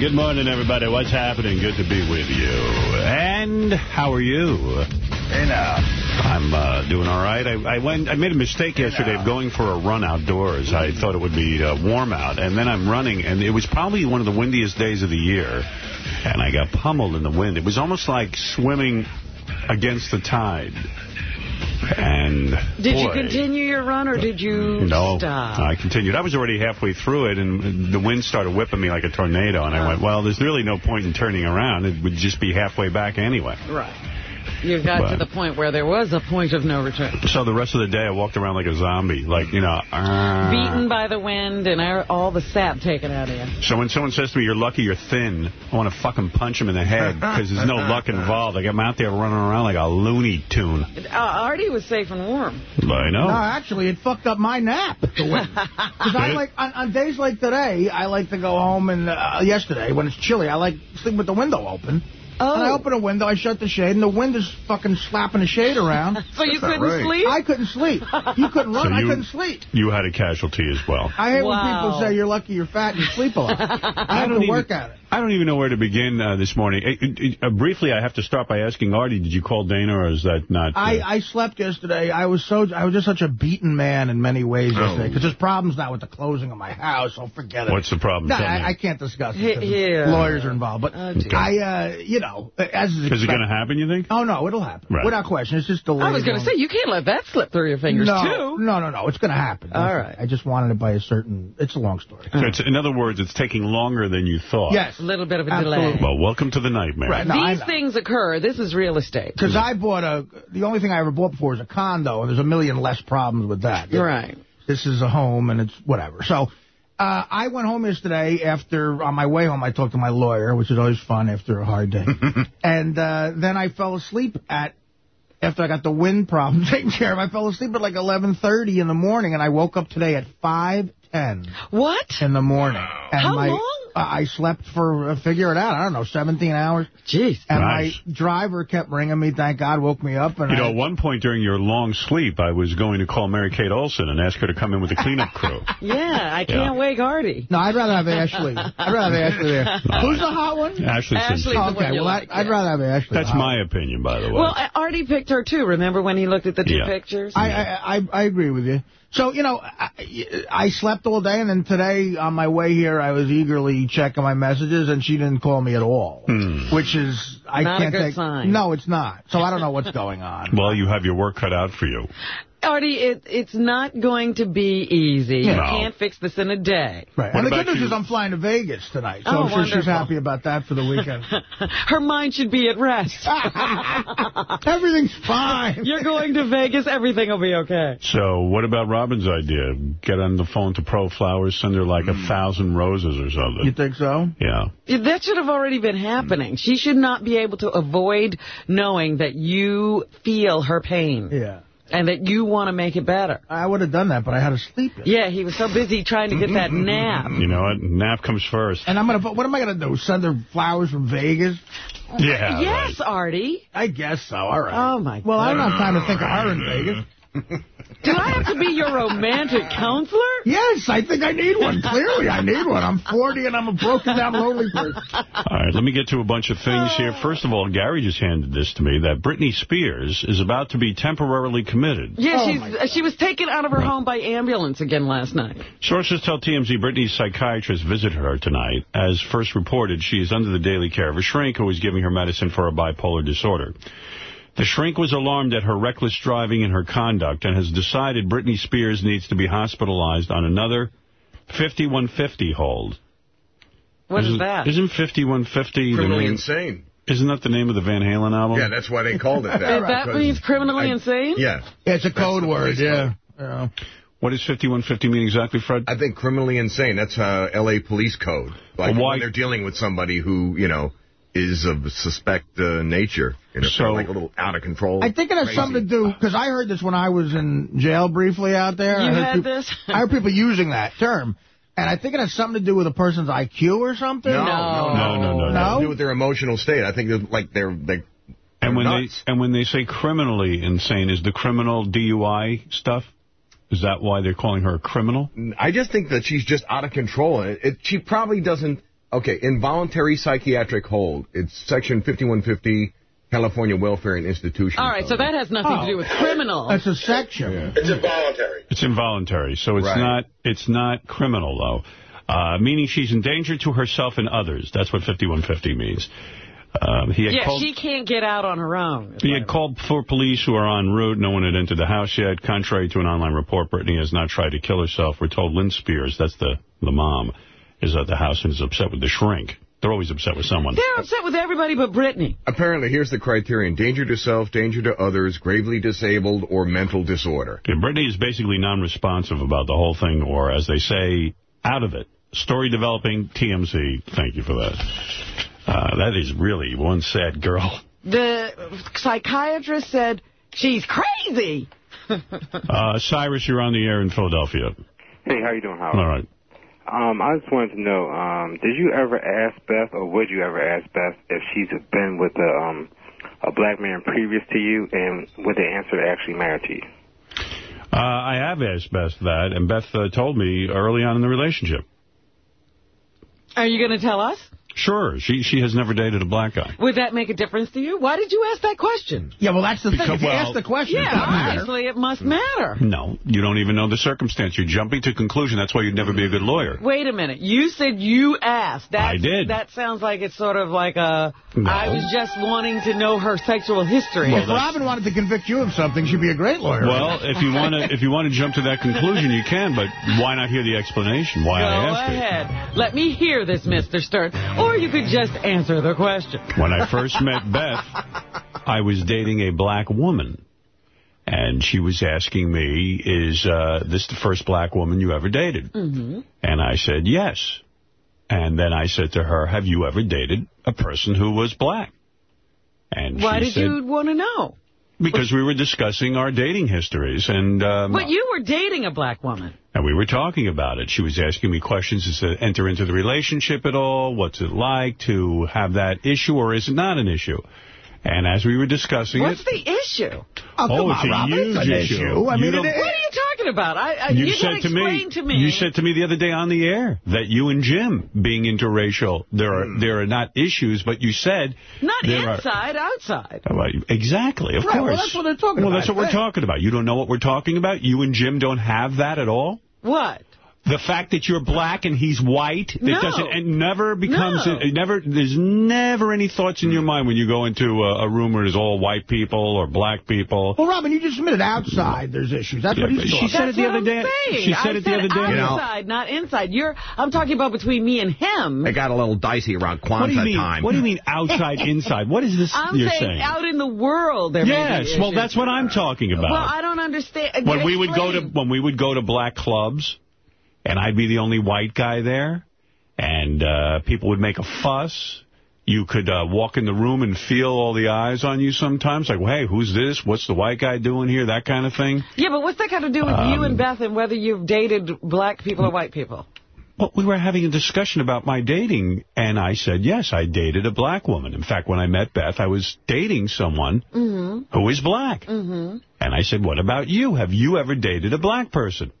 good morning, everybody. What's happening? Good to be with you. And how are you? Hey, now. I'm uh, doing all right. I, I went. I made a mistake yesterday of going for a run outdoors. I thought it would be uh, warm out, and then I'm running, and it was probably one of the windiest days of the year, and I got pummeled in the wind. It was almost like swimming against the tide. And Did boy, you continue your run or did you no, stop? I continued. I was already halfway through it, and the wind started whipping me like a tornado. And I uh-huh. went, well, there's really no point in turning around. It would just be halfway back anyway. Right. You got But- to the point where there was a point of no return. So the rest of the day, I walked around like a zombie, like, you know. uh, Beaten by the wind and all the sap taken out of you. So when someone says to me, you're lucky you're thin, I want to fucking punch him in the head because there's no luck involved. Like, I'm out there running around like a looney tune. Uh, Artie was safe and warm. I know. No, actually, it fucked up my nap. Because I Did like on, on days like today, I like to go home and uh, yesterday when it's chilly, I like sleep with the window open. Oh. And I open a window, I shut the shade, and the wind is fucking slapping the shade around. So you That's not couldn't right. sleep? I couldn't sleep. You couldn't run. So I couldn't sleep. You had a casualty as well. I hate when people say you're lucky you're fat and you sleep a lot. I have to even- work at it. I don't even know where to begin uh, this morning. Uh, uh, uh, briefly, I have to start by asking Artie, did you call Dana or is that not... uh, I, I slept yesterday. I was so I was just such a beaten man in many ways Oh. yesterday because there's problems now with the closing of my house. So forget it. What's the problem? No, I, I can't discuss it. 'cause Yeah. Lawyers are involved, but dear. I, uh, you know, as is Is it going to happen, you think? Oh no, it'll happen Right. without question. It's just delayed. I was going to say, you can't let that slip through your fingers, no, too. no, no, no. It's going to happen. All right. I just wanted it by a certain. It's a long story. So it's, in other words, it's taking longer than you thought. Yes, A little bit of a Absolutely. delay. Well, welcome to the nightmare. Right. No, These know. things occur. This is real estate. Because I bought a. The only thing I ever bought before was a condo, and there's a million less problems with that. Right. This is a home, and it's whatever. So. Uh, I went home yesterday after, on my way home, I talked to my lawyer, which is always fun after a hard day. and uh, then I fell asleep at, after I got the wind problem taken care of, I fell asleep at like 11.30 in the morning, and I woke up today at 5.10 What? in the morning. And How my, long? Uh, I slept for, uh, figure it out, I don't know, 17 hours. Jeez. And Nice. my driver kept ringing me, thank God, woke me up. And You know, at one point during your long sleep, I was going to call Mary Kate Olsen and ask her to come in with the cleanup crew. Yeah, I can't Yeah. wake Artie. No, I'd rather have Ashley. I'd rather have Ashley there. Who's the hot one? Ashley Ashley's Simpson. the Okay, one well, I, like, I'd yeah. rather have Ashley. That's the hot my opinion, by the way. Well, Artie picked her, too. Remember when he looked at the two Yeah. pictures? I, I, I, I agree with you. So, you know, I, I slept all day, and then today on my way here, I was eagerly checking my messages, and she didn't call me at all, Hmm. which is I Not a can't good take. sign. No, it's not. So I don't know what's going on. well, you have your work cut out for you. Artie, it, it's not going to be easy. You No. can't fix this in a day. Right. What and the good news you? is I'm flying to Vegas tonight, so Oh, I'm sure she's happy about that for the weekend. Her mind should be at rest. Everything's fine. You're going to Vegas, everything will be okay. So what about Robin's idea? Get on the phone to Pro Flowers, send her like a mm. thousand roses or something. You think so? yeah. That should have already been happening. She should not be able to avoid knowing that you feel her pain Yeah. And that you want to make it better. I would have done that, but I had to sleep. It. Yeah, he was so busy trying to get that mm-hmm. nap. You know what? Nap comes first. And I'm gonna. What am I gonna do? Send her flowers from Vegas? Yeah. yes, right. Artie. I guess so. All right. Oh, my God. Well, I don't God. have time to think of her in Vegas. Do I have to be your romantic counselor? Yes, I think I need one. Clearly, I need one. I'm 40 and I'm a broken down, lonely person. All right, let me get to a bunch of things here. First of all, Gary just handed this to me, that Britney Spears is about to be temporarily committed. Yeah, Oh, she's, uh, she was taken out of her home by ambulance again last night. Sources tell TMZ Britney's psychiatrist visited her tonight. As first reported, she is under the daily care of a shrink who is giving her medicine for a bipolar disorder. The shrink was alarmed at her reckless driving and her conduct and has decided Britney Spears needs to be hospitalized on another 5150 hold. What is isn't, that? Isn't 5150 Criminally name? insane. Isn't that the name of the Van Halen album? Yeah, that's why they called it that. that because means criminally I- insane? Yeah. Yeah, it's a code the word, yeah. yeah. What does 5150 mean exactly, Fred? I think criminally insane. That's uh, L.A. police code. Like Well, why- when they're dealing with somebody who, you know, is of suspect uh, nature. You know, So- so, like a little out of control. I think it has crazy. something to do, because I heard this when I was in jail briefly out there. You I heard had peop- this? I heard people using that term. And I think it has something to do with a person's IQ or something. No, No. no, No, no, no, It has no. to do with their emotional state. I think they're like they're they. And when nuts. they and when they say criminally insane, is the criminal DUI stuff? Is that why they're calling her a criminal? I just think that she's just out of control. It, it, she probably doesn't Okay, involuntary psychiatric hold. It's Section 5150, California Welfare and Institution. All right, so that has nothing Oh. to do with criminal. That's a section. It's involuntary. It's involuntary, so it's Right. not it's not criminal, though. Uh, meaning she's in danger to herself and others. That's what 5150 means. Um, he had yeah, called, she can't get out on her own. He had called for police who are en route. No one had entered the house yet. Contrary to an online report, Britney has not tried to kill herself. We're told Lynn Spears, that's the, the mom, is at the house and is upset with the shrink. They're always upset with someone. They're upset with everybody but Britney. Apparently, here's the criterion. Danger to self, danger to others, gravely disabled, or mental disorder. And Britney is basically non-responsive about the whole thing, or as they say, out of it. Story developing, TMZ. Thank you for that. Uh, that is really one sad girl. The psychiatrist said, she's crazy. Uh, Cyrus, you're on the air in Philadelphia. Hey, how you doing, Howard? All right. Um, I just wanted to know, um, did you ever ask Beth, or would you ever ask Beth if she's been with a, um, a black man previous to you, and would the answer actually matter to you? Uh, I have asked Beth that, and Beth uh, told me early on in the relationship. Are you going to tell us? Sure, she she has never dated a black guy. Would that make a difference to you? Why did you ask that question? Yeah, well, that's the thing. Because- If you ask the question, it Yeah, doesn't matter. obviously it must matter. No, you don't even know the circumstance. You're jumping to conclusion. That's why you'd never be a good lawyer. Wait a minute. You said you asked. That's, I did. That sounds like it's sort of like a, No. I was just wanting to know her sexual history. Well, If that's- Robin wanted to convict you of something, she'd be a great lawyer. Well, if you want to if you want to jump to that conclusion, you can, but why not hear the explanation why Go I asked it? ahead. Let me hear this, Mr. Stern. Or you could just answer the question. When I first met Beth, I was dating a black woman. And she was asking me, is uh, this the first black woman you ever dated? Mm-hmm. And I said, yes. And then I said to her, have you ever dated a person who was black? And Why did said, you want to know? Because we were discussing our dating histories. And um, But you were dating a black woman. And we were talking about it. She was asking me questions. Is it enter into the relationship at all? What's it like to have that issue, or is it not an issue? And as we were discussing What's it... What's the issue? oh, come oh, on, it's a Robin. huge It's an issue. issue. I You mean, What are you talking about? I, I, You, you said can to me, explain to me. you said to me the other day on the air that you and Jim being interracial, there are hmm. there are not issues, but you said Not there are- inside, outside. Exactly, of Right, course. well, that's what they're talking Well, about, that's what we're talking about. You don't know what we're talking about? You and Jim don't have that at all? What? The fact that you're black and he's white, it No. doesn't, it never becomes, No. it never, there's never any thoughts in your mind when you go into a, a room where there's all white people or black people. well, Robin, you just admitted outside there's issues. That's Yeah, what he's but she said it the other I'm day. saying. She said I it the other day. You know- outside, not inside. You're. I'm talking about between me and him. It got a little dicey around What do you Kwanzaa mean? time. What do you mean outside, inside? What is this I'm you're saying, saying? out in the world there yes, well, that's what I'm talking about. Well, I don't understand. when we would go to when we would go to black clubs, and I'd be the only white guy there, and uh, people would make a fuss. You could uh, walk in the room and feel all the eyes on you sometimes, like, hey, who's this? What's the white guy doing here? That kind of thing. Yeah, but what's that got to do with Um, you and Beth and whether you've dated black people or white people? Well, we were having a discussion about my dating, and I said, yes, I dated a black woman. In fact, when I met Beth, I was dating someone who is black. Mm-hmm. And I said, what about you? Have you ever dated a black person?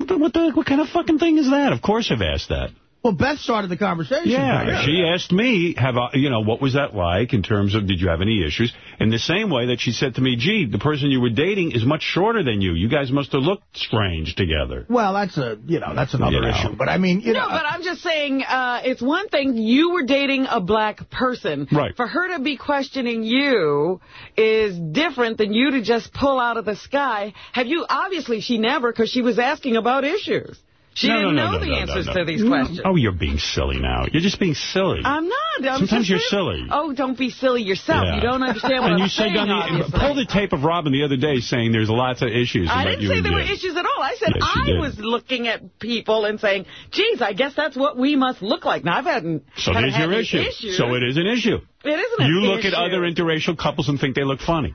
What, the, what, the, what kind of fucking thing is that? Of course I've asked that. Well, Beth started the conversation. Yeah, she asked me, have I, you know, what was that like in terms of did you have any issues? In the same way that she said to me, gee, the person you were dating is much shorter than you. You guys must have looked strange together. Well, that's a, you know, that's another You know. issue. But I mean, you No, know. but I'm just saying, uh, it's one thing you were dating a black person. Right. For her to be questioning you is different than you to just pull out of the sky. Have you, obviously she never, because she was asking about issues. She No, didn't no, know no, the no, no, answers to these questions. Oh, you're being silly now. You're just being silly. I'm not. I'm Sometimes you're silly. Oh, don't be silly yourself. Yeah. You don't understand what and I'm you said saying, on the, pull the tape of Robin the other day saying there's lots of issues I didn't you say there were issues at all. I said Yes, I was looking at people and saying, geez, I guess that's what we must look like. Now, I've hadn't So there's had your issue. issues. So it is an issue. It isn't You look at other interracial couples and think they look funny.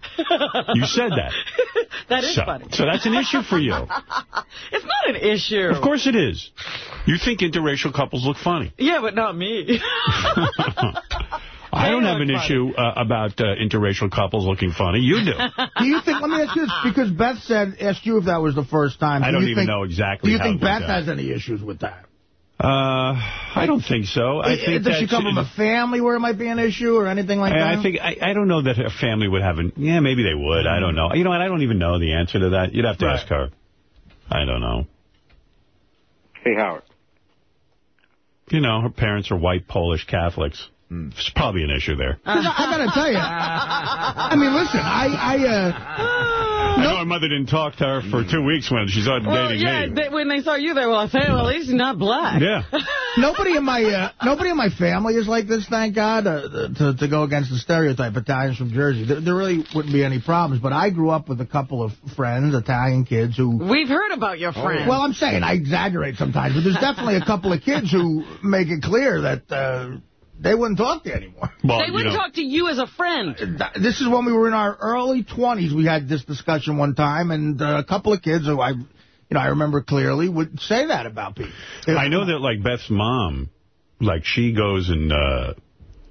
you said that. that is so, funny. so that's an issue for you. It's not an issue. Of course it is. You think interracial couples look funny. Yeah, but not me. I don't have an funny. issue uh, about uh, interracial couples looking funny. You do. do you think, let me ask you this, because Beth said, asked you if that was the first time. I Do don't even think- know exactly Do you how think Beth has any issues with that? Uh, I don't think so. I think Does she come from a family where it might be an issue or anything like that? I, I think I, I don't know that her family would have an. Yeah, maybe they would. I don't know. You know what? I don't even know the answer to that. You'd have to Right. ask her. I don't know. Hey, Howard. You know, her parents are white Polish Catholics. It's probably an issue there. I, I got to tell you, I mean, listen, I, I, uh, I know her mother didn't talk to her for two weeks when she started Well, dating yeah, me. they, when they saw you, they were like, well, at least he's not black. Yeah. nobody in my, uh, nobody in my family is like this, thank God, uh, to, to go against the stereotype, Italians from Jersey. There, there really wouldn't be any problems, but I grew up with a couple of friends, Italian kids, who We've heard about your friends. Well, I'm saying I exaggerate sometimes, but there's definitely a couple of kids who make it clear that uh, they wouldn't talk to you anymore. Well, they wouldn't know, talk to you as a friend. This is when we were in our early 20s. We had this discussion one time, and uh, a couple of kids who I, you know, I remember clearly would say that about people. I know that, like, Beth's mom, like, she goes and uh,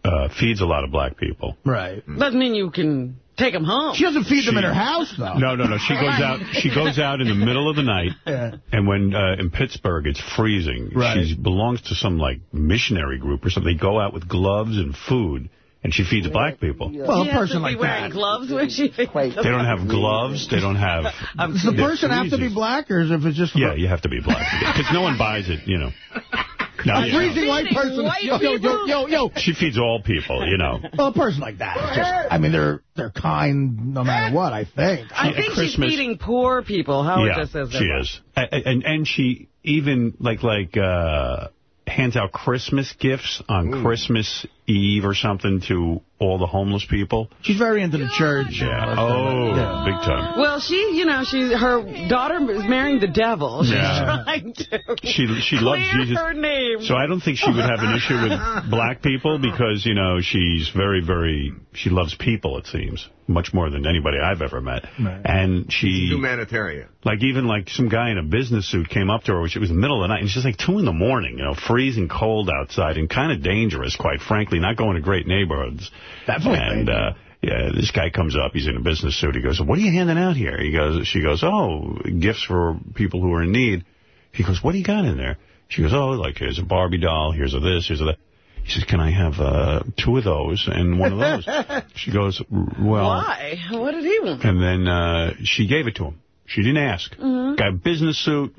uh, feeds a lot of black people. Right. Doesn't mean you can take them home. She doesn't feed them She- in her house, though. No, no, no. She goes out. She goes out in the middle of the night, Yeah. and when uh, in Pittsburgh it's freezing, Right. she belongs to some like missionary group or something. They go out with gloves and food, and she feeds black people. Well, She a has person to be like wearing that. gloves when she feeds them. They don't have gloves. They don't have. Does the they're person have to be black, or is if it's just... Yeah, you have to be black because no one buys it. You know. No, A you freezing white person. white yo, yo, yo, yo, yo. She feeds all people. You know. Well, a person like that is just... I mean, they're they're kind no matter what, I think. I think she's feeding poor people. Howard yeah, just says that. she is, A- a- and and she even like like uh hands out Christmas gifts on Christmas Eve or something to all the homeless people. She's very into the church. Yeah. Oh, Yeah. big time. Well, she, you know, she her daughter is marrying the devil. She's Yeah. trying to She she loves Jesus. her name. So I don't think she would have an issue with black people because, you know, she's very, very, she loves people, it seems, much more than anybody I've ever met. Right. And she, Humanitarian. like even like some guy in a business suit came up to her, which it was the middle of the night, and she's like 2 in the morning, you know, freezing cold outside and kind of dangerous, quite frankly, not going to great neighborhoods. Definitely And, uh, yeah, this guy comes up. He's in a business suit. He goes, what are you handing out here? He goes, she goes, oh, gifts for people who are in need. He goes, what do you got in there? She goes, oh, like here's a Barbie doll, here's a this, here's a that. He says, can I have uh, two of those and one of those? she goes, well. Why? What did he want? And then uh, she gave it to him. She didn't ask. Got a business suit.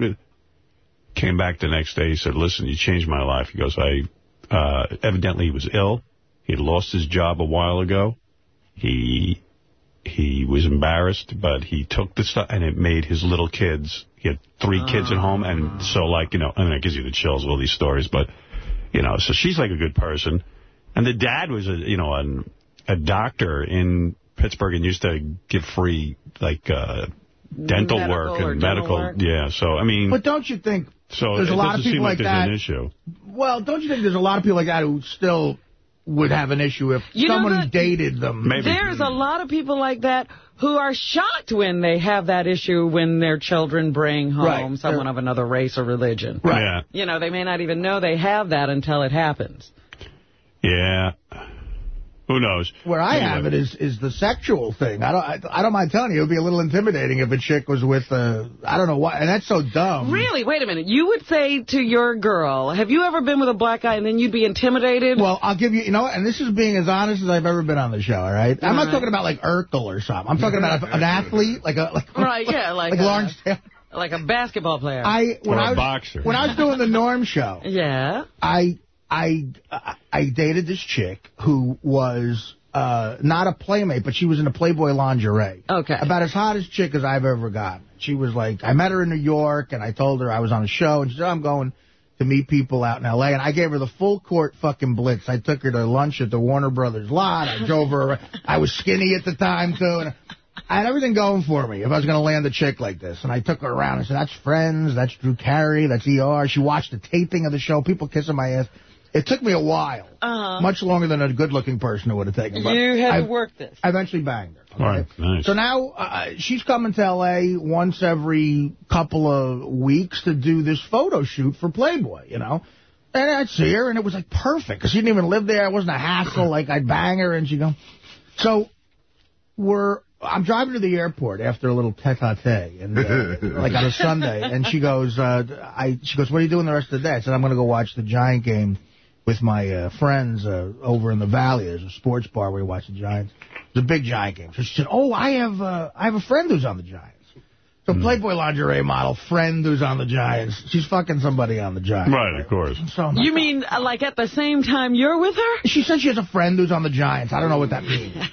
Came back the next day. He said, listen, you changed my life. He goes, I uh, evidently he was ill. He had lost his job a while ago. He he was embarrassed, but he took the stuff, and it made his little kids. He had three kids at home, and so, like, you know, I mean, it gives you the chills with all these stories, but, you know, so she's like a good person. And the dad was, a you know, an, a doctor in Pittsburgh and used to give free, like, uh, dental Medical work and medical. work. Yeah, so, I mean, But don't you think so there's it a lot of doesn't seem people like like there's that? an issue. Well, don't you think there's a lot of people like that who still would have an issue if You someone that- dated them? Maybe. There's a lot of people like that who are shocked when they have that issue when their children bring home Right. someone of another race or religion. Right. Yeah. You know, they may not even know they have that until it happens. Yeah. Who knows? Where I Anyway. have it is is the sexual thing. I don't I, I don't mind telling you, it would be a little intimidating if a chick was with uh I don't know why, and that's so dumb. Really? Wait a minute. You would say to your girl, have you ever been with a black guy and then you'd be intimidated? Well, I'll give you, you know, and this is being as honest as I've ever been on the show, all right? I'm All not right. talking about like Urkel or something. I'm talking about a, an athlete, like a like, Right, yeah, like, like uh, Lawrence Taylor. like a basketball player. I when Or I a was boxer. when I was doing the Norm show, yeah. I I I dated this chick who was uh, not a playmate, but she was in a Playboy lingerie. Okay. About as hot as chick as I've ever gotten. She was like, I met her in New York, and I told her I was on a show, and she said, I'm going to meet people out in L.A., and I gave her the full court fucking blitz. I took her to lunch at the Warner Brothers lot. I drove her around. I was skinny at the time, too, and I had everything going for me if I was going to land a chick like this. And I took her around and said, that's Friends, that's Drew Carey, that's ER. She watched the taping of the show, people kissing my ass. It took me a while, Uh-huh. much longer than a good-looking person would have taken. But You had I, to work this. I eventually banged her. okay? All right, nice. So now uh, she's coming to L.A. once every couple of weeks to do this photo shoot for Playboy, you know. And I'd see her, and it was like perfect, because she didn't even live there. It wasn't a hassle. Like, I'd bang her, and she'd go. So we're I'm driving to the airport after a little tete-a-tete, and uh, like on a Sunday, and she goes, uh, I she goes, what are you doing the rest of the day? I said, I'm going to go watch the Giant game with my uh, friends uh, over in the Valley. There's a sports bar where we watch the Giants. It's a big Giant game. So she said, oh, I have uh, I have a friend who's on the Giants. So Hmm. Playboy lingerie model, friend who's on the Giants. She's fucking somebody on the Giants. Right, of course. So like, You mean uh, like at the same time you're with her? She said she has a friend who's on the Giants. I don't know what that means.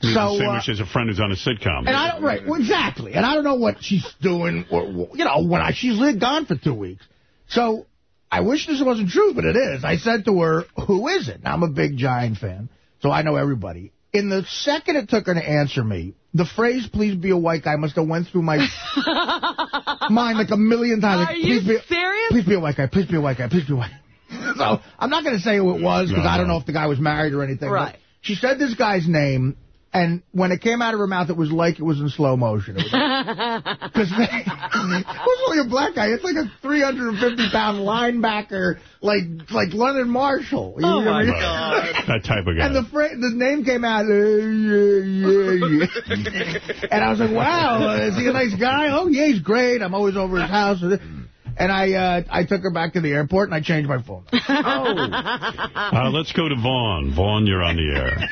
So, the same uh, she has a friend who's on a sitcom. And I don't, right, well, exactly. And I don't know what she's doing, or, you know, when I, she's lived gone for two weeks. So I wish this wasn't true, but it is. I said to her, who is it? Now, I'm a big Giant fan, so I know everybody. In the second it took her to answer me, the phrase, please be a white guy, must have went through my mind like a million times. Are Like, you please be, serious? Please be a white guy, please be a white guy, please be a white guy. So I'm not going to say who it was, because No, I don't no. know if the guy was married or anything. but Right. She said this guy's name, and when it came out of her mouth, it was like it was in slow motion. It was because it was only a black guy. It's like a 350 pound linebacker, like like Leonard Marshall. You Oh, know what I my mean? Right. That type of guy. And the fra- the name came out, uh, yeah, yeah, yeah. and I was like, wow, uh, is he a nice guy? Oh yeah, he's great. I'm always over his house. And I uh, I took her back to the airport and I changed my phone. Uh, let's go to Vaughn. Vaughn, you're on the air.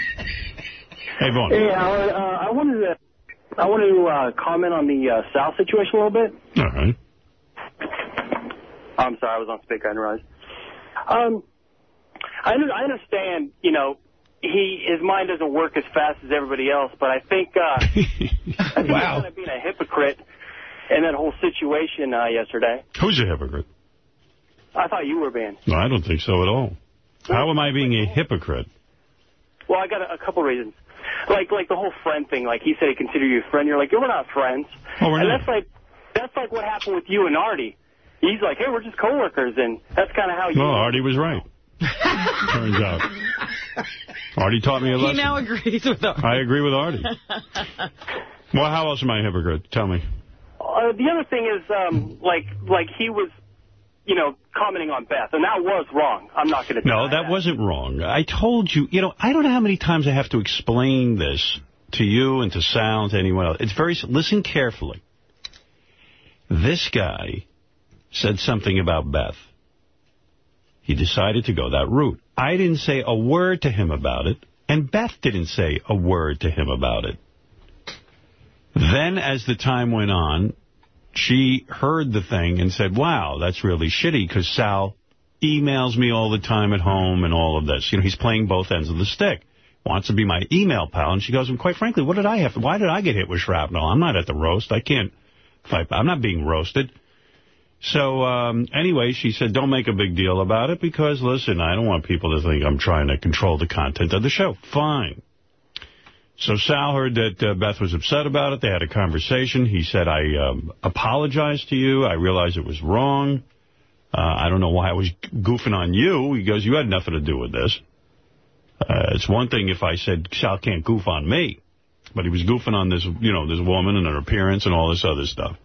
Hey, Vaughn. Hey, Howard, uh, I wanted to I wanted to uh, comment on the uh, Sal situation a little bit. All right. I'm sorry, I was on speaker. I didn't realize. Um, I, I understand, you know, he his mind doesn't work as fast as everybody else, but I think uh, I think Wow. he's kind of being a hypocrite in that whole situation uh, yesterday. Who's a hypocrite? I thought you were being. No, I don't think so at all. How am I being a hypocrite? Well, I got a, a couple reasons. Like like the whole friend thing. Like he said, he considered you a friend. You're like, yeah, we're not friends. Oh, we're and not. that's like that's like what happened with you and Artie. He's like, hey, we're just coworkers, and that's kind of how you. No, Artie was right. Turns out. Artie taught me a lesson. He lesson. now agrees with her. I agree with Artie. Well, how else am I a hypocrite? Tell me. Uh, the other thing is, um, like like he was, you know, commenting on Beth, and that was wrong. I'm not going to. No, that wasn't wrong. I told you, you know, I don't know how many times I have to explain this to you and to Sal and to anyone else. It's very, listen carefully. This guy said something about Beth. He decided to go that route. I didn't say a word to him about it, and Beth didn't say a word to him about it. Then, as the time went on, she heard the thing and said, wow, that's really shitty, because Sal emails me all the time at home and all of this. You know, he's playing both ends of the stick. Wants to be my email pal. And she goes, and quite frankly, what did I have to, why did I get hit with shrapnel? I'm not at the roast. I can't fight. I'm not being roasted. So, um, anyway, she said, don't make a big deal about it because, listen, I don't want people to think I'm trying to control the content of the show. Fine. So Sal heard that uh, Beth was upset about it. They had a conversation. He said, I um, apologize to you. I realize it was wrong. Uh, I don't know why I was goofing on you. He goes, you had nothing to do with this. Uh, it's one thing if I said, Sal can't goof on me. But he was goofing on this, you know, this woman and her appearance and all this other stuff.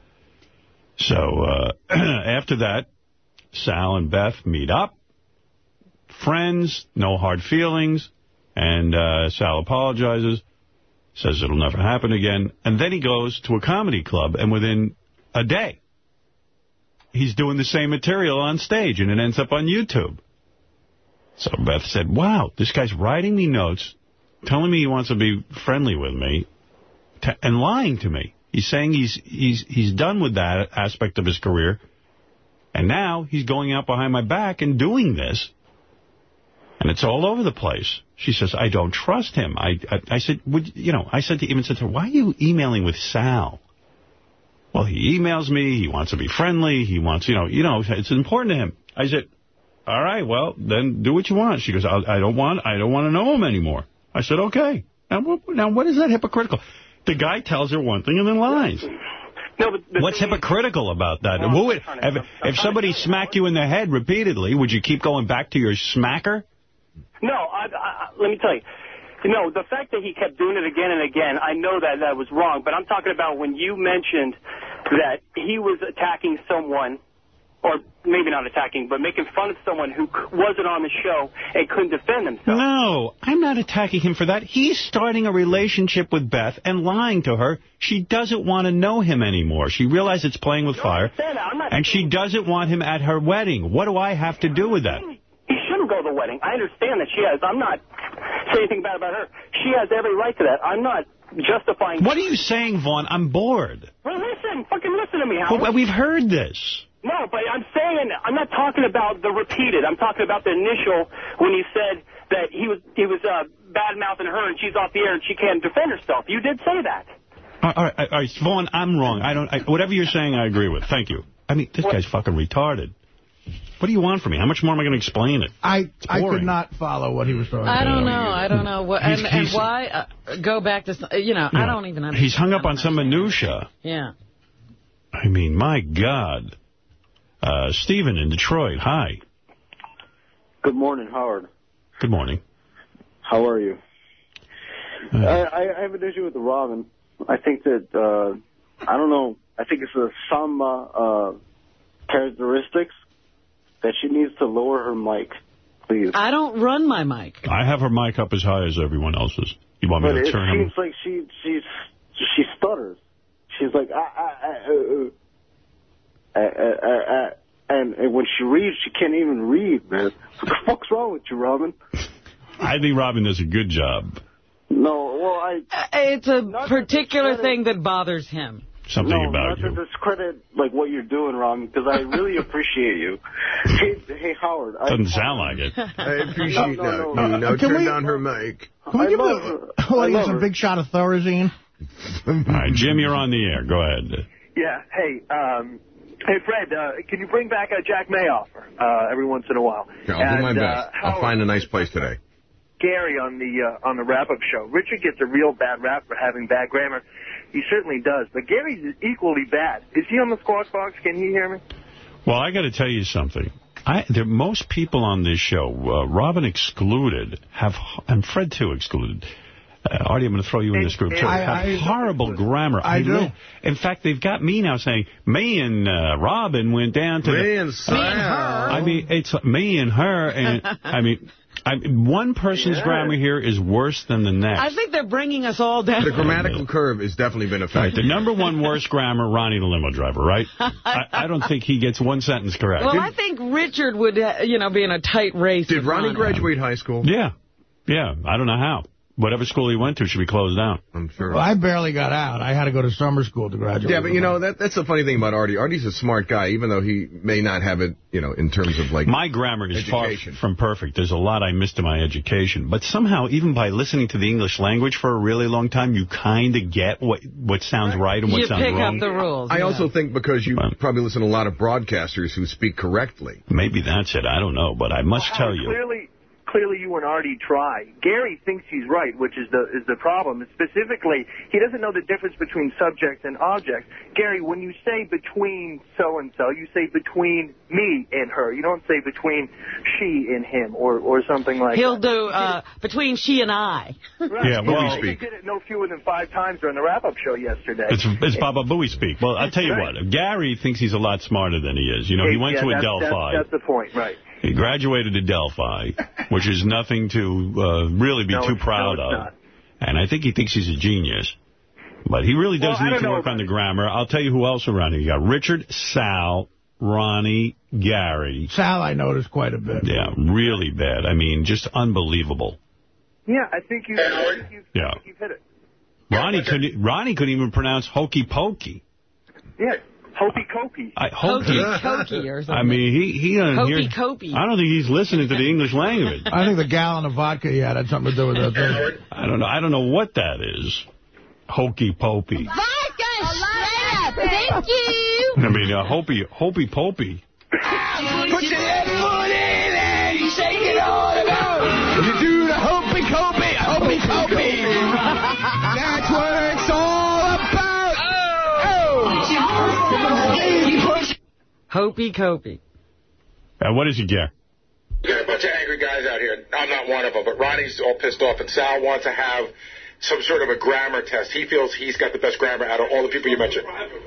So uh, after that, Sal and Beth meet up. Friends, no hard feelings. And uh, Sal apologizes, says it'll never happen again. And then he goes to a comedy club, and within a day, he's doing the same material on stage, and it ends up on YouTube. So Beth said, wow, this guy's writing me notes, telling me he wants to be friendly with me, and lying to me. He's saying he's he's he's done with that aspect of his career, and now he's going out behind my back and doing this, and it's all over the place. She says, I don't trust him. I I, I said, would you know? I said to even said to her, why are you emailing with Sal? Well, he emails me. He wants to be friendly. He wants, you know, you know, it's important to him. I said, all right, well, then do what you want. She goes, I, I don't want, I don't want to know him anymore. I said, okay. Now, what, now, what is that hypocritical? The guy tells her one thing and then lies. No, What's hypocritical about that? Well, Who would, if, if somebody smacked you in the head repeatedly, would you keep going back to your smacker? No, I, I, let me tell you. No, the fact that he kept doing it again and again, I know that that was wrong. But I'm talking about when you mentioned that he was attacking someone or maybe not attacking, but making fun of someone who wasn't on the show and couldn't defend themselves. No, I'm not attacking him for that. He's starting a relationship with Beth and lying to her. She doesn't want to know him anymore. She realizes it's playing with fire, understand that. I'm not and she doesn't want him at her wedding. What do I have to do with that? He shouldn't go to the wedding. I understand that she has. I'm not saying anything bad about her. She has every right to that. I'm not justifying. What are you saying, Vaughn? I'm bored. Well, listen, fucking listen to me, Howard. Well, we've heard this. No, but I'm saying I'm not talking about the repeated. I'm talking about the initial when you said that he was he was uh, bad mouthing her and she's off the air and she can't defend herself. You did say that. All right, all right, Vaughn, I'm wrong. I don't. I, whatever you're saying, I agree with. Thank you. I mean, this guy's fucking retarded. What do you want from me? How much more am I going to explain it? I I could not follow what he was talking I about. don't know. I don't know. what He's- And, and he's- why? Uh, go back to, you know, I don't even understand. He's hung up on some minutia. Yeah. I mean, my God. Uh, Stephen in Detroit, hi. Good morning, Howard. Good morning. How are you? Uh, I, I have an issue with the Robin. I think that uh, I don't know. I think it's uh, some uh, uh, characteristics that she needs to lower her mic, please. I don't run my mic. I have her mic up as high as everyone else's. You want me But to turn it turn seems like she she's she stutters. She's like I, I, I, uh, uh, uh, uh, uh, uh, and, and when she reads, she can't even read, man. What the fuck's wrong with you, Robin? I think Robin does a good job. No, well, I Uh, It's a particular thing that bothers him. Something no, about not to discredit like what you're doing, Robin, because I really appreciate you. Hey, hey, Howard. Doesn't sound like it. I appreciate No, no, that. no. You know, turn we- down her mic. Can we I give love her. I ladies a big shot of Thorazine? All right, Jim, you're on the air. Go ahead. Yeah. Hey, um, hey, Fred, uh, can you bring back a Jack Mayoffer uh, every once in a while? Yeah, I'll do my And, uh, best. I'll find a nice place today. Gary on the uh, on the wrap-up show. Richard gets a real bad rap for having bad grammar. He certainly does, but Gary's equally bad. Is he on the squawk box? Can he hear me? Well, I got to tell you something. I, there, most people on this show, uh, Robin excluded, have, and Fred too excluded. Uh, Artie, I'm going to throw you in this group too. I- have I- horrible grammar. I do. li- In fact, they've got me now saying me and uh, Robin went down to Me the. and Sal. I mean, it's me and her, and I mean, I, one person's grammar here is worse than the next. I think they're bringing us all down. The grammatical curve has definitely been Right, the number one worst grammar, Ronnie the limo driver, right? I, I don't think he gets one sentence correct. Well, I think Richard would, uh, you know, be in a tight race. Did with Ronnie graduate high school? Yeah. Yeah. I don't know how. Whatever school he went to should be closed down. I'm sure. Well, I barely got out. I had to go to summer school to graduate. Yeah, but you know, that that's the funny thing about Artie. Artie's a smart guy, even though he may not have it, you know, in terms of like... My grammar is Education. far from perfect. There's a lot I missed in my education. But somehow, even by listening to the English language for a really long time, you kind of get what what sounds right and what You sounds pick wrong. up the rules. I yeah. also think because you Right. probably listen to a lot of broadcasters who speak correctly. Maybe that's it. I don't know. But I must tell Howard, you. Clearly, clearly you and Artie try. Gary thinks he's right, which is the is the problem. Specifically, he doesn't know the difference between subject and object. Gary, when you say between so and so, you say between me and her. You don't say between she and him or or something like that. He'll that. do uh, between she and I. Right. Yeah, well- he did it no fewer than five times during the wrap-up show yesterday. It's, it's Baba Booey speak. Well, I'll tell you Right. what. Gary thinks he's a lot smarter than he is. You know, he went Yeah, to that's- Adelphi. That's, that's the point, right? He graduated at Delphi, which is nothing to uh, really be No, too proud no, of. not. And I think he thinks he's a genius. But he really does Well, need to work on the grammar. I'll tell you who else around here. You got Richard, Sal, Ronnie, Gary. Sal, I noticed quite a bit. Yeah, really bad. I mean, just unbelievable. Yeah, I think you. I think you've, Yeah. I you've hit it. Ronnie couldn't. Ronnie couldn't even pronounce hokey pokey. Yeah, hokey cokey. I, Hokey hokey. cokey or something. I mean, he he doesn't Hokey hear- cokey. I don't think he's listening to the English language. I think the gallon of vodka he had had something to do with that. Too. I don't know. I don't know what that is. Hokey pokey. Thank you. I mean, uh, hopey hopey pokey. Put your left foot in Hopey copey. Uh, what is it, Gary? You got a bunch of angry guys out here. I'm not one of them, but Ronnie's all pissed off, and Sal wants to have some sort of a grammar test. He feels he's got the best grammar out of all the people you mentioned.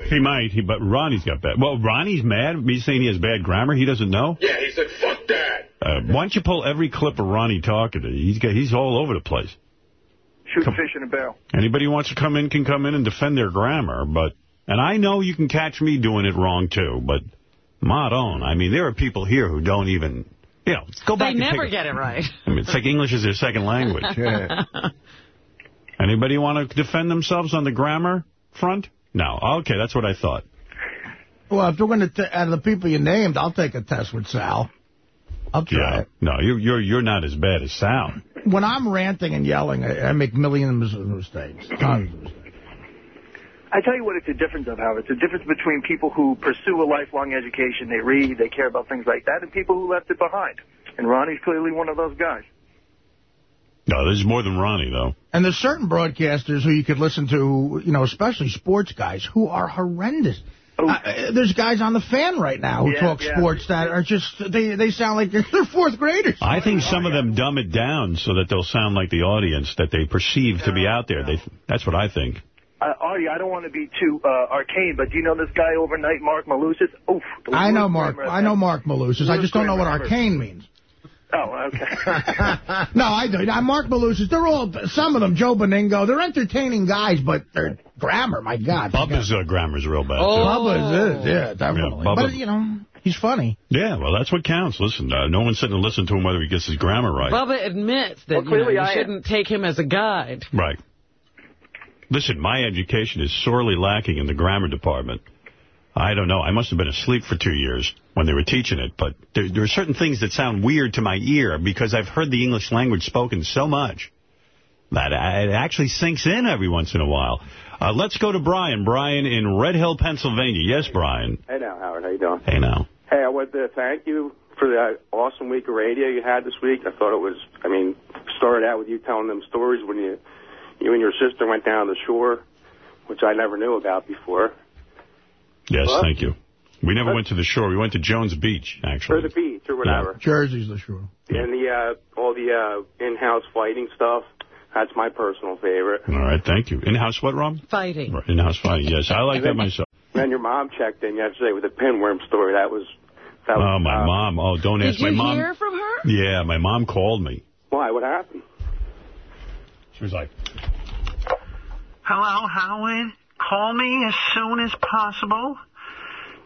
He might, he, but Ronnie's got bad. Well, Ronnie's mad at me saying he has bad grammar. He doesn't know. Yeah, he said, fuck that. Uh, why don't you pull every clip of Ronnie talking? He's got, he's all over the place. Shoot fish in a barrel. Anybody who wants to come in can come in and defend their grammar, but and I know you can catch me doing it wrong too, but mod on. I mean, there are people here who don't even, you know, go back. They and never take get it right. I mean, it's like English is their second language. Anybody want to defend themselves on the grammar front? No. Okay, that's what I thought. Well, if you're going to, out of the people you named, I'll take a test with Sal. I'll try Yeah. it. No, you're you're you're not as bad as Sal. When I'm ranting and yelling, I, I make millions of mistakes. Tons of mistakes. I tell you what it's a difference of, Howard. It's a difference between people who pursue a lifelong education, they read, they care about things like that, and people who left it behind. And Ronnie's clearly one of those guys. No, there's more than Ronnie, though. And there's certain broadcasters who you could listen to, you know, especially sports guys, who are horrendous. Uh, there's guys on the fan right now who Yeah, talk yeah. sports that are just, they they sound like they're fourth graders. I think some of them dumb it down so that they'll sound like the audience that they perceive to be out there. They, That's what I think. Uh, Artie, I don't want to be too uh, arcane, but do you know this guy overnight, Mark Malusis? Oof. I know Mark. I know Mark Malusis. I just don't know what grammar ever. arcane means. Oh, okay. No, I do. Now, Mark Malusis, they're all, some of them, Joe Benigno, they're entertaining guys, but their grammar, my God. Bubba's uh, grammar's real bad, Oh, too. Bubba's is, yeah, definitely. Yeah, Bubba- but, you know, he's funny. Yeah, well, that's what counts. Listen, uh, no one's sitting to listen to him whether he gets his grammar right. Bubba admits that Well, you, know, clearly you I shouldn't take him as a guide. Right. Listen, my education is sorely lacking in the grammar department. I don't know. I must have been asleep for two years when they were teaching it, but there, there are certain things that sound weird to my ear because I've heard the English language spoken so much that it actually sinks in every once in a while. Uh, let's go to Brian. Brian in Red Hill, Pennsylvania. Yes, Brian. Hey now, Howard. How you doing? Hey, now. Hey, I wanted to thank you for that awesome week of radio you had this week. I thought it was, I mean, started out with you telling them stories when you, you and your sister went down the shore, which I never knew about before. Yes, Huh? thank you. We never went to the shore. We went to Jones Beach, Or actually. the beach or whatever. Jersey's the shore. And the, uh, all the, uh, in-house fighting stuff. That's my personal favorite. All right, thank you. In-house what, Rob? Fighting. Right, In-house fighting, yes. I like that myself. And your mom checked in yesterday with the pinworm story. That was, that was Oh, my uh, mom. Oh, don't Did ask my mom. Did you hear from her? Yeah, my mom called me. Why? What happened? She was like, Hello, Howard. Call me as soon as possible.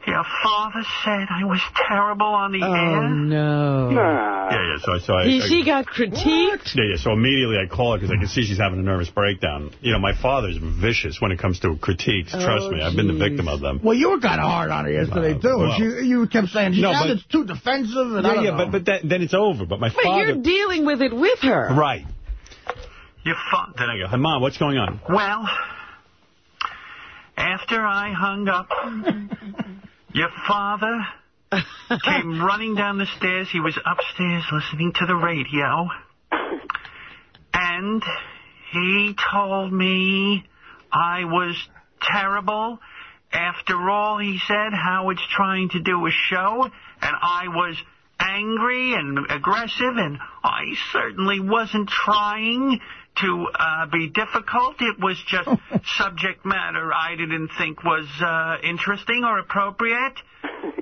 Your father said I was terrible on the Oh, air. no. yeah, yeah. So, so I, He, I- she got critiqued? yeah, yeah. So immediately I call her because I can see she's having a nervous breakdown. You know, my father's vicious when it comes to critiques. Trust Oh, me, I've been the victim of them. Well, you were kind of hard on her yesterday, Uh, too. well. she, you kept saying, she No, sounded but- too defensive. And I Yeah, don't yeah, know. but but that, then it's over. But my But father, you're dealing with it with her. right? Your fa- Then I go, hey, mom, what's going on? Well, after I hung up, your father came running down the stairs. He was upstairs listening to the radio. And he told me I was terrible. After all, he said, Howard's trying to do a show, and I was angry and aggressive, and I certainly wasn't trying to uh, be difficult. It was just subject matter I didn't think was uh, interesting or appropriate.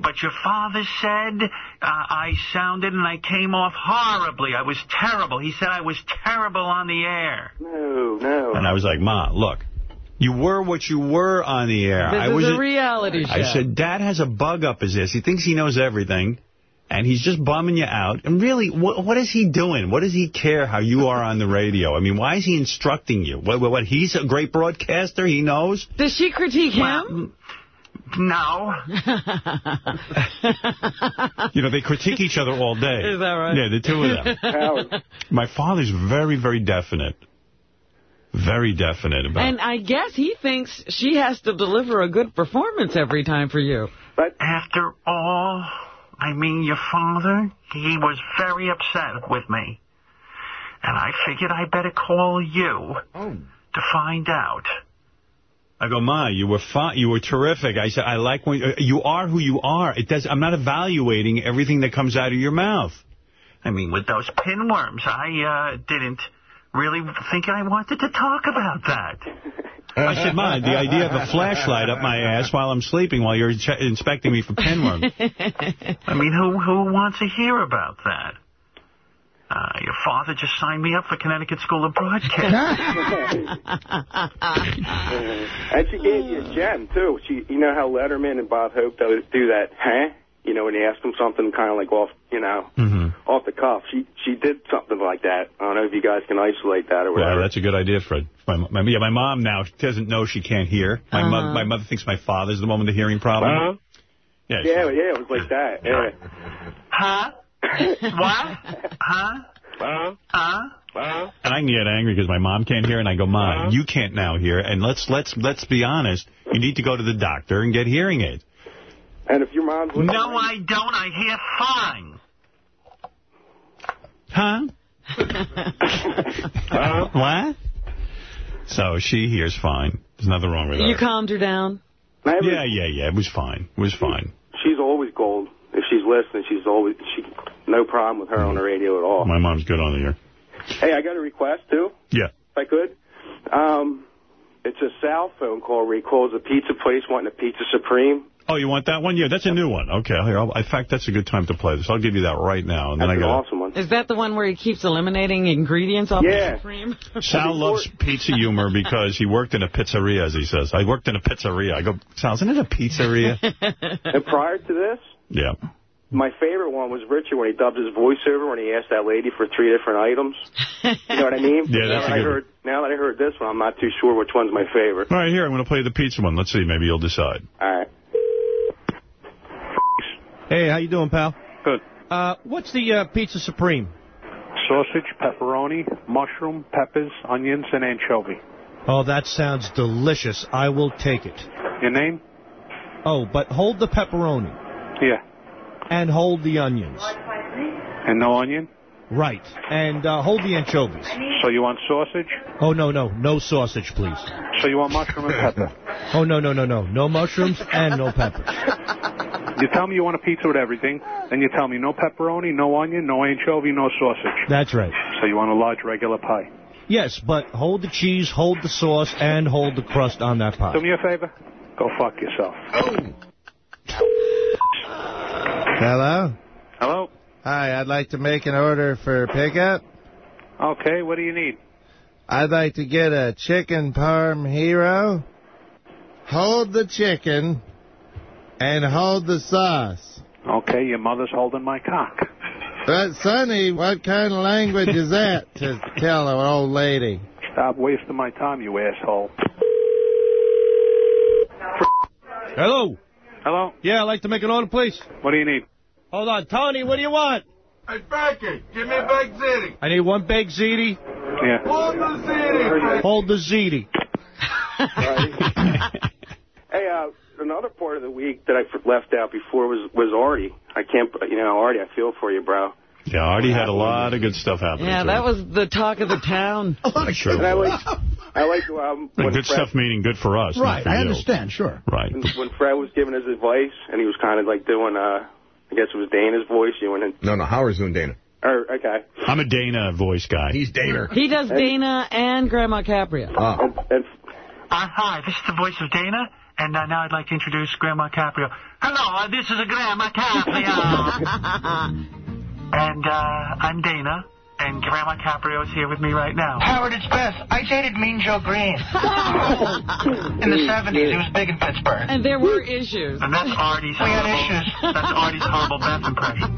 But your father said uh, I sounded and I came off horribly. I was terrible. He said I was terrible on the air. No, no. And I was like, Ma, look, you were what you were on the air. This I is was a reality show. I said, Dad has a bug up his ass. He thinks he knows everything, and he's just bumming you out. And really, what, what is he doing? What does he care how you are on the radio? I mean, why is he instructing you? What, what, what he's a great broadcaster? He knows? Does she critique him? No. You know, they critique each other all day. Is that right? Yeah, the two of them. Howard. My father's very, very definite. Very definite about And I guess he thinks she has to deliver a good performance every time for you. But after all, I mean, your father, he was very upset with me. And I figured I better call you to find out. I go, Ma, you were fine. You were terrific. I said, I like when uh, you are who you are. It does. I'm not evaluating everything that comes out of your mouth. I mean, with those pinworms, I uh, didn't really thinking I wanted to talk about that. I said, mind the idea of a flashlight up my ass while I'm sleeping while you're inspecting me for pinworms. I mean, who who wants to hear about that? Uh, your father just signed me up for Connecticut School of Broadcasting. and she gave you a gem, too. She, You know how Letterman and Bob Hope do do that, huh? You know, when you ask them something kind of like off, you know, Mm-hmm. off the cuff. She she did something like that. I don't know if you guys can isolate that or whatever. Well, that's a good idea, Fred. My, my, yeah, my mom now doesn't know she can't hear. My, Uh-huh. my mother thinks my father's the one with the hearing problem. Uh-huh. Yeah, Yeah, yeah, it was like that. Yeah. Huh? what? Huh? Uh-huh. Huh? Uh-huh. And I can get angry because my mom can't hear, and I go, Mom, you can't now hear, and let's let's let's be honest. You need to go to the doctor and get hearing aids. And if your mom's No, I don't. I hear fine. Huh? what? So she hears fine. There's nothing wrong with her. You calmed her down? Yeah, yeah, yeah. It was fine. It was fine. She's always gold. If she's listening, she's always she no problem with her on the radio at all. My mom's good on the air. Hey, I got a request too. Yeah. If I could. Um, it's a Sal phone call where he calls a pizza place wanting a pizza supreme. Oh, you want that one? Yeah, that's a new one. Okay. Here, I'll, in fact, that's a good time to play this. I'll give you that right now. And then That's I an got awesome one. Is that the one where he keeps eliminating ingredients off Yeah. the Supreme? Sal loves pizza humor because he worked in a pizzeria, as he says. I worked in a pizzeria. I go, Sal, isn't it a pizzeria? and prior to this, yeah. my favorite one was Richard when he dubbed his voiceover when he asked that lady for three different items. You know what I mean? Yeah, now that's a that I good heard, Now that I heard this one, I'm not too sure which one's my favorite. All right, here, I'm going to play the pizza one. Let's see. Maybe you'll decide. All right. Hey, how you doing, pal? Good. Uh, what's the uh, Pizza Supreme? Sausage, pepperoni, mushroom, peppers, onions, and anchovy. Oh, that sounds delicious. I will take it. Your name? Oh, but hold the pepperoni. Yeah. And hold the onions. And no onion? Right. And uh, hold the anchovies. So you want sausage? Oh, no, no. No sausage, please. So you want mushroom and pepper? Oh, no, no, no, no. No mushrooms and no peppers. You tell me you want a pizza with everything, then you tell me no pepperoni, no onion, no anchovy, no sausage. That's right. So you want a large regular pie. Yes, but hold the cheese, hold the sauce, and hold the crust on that pie. Do me a favor? Go fuck yourself. Hello? Hello? Hi, I'd like to make an order for pickup. Okay, what do you need? I'd like to get a chicken parm hero. Hold the chicken and hold the sauce. Okay, your mother's holding my cock. But, Sonny, what kind of language is that to tell an old lady? Stop wasting my time, you asshole. Hello? Hello? Yeah, I'd like to make an order, please. What do you need? Hold on. Tony, what do you want? Hey, Becky, give me a big ziti. I need one baked ziti. Yeah. Hold the ziti. Hold the ziti. Hey, uh, another part of the week that I f- left out before was was Artie. I can't, you know, Artie, I feel for you, bro. Yeah, Artie had a lot of good stuff happening. Yeah, that was the talk of the town. Sure And I like, I like um, when good Fred, stuff meaning good for us. Right, for I you. understand, sure. Right. when, when Fred was giving his advice, and he was kind of like doing, uh, I guess it was Dana's voice. You went in, No, no, Howard's doing Dana. or okay, I'm a Dana voice guy. He's Dana. He does Dana and Grandma Caprio. Ah. and, and Uh, hi, this is the voice of Dana, and uh, now I'd like to introduce Grandma Caprio. Hello, uh, this is a Grandma Caprio. and uh, I'm Dana, and Grandma Caprio is here with me right now. Howard, it's Beth. I dated Mean Joe Greene. In the 70s. He was big in Pittsburgh. And there were issues. And that's Artie's We had horrible, issues. That's Artie's horrible Beth impression.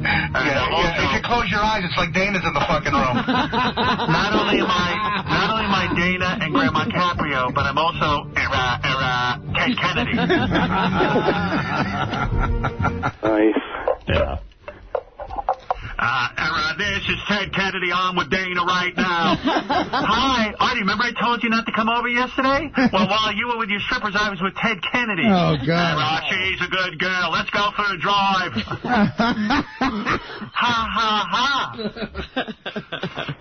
Yeah, uh, yeah, if you close your eyes, it's like Dana's in the fucking room. Not only am I not only am I Dana and Grandma Caprio, but I'm also era era Ted Kennedy. nice. Yeah. Uh, era, this is Ted Kennedy on with Dana right now. Hi, Artie. Remember I told you not to come over yesterday? Well, while you were with your strippers, I was with Ted Kennedy. Oh, God. Era, she's a good girl. Let's go for a drive. ha ha ha.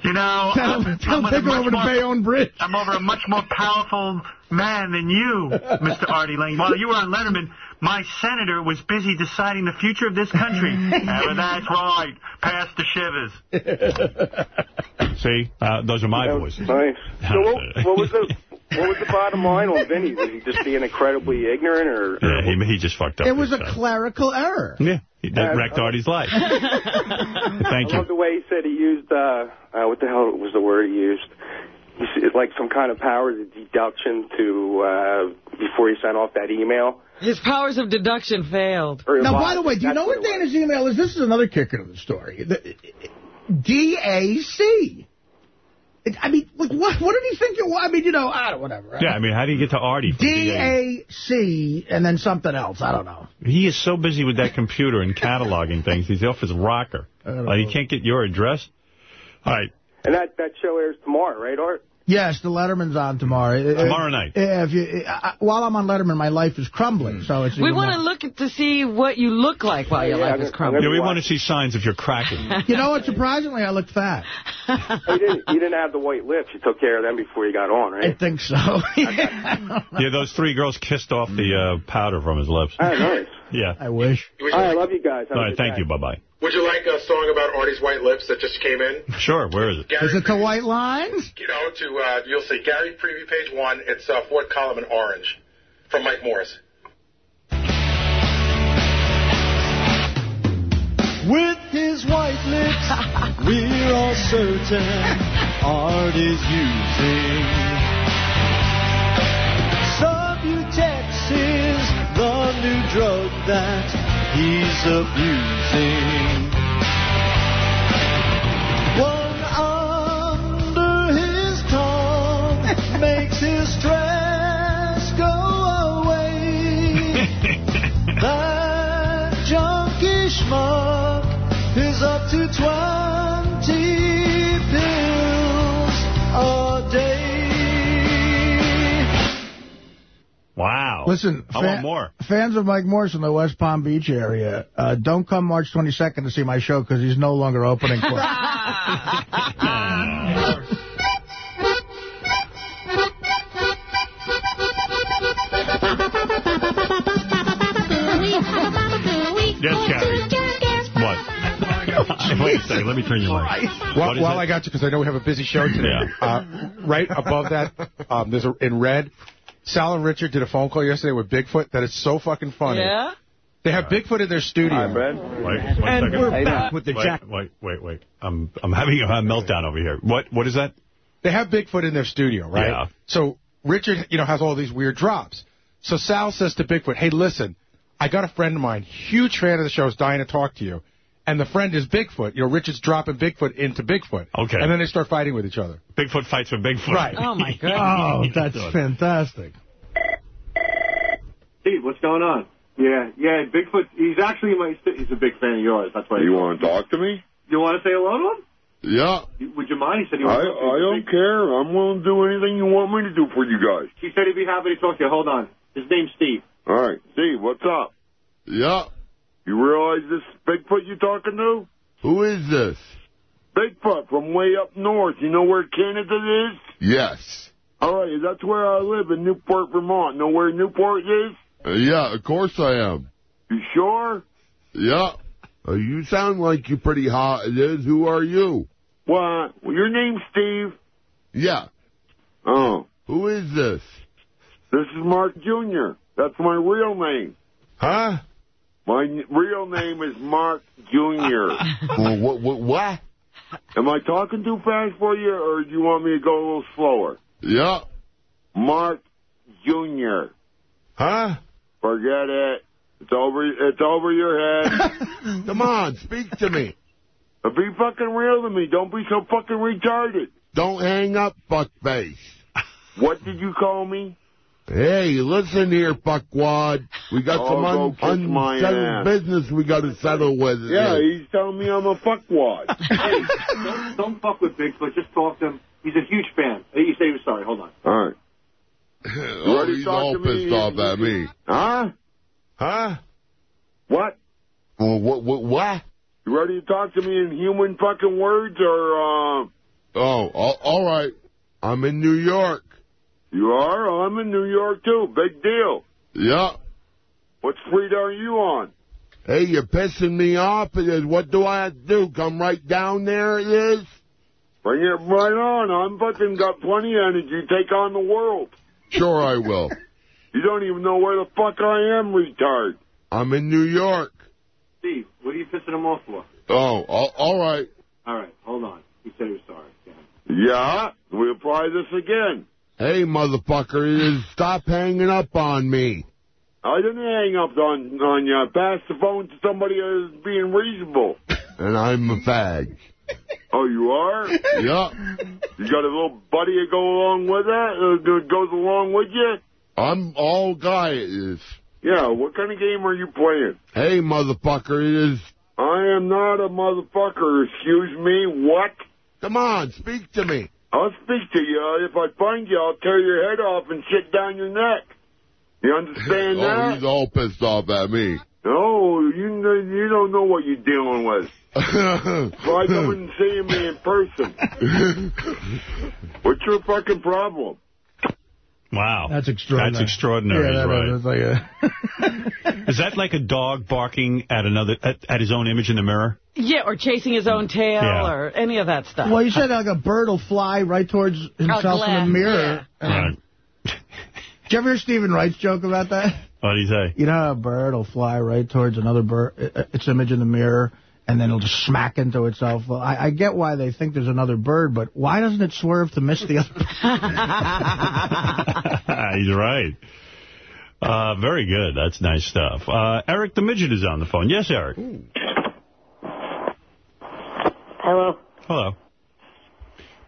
You know, Tell I'm, tell I'm him with a take much over to more- Bayonne Bridge. I'm over a much more powerful man than you, Mr. Artie Lane. While you were on Letterman, my senator was busy deciding the future of this country. Uh, that's right. Pass the shivers. See? Uh, those are my voices. Nice. So what, what was the what was the bottom line on Vinny? Was he just being incredibly ignorant, or? Yeah, he, he just fucked up. It was a big time. clerical error. Yeah, he- that wrecked Artie's life. Thank I you. love the way he said he used, uh, uh, what the hell was the word he used? He s- It's like some kind of powers of deduction to, uh, before he sent off that email. His powers of deduction failed. Or Now, by the way, do you know what it was. Dana's email is? This is another kicker to the story. The- D-A-C. I mean, like, what, what did he think it was? I mean, you know, I don't, whatever. Yeah, I mean, how do you get to Artie? D-A-C and then something else. I don't know. He is so busy with that computer and cataloging things. He's off his rocker. Like, he can't get your address. All right. And that, that show airs tomorrow, right, Art? Yes, the Letterman's on tomorrow. Uh, uh, tomorrow night. Uh, if you, I, while I'm on Letterman, my life is crumbling. Hmm. So it's We want to look at to see what you look like while your Yeah, life is crumbling. Yeah, we want to see signs if you're cracking. You know what? Surprisingly, I look fat. You, didn't, you didn't have the white lips. You took care of them before you got on, right? I think so. Yeah, those three girls kissed off the mm. uh, powder from his lips. Oh, nice. Yeah. I wish. All right, I love you guys. Have All a right, good thank day. you. Bye-bye. Would you like a song about Artie's white lips that just came in? Sure, where is it? Is it the white lines? You know, to uh, you'll see Gary preview page one. It's uh, fourth column in orange from Mike Morris. With his white lips, we're all certain Art is using. Subutex is the new drug that he's abusing. Wow. Listen, I fa- want more. fans of Mike Morris in the West Palm Beach area, uh, don't come March 22nd to see my show because he's no longer opening for Yes, Gary. What? Wait a second. Let me turn your light. Well, while it? I got you, because I know we have a busy show today. Yeah. Uh, right above that, um, there's a, in red, Sal and Richard did a phone call yesterday with Bigfoot that is so fucking funny. Yeah? They have Bigfoot in their studio. Wait, one And second. we're back with the wait, jack. Wait, wait, wait. I'm I'm having a meltdown over here. What What is that? They have Bigfoot in their studio, right? Yeah. So Richard, you know, has all these weird drops. So Sal says to Bigfoot, "Hey, listen, I got a friend of mine, huge fan of the show, is dying to talk to you." And the friend is Bigfoot. You know, Richard's dropping Bigfoot into Bigfoot. Okay. And then they start fighting with each other. Bigfoot fights with Bigfoot. Right. Oh, my God. Oh, God. that's fantastic. Steve, what's going on? Yeah, yeah, Bigfoot, he's actually my, he's a big fan of yours. That's why. You want to talk to me? You want to say hello to him? Yeah. Would you mind? He said he I, was. I don't care. I'm willing to do anything you want me to do for you guys. He said he'd be happy to talk to you. Hold on. His name's Steve. All right. Steve, what's up? Yeah. You realize this Bigfoot you're talking to? Who is this? Bigfoot from way up north. You know where Canada is? Yes. All right, that's where I live in Newport, Vermont. Know where Newport is? Uh, yeah, of course I am. You sure? Yeah. Uh, you sound like you're pretty hot. It is. Who are you? What? Well, your name's Steve. Yeah. Oh. Who is this? This is Mark Jr. That's my real name. Huh? My n- real name is Mark Jr. what, what, what? Am I talking too fast for you, or do you want me to go a little slower? Yeah. Mark Jr. Huh? Forget it. It's over. It's over your head. Come on, speak to me. Be fucking real to me. Don't be so fucking retarded. Don't hang up, fuckface. What did you call me? Hey, listen here, fuckwad. We got Oh, some un- unsettled business we got to settle with. Yeah, he's telling me I'm a fuckwad. hey, don't, don't fuck with Bigfoot. Just talk to him. He's a huge fan. You say sorry. Hold on. All right. oh, he's all to me? pissed off at me. Huh? Huh? What? Well, what, what, what? You ready to talk to me in human fucking words, or uh? Oh, all, all right. I'm in New York. You are? Oh, I'm in New York too. Big deal. Yeah. What street are you on? Hey, you're pissing me off. It is. What do I do? Come right down there, it is? Bring it right on. I'm fucking got plenty of energy. Take on the world. Sure I will. You don't even know where the fuck I am, retard. I'm in New York. Steve, what are you pissing him off for? Oh, all, all right. All right, hold on. He said he was sorry. Yeah, we'll try this again. Hey, motherfucker, it is stop hanging up on me. I didn't hang up on on you. I passed the phone to somebody who's being reasonable. And I'm a fag. Oh, you are? Yup. You got a little buddy to go along with that? Uh, that goes along with you? I'm all guy is. Yeah, what kind of game are you playing? Hey, motherfucker, it is... I am not a motherfucker. Excuse me, what? Come on, speak to me. I'll speak to you. Uh, if I find you, I'll tear your head off and shit down your neck. You understand oh, that? he's all pissed off at me. No, you know- you don't know what you're dealing with. Try coming and seeing me in person. What's your fucking problem? Wow. That's extraordinary. That's extraordinary, Yeah, that right. is like a... Is that like a dog barking at another at, at his own image in the mirror? Yeah, or chasing his own tail Yeah. or any of that stuff. Well, you said like a bird will fly right towards himself in the glad, mirror. Right. Did you ever hear Steven Wright's joke about that? What do you say? You know how a bird will fly right towards another bird, uh, its image in the mirror, and then it'll just smack into itself. Well, I, I get why they think there's another bird, but why doesn't it swerve to miss the other bird? He's right. Uh, very good. That's nice stuff. Uh, Eric the Midget is on the phone. Yes, Eric. Hello. Hello.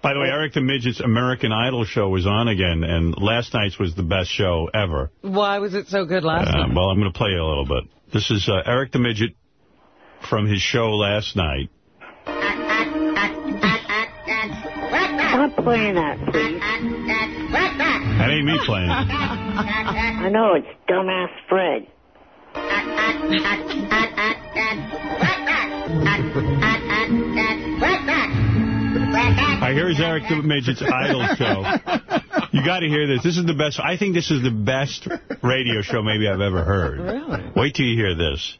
By the way, Eric the Midget's American Idol show was on again, and last night's was the best show ever. Why was it so good last Uh, night? well, I'm going to play you a little bit. This is uh, Eric the Midget from his show last night. Stop playing that, please. That ain't me playing. I know, it's dumbass Fred. I hear it's Eric the Midget's Idol show. You got to hear this. This is the best. I think this is the best radio show maybe I've ever heard. Really? Wait till you hear this.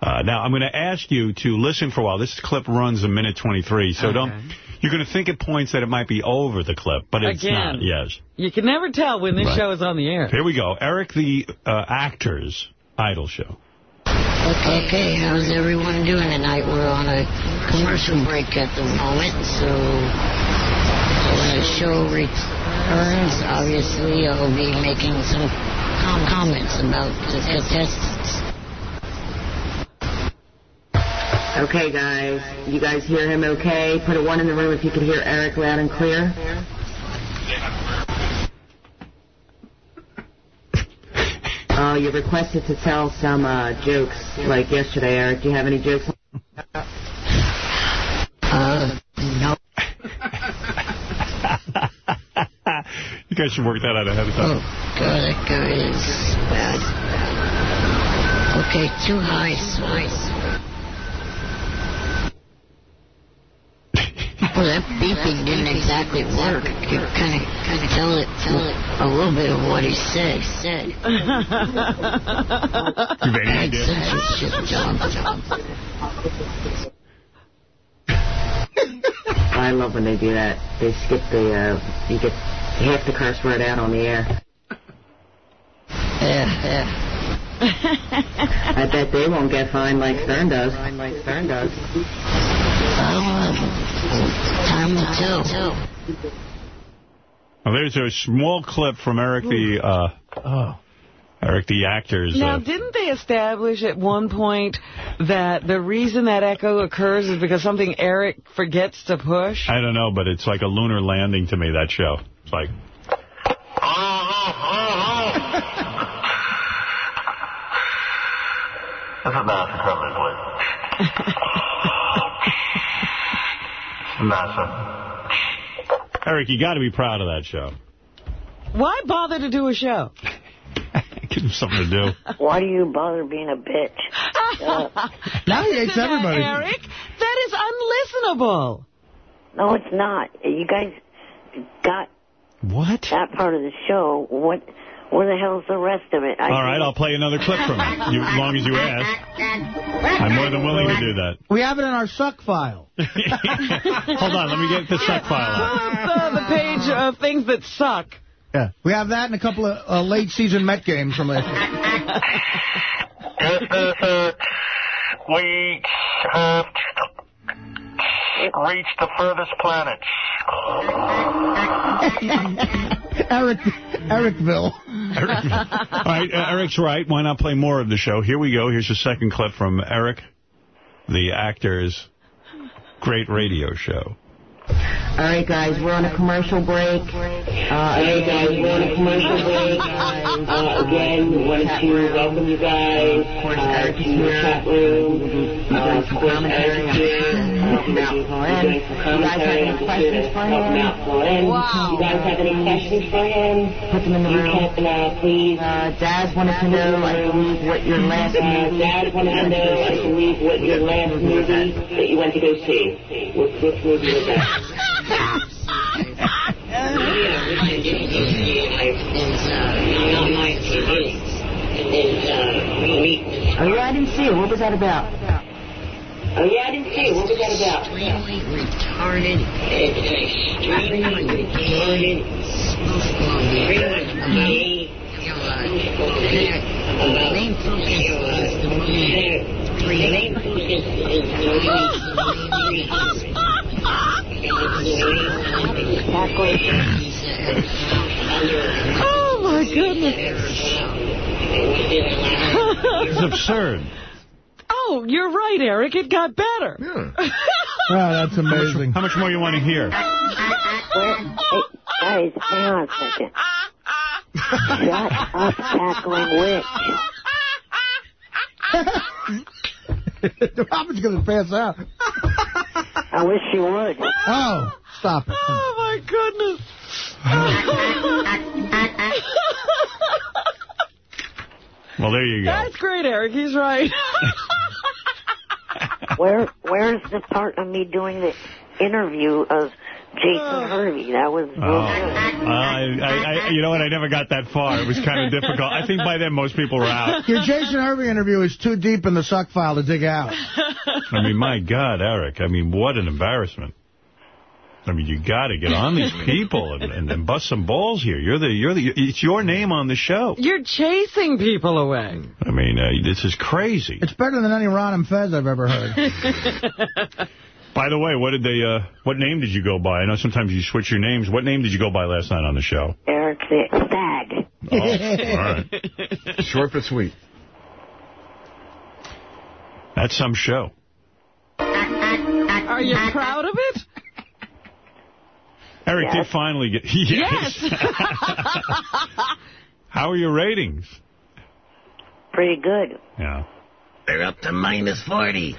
Uh, now, I'm going to ask you to listen for a while. This clip runs a minute 23, so don't... You're going to think at points that it might be over the clip, but it's Again. not. Yes. You can never tell when this Right. show is on the air. Here we go. Eric the uh, Actor's Idol show. Okay, how's everyone doing tonight? We're on a commercial break at the moment, so when the show returns, obviously I'll be making some com- comments about the contestants. Okay, guys. You guys hear him okay? Put a one in the room if you can hear Eric loud and clear. Oh, you requested to tell some uh, jokes like yesterday, Eric. Do you have any jokes? Uh, no. You guys should work that out ahead of time. God, that guy is bad. Okay, too high, nice. Well, that beeping didn't exactly work. You kind of, kind of tell it, tell it a little bit of what he said. Said. You've any idea? censorship job. I love when they do that. They skip the, uh, you get half the curse word out on the air. Yeah, yeah. I bet they won't get fined like Stern does. Like Stern does. Well, time will tell. Well, there's a small clip from Eric the uh, Eric the Actor's. Now, Uh, didn't they establish at one point that the reason that echo occurs is because something Eric forgets to push? I don't know, but it's like a lunar landing to me, that show. It's like, That's a NASA coverage, please. NASA. Eric, you got to be proud of that show. Why bother to do a show? Give him something to do. Why do you bother being a bitch? Now he hates to that, everybody. Eric, that is unlistenable. No, it's not. You guys got what that part of the show. What Where the hell's the rest of it? I All right, I'll play another clip from it, you, as long as you ask. I'm more than willing to do that. We have it in our suck file. Hold on, let me get the suck file out. Up the, the page of things that suck. Yeah. We have that and a couple of uh, late season Met games from last year. This is uh, we have reached the furthest planet. Eric, Ericville. Right, uh, Eric's right. Why not play more of the show? Here we go. Here's a second clip from Eric, the actor's great radio show. All right, guys, we're on a commercial break. Uh, All right, guys, we're on a commercial break. Uh, again, we wanted to welcome you guys uh, to the chat. Uh, of course, Eric is here. Uh, Matt Flynn. You guys have any questions for him? Matt Flynn. Wow. You guys have any questions for him? Put them in the room. You can, uh, please. Uh, Daz wanted to know, I believe, what your last Uh, movie. Dad wanted to know, I believe, what your last movie that you went to go see. What, which movie was that? Oh, yeah, I didn't see it. What was that about? Oh, yeah, I didn't see it. What was that about? Extremely retarded. It's an extremely retarded spoof movie about the main focus is the movie. The main focus is the movie. Oh, my goodness. It's absurd. Oh, you're right, Eric. It got better. Oh, that's amazing. How much more you want to hear? Guys, hang on a second. Shut up, cackling witch. Robin's going to pass out. I wish you would. Oh, stop it. Oh, my goodness. Well, there you go. That's great, Eric. He's right. Where Where's the part of me doing the interview of Jason oh. Hervey? That was real Oh. good. I, I, I, you know what? I never got that far. It was kind of difficult. I think by then most people were out. Your Jason Hervey interview is too deep in the suck file to dig out. I mean, my God, Eric. I mean, what an embarrassment. I mean, you got to get on these people and, and, and bust some balls here. You're the, you're the, it's your name on the show. You're chasing people away. I mean, uh, this is crazy. It's better than any Ron and Fez I've ever heard. By the way, what did they, uh, what name did you go by? I know sometimes you switch your names. What name did you go by last night on the show? Eric the Stag. Oh, all right. Short but sweet. That's some show. Are you proud of it? Eric Yes. did finally get... Yes. How are your ratings? Pretty good. Yeah. They're up to minus 40.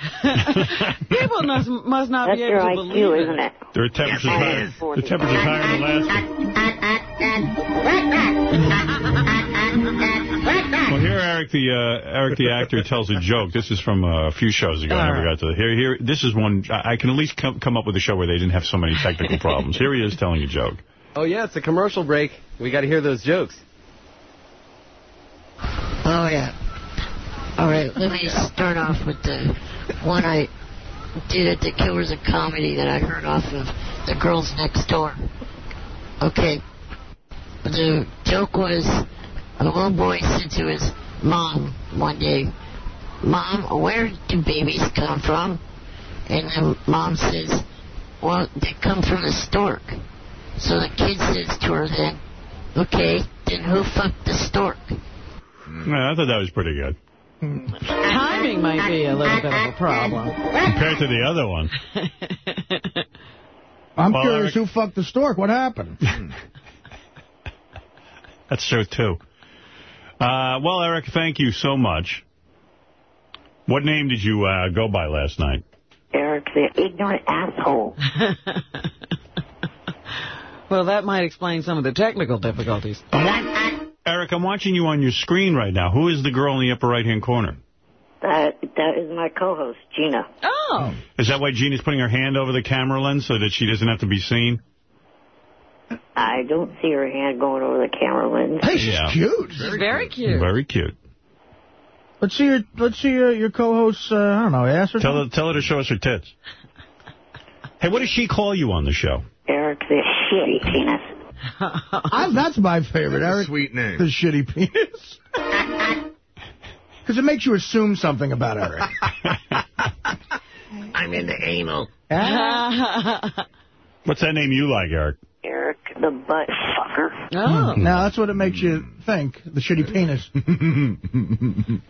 People must, must not That's be able to IQ, believe it. isn't it? There are temperatures Yes, higher. is. The temperatures higher in Alaska. Well, here Eric the uh, Eric the actor tells a joke. This is from uh, a few shows ago. I never got to here. Here, this is one. I I can at least come, come up with a show where they didn't have so many technical problems. Here he is telling a joke. Oh, yeah, it's a commercial break. We got to hear those jokes. Oh, yeah. All right, let me start off with the one I did at the Killers of Comedy that I heard off of The Girls Next Door. Okay. The joke was a little boy said to his mom one day, Mom, where do babies come from? And the mom says, Well, they come from the stork. So the kid says to her then, Okay, then who fucked the stork? Hmm. Yeah, I thought that was pretty good Timing might be a little bit of a problem. compared to the other one. I'm Well, curious Eric- who fucked the stork. What happened? That's true too. Uh, well, Eric, thank you so much. What name did you uh, go by last night? Eric, the ignorant asshole. Well, that might explain some of the technical difficulties. Eric, I'm watching you on your screen right now. Who is the girl in the upper right-hand corner? That that is my co-host Gina. Oh. Is that why Gina's putting her hand over the camera lens so that she doesn't have to be seen? I don't see her hand going over the camera lens. Hey, she's Yeah. cute. She's very cute. Very cute. Let's see your let's see your, your co-host. Uh, I don't know, ass or Tell something. her, tell her to show us her tits. Hey, what does she call you on the show? Eric, the shitty penis. I, that's my favorite, That's a Eric. sweet name. The shitty penis. Because it makes you assume something about Eric. I'm into anal. What's that name you like, Eric? Eric, the butt fucker. oh. Hmm. now that's what it makes you think. The shitty penis.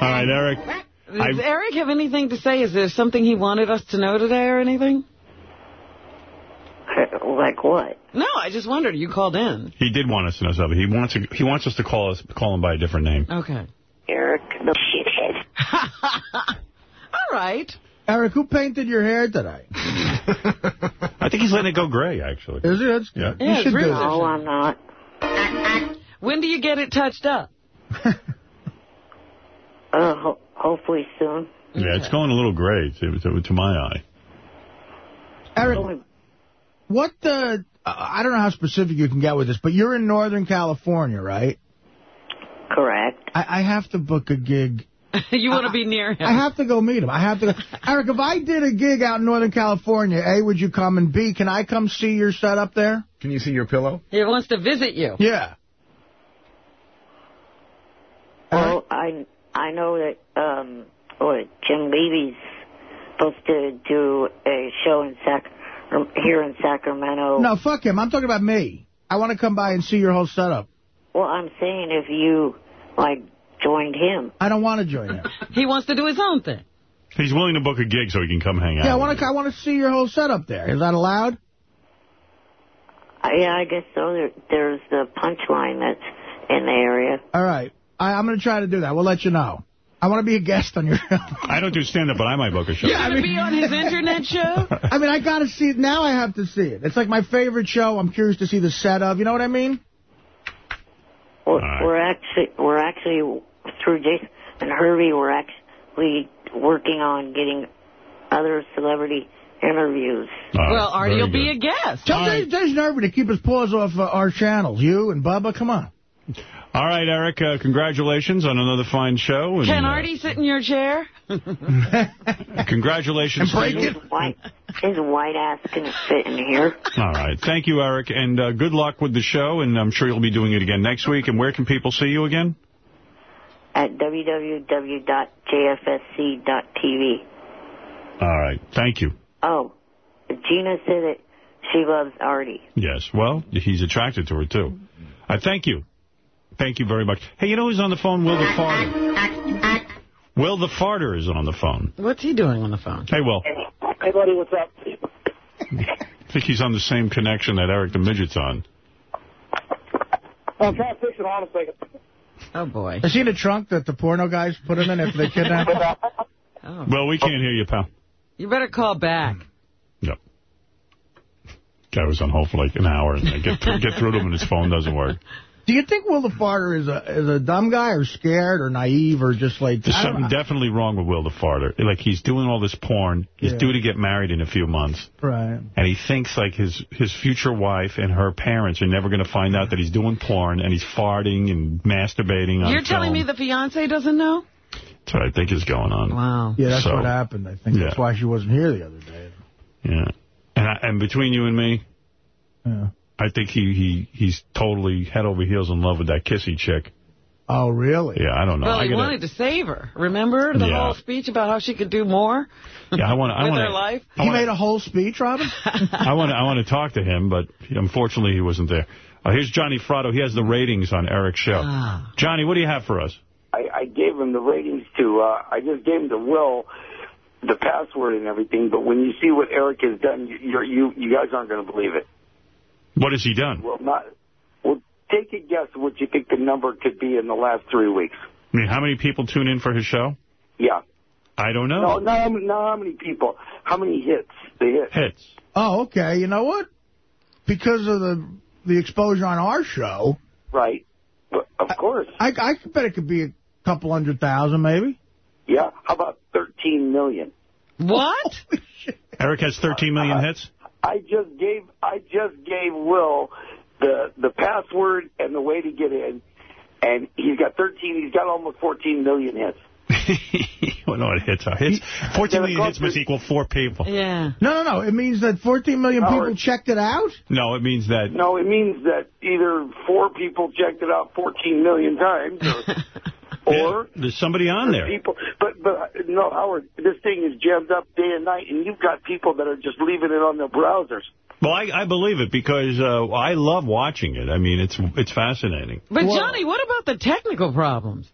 All right, Eric. Does Eric have anything to say? Is there something he wanted us to know today or anything? Like what? No, I just wondered. You called in. He did want us to know something. He wants to, he wants us to call us call him by a different name. Okay. Eric, the shithead. All right. Eric, who painted your hair today? I think he's letting it go gray, actually. Is it? That's Yeah. good. Yeah, you it's should do really- that. No, I'm not. When do you get it touched up? Uh, ho- hopefully soon. Yeah, it's going a little gray to, to, to my eye. Eric, what the... Uh, I don't know how specific you can get with this, but you're in Northern California, right? Correct. I, I have to book a gig. you want to be near him. I have to go meet him. I have to go. Eric, if I did a gig out in Northern California, A, would you come? And B, can I come see your setup there? Can you see your pillow? He wants to visit you. Yeah. Well, I I know that um, what Jim Levy's supposed to do a show in Sac here in Sacramento. No, fuck him. I'm talking about me. I want to come by and see your whole setup. Well, I'm saying if you like joined him. I don't want to join him. He wants to do his own thing. He's willing to book a gig so he can come hang out. Yeah, I want to. I want to see your whole setup there. Is that allowed? Uh, yeah, I guess so. There, there's the punchline that's in the area. All right. I, I'm going to try to do that. We'll let you know. I want to be a guest on your show. I don't do stand-up, but I might book a show. You're going to be on his internet show? I mean, I got to see it. Now I have to see it. It's like my favorite show. I'm curious to see the set of. You know what I mean? We're, we're actually we're actually through Jason and Hervey. We're actually working on getting other celebrity interviews. well, Artie you'll be a guest. Tell Dave, Dave's nervy to keep his paws off uh, our channels. You and Bubba, come on. All right, Eric, uh, congratulations on another fine show. And, Can uh, Artie sit in your chair? congratulations. to you. His white, his white ass can fit in here. All right. Thank you, Eric, and uh, good luck with the show, and I'm sure you'll be doing it again next week. And where can people see you again? At www.jfsc.tv. All right. Thank you. Oh, Gina said that she loves Artie. Yes. Well, he's attracted to her, too. I thank you. Thank you very much. Hey, you know who's on the phone? Will the Farter. Will the Farter is on the phone. What's he doing on the phone? Hey, Will. Hey, buddy, what's up? I think he's on the same connection that Eric the Midget's on. I'm trying to fix it. Hold on a second. Oh, boy. Is he the trunk that the porno guys put him in after they kidnapped him? Oh. Well, we can't hear you, pal. You better call back. Yep. Guy was on hold for like an hour, and I get through, get through to him, and his phone doesn't work. Do you think Will the Farter is a is a dumb guy or scared or naive or just like... There's something know. definitely wrong with Will the Farter. Like, he's doing all this porn. He's Yeah. due to get married in a few months. Right. And he thinks, like, his, his future wife and her parents are never going to find out that he's doing porn and he's farting and masturbating on You're telling me the fiance doesn't know? That's what I think is going on. Wow. Yeah, that's So, what happened. I think yeah. that's why she wasn't here the other day. Yeah. And, I, and between you and me, Yeah. I think he, he he's totally head over heels in love with that kissy chick. Oh, really? Yeah, I don't know. Well, I he gotta- wanted to save her. Remember the Yeah. whole speech about how she could do more Yeah, I want. I with want. her life? He made a whole speech, Robin? I want. I want to talk to him, but unfortunately, he wasn't there. Uh, here's Johnny Fratto. He has the ratings on Eric's show. Ah. Johnny, what do you have for us? I, I gave him the ratings to, uh, I just gave him the Will the password and everything, but when you see what Eric has done, you're, you you guys aren't going to believe it. What has he done? Well, not, well, take a guess what you think the number could be in the last three weeks. I mean, how many people tune in for his show? Yeah. I don't know. No, not, how many- not how many people, how many hits they hit. Hits. Oh, okay. You know what? Because of the the exposure on our show, Right. But of course. I, I bet it could be a couple hundred thousand, maybe. Yeah. How about 13 million? What? Eric has 13 million uh, hits. I, just gave I just gave Will the the password and the way to get in, and he's got 13. He's got almost 14 million hits. well, no, it hits are. Hits, 14 million hits must equal four people. Yeah. No, no, no. It means that 14 million people checked it out? No, it means that... No, it means that either four people checked it out 14 million times, or, or There's somebody on there. people. But but no, Howard, this thing is jammed up day and night, and you've got people that are just leaving it on their browsers. Well, I, I believe it because uh, I love watching it. I mean, it's it's fascinating. But, Johnny, what about the technical problems?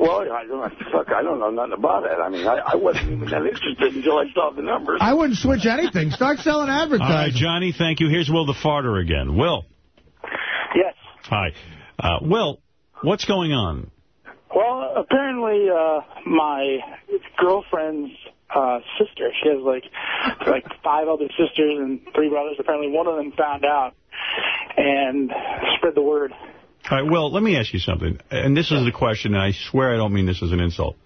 Well, I don't fuck. I don't know nothing about it. I mean, I, I wasn't even that interested until I saw the numbers. I wouldn't switch anything. Start selling advertising. All right, advertising. Johnny, thank you. Here's Will the Farter again. Will. Yes. Hi. Uh, Will, what's going on? Well, apparently, uh, my girlfriend's uh, sister, she has like like five other sisters and three brothers. Apparently, one of them found out and spread the word. All right, Will, let me ask you something. And this is the question, and I swear I don't mean this as an insult.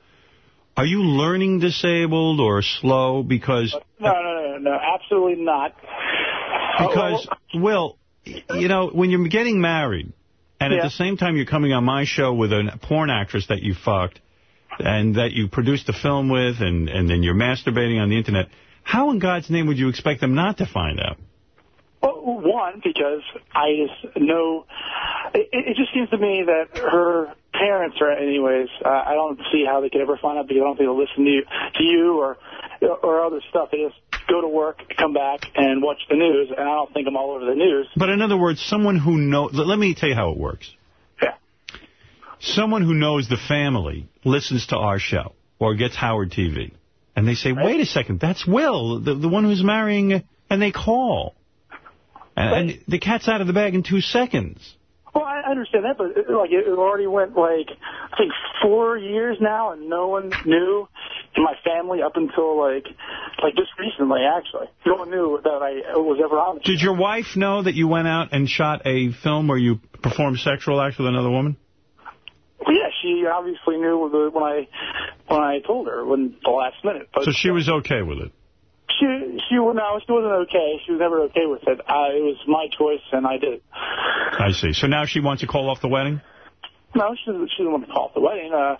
Are you learning disabled or slow? Because No, no, no, no, absolutely not. Because, Will, you know, when you're getting married, and at the same time you're coming on my show with a porn actress that you fucked, and that you produced the film with, and, and then you're masturbating on the Internet, how in God's name would you expect them not to find out? Well, one, because I just know, it, it just seems to me that her parents are, anyways, uh, I don't see how they could ever find out because I don't think they'll listen to you, to you or or other stuff. They just go to work, come back, and watch the news, and I don't think I'm all over the news. But in other words, someone who knows, let me tell you how it works. Yeah. Someone who knows the family listens to our show or gets Howard TV. And they say, wait a second, that's Will, the, the one who's marrying, and they call. And, and the cat's out of the bag in two seconds. Well, I understand that, but uh, it, like it already went like I think four years now, and no one knew in my family up until like like just recently. Actually, no one knew that I uh, was ever on. Did your wife know that you went out and shot a film where you performed sexual acts with another woman? Well, yeah, she obviously knew when when I when I told her when the last minute. But So she was okay with it. She she no, she wasn't okay. She was never okay with it. I, it was my choice, and I did it. I see. So now she wants to call off the wedding? No, she doesn't, she doesn't want to call off the wedding. Uh,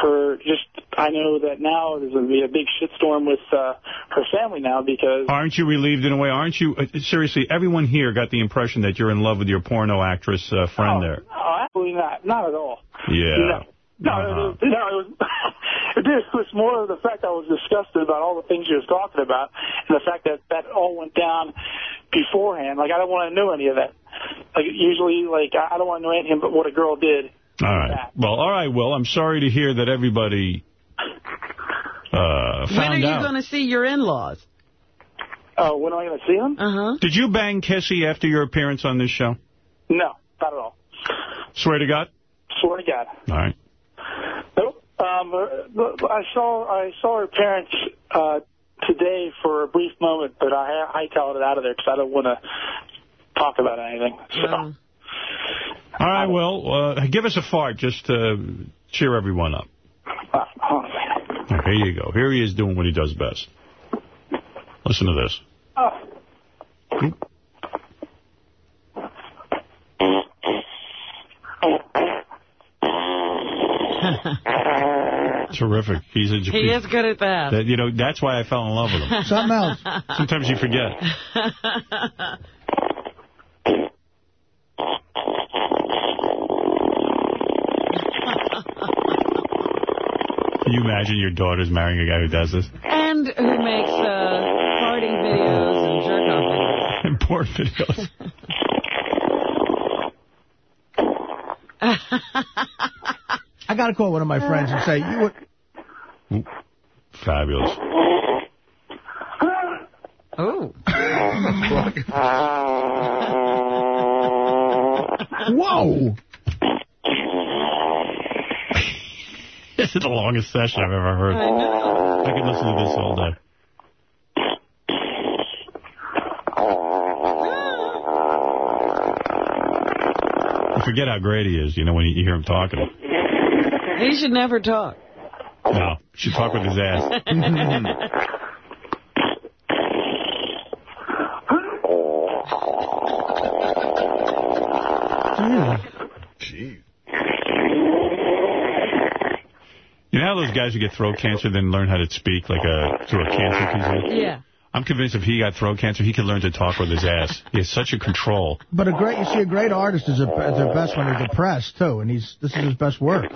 her just, I know that now there's going to be a big shitstorm with uh, her family now because Aren't you relieved in a way? Aren't you? Uh, seriously, everyone here got the impression that you're in love with your porno actress uh, friend there. oh, absolutely not, not at all. Yeah. No, Uh-huh. no, it, no, it was. It was more of the fact I was disgusted about all the things you was talking about, and the fact that that all went down beforehand. Like I don't want to know any of that. Like usually, like I I don't want to know anything but what a girl did. All right. Well, all right, Will. I'm sorry to hear that everybody uh, When are you going to see your in-laws? Oh, when am I going to see them? Uh-huh. Did you bang Kissy after your appearance on this show? No, not at all. Swear to God? Swear to God. All right. Nope. Um, uh, I saw I saw her parents uh, today for a brief moment, but I hightailed it out of there because I don't want to talk about anything. So. All right, well, Uh, give us a fart just to cheer everyone up. Okay, here you go. Here he is doing what he does best. Listen to this. Terrific. He's a He is good at that. That, you know, that's why I fell in love with him. Something else. Sometimes you forget. Can you imagine your daughter's marrying a guy who does this? and who makes uh, farting videos and jerk-off videos. And porn videos. I got to call one of my friends and say, you were... Fabulous. Oh. Whoa! This is the longest session I've ever heard. I know. I could listen to this all day. You forget how great he is, you know, when you hear him talking. He should never talk. No, should talk with his ass. yeah. Jeez. You know how those guys who get throat cancer then learn how to speak like a through a cancer? Yeah. I'm convinced if he got throat cancer, he could learn to talk with his ass. He has such a control. But a great, you see, a great artist is at their best when they're depressed, too, and he's this is his best work.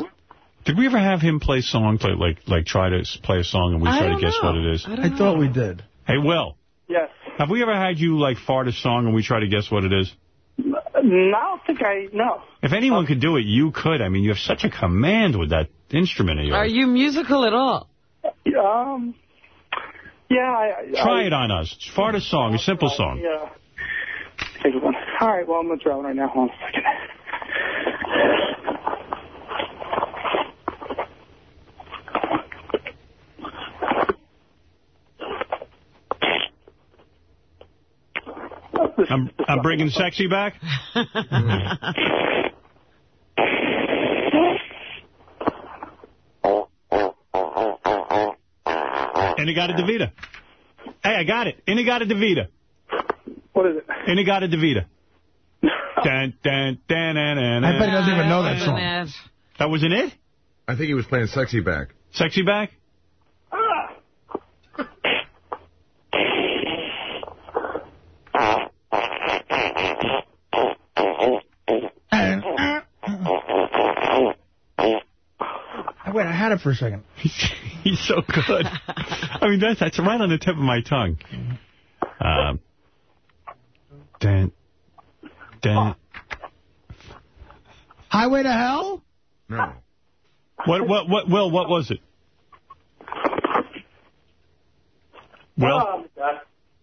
Did we ever have him play songs like like like try to play a song and we try to guess know. what it is? I don't I thought we did. Hey, Will. Yes. Have we ever had you like fart a song and we try to guess what it is? No, I don't think I know. If anyone could do it, you could. I mean, you have such a command with that instrument of yours. Are you musical at all? Um, yeah. I, Try I, it on us. Fart a song, a simple song. Yeah. Take one. All right. Well, I'm gonna try one right now. Hold on a second. I'm, I'm bringing sexy back. And he got a Davida. Hey, I got it. In-A-Gadda-Da-Vida. What is it? In-A-Gadda-Da-Vida. dun, dun, dun, dun, dun, I bet he doesn't even know that song. That wasn't it? I think he was playing Sexy Back. Sexy back? It for a second. He's so good. I mean, that's, that's right on the tip of my tongue. Um, dun, dun. Highway to Hell? No. What, what, what, Will, what was it? Will? Um,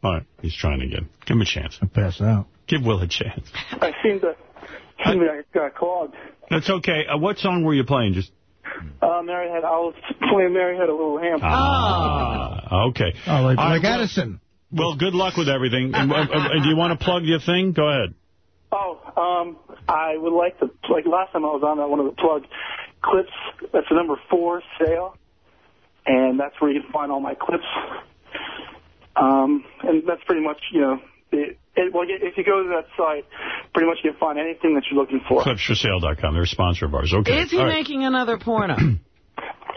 All right, he's trying again. Give him a chance. I passed out. Give Will a chance. I seem to. Seem to I got clogged. That's okay. Uh, what song were you playing? Just Uh, Mary had. I was playing Mary had a little ham. Ah, okay. Oh, like, All right, like well- Edison. Well, good luck with everything. And, uh, uh, do you want to plug your thing? Go ahead. Oh, um, I would like to, like last time I was on, I wanted to plug clips. That's the number four sale, and that's where you can find all my clips. Um, and that's pretty much, you know, it, it, well, if you go to that site, pretty much you can find anything that you're looking for. Clipsforsale.com. They're a sponsor of ours. Okay. Is he All right. making another porno?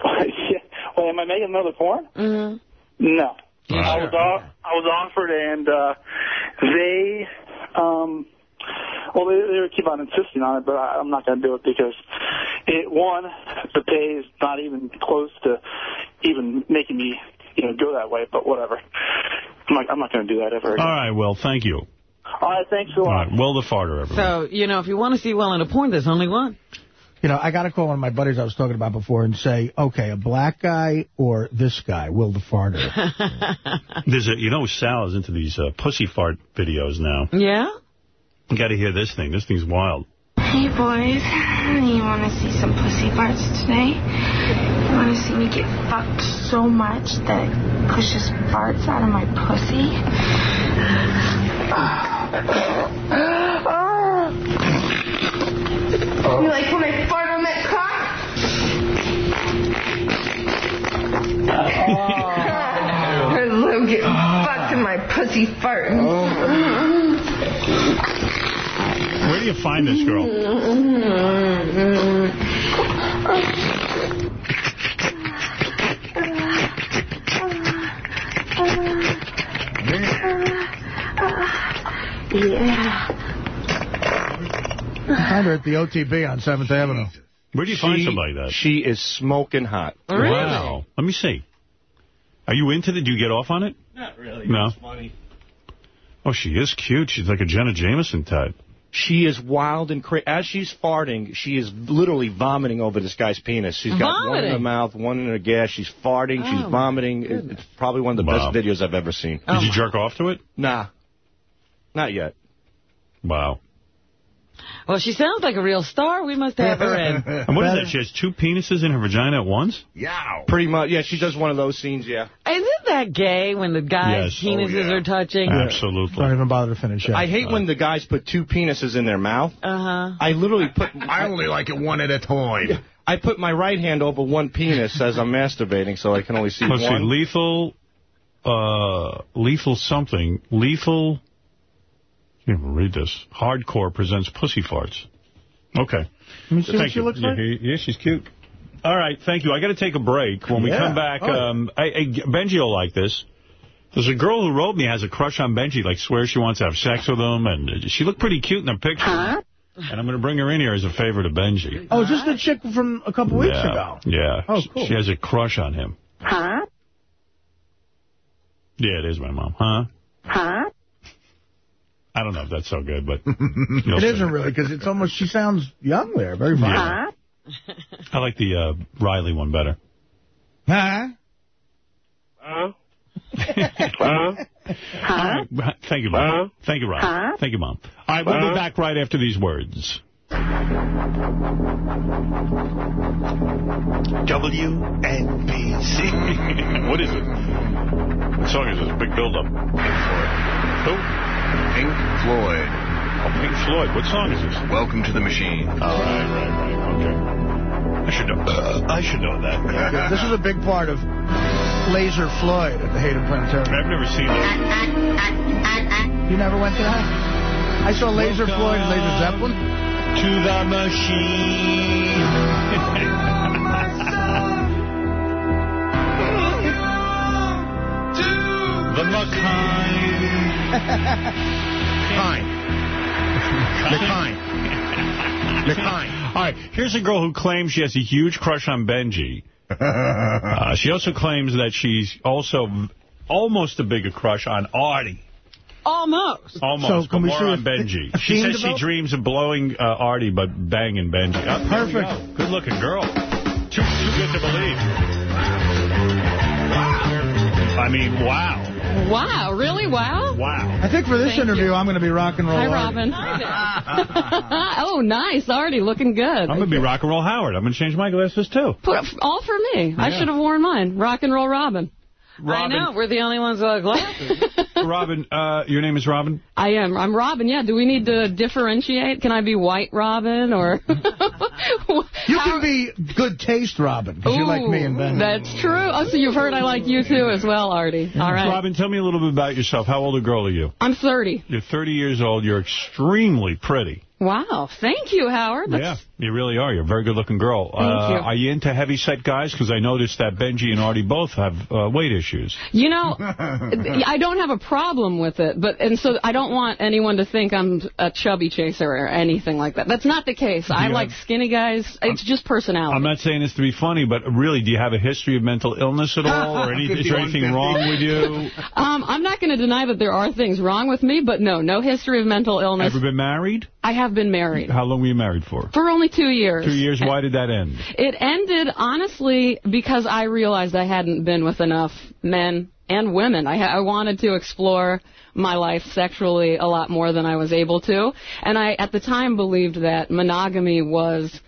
yeah. Well, am I making another porn? mm-hmm. No. All I was off, I was offered, and uh, they, um, well, they, they would keep on insisting on it, but I, I'm not going to do it because, it one, the pay is not even close to even making me, you know, go that way. But whatever, I'm not, I'm not going to do that ever All again. right, Will, thank you. All right, thanks a All lot. right, Will the Farter, everyone. So, you know, if you want to see Will in a porn, there's only one. You know, I got to call one of my buddies I was talking about before and say, okay, a black guy or this guy, Will the Farter. There's a, you know, Sal is into these uh, pussy fart videos now. Yeah? You got to hear this thing. This thing's wild. Hey boys, you want to see some pussy farts today? You want to see me get fucked so much that it pushes farts out of my pussy? You like when I fart on that cock? I oh. love getting fucked in my pussy farting. Oh. Where do you find this girl? Yeah. Find her at the OTB on 7th Avenue. Where do you find somebody like that? She is smoking hot. Wow. Let me see. Are you into the? Do you get off on it? Not really. No. It's funny. Oh, she is cute. She's like a Jenna Jameson type. She is wild and crazy. As she's farting, she is literally vomiting over this guy's penis. She's got one in her mouth, one in her gas. She's farting. Oh, she's vomiting. It- It's probably one of the Wow. best videos I've ever seen. Did you oh. jerk off to it? Nah. Not yet. Wow. Well, she sounds like a real star. We must have her in. And what is that? She has two penises in her vagina at once? Yeah. Pretty much. Yeah, she does one of those scenes, yeah. Isn't that gay when the guy's Yes. Oh, penises yeah. are touching? Absolutely. Don't even bother to finish it. I hate when the guys put two penises in their mouth. Uh-huh. I literally put... I only like it one at a time. I put my right hand over one penis as I'm masturbating, so I can only see Let's see. one. Lethal, uh, lethal something. Lethal, I can't even read this. Hardcore presents Pussy Farts. Okay. Let me see Thank what she you. looks Yeah, like. Yeah, she's cute. All right, thank you. I got to take a break. When we Yeah. come back, Oh, um, I, I, Benji will like this. There's a girl who wrote me has a crush on Benji, like swears she wants to have sex with him, and she looked pretty cute in the picture. And I'm going to bring her in here as a favor to Benji. Oh, is this the chick from a couple weeks yeah. ago? Yeah. Oh, She- cool. She has a crush on him. Huh? Yeah, it is my mom. Huh? Huh? I don't know if that's so good, but you'll It see. isn't really, because it's almost, she sounds young there, very fine. Yeah. I like the uh, Riley one better. Huh? Huh? Thank you, Mom. Thank you, Rob. Huh? Thank you, Mom. All right, we'll be back right after these words. WNBC. what is it? What song is this? Big build-up. Who? Pink Floyd. Oh, Pink Floyd. What song is this? Welcome to the Machine. Oh, right, right, right. Okay. I should know. Uh, I should know that. This is a big part of Laser Floyd at the Hayden Planetarium. I've never seen it. You never went to that? I saw Laser Floyd and Laser Zeppelin. To the machine. the Kind. The kind. The kind. All right, here's a girl who claims she has a huge crush on Benji. Uh, she also claims that she's also almost a bigger crush on Artie. Almost. Almost, So but can we more see on Benji. She theme says she dreams of blowing uh, Artie, but banging Benji. Oh, Perfect. go. Good-looking girl. Too, too good to believe. I mean, wow. Wow, really? Wow? Wow. I think for this Thank interview, you. I'm going to be rock and roll. Hi, Robin. oh, nice. Already looking good. I'm going to be rock and roll Howard. I'm going to change my glasses, too. Put, all for me. I should have worn mine. Rock and roll Robin. I know. We're the only ones with glasses. Robin, uh, your name is Robin? I am. I'm Robin. Yeah. Do we need to differentiate? Can I be White Robin or? You can be good taste, Robin, because you like me and Ben. That's true. Oh, so you've heard I like you too as well, Artie. All right. Robin, tell me a little bit about yourself. How old a girl are you? I'm 30. You're 30 years old. You're extremely pretty. Wow. Thank you, Howard. That's, Yeah, you really are. You're a very good-looking girl. Thank uh, you. Are you into heavy-set guys? Because I noticed that Benji and Artie both have uh, weight issues. You know, I don't have a problem with it, but and so I don't want anyone to think I'm a chubby chaser or anything like that. That's not the case. I like have- skinny guys. It's just personality. I'm not saying this to be funny, but really, do you have a history of mental illness at all? Or any, is there anything wrong with you? Um, I'm not going to deny that there are things wrong with me, but no, no history of mental illness. Ever been married? I have been married How long were you married for? for only two years. Two years. Why did that end? It ended, honestly, because I realized I hadn't been with enough men and women. I, I wanted to explore my life sexually a lot more than I was able to. And I, at the time, believed that monogamy was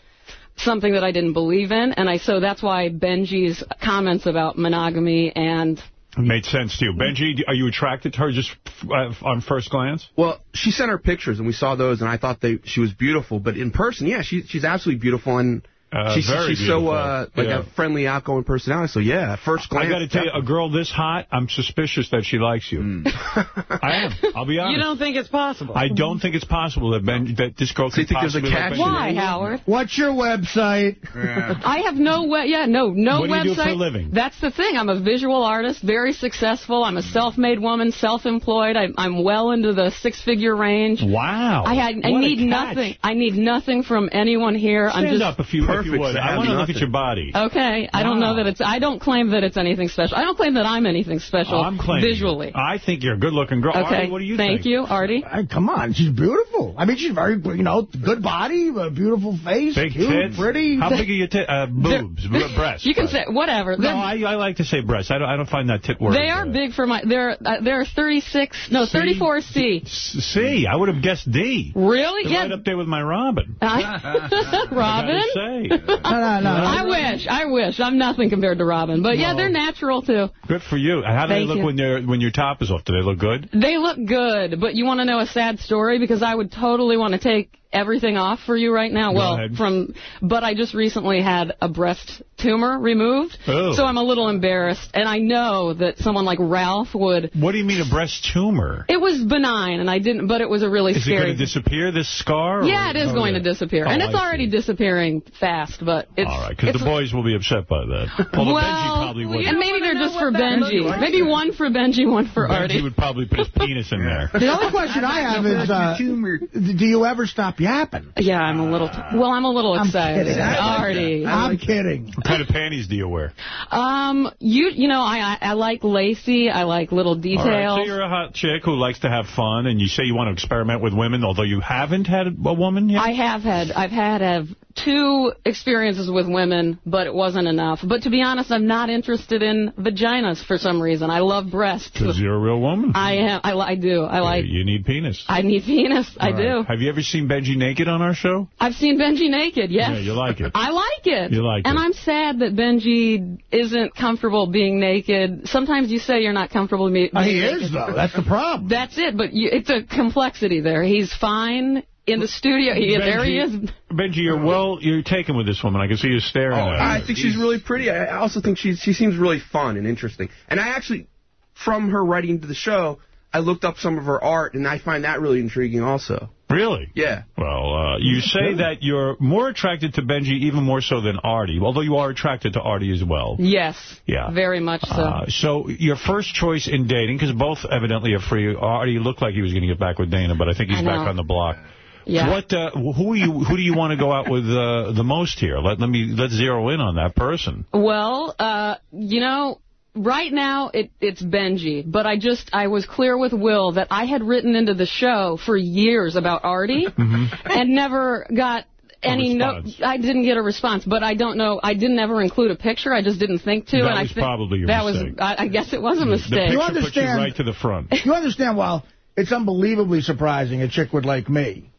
something that I didn't believe in. And I so that's why Benji's comments about monogamy and made sense to you. Benji, are you attracted to her just uh, on first glance? Well, she sent her pictures, and we saw those, and I thought they she was beautiful. But in person, yeah, she, she's absolutely beautiful, and Uh, she's, very she's so uh, like Yeah. a friendly, outgoing personality. So yeah, first glance, I got to tell you, a girl this hot, I'm suspicious that she likes you. Hmm. I am. I'll be honest. You don't think it's possible? I don't think it's possible that Ben, that this girl So you could think there's a possibly catch? like why, Howard? What's your website? I have no we- yeah, no, no What do website. you do for a living? That's the thing. I'm a visual artist, very successful. I'm a self-made woman, self-employed. I, I'm well into the six-figure range. Wow. I had, I What a need catch. nothing. I need nothing from anyone here. I'm Stand just up if you, if Perfect you would. I want to look at your body. Okay, I don't know that it's. I don't claim that it's anything special. I don't claim that I'm anything special I'm claiming. visually. I think you're a good-looking girl. Okay, Artie, what do you thank think? Thank you, Artie. Hey, come on, she's beautiful. I mean, she's very, you know, good body, a beautiful face, Big cute, tits. pretty. How big are your tit? Uh, boobs, breasts. You can breasts. say whatever. No, They're- I, I like to say breasts. I don't, I don't find that tit word. they are uh, big for my. They're uh, they're 36. No, C? 34 C. C. I would have guessed D. Really? They're Yeah. Right up there with my Robin. I- Robin. I. No, no, no. I wish. I wish. I'm nothing compared to Robin. But yeah, they're natural too. Good for you. How do they look you. when they're when your top is off? Do they look good? They look good, but you want to know a sad story because I would totally want to take everything off for you right now. Go well, ahead. from but I just recently had a breast tumor removed, Oh. so I'm a little embarrassed. And I know that someone like Ralph would. What do you mean a breast tumor? It was benign, and I didn't, but it was a really Is it scary. going to disappear, this scar? yeah, it is Oh, going yeah. to disappear, Oh, and it's I already disappearing fast. But it's All right, because the boys will be upset by that. Although well, Benji probably would. and maybe they're just for Benji. Maybe one for Benji, one for Benji Artie. would probably put his penis in there. The only question I have is, uh, do you ever stop yapping? Yeah, I'm a little. well, I'm a little I'm excited. kidding. I like Artie. that. I'm kidding. What kind of panties do you wear? Um, you you know, I I, I like lacy. I like little All right, details. so you're a hot chick who likes to have fun, and you say you want to experiment with women, although you haven't had a woman yet? I have had I've had have two experiences with women, but it wasn't enough. But to be honest, I'm not interested in vaginas for some reason. I love breasts. Because you're a real woman. I am. I, I do. I like. You need penis. I need penis. I All right. do. Have you ever seen Benji naked on our show? I've seen Benji naked. Yes. Yeah, you like it. I like it. You like and it. I'm sad that Benji isn't comfortable being naked. Sometimes you say you're not comfortable being Uh, he naked. is, though. That's the problem. That's it, but you, it's a complexity there. He's fine in the studio. He, there he is. Benji, you're well, you're taken with this woman. I can see you staring Oh, at her. I think she's really pretty. I I also think she's she seems really fun and interesting. And I actually, from her writing to the show, I looked up some of her art, and I find that really intriguing also. Really? Yeah. Well, uh, you say that you're more attracted to Benji even more so than Artie, although you are attracted to Artie as well. Yes. Yeah. Very much so. Uh, so your first choice in dating, because both evidently are free. Artie looked like he was going to get back with Dana, but I think he's I back on the block. Yeah. What? Uh, who are you? Who do you want to go out with uh, the most here? Let let me let's zero in on that person. Well, uh, you know, right now it, it's Benji, but I just I was clear with Will that I had written into the show for years about Artie mm-hmm. and never got any no I didn't get a response, but I don't know I didn't ever include a picture. I just didn't think to That and I was think probably your that mistake. was I, I guess it was a The mistake. picture puts you right to the front. You understand, while it's unbelievably surprising a chick would like me,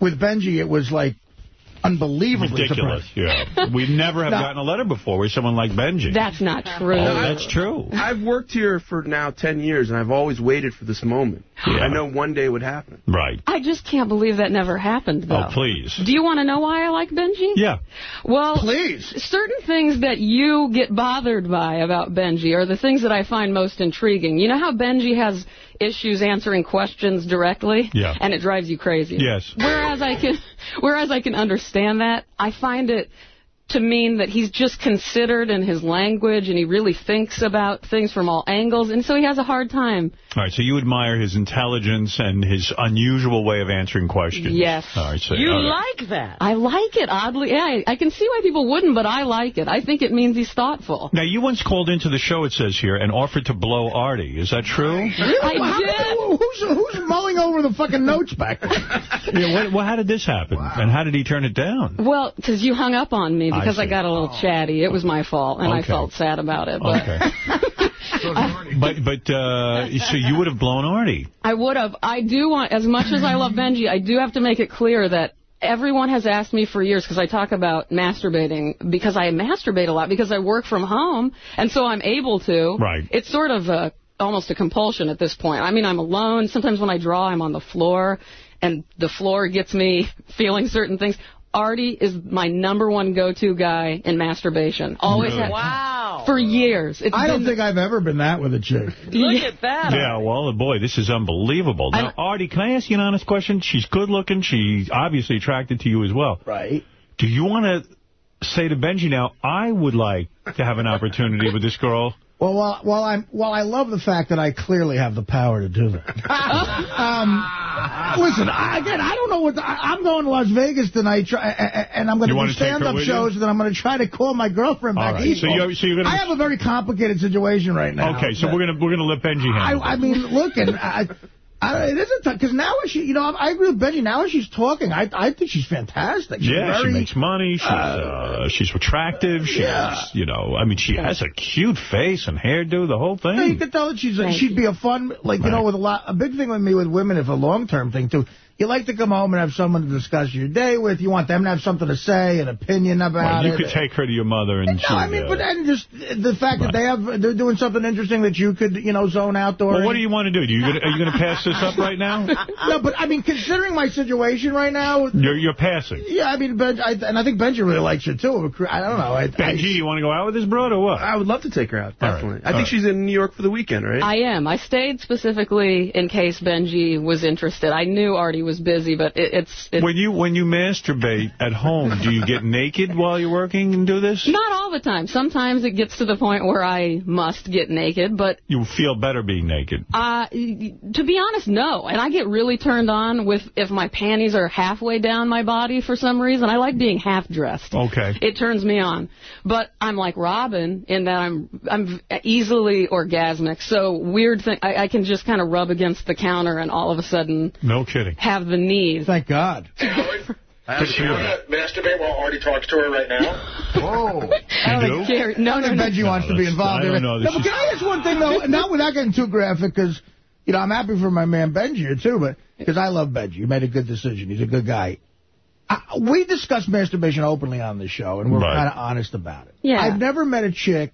with Benji it was like unbelievably Ridiculous. surprising. Yeah. We never have No. gotten a letter before where someone like Benji. That's not true. Oh, that's true. I've worked here for now 10 years, and I've always waited for this moment. Yeah. I know one day it would happen. Right. I just can't believe that never happened though. Oh, please. Do you want to know why I like Benji? Yeah. Well, please. Certain things that you get bothered by about Benji are the things that I find most intriguing. You know how Benji has issues answering questions directly? Yeah. And it drives you crazy. Yes. Whereas I can whereas I can understand that, I find it to mean that he's just considered in his language and he really thinks about things from all angles and so he has a hard time. All right, so you admire his intelligence and his unusual way of answering questions. Yes. All right, so You all right. like that. I like it, oddly. Yeah, I, I can see why people wouldn't, but I like it. I think it means he's thoughtful. Now, you once called into the show, it says here, and offered to blow Artie. Is that true? Really? How- Who's, who's mulling over the fucking notes back there? yeah, what, well, how did this happen? And how did he turn it down? Well, because you hung up on me I because I, see. got a little chatty. It was my fault, and I felt sad about it. But Okay. but, but uh, so you would have blown Artie. I would have. I do want, as much as I love Benji, I do have to make it clear that everyone has asked me for years, because I talk about masturbating, because I masturbate a lot, because I work from home, and so I'm able to. Right. It's sort of a, almost a compulsion at this point. I mean, I'm alone. Sometimes when I draw, I'm on the floor, and the floor gets me feeling certain things. Artie is my number one go-to guy in masturbation. Always Really? Wow. For years. It's I don't think I've ever been that with a chick. Look at that. Yeah, well, boy, this is unbelievable. Now, Artie, can I ask you an honest question? She's good looking. She's obviously attracted to you as well. Right. Do you want to say to Benji now, I would like to have an opportunity with this girl? Well, while, while I'm while I love the fact that I clearly have the power to do that. um, listen, I, again, I don't know what I, I'm going to Las Vegas tonight, try, a- a- and I'm going to do stand-up with you? shows, and then I'm going to try to call my girlfriend back. right, so you're- so you're gonna- I have a very complicated situation right now. Okay, so we're gonna we're gonna let Benji I, handle. I mean, look, and I, I, it isn't because now as she, you know, I agree with Benji. Now she's talking, I, I think she's fantastic. She's yeah, very, she makes money. She's uh, she's attractive. She's yeah. you know, I mean, she has a cute face and hairdo, the whole thing. Yeah, you thing. could tell that she's a, she'd be a fun, like, you know, with a lot, a big thing with me with women, if a long-term thing, too, You like to come home and have someone to discuss your day with. You want them to have something to say, an opinion about Well, you it. could take her to your mother and No, she, I mean, uh, but then just the fact that they have, they're doing something interesting that you could, you know, zone out during. Well, what do you want to do? do you gonna, are you going to pass this up right now? no, but I mean, considering my situation right now, You're, you're passing. yeah, I mean, ben, I, and I think Benji really likes it too. I don't know. I, Benji, you want to go out with this broad or what? I would love to take her out, All right. definitely. I All think right. she's in New York for the weekend, right? I am. I stayed specifically in case Benji was interested. I knew Artie was busy, but it, it's, it's When you when you masturbate at home, do you get naked while you're working and do this? not all the time. Sometimes it gets to the point where I must get naked, but You feel better being naked. Uh, to be honest, no. And I get really turned on with if my panties are halfway down my body for some reason. I like being half dressed. Okay. It turns me on. But I'm like Robin in that I'm I'm easily orgasmic. So weird thing. I, I can just kind of rub against the counter and all of a sudden No kidding. have the knees. Thank God. Does she want to masturbate while Artie talks to her right now? Whoa. Oh. I don't think Gary, no, I no, think no. Benji wants to be involved I in don't it. know. No, This but can I ask one thing, though? Not without getting too graphic, because, you know, I'm happy for my man Benji here, too, but because I love Benji. He made a good decision. He's a good guy. I, we discuss masturbation openly on the show, and we're Right. kind of honest about it. Yeah. I've never met a chick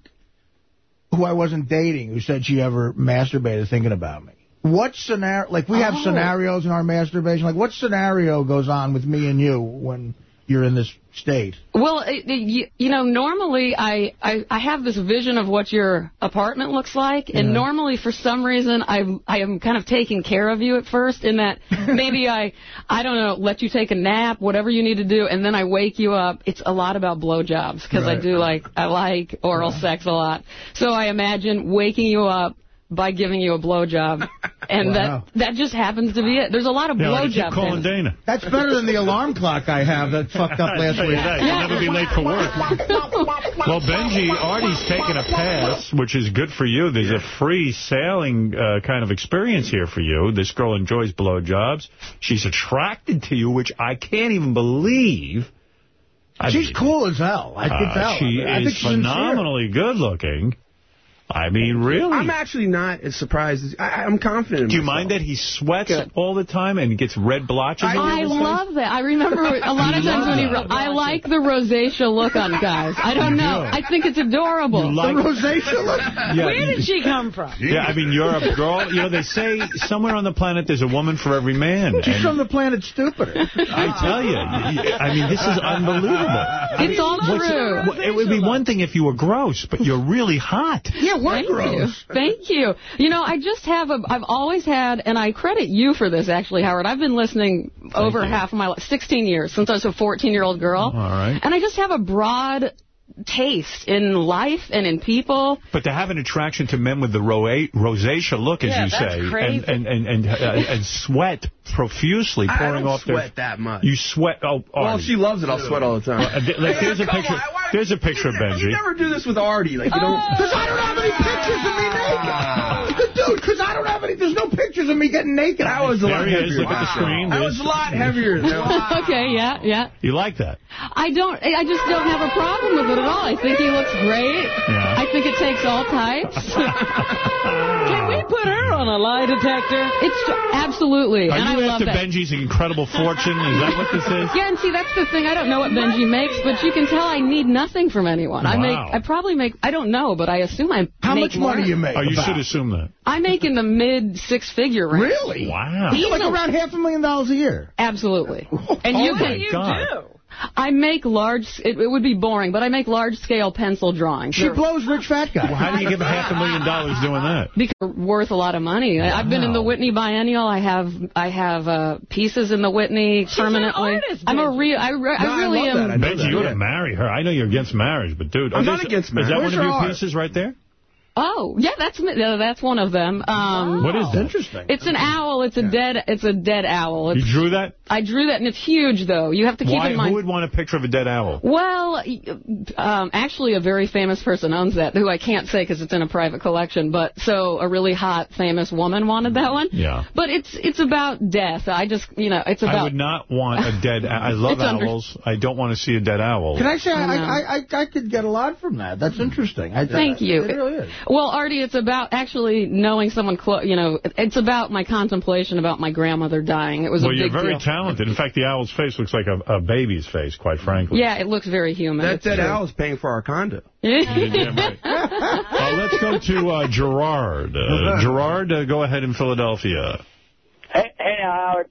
who I wasn't dating who said she ever masturbated thinking about me. What scenario, like we have Oh. scenarios in our masturbation, like what scenario goes on with me and you when you're in this state? Well, you, you know, normally I, I I have this vision of what your apartment looks like, and Yeah. normally for some reason I I am kind of taking care of you at first, in that maybe I I don't know let you take a nap, whatever you need to do, and then I wake you up. It's a lot about blowjobs because I do like I like oral sex a lot, so I imagine waking you up by giving you a blowjob, and Wow. that that just happens to be it. There's a lot of Yeah, like, keep blowjob. calling. Dana. That's better than the alarm clock I have that fucked up last Tell you week. that. You'll never be late for work. Well, Benji, Artie's taking a pass, which is good for you. There's a free sailing uh, kind of experience here for you. This girl enjoys blowjobs. She's attracted to you, which I can't even believe. I She's mean, cool as hell. I can uh, tell. She I think is she's sincere. phenomenally good looking. I mean, really. I'm actually not as surprised. As, I, I'm confident in Do you myself. mind that he sweats all the time and gets red blotches? all over I love that. I remember a lot of You times when he. love I like the rosacea look on guys. I don't You know. do. I think it's adorable. You like- The rosacea look? Yeah, Where did she come from? Yeah, I mean, you're a girl. You know, they say somewhere on the planet there's a woman for every man. She's and from the planet Stupider. I tell you, I mean, this is unbelievable. It's all true. well, It would be one thing if you were gross, but you're really hot. Yeah, Thank gross. you. Thank you. You know, I just have a. I've always had, and I credit you for this, actually, Howard. I've been listening over you. half of my life, 16 years since I was a 14 year old girl. All right. And I just have a broad taste in life and in people. But to have an attraction to men with the ro rosacea look, as Yeah, you that's say, crazy. and and and and, uh, and sweat profusely I pouring don't off sweat their. that much. You sweat. Oh, well, Artie. if she loves it, I'll sweat all the time. Uh, like, there's a picture. There's a picture of Benji. You Benji. never do this with Artie. Like you don't. Because I don't have any pictures of me naked. Dude, because I don't have any, there's no pictures of me getting naked. That was a lot heavier. is. Look at the screen. That was a lot heavier. Than okay, yeah, yeah. You like that? I don't. I just don't have a problem with it at all. I think he looks great. Yeah. I think it takes all types. Can we put her on a lie detector? It's absolutely, Are and I you love after that. Benji's incredible fortune? Is that what this is? Yeah, and see, that's the thing. I don't know what Benji makes, but you can tell I need nothing from anyone. I make, I probably make, I don't know, but I assume I How make much money more. you make? Oh, you about? should assume that. I make in the mid six figure range. Really? Wow. So like around half a million dollars a year. Absolutely. And Oh you my can. God. I make large. It, it would be boring, but I make large scale pencil drawings. She They're- blows rich fat guys. Well, how do you give a half a million dollars doing that? because they're worth a lot of money. I I've been in the Whitney Biennial. I have I have uh, pieces in the Whitney permanently. artist, I'm a real. I, re- No, I really love am. that. I Benji, that, you ought to marry her. I know you're against marriage, but dude, I'm oh, not there's- against Is that Where's one of your your art? pieces right there? Oh, yeah, that's yeah, that's one of them. Um, What is that? Interesting. It's an owl. It's a dead. It's a dead owl. You drew that? I drew that, and it's huge, though. You have to keep Why? in mind. Who would want a picture of a dead owl? Well, um, actually, a very famous person owns that, who I can't say because it's in a private collection. But so a really hot, famous woman wanted that one. Yeah. But it's it's about death. I just, you know, it's about. I would not want a dead. I love It's owls. I don't want to see a dead owl. Can I say, I, I. I, I, I could get a lot from that. That's interesting. I, Thank you. It really is. Well, Artie, it's about actually knowing someone close. You know, it's about my contemplation about my grandmother dying. It was well, a big deal. Well, you're very talented. In fact, the owl's face looks like a, a baby's face, quite frankly. Yeah, it looks very human. That It's dead true. owl is paying for our condo. You're right. Uh, let's go to uh, Gerard. Uh, Gerard, uh, go ahead in Philadelphia. Hey, hey, Howard.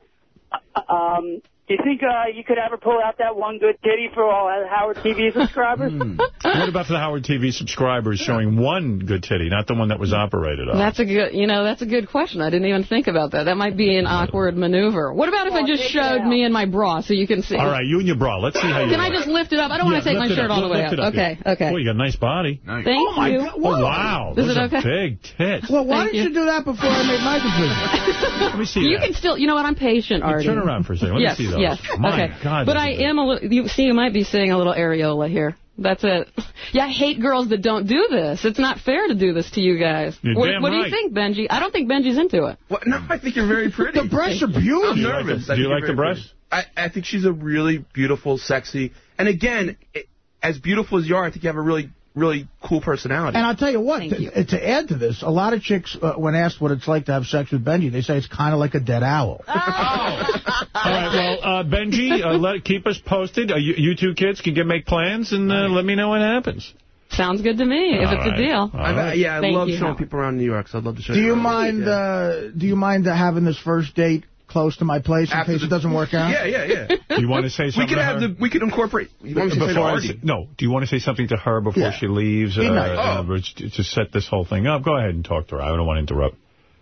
Uh, Um, do you think uh, you could ever pull out that one good titty for all Howard TV subscribers? What about for the Howard TV subscribers showing one good titty, not the one that was operated on? That's a good, you know, that's a good question. I didn't even think about that. That might be an awkward maneuver. What about if I just showed me and my bra so you can see? All right, you and your bra. Let's see how you Can I just lift it up? I don't want to take my shirt up. all the way up. up, Okay, yeah. okay. Oh, you got a nice body. Thank Oh, my you. God. Oh, Whoa. wow. Is Those it okay? big tits. Well, why Thank didn't you. do that before I made my decision? Let me see You that. can still, you know what? I'm patient, Artie. turn around for a second. Let me see those. Yes, My okay. God, but I am a little. You see, you might be seeing a little areola here. That's it. Yeah, I hate girls that don't do this. It's not fair to do this to you guys. You're what damn what do you right. think, Benji? I don't think Benji's into it. What? No, I think you're very pretty. The breasts are beautiful. I'm Do you like nervous. the- do you like the very breasts? I, I think she's a really beautiful, sexy, and again, it, as beautiful as you are, I think you have a really, really cool personality. And I'll tell you what, to, to add to this, a lot of chicks, uh, when asked what it's like to have sex with Benji, they say it's kind of like a dead owl. All right, well, uh, Benji, uh, let keep us posted. Uh, you, you two kids can get make plans and uh, let me know what happens. Sounds good to me. If All it's right. a deal. I've- right. yeah, I Thank love you, showing Howard. people around New York, so I'd love to show Do you around. mind? Uh, do you mind uh, having this first date close to my place in case the- it doesn't work out? Yeah, yeah, yeah. Do you want to say something we could to have her? the, we could incorporate. You want me to say to Before I no, do you want to say something to her before Yeah. she leaves uh, Be nice. uh, Oh. to to set this whole thing up? Go ahead and talk to her. I don't want to interrupt.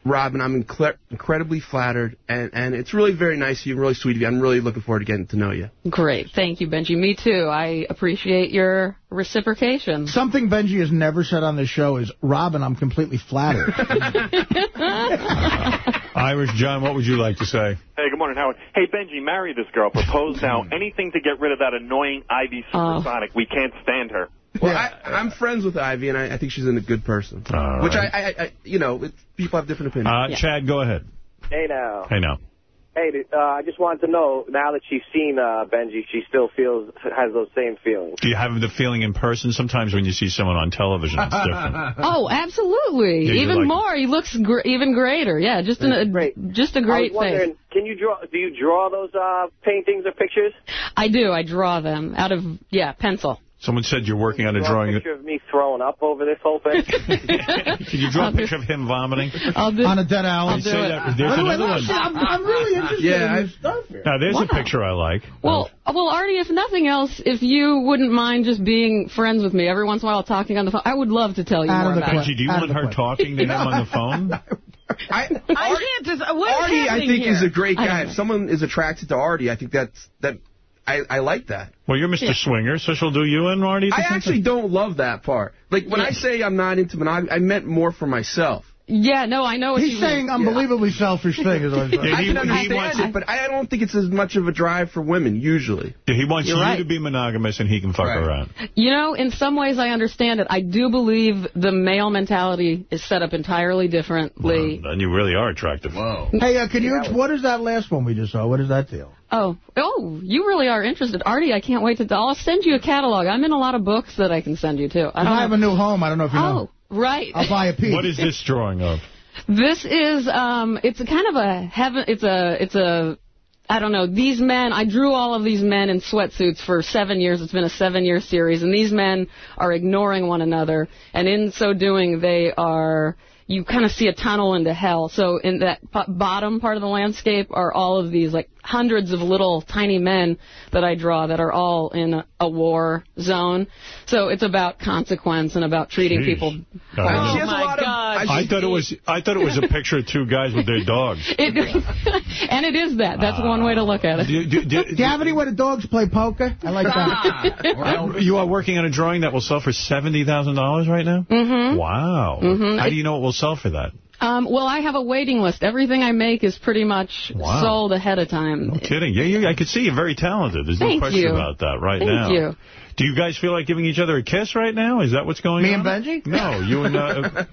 Robin, I'm incre- incredibly flattered, and, and it's really very nice of you, really sweet of you. I'm really looking forward to getting to know you. Great. Thank you, Benji. Me too. I appreciate your reciprocation. Something Benji has never said on this show is, Robin, I'm completely flattered. Irish John, what would you like to say? Hey, good morning, Howard. Hey, Benji, marry this girl. Propose now. Anything to get rid of that annoying Ivy oh. Supersonic. We can't stand her. Well, I, I'm friends with Ivy, and I, I think she's a good person. All Which I, right. I, I, you know, it, people have different opinions. Uh, Chad, go ahead. Hey now. Hey, now. Hey, uh, I just wanted to know, now that she's seen uh, Benji, she still feels, has those same feelings. Do you have the feeling in person? Sometimes when you see someone on television, it's different. Oh, absolutely. Yeah, even like- more. He looks gr even greater. Yeah, just an, a, just a I great was wondering, face. can you draw, do you draw those uh, paintings or pictures? I do. I draw them out of, yeah, pencil. Someone said you're working on a Draw drawing. a picture of me throwing up over this whole thing? Can you draw a picture of him vomiting? I'll do, on a dead owl. I'll say that. There's Wait, wait, another listen, one. I'm, I'm really interested Yeah, in this stuff here. Now, there's Wow. a picture I like. Well, well, Artie, if nothing else, if you wouldn't mind just being friends with me every once in a while talking on the phone, I would love to tell you Out more of the about Benji, it. do you want her talking to him on the phone? I, I can't just. What is Artie, I think, here? is a great guy. If someone is attracted to Artie, I think that's that. I, I like that. Well, you're Mr. Swinger, so she'll do you and the I actually don't love that part. Like when I say I'm not into monogamy, I meant more for myself. Yeah, no, I know what He's you saying mean. unbelievably selfish thing. Is what I'm saying. Yeah, I he- can he understand wants- it, but I don't think it's as much of a drive for women usually. Yeah, He wants You're you right. to be monogamous and he can fuck Right. around. You know, in some ways I understand it. I do believe the male mentality is set up entirely differently. Then you really are attractive. Whoa. Hey, uh, can you? What is that last one we just saw? What is that deal? Oh, oh, you really are interested. Artie, I can't wait to... I'll send you a catalog. I'm in a lot of books that I can send you, too. I I, don't have a new home. I don't know if you know. Right. I'll buy a piece. What is this drawing of? This is um it's a kind of a heaven it's a it's a I don't know, these men, I drew all of these men in sweatsuits for seven years. It's been a seven-year series, and these men are ignoring one another, and in so doing, they are, you kind of see a tunnel into hell. So in that p- bottom part of the landscape are all of these, like, hundreds of little tiny men that I draw that are all in a, a war zone. So it's about consequence and about treating Jeez. people. Oh, Oh, She has a lot of- God. I thought it was I thought it was a picture of two guys with their dogs. It, and it is that. That's one way to look at it. Do, do, do, Do you have any where the dogs play poker? I like that. Uh, you are working on a drawing that will sell for $70,000 right now? Mm-hmm. Wow. Mhm. How do you know it will sell for that? Um, well, I have a waiting list. Everything I make is pretty much Wow. sold ahead of time. No kidding. Yeah, you, I could see you're very talented. There's no question you. about that right Thank now. Thank you. Do you guys feel like giving each other a kiss right now? Is that what's going Me on? Me and Benji? No, you and uh,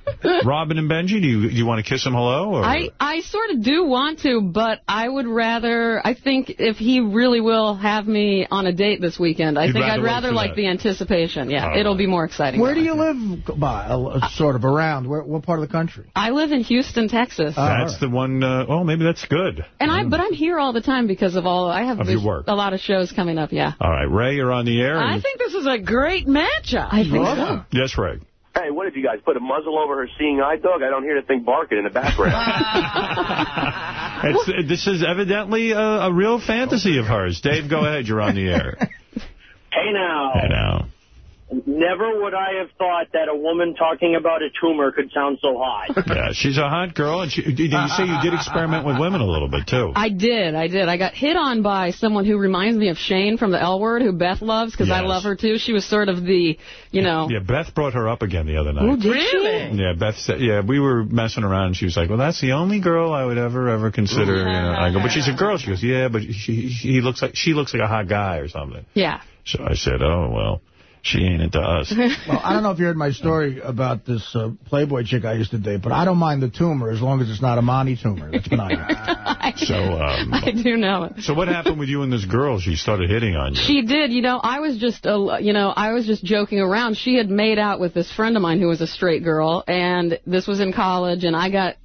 Robin and Benji. Do you do you want to kiss him hello? Or? I, I sort of do want to, but I would rather, I think if he really will have me on a date this weekend, I You'd think rather I'd rather like that. the anticipation. Yeah, All it'll be more exciting. Where do you live, by, uh, sort of around? Where, what part of the country? I live in Houston, Texas. That's the one. Uh, oh, maybe that's good. and I, but I'm here all the time because of all, I have Of your this- work. a lot of shows coming up, yeah. All right, Ray, you're on the air. I think this is a great matchup. I think so. Yes, Ray. Hey, what did you guys put a muzzle over her seeing eye dog? I don't hear the thing barking in the background. It's, uh, this is evidently a, a real fantasy of hers. Dave, go ahead. You're on the air. Hey now. Hey, now. Never would I have thought that a woman talking about a tumor could sound so hot. Yeah, she's a hot girl, and she, did you uh, say you did uh, uh, experiment with women a little bit, too? I did, I did. I got hit on by someone who reminds me of Shane from the L Word, who Beth loves, because I love her, too. She was sort of the, you know... Yeah, Beth brought her up again the other night. Oh, did she? Yeah, Beth said, yeah, we were messing around, and she was like, well, that's the only girl I would ever, ever consider. You know, I go, but she's a girl. She goes, yeah, but she, he looks like, she looks like a hot guy or something. Yeah. So I said, oh, well, she ain't into us. Well, I don't know if you heard my story about this uh, Playboy chick I used to date, but I don't mind the tumor as long as it's not a Monty tumor. That's benign. so, um, I do know it. so what happened with you and this girl? She started hitting on you. She did. You know, I was just, uh, you know, I was just joking around. She had made out with this friend of mine who was a straight girl, and this was in college, and I got,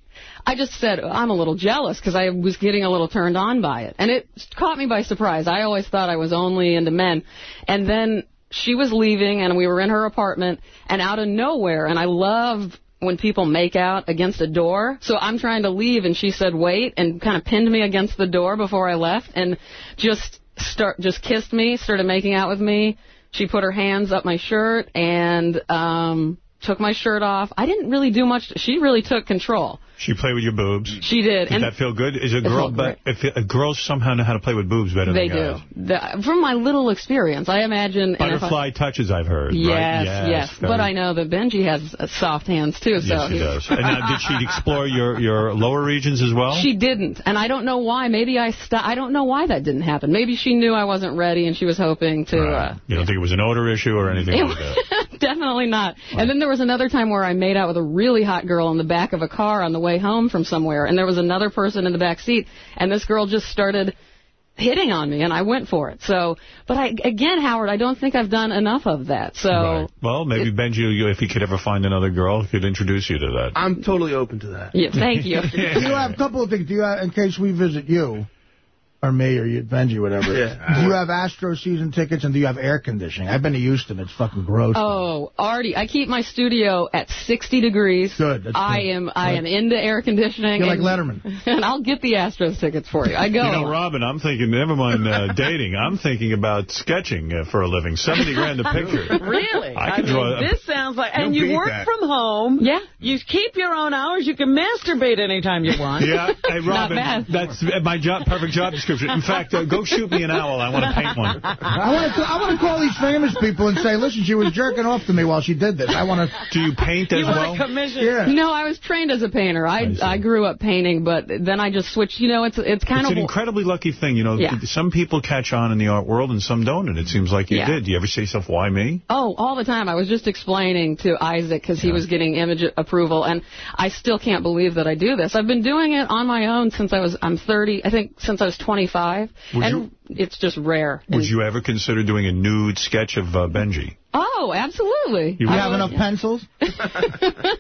I just said, I'm a little jealous because I was getting a little turned on by it. And it caught me by surprise. I always thought I was only into men. And then she was leaving, and we were in her apartment, and out of nowhere, and I love when people make out against a door. So I'm trying to leave, and she said, wait, and kind of pinned me against the door before I left, and just start just kissed me, started making out with me. She put her hands up my shirt and um took my shirt off. I didn't really do much. She really took control. She played with your boobs. She did. Did and that feel good? Is a girl, but if a girls somehow know how to play with boobs better they than do. guys. The, from my little experience, I imagine. if I- Butterfly touches, I've heard. Yes, right? yes. yes. But I know that Benji has uh, soft hands, too. so Yes, he- does. And now, did she explore your, your lower regions as well? She didn't, and I don't know why. Maybe I I don't know why that didn't happen. Maybe she knew I wasn't ready, and she was hoping to. Uh, You don't think it was an odor issue or anything It like that? Definitely not. And then there was another time where I made out with a really hot girl in the back of a car on the way home from somewhere, and there was another person in the back seat, and this girl just started hitting on me, and I went for it. So, but I again, Howard, I don't think I've done enough of that. So, Right. Well, maybe Benji, you- if he could ever find another girl, he could introduce you to that. I'm totally open to that. yeah, thank you. Do you have a couple of things? Do you have, in case we visit you, or me, or you, Benji, whatever? Yeah. Do you have Astro season tickets, and do you have air conditioning? I've been to Houston. It's fucking gross. Oh, Artie, I keep my studio at 60 degrees. Good. That's I good. am I am into air conditioning. You're like Letterman. And I'll get the Astros tickets for you. I go. You know, Robin, I'm thinking, never mind uh, dating, I'm thinking about sketching uh, for a living. 70 grand a picture. Really? I could mean, draw- this sounds like, and You'll you beat work that. from home. Yeah. You keep your own hours. You can masturbate anytime you want. Yeah, hey, Robin, bad. that's my job, perfect job description. In fact, uh, go shoot me an owl. I want to paint one. I want to. I want to call these famous people and say, "Listen, she was jerking off to me while she did this." I want to. Do you paint as You well? want a commission? Yeah. No, I was trained as a painter. I I, grew up painting, but then I just switched. You know, it's it's kind It's of an incredibly lucky thing. You know, Yeah. some people catch on in the art world and some don't, and it seems like you Yeah. did. Do you ever say to yourself, why me? Oh, all the time. I was just explaining to Isaac because he was getting image approval, and I still can't believe that I do this. I've been doing it on my own since I was I'm 30. I think since I was 25, Would and it's just rare. Would you ever consider doing a nude sketch of uh, Benji? Oh, absolutely. You You would- have enough pencils?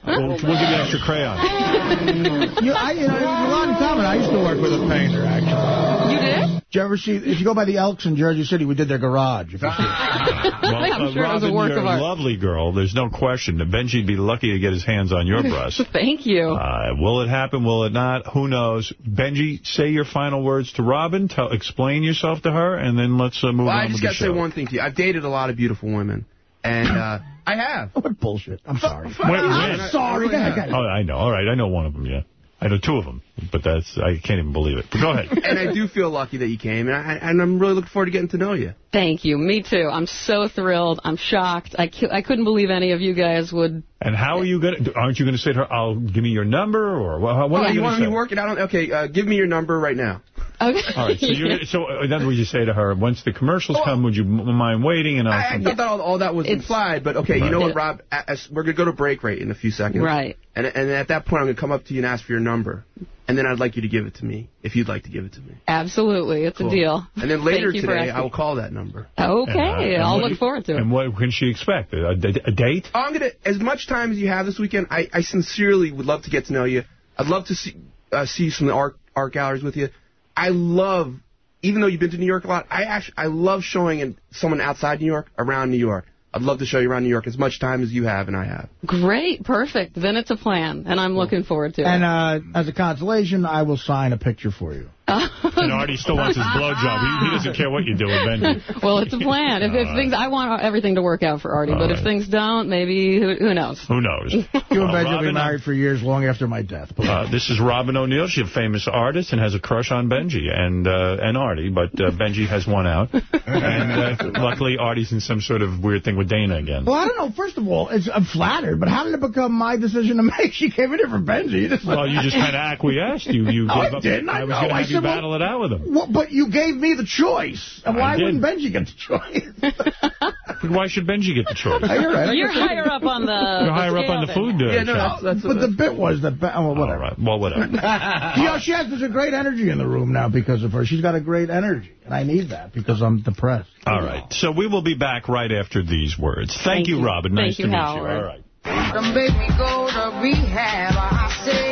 We'll, we'll give you extra crayon. you, I, you know, a lot in common. I used to work with a painter, actually. You did? Did you ever see, if you go by the Elks in Jersey City, we did their garage. If you see. Well, I'm uh, sure it was a work of art. lovely girl. There's no question. Benji'd be lucky to get his hands on your breast. Thank you. Uh, will it happen? Will it not? Who knows? Benji, say your final words to Robin. Tell, explain yourself to her, and then let's uh, move Well, on I with just the got to say one thing to you. I've dated a lot of beautiful women, and uh, I have. What bullshit. I'm sorry. Wait, I'm sorry. Go ahead, go ahead. Oh, I know. All right, I know one of them. Yeah, I know two of them, but that's I can't even believe it. But go ahead. and I do feel lucky that you came, and, I, and I'm really looking forward to getting to know you. Thank you. Me too. I'm so thrilled. I'm shocked. I, I couldn't believe any of you guys would. And how are you going to, aren't you going to say to her, I'll give me your number, or what, what oh, are you you going want to me say? to work it out? Okay, uh, give me your number right now. Okay. All right. So, you so uh, in other words, you say to her, once the commercials come, would you m- mind waiting? And I'll I, I thought that all, all that was It's- implied, but okay, you know what, Rob? As, we're going to go to break right in a few seconds. Right. And, and at that point, I'm going to come up to you and ask for your number. And then I'd like you to give it to me, if you'd like to give it to me. Absolutely. It's Cool. a deal. And then later Thank you for today. I will call that number. Okay. And, uh, and I'll what- look forward to it. And what can she expect? A, a- a date? Oh, I'm gonna as much time as you have this weekend. I, I sincerely would love to get to know you. I'd love to see uh, see some of the art art galleries with you. I love, even though you've been to New York a lot, I actually I love showing in someone outside New York around New York. I'd love to show you around New York as much time as you have and I have. Great. Perfect. Then it's a plan, and I'm looking forward to And it. And uh, as a consolation, I will sign a picture for you. And Artie still wants his blowjob. He, he doesn't care what you do with Benji. well, it's a plan. If, if things, I want everything to work out for Artie, All but right. if things don't, maybe who, who knows? Who knows? You and Well, Benji will be married for years long after my death. Uh, this is Robyn O'Neil. She's a famous artist and has a crush on Benji and uh, and Artie, but uh, Benji has won out. and uh, luckily, Artie's in some sort of weird thing with Dana again. Well, I don't know. First of all, it's, I'm flattered, but how did it become my decision to make? She came in here for Benji. This- Well, you just kind of acquiesced. You you No, gave I up. didn't. I was know. going to I have you said, well- battle it out with him. Well, but you gave me the choice. And why wouldn't Benji get the choice? Why should Benji get the choice? You're right. You're higher up on the. You're higher up on the food. Uh, Yeah, no, that's, that's But the bit was that, Ben- well, whatever. All right. Well, whatever. you know, she has such a great energy in the room now because of her. She's got a great energy, and I need that because I'm depressed. All right. So we will be back right after these words. Thank, Thank you, you. Robin. Thank nice you, to meet you. All right. Them make me go to rehab. I said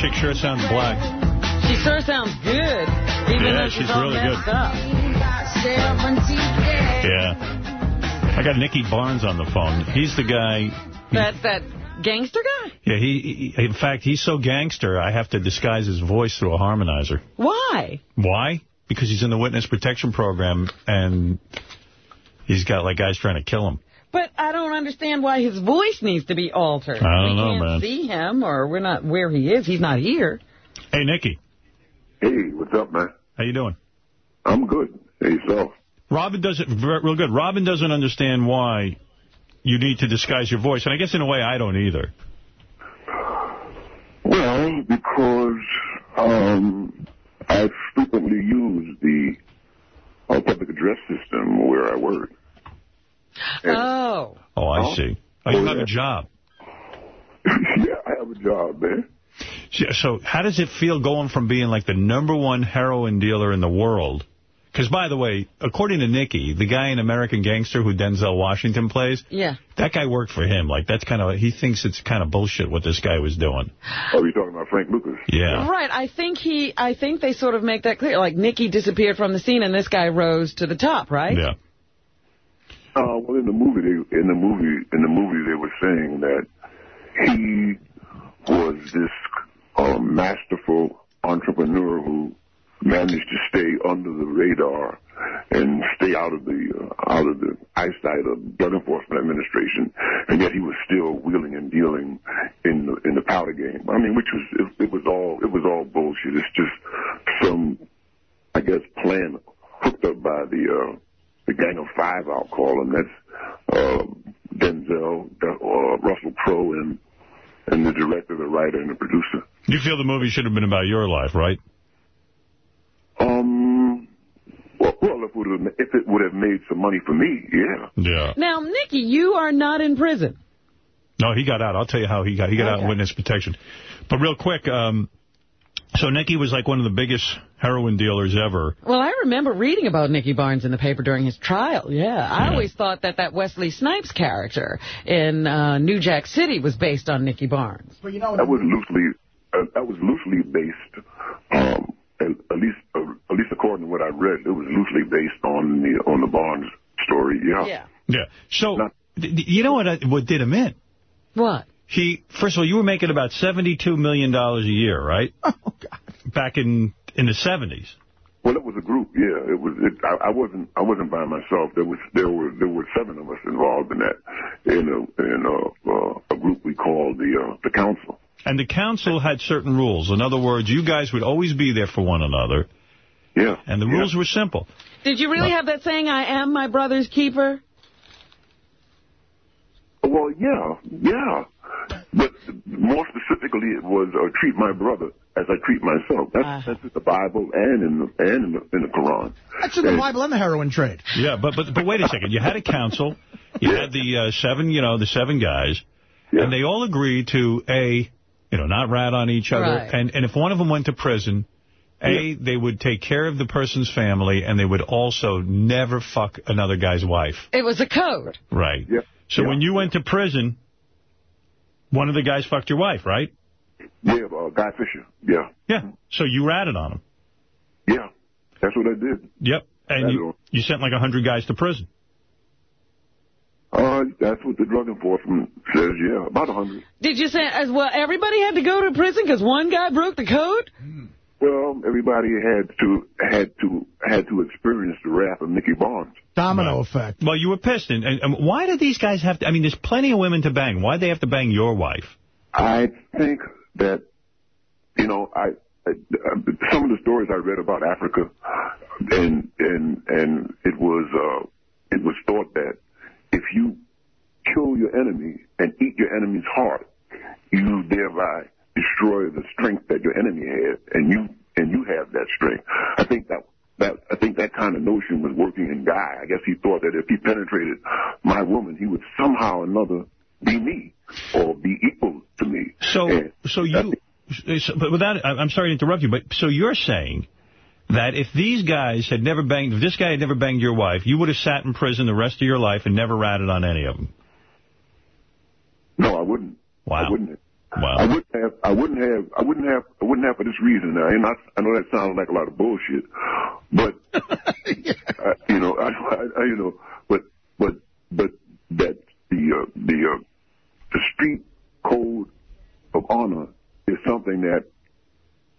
chick sure sounds black. She sure sounds good, even Yeah, though she's, she's all really good. up. Yeah. I got Nicky Barnes on the phone. He's the guy. That's that gangster guy? Yeah, he, he. In fact, he's so gangster. I have to disguise his voice through a harmonizer. Why? Why? Because he's in the witness protection program, and he's got like guys trying to kill him. But I don't understand why his voice needs to be altered. I don't we know, can't see him, or we're not where he is. He's not here. Hey, Nicky. Hey, what's up, man? How you doing? I'm good. Hey, yourself? Robin doesn't, real good. Robin doesn't understand why you need to disguise your voice. And I guess in a way I don't either. Well, because um, I frequently use the uh, public address system where I work. Oh. Oh, I see. Oh, you Oh, have yeah. a job. yeah, I have a job, man. So- So how does it feel going from being like the number one heroin dealer in the world? Because, by the way, according to Nicky, the guy in American Gangster who Denzel Washington plays, Yeah. that guy worked for him. Like, that's kind of, he thinks it's kind of bullshit what this guy was doing. Oh, you're talking about Frank Lucas? Yeah. Right. I think he. I think they sort of make that clear. Like Nicky disappeared from the scene, and this guy rose to the top. Right. Yeah. Uh, well, in the movie, they, in the movie, in the movie, they were saying that he was this uh, masterful entrepreneur who managed to stay under the radar and stay out of the uh, out of the eyesight of drug enforcement administration, and yet he was still wheeling and dealing in the in the powder game. I mean, which was it, it was all it was all bullshit. It's just some, I guess, plan hooked up by the uh, the Gang of Five. I'll call them. That's uh, Denzel, uh, Russell Crowe, and and the director, the writer, and the producer. You feel the movie should have been about your life, right? Um, well, well if, it would have, if it would have made some money for me, yeah. Yeah. Now, Nicky, you are not in prison. No, he got out. I'll tell you how he got. He got out in witness protection. But real quick, um, so Nicky was like one of the biggest heroin dealers ever. Well, I remember reading about Nicky Barnes in the paper during his trial. Yeah, I always thought that that Wesley Snipes character in uh, New Jack City was based on Nicky Barnes. But you know, That was loosely, uh, that was loosely based, um, at, at least, uh, at least according to what I read, it was loosely based on the on the Barnes story. Yeah. Yeah. Yeah. So, d- d- you know what I, what did him in? What? He, first of all, you were making about $72 million a year, right? Oh, God. Back in, in the 70s. Well, it was a group. Yeah, it was it, I, I wasn't I wasn't by myself. There was there were there were seven of us involved in that in a in a, uh, a group we called the uh, the council. And the council had certain rules. In other words, you guys would always be there for one another. Yeah. And the rules were simple. Did you really have that saying, I am my brother's keeper? Well, yeah, yeah. But more specifically, it was uh, treat my brother as I treat myself. That's, that's in the Bible and in the and in the, in the Quran. That's in the And- Bible and the heroin trade. Yeah, but but but wait a second. You had a council. You had the uh, seven, you know, the seven guys, and they all agreed to a, you know, not rat on each other. Right. And and if one of them went to prison, a they would take care of the person's family, and they would also never fuck another guy's wife. It was a code. Right. So when you went to prison, one of the guys fucked your wife, right? Yeah, uh, Guy Fisher. Yeah. Yeah. So you ratted on him. Yeah. That's what I did. Yep. And you, you sent like a 100 guys to prison. Uh, that's what the drug enforcement says, yeah, about a 100. Did you say, as well, everybody had to go to prison because one guy broke the code? Well, everybody had to had to had to experience the wrath of Nicky Barnes. Domino effect. Well, you were pissed. And, and, and why do these guys have to... I mean, there's plenty of women to bang. Why'd they have to bang your wife? I think that, you know, I, I some of the stories I read about Africa, and and and it was uh, it was thought that if you kill your enemy and eat your enemy's heart, you thereby destroy the strength that your enemy had, and you and you have that strength. I think that. That I think that kind of notion was working in Guy. I guess he thought that if he penetrated my woman, he would somehow or another be me or be equal to me. So, so you, so, but without, I'm sorry to interrupt you, but so you're saying that if these guys had never banged, if this guy had never banged your wife, you would have sat in prison the rest of your life and never ratted on any of them. No, I wouldn't. Wow. I wouldn't. Wow. I wouldn't have. I wouldn't have. I wouldn't have. I wouldn't have for this reason. Now, and I, I know that sounds like a lot of bullshit, but uh, you know, I, I, I, you know, but but but that the uh, the uh, the street code of honor is something that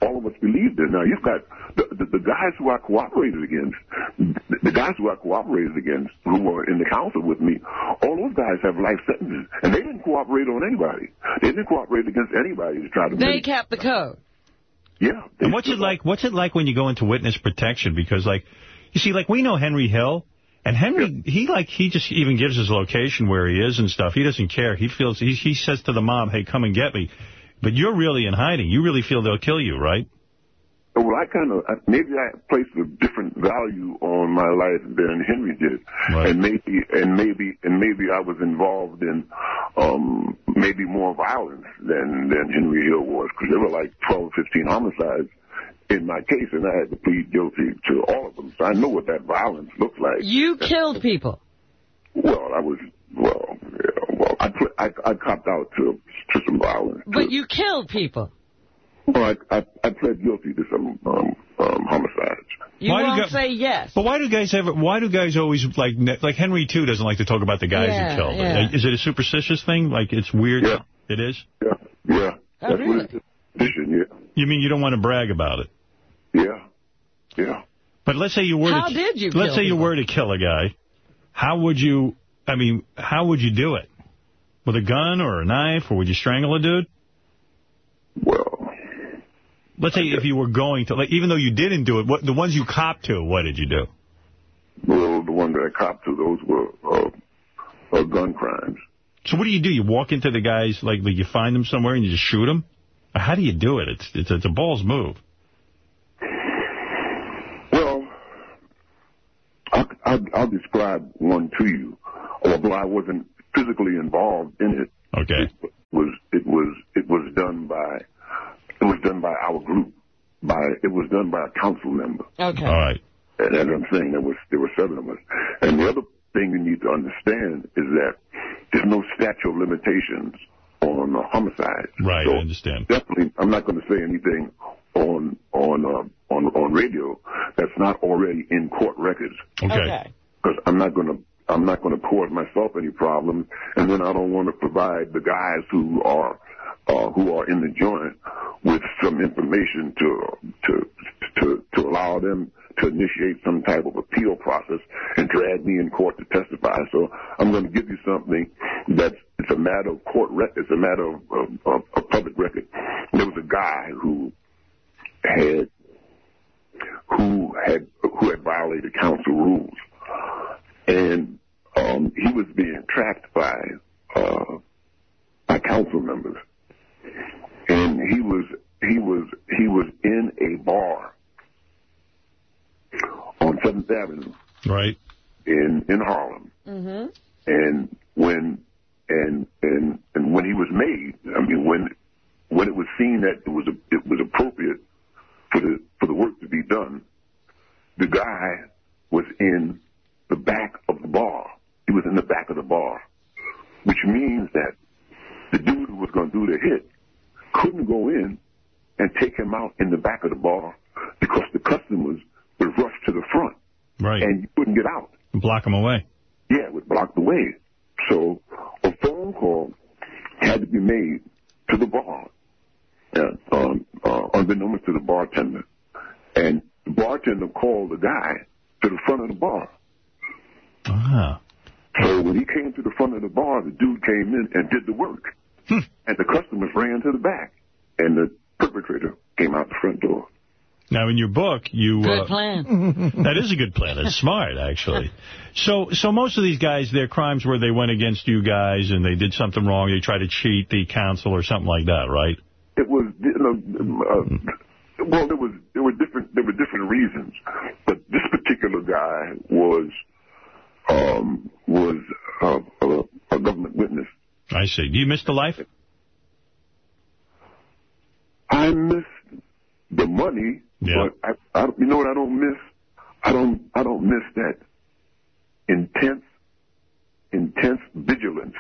all of us believed in. Now you've got the, the, the guys who I cooperated against, the, the guys who I cooperated against, who were in the council with me. All those guys have life sentences, and they didn't cooperate on anybody. They didn't cooperate against anybody to try to. They kept the code. yeah. And what's it like? What's it like when you go into witness protection? Because, like, you see, like we know Henry Hill, and Henry, he like he just even gives his location where he is and stuff. He doesn't care. He feels he he says to the mob, "Hey, come and get me." But you're really in hiding. You really feel they'll kill you, right? Well, I kind of maybe I placed a different value on my life than Henry did, and maybe and maybe and maybe I was involved in um maybe more violence than than Henry Hill was because there were like 12, 15 homicides in my case, and I had to plead guilty to all of them. So I know what that violence looked like. You killed people. Well, I was well, yeah, well, I pl- I, I copped out to to some violence. But you killed people. Well, I, I I pled guilty to some um, um homicides. You Why do won't guys- say yes. But why do guys ever? Why do guys always like ne- like Henry too doesn't like to talk about the guys Yeah, who killed him? yeah. Is it a superstitious thing? Like it's weird? Yeah. It is. Yeah, yeah. Oh, That's really? what it's tradition, yeah. You mean you don't want to brag about it? Yeah. Yeah. But let's say you were. How to, did you Let's kill say you were to kill a guy. How would you? I mean, how would you do it? With a gun or a knife, or would you strangle a dude? Well, let's say if you were going to, like, even though you didn't do it, what the ones you copped to, what did you do? Well, the ones that I copped to, those were uh, uh, gun crimes. So what do you do? You walk into the guys, like, like you find them somewhere and you just shoot them? How do you do it? It's it's, it's a balls move. Well, I, I, I'll describe one to you, although I wasn't physically involved in it. Okay. It was it was it was done by it was done by our group. By it was done by a council member. Okay. All right. And as I'm saying, there was there were seven of us. And the other thing you need to understand is that there's no statute of limitations on uh, homicide. Right, So I understand. Definitely, I'm not going to say anything on on uh, on on radio that's not already in court records. Okay. Because I'm not going to I'm not going to cause myself any problems, and then I don't want to provide the guys who are uh, who are in the joint with some information to to to to allow them to initiate some type of appeal process and drag me in court to testify. So I'm going to give you something that's it's a matter of court rec- it's a matter of, of, of, of public record. There was a guy who had who had who had violated council rules, and um, he was being tracked by uh, by council members, and he was he was he was in a bar on Seventh Avenue Right. in in Harlem, Mm-hmm. and when and and and when he was made, I mean when when it was seen that it was a, it was appropriate for the for the work to be done, the guy was in the back of the bar. He was in the back of the bar, which means that the dude who was going to do the hit couldn't go in and take him out in the back of the bar because the customers would rush to the front Right. and you couldn't get out. Block them away. Yeah, it would block the way. So a phone call had to be made to the bar, uh, um, uh, unbeknownst to the bartender. And the bartender called the guy to the front of the bar. Ah. So when he came to the front of the bar, the dude came in and did the work. And the customers ran to the back. And the perpetrator came out the front door. Now, in your book, you... Good uh, plan. that is a good plan. It's smart, actually. So so most of these guys, their crimes were they went against you guys and they did something wrong. They tried to cheat the council or something like that, right? It was, you know, uh, well, there was there were different there were different reasons, but this particular guy was um, was uh, a, a government witness. I see. Do you miss the life? I miss the money, Yeah. but I, I, you know what I don't miss? I don't I don't miss that intense intense vigilance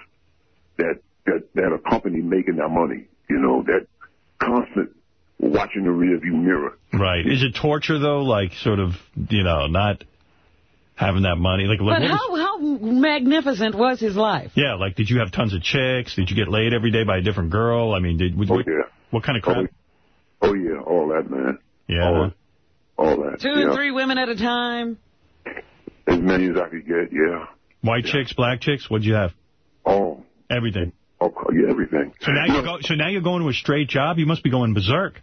that that that accompany making that money. You know that constant watching the rearview mirror. Right. Is it torture, though? Like, sort of, you know, not having that money? Like, But what was- how, how magnificent was his life? Yeah, like, did you have tons of chicks? Did you get laid every day by a different girl? I mean, did what, oh, what, what kind of crap? Oh, oh yeah, all that man. Yeah. All, all that. Two yeah. and three women at a time? As many as I could get. Yeah. White chicks, black chicks? What'd you have? Oh. Everything. Oh, yeah, everything. So now you go. So now you're going to a straight job. You must be going berserk.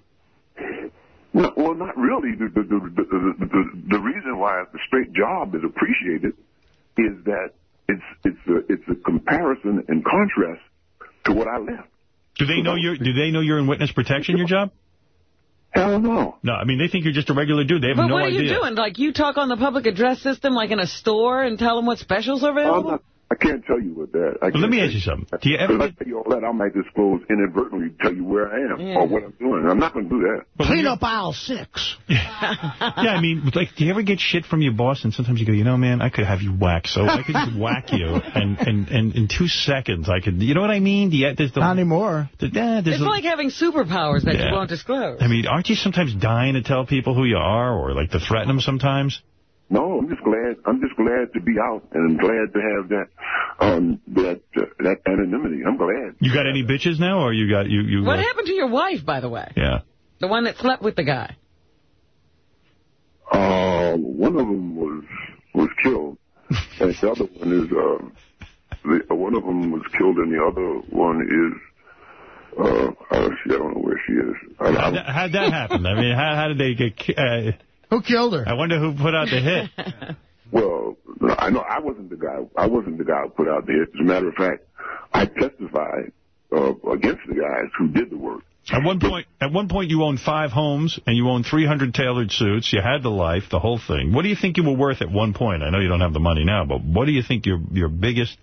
No, well, not really. The, the, the, the, the, the reason why the straight job is appreciated is that it's it's a, it's a comparison and contrast to what I left. Do they know you're? Do they know you're in witness protection? Your job? Hell no. No, I mean they think you're just a regular dude. They have But no idea. But what are idea. you doing? Like, you talk on the public address system like in a store and tell them what specials are oh, I'm available? Not, I can't tell you what that. I But let me ask you something. Do you ever Because I tell you all that, I might disclose inadvertently tell you where I am Yeah. or what I'm doing. I'm not going to do that. Clean up aisle six. yeah, I mean, like, do you ever get shit from your boss? And sometimes you go, you know, man, I could have you whacked. So I could just whack you, and, and, and in two seconds, I could. You know what I mean? Do you, there's the, Not anymore. The, yeah, there's It's a- like having superpowers that Yeah. you won't disclose. I mean, aren't you sometimes dying to tell people who you are, or like to threaten them sometimes? No, I'm just glad. I'm just glad to be out, and I'm glad to have that um that uh, that anonymity. I'm glad. You got any bitches now, or you got you you? What happened to your wife, by the way? Yeah. The one that slept with the guy. Uh, one of them was was killed, and the other one is uh, the uh, one of them was killed, and the other one is uh, she, I don't know where she is. I, I, How'd that, how'd that happen? I mean, how, how did they get... ki- Uh, who killed her? I wonder who put out the hit. Well, I know I wasn't the guy. I wasn't the guy who put out the hit. As a matter of fact, I testified uh, against the guys who did the work. At one point, at one point, you owned five homes and you owned 300 tailored suits. You had the life, the whole thing. What do you think you were worth at one point? I know you don't have the money now, but what do you think your your biggest,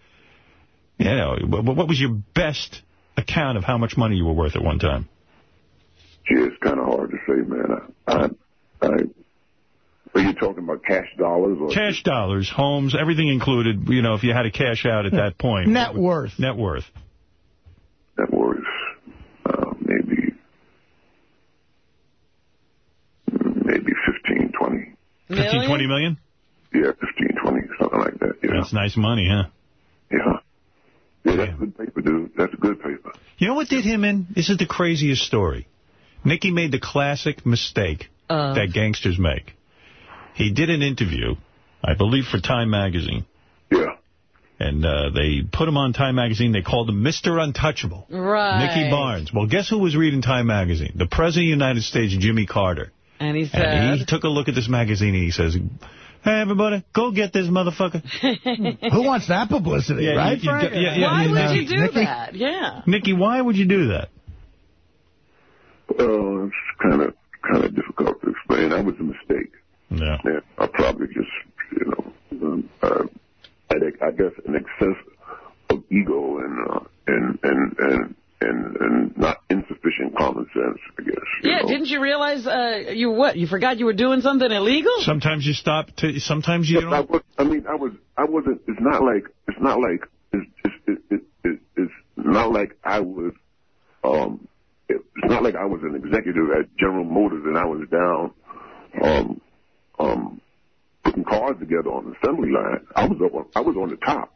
you know, what, what was your best account of how much money you were worth at one time? Gee, it's kind of hard to say, man. I, I, I, are you talking about cash dollars or Cash dollars, homes, everything included. You know, if you had to cash out at that point. Net worth. Net worth. net worth? Uh, maybe, maybe 15, 20. 15, 20 million? Yeah, 15, 20, something like that. Yeah. That's nice money, huh? Yeah. Yeah, that's good paper, dude. That's good paper. You know what did him in? This is the craziest story. Nicky made the classic mistake Uh. that gangsters make. He did an interview, I believe, for Time Magazine. Yeah. And uh, they put him on Time Magazine. They called him Mr. Untouchable. Right. Nicky Barnes. Well, guess who was reading Time Magazine? The President of the United States, Jimmy Carter. And he said... And he took a look at this magazine and he says, Hey, everybody, go get this motherfucker. Who wants that publicity, Yeah, right, you- you yeah, yeah, Why you would know. you do Nicky? that? Yeah. Nicky, why would you do that? Uh, it's kind of kind of difficult to explain. That was a mistake. Yeah. And I probably just, you know, um, uh, I, I guess an excess of ego and uh, and and and and and not insufficient common sense. I guess. Yeah, know. didn't you realize uh, you what? You forgot you were doing something illegal? Sometimes you stop. To, sometimes you But I, was, I mean, I was, I wasn't. It's not like, it's not like, it's, it's, it, it, it, it's not like I was. Um, it's not like I was an executive at General Motors and I was down, um, um, putting cars together on the assembly line. I was up, on, I was on the top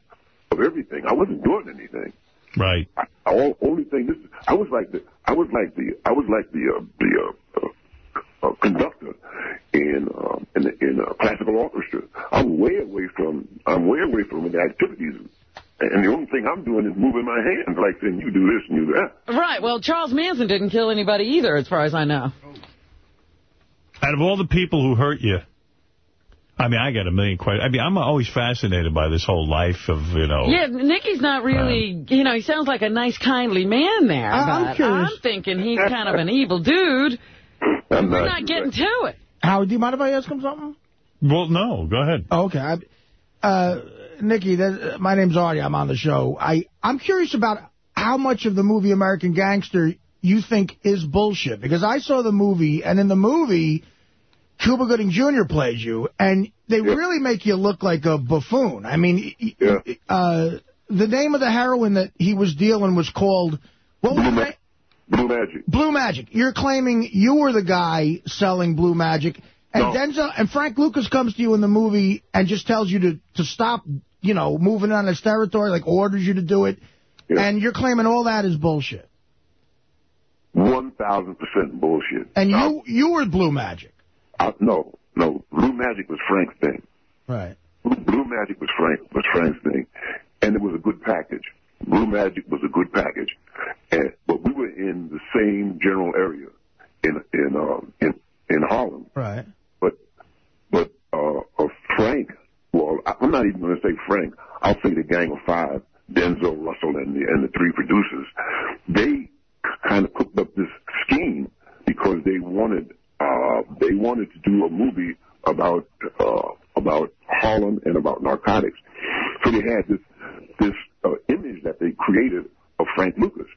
of everything. I wasn't doing anything. Right. I, all, only thing this, I was like the, I was like the, I was like the, uh, the, uh, uh, uh, conductor in, um, in, the- in a classical orchestra. I'm way away from, I'm way away from the activities. And the only thing I'm doing is moving my hands, like saying, you do this and you do that. Right. Well, Charles Manson didn't kill anybody either, as far as I know. Out of all the people who hurt you, I mean, I got a million questions. I mean, I'm always fascinated by this whole life of, you know. Yeah, Nicky's not really, you know, he sounds like a nice, kindly man there. I- I'm curious. I'm thinking he's kind of an evil dude. I'm We're not getting to it. Howard, do you mind if I ask him something? Well, no, go ahead. Oh, okay. I, uh, Nicky, that, my name's Artie. I'm on the show. I, I'm curious about how much of the movie American Gangster you think is bullshit. Because I saw the movie, and in the movie, Cuba Gooding Jr. plays you, and they really make you look like a buffoon. I mean, y- y- uh, the name of the heroin that he was dealing was called... What was the name? Blue Magic. Blue Magic. You're claiming you were the guy selling Blue Magic, and No. Denzel and Frank Lucas comes to you in the movie and just tells you to to stop, you know, moving on his territory, like orders you to do it, and you're claiming all that is bullshit. 1,000% bullshit. And you you were Blue Magic, I, no, no. Blue Magic was Frank's thing. right? Blue, Magic was Frank was Frank's thing, and it was a good package. Blue Magic was a good package, and but we were in the same general area in in um, in in Harlem. Right. But but uh, uh Frank, well, I- I'm not even going to say Frank. I'll say the Gang of Five, Denzel Russell and the and the three producers. They kind of cooked up this scheme because they wanted uh they wanted to do a movie about uh about Harlem and about narcotics. So they had this this uh, image that they created of Frank Lucas,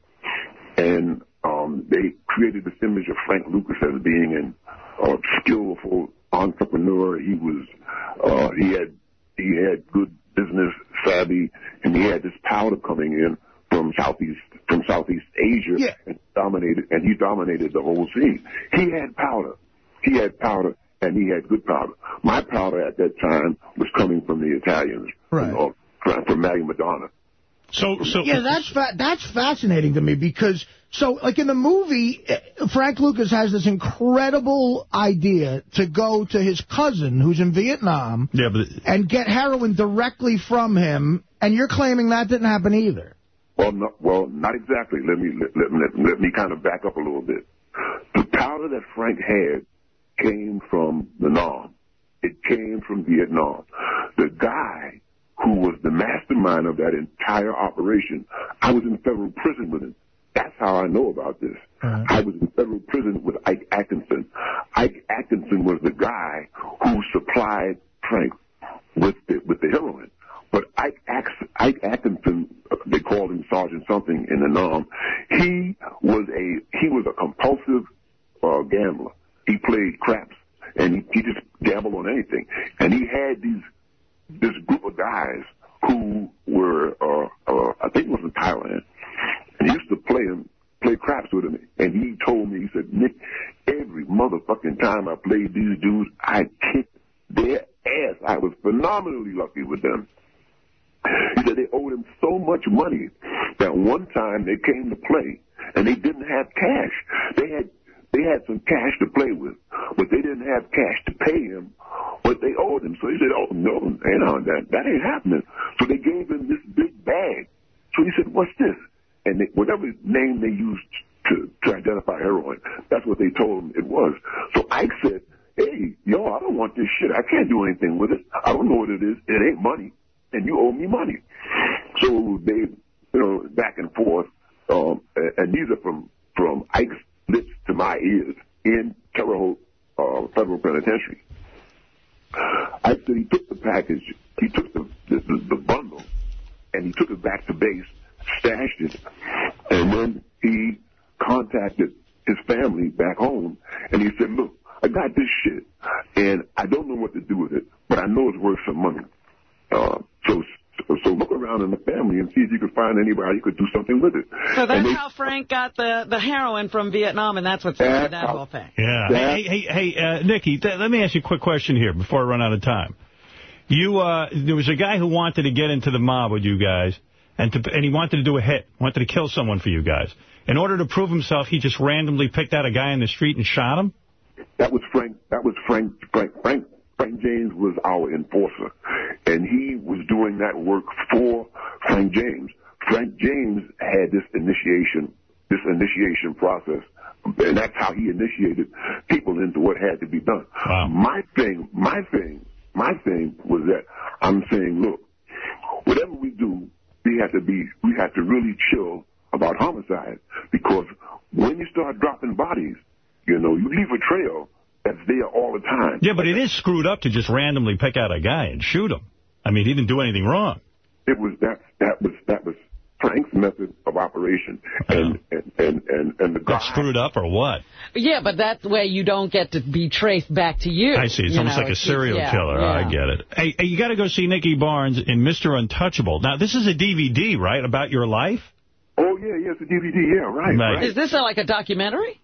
and um, they created this image of Frank Lucas as being an uh, skillful entrepreneur. He was uh, he had he had good business savvy, and he had this powder coming in from southeast from Southeast Asia and dominated and he dominated the whole scene. He had powder. He had powder and he had good powder. My powder at that time was coming from the Italians. Right. From, uh, from Matty Madonna. So, so yeah, that's fa- that's fascinating to me because so like in the movie, eh, Frank Lucas has this incredible idea to go to his cousin who's in Vietnam Yeah, but and get heroin directly from him, and you're claiming that didn't happen either. Well, no, well, not exactly. Let me let, let, let, me kind of back up a little bit. The powder that Frank had came from the Nam. It came from Vietnam. The guy who was the mastermind of that entire operation, I was in federal prison with him. That's how I know about this. Uh-huh. I was in federal prison with Ike Atkinson. Ike Atkinson was the guy who supplied Frank with the, with the heroin. But Ike, Ax- Ike Atkinson, they called him Sergeant something in the Nam. He was a he was a compulsive uh, gambler. He played craps and he, he just gambled on anything. And he had these this group of guys who were uh, uh, I think it was in Thailand, and he used to play him play craps with him. And he told me he said Nick, every motherfucking time I played these dudes, I kicked their ass. I was phenomenally lucky with them. He said they owed him so much money that one time they came to play and they didn't have cash. They had they had some cash to play with, but they didn't have cash to pay him But they owed him. So he said, oh, no, ain't on that. That ain't happening. So they gave him this big bag. So he said, what's this? And they, whatever name they used to, to identify heroin, that's what they told him it was. So Ike said, hey, yo, I don't want this shit. I can't do anything with it. I don't know what it is. It ain't money. And you owe me money. So they, you know, back and forth. Um, and, these are from, from Ike's lips to my ears in Terre Haute uh, Federal Penitentiary. I said he took the package, he took the, the, the bundle, and he took it back to base, stashed it, and then he contacted his family back home, and he said, look, I got this shit, and I don't know what to do with it, but I know it's worth some money. Uh, so, so look around in the family and see if you can find anybody who could do something with it. So that's they- how Frank got the, the heroin from Vietnam, and that's what started that whole thing. Yeah. Hey, hey, hey, hey uh, Nicky, th let me ask you a quick question here before I run out of time. You, uh, there was a guy who wanted to get into the mob with you guys, and to, and he wanted to do a hit, wanted to kill someone for you guys. In order to prove himself, he just randomly picked out a guy in the street and shot him? That was Frank. That was Frank. Frank. Frank. Frank James was our enforcer, and he was doing that work for Frank James. Frank James had this initiation, this initiation process, and that's how he initiated people into what had to be done. My thing, my thing, my thing was that I'm saying, look, whatever we do, we have to be, we have to really chill about homicide because when you start dropping bodies, you know, you leave a trail that's there all the time. Yeah, but it is screwed up to just randomly pick out a guy and shoot him. I mean, he didn't do anything wrong. It was that that was that was Frank's method of operation, and and and and, and the guy. That's screwed up or what? Yeah, but that way you don't get to be traced back to you. I see. It's You almost know, like a serial yeah, killer. yeah. I get it. Hey, hey, you got to go see Nicky Barnes in Mr. Untouchable. Now, this is a DVD, right, about your life? Oh yeah, yeah, it's a DVD. Yeah, right, right. Is this a, like a documentary?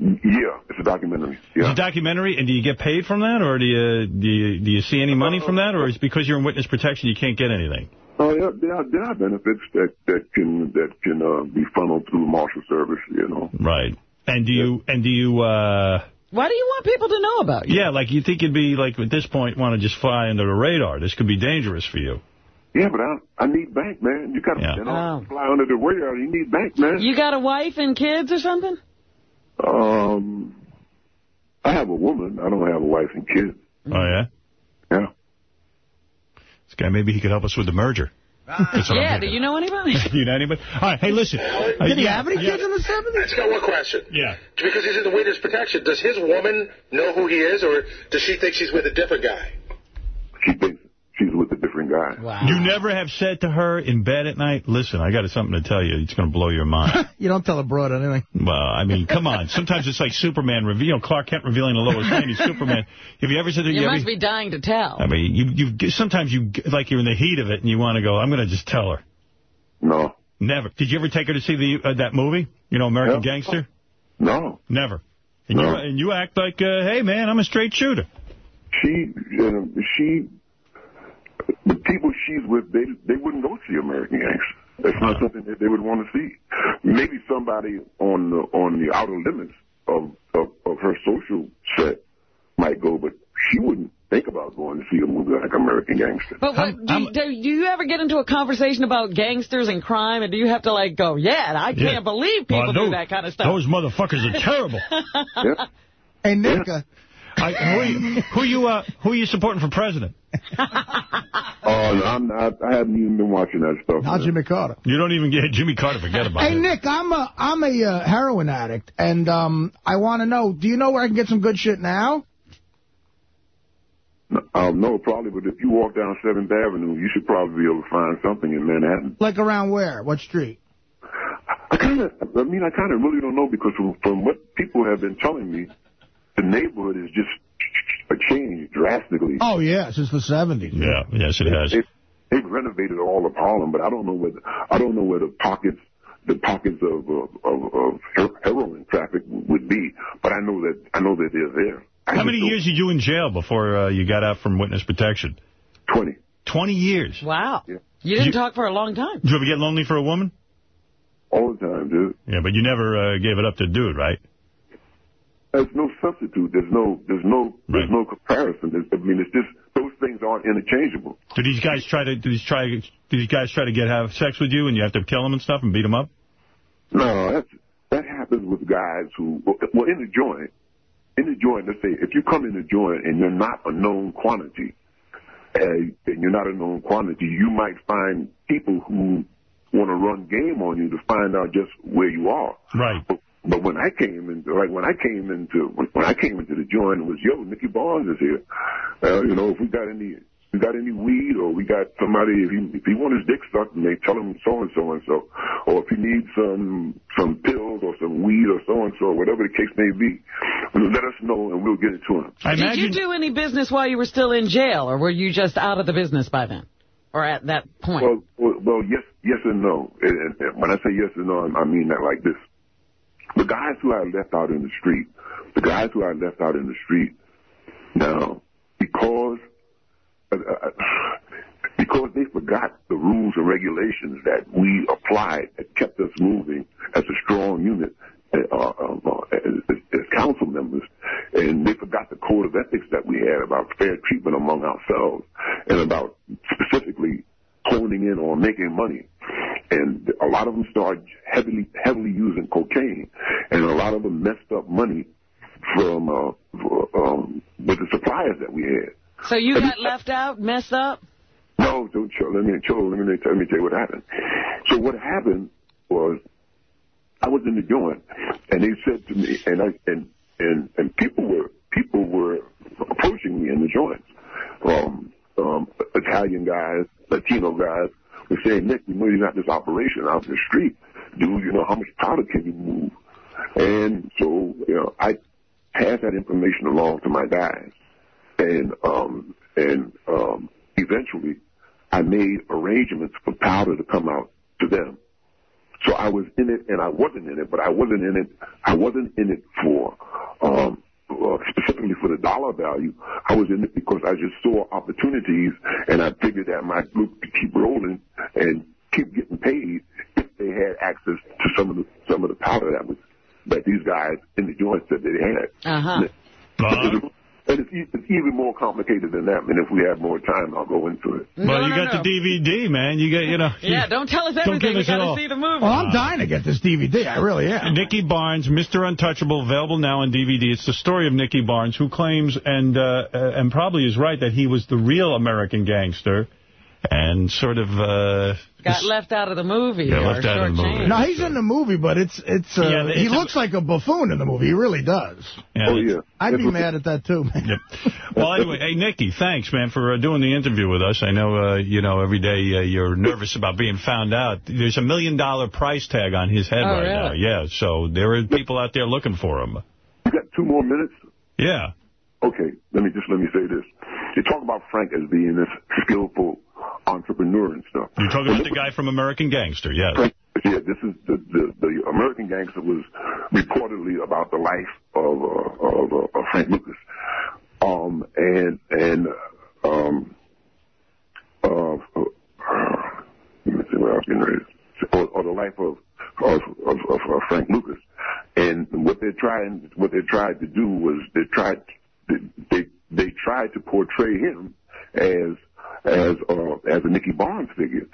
Yeah, it's a documentary. It's a documentary, and do you get paid from that, or do you do you, do you see any money from that, or is it because you're in witness protection you can't get anything? Oh, yeah, there are, there are benefits that that can that can uh, be funneled through the marshal service. You know. Right. And do you and do you uh Why do you want people to know about you? yeah, like you think you'd be like at this point want to just fly under the radar. This could be dangerous for you. Yeah, but I I need bank, man. You got to you know, fly under the radar. You need bank, man. You got a wife and kids or something? Um, I have a woman. I don't have a wife and kids. Oh yeah. Yeah. This guy maybe he could help us with the merger. That's Yeah, do you know anybody? You know anybody? All right, hey, listen. Uh, Did he yeah, have any yeah. kids in the 70s? I just got one question. Yeah. Because he's in the witness protection, does his woman know who he is, or does she think she's with a different guy? She thinks she's with a different guy. Wow. You never have said to her in bed at night, listen, I got something to tell you. It's going to blow your mind. You don't tell a broad anything. well, I mean, come on. Sometimes it's like Superman reveal, Clark Kent revealing the Lois Lane. He's Superman. Have you ever said to You you must ever, be dying to tell. I mean, you, you sometimes you, like you're in the heat of it and you want to go, I'm going to just tell her. No. Never. Did you ever take her to see the uh, that movie? You know, American No. Gangster? No. Never. And, you, and you act like, uh, hey, man, I'm a straight shooter. She, uh, she, the people she's with, they they wouldn't go see American Gangster. That's not uh-huh. something that they would want to see. Maybe somebody on the on the outer limits of of, of her social set might go, but she wouldn't think about going to see a movie like American Gangster. But what, do, you, do you ever get into a conversation about gangsters and crime, and do you have to, like, go, yeah, I can't Yeah. believe people Well, do those- that kind of stuff? Those motherfuckers are terrible. Hey, Nick. Uh, I, who, are you, who, you, uh, who are you supporting for president? Oh, no, I'm not. I haven't even been watching that stuff. Not Jimmy Carter. You don't even get Jimmy Carter. Forget about Hey, it. Hey, Nick, I'm a I'm a uh, heroin addict, and um, I want to know, do you know where I can get some good shit now? Um, no, probably, but if you walk down Seventh Avenue, you should probably be able to find something in Manhattan. Like around where? What street? I kind of, I mean, I kind of really don't know because from, from what people have been telling me, the neighborhood is just a change drastically. Oh, yeah, since the 70s. Yeah, yes, it has. They, they've renovated all of Harlem, but I don't know where the, I don't know where the pockets the pockets of of, of, of heroin traffic would be. But I know that I know that they're there. I How many don't- years were you in jail before uh, you got out from witness protection? Twenty. 20 years. Wow. You didn't You- talk for a long time. Did you ever get lonely for a woman? All the time, dude. Yeah, but you never uh, gave it up to a dude, right? There's no substitute. There's no there's no there's no comparison. There's, I mean, it's just those things aren't interchangeable. Do these guys try to do these try do these guys try to get have sex with you and you have to kill them and stuff and beat them up? No, that's that happens with guys who well in the joint. In the joint, let's say if you come in the joint and you're not a known quantity, uh, and you're not a known quantity, you might find people who want to run game on you to find out just where you are. Right. But, but when I came in, like when I came into when, when I came into the joint, it was yo, Nicky Barnes is here. Uh, you know, if we got any we got any weed or we got somebody if he if he want his dick sucked, and they tell him so and so and so, or if he needs some some pills or some weed or so and so, whatever the case may be, let us know and we'll get it to him. Did you do any business while you were still in jail, or were you just out of the business by then? Or at that point? Well, well, well yes, yes and no. And, and, and when I say yes and no, I mean that like this. The guys who I left out in the street, the guys who I left out in the street, now, because, uh, uh, because they forgot the rules and regulations that we applied that kept us moving as a strong unit, uh, uh, as, as council members, and they forgot the code of ethics that we had about fair treatment among ourselves and about specifically honing in on making money. And a lot of them started heavily, heavily using cocaine, and a lot of them messed up money from uh, um, with the suppliers that we had. So you got left out, messed up? No, don't chill. Let me chill. Let me tell, let me tell you what happened. So what happened was I was in the joint, and they said to me, and I and and and people were people were approaching me in the joint, Um, um, Italian guys, Latino guys were saying, Nick, you know you got this operation out in the street. Dude, you know, how much powder can you move? And so, you know, I passed that information along to my guys. And, um, and, um, eventually I made arrangements for powder to come out to them. So I was in it and I wasn't in it, but I wasn't in it, I wasn't in it for, um, uh, specifically for the dollar value. I was in it because I just saw opportunities and I figured that my group could keep rolling and keep getting paid if they had access to some of the, some of the powder that was, that these guys in the joint said they had. Uh-huh. And it's, it's even more complicated than that. And if we have more time, I'll go into it. well, you got the DVD, man. You got, you know. Yeah, don't tell us Don't everything. give We us it got to see the movie. Well, I'm dying to get this DVD. I really am. Nicky Barnes, Mr. Untouchable, available now on DVD. It's the story of Nicky Barnes, who claims, and uh, uh, and probably is right, that he was the real American gangster, and sort of... Uh, Got left out of the movie. Yeah, left out of the movie. No, he's in the movie, but it's it's. Uh, Yeah, he it's a- looks like a buffoon in the movie. He really does. Oh, yeah. I'd be mad at that too, man. Well, anyway, hey, Nicky, thanks, man, for uh, doing the interview with us. I know, uh, you know, every day uh, you're nervous about being found out. There's a million-dollar price tag on his head Oh, right now. Yeah, so there are people out there looking for him. You got two more minutes? Yeah. Okay, let me just let me say this. They talk about Frank as being this skillful entrepreneur and stuff. You're talking about the guy from American Gangster, yes. Frank, yeah, this is the, the the American Gangster was reportedly about the life of uh, of, uh, of Frank Lucas, um, and and um, uh, uh, let me see what I was getting ready, or, or the life of of, of of Frank Lucas, and what they're trying what they tried to do was they tried they they tried to portray him as as uh, as a Nicky Barnes figure,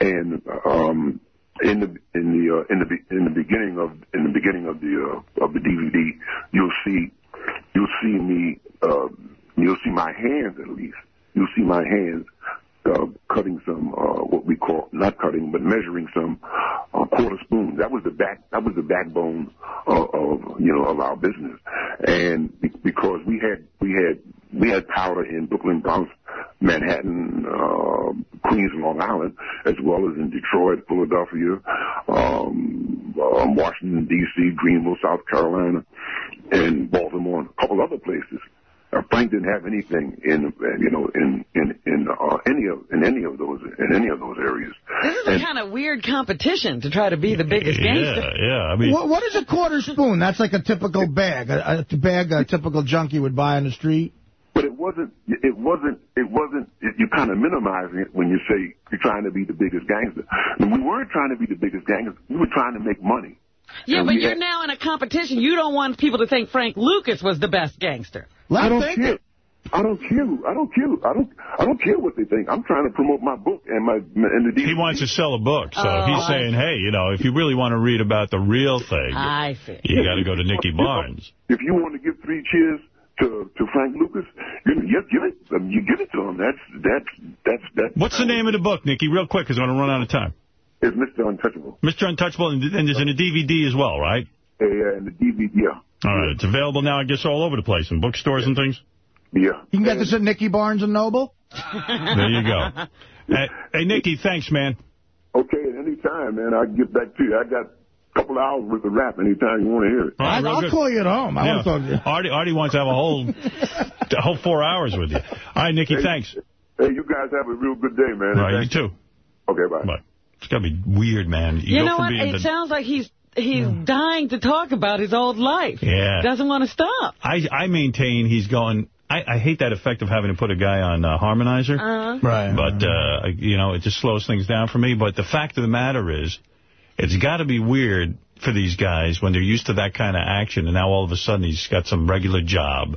and um, in the in the uh, in the in the beginning of in the beginning of the uh, of the DVD, you'll see you'll see me uh, you'll see my hands at least. You'll see my hands uh, cutting some uh, what we call not cutting but measuring some uh, quarter spoons. That was the back that was the backbone of, of you know of our business, and be- because we had we had we had powder in Brooklyn, Bronx, Manhattan, uh, Queens, Long Island, as well as in Detroit, Philadelphia, um, uh, Washington D.C., Greenville, South Carolina, and Baltimore, and a couple other places. Uh, Frank didn't have anything in, uh, you know, in in in uh, any of in any of those in any of those areas. This is a kind of weird competition to try to be the biggest gangster. yeah. I what, what is a quarter spoon? That's like a typical bag, a, a bag a typical junkie would buy on the street. But it wasn't, it wasn't, it wasn't, it, you're kind of minimizing it when you say you're trying to be the biggest gangster. And we weren't trying to be the biggest gangster. We were trying to make money. Yeah, And but you're had- now in a competition. You don't want people to think Frank Lucas was the best gangster. I don't care. I don't care. I don't care. I don't. I don't care what they think. I'm trying to promote my book and my and the DVD. He wants to sell a book, so Oh, he's saying, hey, you know, if you really want to read about the real thing, I see. you got to go to Nicky Barnes. If you want to give three cheers to to Frank Lucas, you you give it. um, You give it to him. That's that's that's that's. What's the name of the book, Nicky? Real quick, because I'm going to run out of time. It's Mr. Untouchable. Mr. Untouchable, and, and there's in a DVD as well, right? Yeah, and the DVD. Yeah. All right, it's available now, I guess, all over the place, in bookstores and things. Yeah. You can get this at Nicky Barnes and Noble? There you go. hey, hey, Nicky, thanks, man. Okay, at any time, man, I'll get back to you. I got a couple of hours worth of rap anytime you want to hear it. All right, real I'll good. call you at home. I Yeah. want to talk to you. Artie, Artie wants to have a whole, a whole four hours with you. All right, Nicky, Hey, thanks. Hey, you guys have a real good day, man. All right, you too. Okay, bye. Bye. It's got to be weird, man. You, go know what? It the- sounds like he's he's dying to talk about his old life. Yeah. Doesn't want to stop. I, I maintain he's going... I, I hate that effect of having to put a guy on uh, Harmonizer. Uh-huh. Right. But, uh, you know, it just slows things down for me. But the fact of the matter is, it's got to be weird for these guys when they're used to that kind of action, and now all of a sudden he's got some regular job,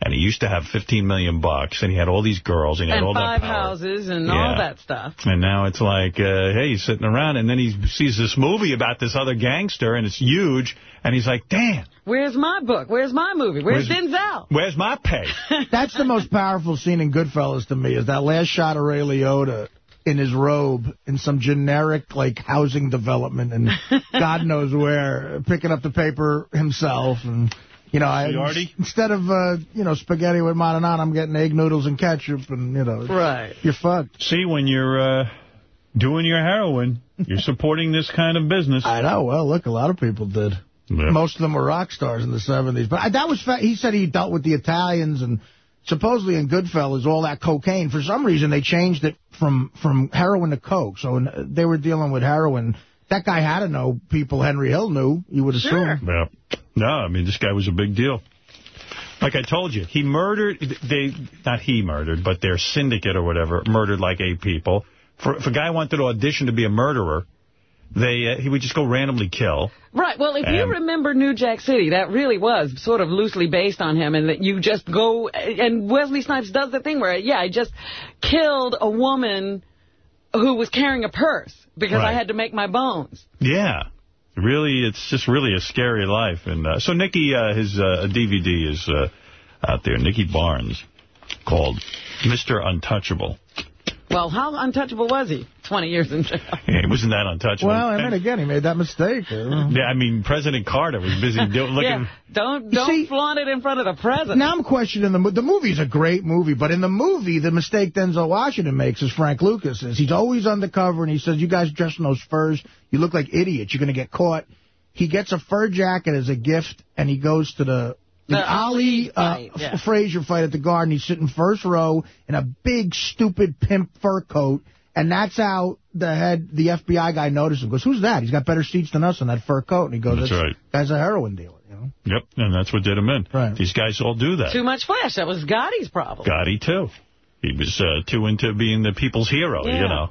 and he used to have 15 million bucks, and he had all these girls, and he had And all five that power. houses and Yeah. all that stuff. And now it's like, uh, hey, he's sitting around, and then he sees this movie about this other gangster, and it's huge, and he's like, damn, Where's my book? Where's my movie? Where's, Where's- Denzel? where's my pay? That's the most powerful scene in Goodfellas to me, is that last shot of Ray Liotta in his robe in some generic, like, housing development and God knows where, picking up the paper himself. And, you know, I, instead of, uh, you know, spaghetti with marinara, I'm getting egg noodles and ketchup, and, you know, Right. you're fucked. See, when you're uh, doing your heroin, you're supporting this kind of business. I know. Well, look, a lot of people did. Yeah. Most of them were rock stars in the 70s. But I, that was, fa- he said he dealt with the Italians and supposedly in Goodfellas, all that cocaine. For some reason, they changed it from, from heroin to coke. So they were dealing with heroin. That guy had to know people Henry Hill knew, you would assume. Sure. Yeah. No, I mean, this guy was a big deal. Like I told you, he murdered, they, not he murdered, but their syndicate or whatever, murdered like eight people. For, if a guy wanted to audition to be a murderer, they uh, he would just go randomly kill. Right. Well, if you remember New Jack City, that really was sort of loosely based on him, and that you just go, and Wesley Snipes does the thing where, yeah, I just killed a woman who was carrying a purse because I had to make my bones. Yeah. Really, it's just really a scary life. And uh, so Nicky, uh, his uh, DVD is uh, out there, Nicky Barnes, called Mr. Untouchable. Well, how untouchable was he? 20 years in jail. Yeah, he wasn't that untouchable. Well, and then again, he made that mistake. Yeah, I mean, President Carter was busy do, looking... Yeah, don't You don't see- flaunt it in front of the president. Now I'm questioning the mo- the movie's a great movie, but in the movie, the mistake Denzel Washington makes is Frank Lucas is. He's always undercover, and he says, "You guys dress in those furs, you look like idiots. You're going to get caught." He gets a fur jacket as a gift, and he goes to the the, The Ali Ali uh, fight, yeah. Frazier fight at the Garden. He's sitting first row in a big, stupid pimp fur coat. And that's how the head, the FBI guy notices him. Goes, who's that? He's got better seats than us in that fur coat. And he goes, That's right. Guy's a heroin dealer. You know? Yep, and that's what did him in. Right. These guys all do that. Too much flesh. That was Gotti's problem. Gotti, too. He was uh, too into being the people's hero, Yeah. you know.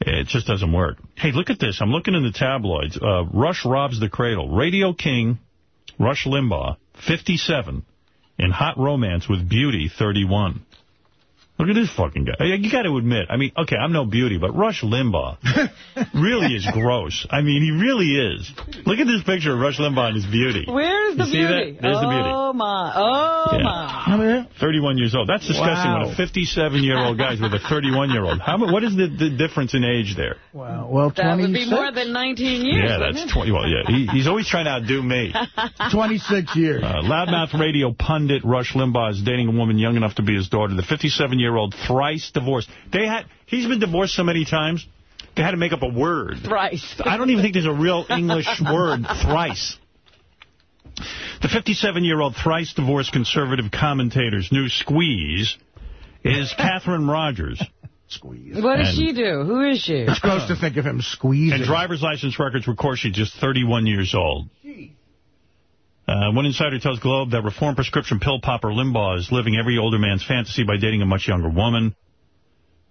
It just doesn't work. Hey, look at this. I'm looking in the tabloids. Uh, Rush robs the cradle. Radio King, Rush Limbaugh, 57, in hot romance with Beauty, 31. Look at this fucking guy. You got to admit, I mean, okay, I'm no beauty, but Rush Limbaugh really is gross. I mean, he really is. Look at this picture of Rush Limbaugh and his beauty. Where's the You see beauty? that? There's oh, the beauty. Oh, my. Oh, Yeah. my. 31 years old. That's disgusting Wow. when a 57-year-old guy's with a 31-year-old. How What is the, the difference in age there? Wow. Well, That would be more than 19 years. yeah, that's 20. Well, yeah, he, he's always trying to outdo me. 26 years. Uh, loudmouth radio pundit Rush Limbaugh is dating a woman young enough to be his daughter. The 57-year-old thrice divorced. They had he's been divorced so many times. They had to make up a word. Thrice. I don't even think there's a real English word, thrice. The 57-year-old thrice divorced conservative commentator's new squeeze is Kathryn Rogers. Squeeze. What does And- she do? Who is she? It's gross to think of him squeezing. And driver's license records record she's just 31 years old. Uh, one insider tells Globe that reform prescription pill popper Limbaugh is living every older man's fantasy by dating a much younger woman.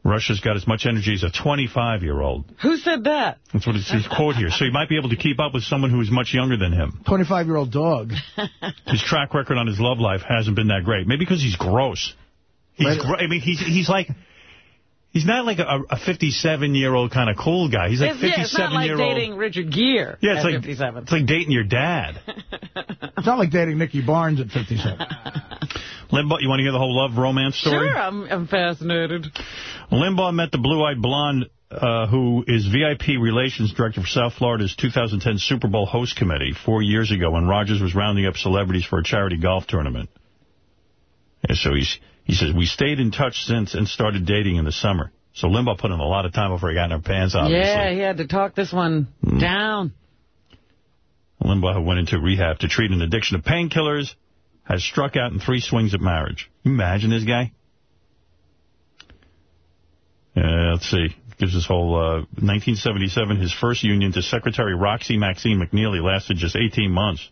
Rush's got as much energy as a 25-year-old. Who said that? That's what it says quote here. So he might be able to keep up with someone who is much younger than him. 25-year-old dog. His track record on his love life hasn't been that great. Maybe because he's gross. He's Right. gro I mean, he's he's like... He's not like a, a 57-year-old kind of cool guy. He's like It's, yeah, it's not like 57-year-old... dating Richard Gere Yeah, it's at like 57. it's like dating your dad. It's not like dating Nicky Barnes at 57. Limbaugh, you want to hear the whole love romance story? Sure, I'm, I'm fascinated. Limbaugh met the blue-eyed blonde uh, who is VIP Relations Director for South Florida's 2010 Super Bowl host committee four years ago when Rogers was rounding up celebrities for a charity golf tournament. And so he's, he says, we stayed in touch since and started dating in the summer. So Limbaugh put in a lot of time before he got in her pants, obviously. Yeah, he had to talk this one Hmm. down. Limbaugh, who went into rehab to treat an addiction to painkillers, has struck out in three swings at marriage. Imagine this guy? Uh, let's see. Gives this whole, uh, 1977, his first union to Secretary Roxy Maxine McNeely lasted just 18 months.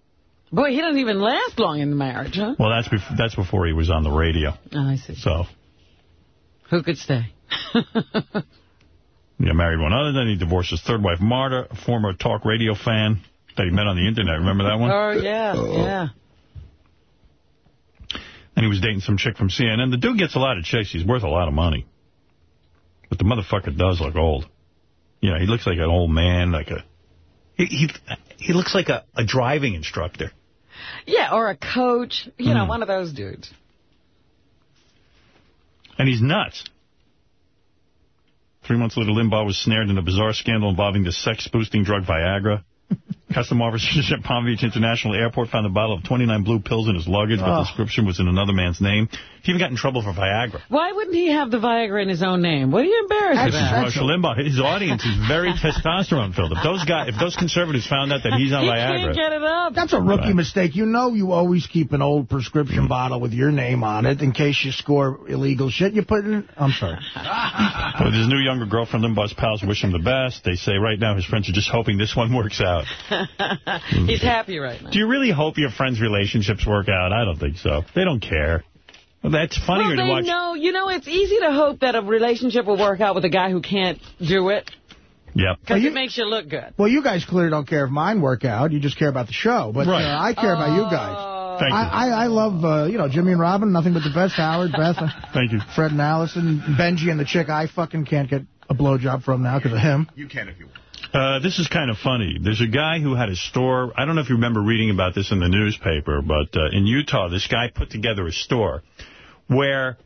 Boy, he doesn't even last long in the marriage, huh? Well, that's bef that's before he was on the radio. Oh, I see. So, Who could stay? yeah, married one other. Then he divorced his third wife, Marta, a former talk radio fan that he met on the internet. Remember that one? Oh, yeah, yeah. And he was dating some chick from CNN. The dude gets a lot of chicks. He's worth a lot of money. But the motherfucker does look old. You know, he looks like an old man, like a... He he, he looks like a, a driving instructor. Yeah, or a coach. You know, Hmm. one of those dudes. And he's nuts. Three months later, Limbaugh was snared in a bizarre scandal involving the sex-boosting drug Viagra. Custom officers at Palm Beach International Airport found a bottle of 29 blue pills in his luggage. But the description was in another man's name. He even got in trouble for Viagra. Why wouldn't he have the Viagra in his own name? What are you embarrassed This is about? Rush Limbaugh. His audience is very testosterone filled. If those guys, if those conservatives found out that he's on He Viagra, can't get it up. That's a rookie Right. mistake. You know you always keep an old prescription bottle with your name on it in case you score illegal shit. You put it in... I'm sorry. With his new younger girlfriend, Limbaugh's pals wish him the best. They say right now his friends are just hoping this one works out. He's happy right now. Do you really hope your friends' relationships work out? I don't think so. They don't care. That's funnier well, to they watch. know, you know, it's easy to hope that a relationship will work out with a guy who can't do it, Yep. because it makes you look good. Well, you guys clearly don't care if mine work out. You just care about the show. But Right. uh, I care about you guys. Thank you. I, I, I love, uh, you know, Jimmy and Robin, nothing but the best. Howard, Beth, uh, Thank you. Fred and Allison, Benji and the chick I fucking can't get a blowjob from now because of him. You can if you want. Uh, this is kind of funny. There's a guy who had a store. I don't know if you remember reading about this in the newspaper, but uh, in Utah, this guy put together a store where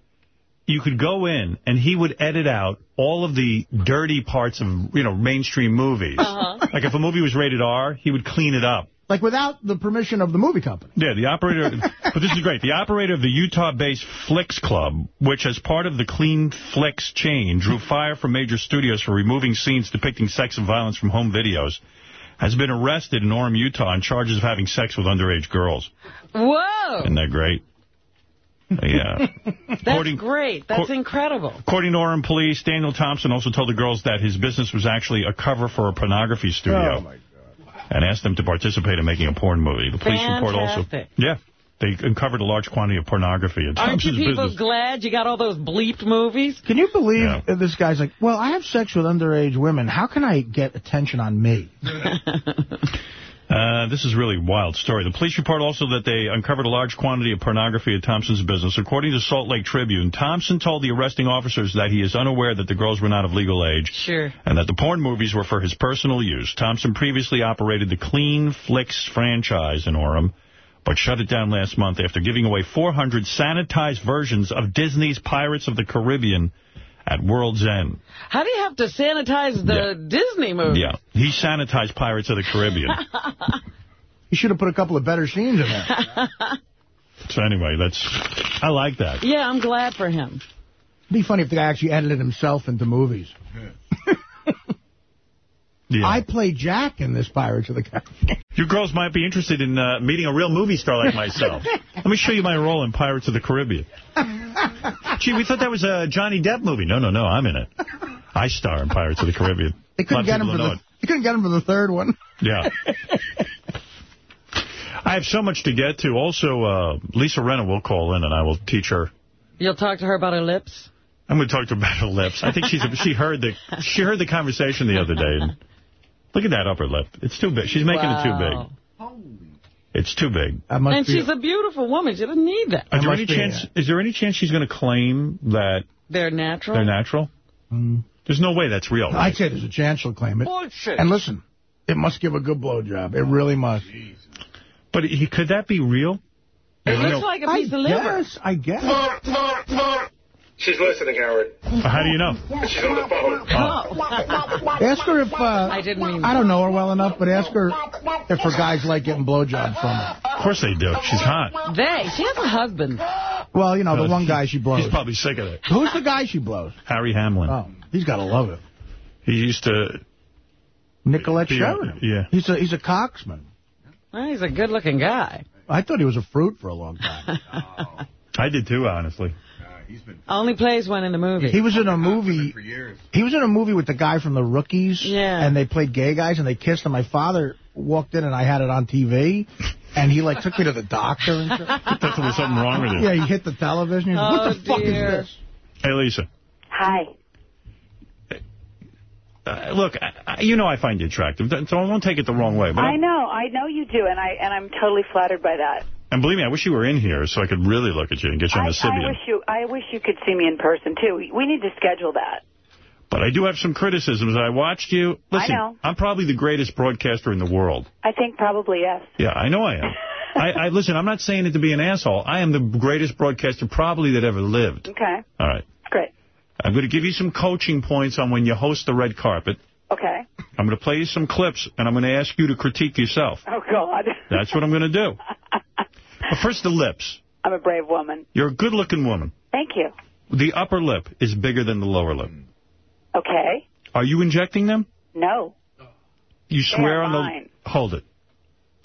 you could go in and he would edit out all of the dirty parts of, you know, mainstream movies. Uh-huh. Like if a movie was rated R, he would clean it up. Like without the permission of the movie company. Yeah, the operator, but this is great. The operator of the Utah-based Flicks Club, which as part of the Clean Flicks chain, drew fire from major studios for removing scenes depicting sex and violence from home videos, has been arrested in Orem, Utah on charges of having sex with underage girls. Whoa! Isn't that great? Yeah. That's According- great. That's incredible. According to Orem police, Daniel Thompson also told the girls that his business was actually a cover for a pornography studio. Oh, my And asked them to participate in making a porn movie. The police report also... Yeah. They uncovered a large quantity of pornography in Aren't you Thompson's people business. glad you got all those bleeped movies? Can you believe Yeah. this guy's like, well, I have sex with underage women. How can I get attention on me? Uh, this is a really wild story. The police report also that they uncovered a large quantity of pornography at Thompson's business. According to Salt Lake Tribune, Thompson told the arresting officers that he is unaware that the girls were not of legal age Sure. and that the porn movies were for his personal use. Thompson previously operated the Clean Flicks franchise in Orem, but shut it down last month after giving away 400 sanitized versions of Disney's Pirates of the Caribbean at World's End. How do you have to sanitize the Disney movie? Yeah, he sanitized Pirates of the Caribbean. You should have put a couple of better scenes in there. so anyway, that's I like that. Yeah, I'm glad for him. It'd be funny if the guy actually edited himself into movies. Yeah. I play Jack in this Pirates of the Caribbean. You girls might be interested in uh, meeting a real movie star like myself. Let me show you my role in Pirates of the Caribbean. Gee, we thought that was a Johnny Depp movie. No, no, no, I'm in it. I star in Pirates of the Caribbean. They couldn't get him for the. They couldn't get him for the third one. Yeah. I have so much to get to. Also, uh, Lisa Rinna will call in, and I will teach her. You'll talk to her about her lips? I'm going to talk to her about her lips. I think she's she heard the she heard the conversation the other day. And look at that upper lip. It's too big. She's making it too Wow. big. It's too big. And she's a beautiful woman. She doesn't need that. Is there any chance? Is there any chance she's going to claim that They're natural. they're natural? Mm. There's no way that's real. I'd say there's a chance she'll claim it. Bullshit. And listen, it must give a good blowjob. It really must. Jesus. But he, could that be real? It You looks know- like a piece of liver. Yes, I guess. She's listening, Howard. How do you know? She's on the phone. Ask her if, uh, I didn't mean I don't know her well enough, but ask her if her guys like getting blowjobs from her. Of course they do. She's hot. They. She has a husband. Well, you know, the Uh, one guy she blows. He's probably sick of it. Who's the guy she blows? Harry Hamlin. Oh, he's got to love it. He used to... Nicolette Yeah, Sheridan. yeah. He's a, he's a coxman. Well, he's a good-looking guy. I thought he was a fruit for a long time. I did too, honestly. Only plays one in the movie. He was in a movie. He was in a movie with the guy from the Rookies. Yeah. And they played gay guys and they kissed. And my father walked in and I had it on TV. And he like took me to the doctor and shit. I thought there was something wrong with you. Yeah, he hit the television. He was, what Oh, the fuck dear. is this? Hey, Lisa. Hi. Uh, look, I, I, you know I find you attractive, so I won't take it the wrong way. But I know, I know you do, and I and I'm totally flattered by that. And believe me, I wish you were in here so I could really look at you and get you on I, the I wish you, I wish you could see me in person too. We, need to schedule that. But I do have some criticisms. I watched you. Listen, know. I'm probably the greatest broadcaster in the world. I think probably yes. Yeah, I know I am. I, I Listen, I'm not saying it to be an asshole. I am the greatest broadcaster probably that ever lived. Okay, All right. great. I'm going to give you some coaching points on when you host the red carpet. Okay. I'm going to play you some clips, and I'm going to ask you to critique yourself. Oh God, That's what I'm going to do. But first, the lips. I'm a brave woman. You're a good-looking woman. Thank you. The upper lip is bigger than the lower lip. Okay. Are you injecting them? No, You swear on the... mine. Hold it.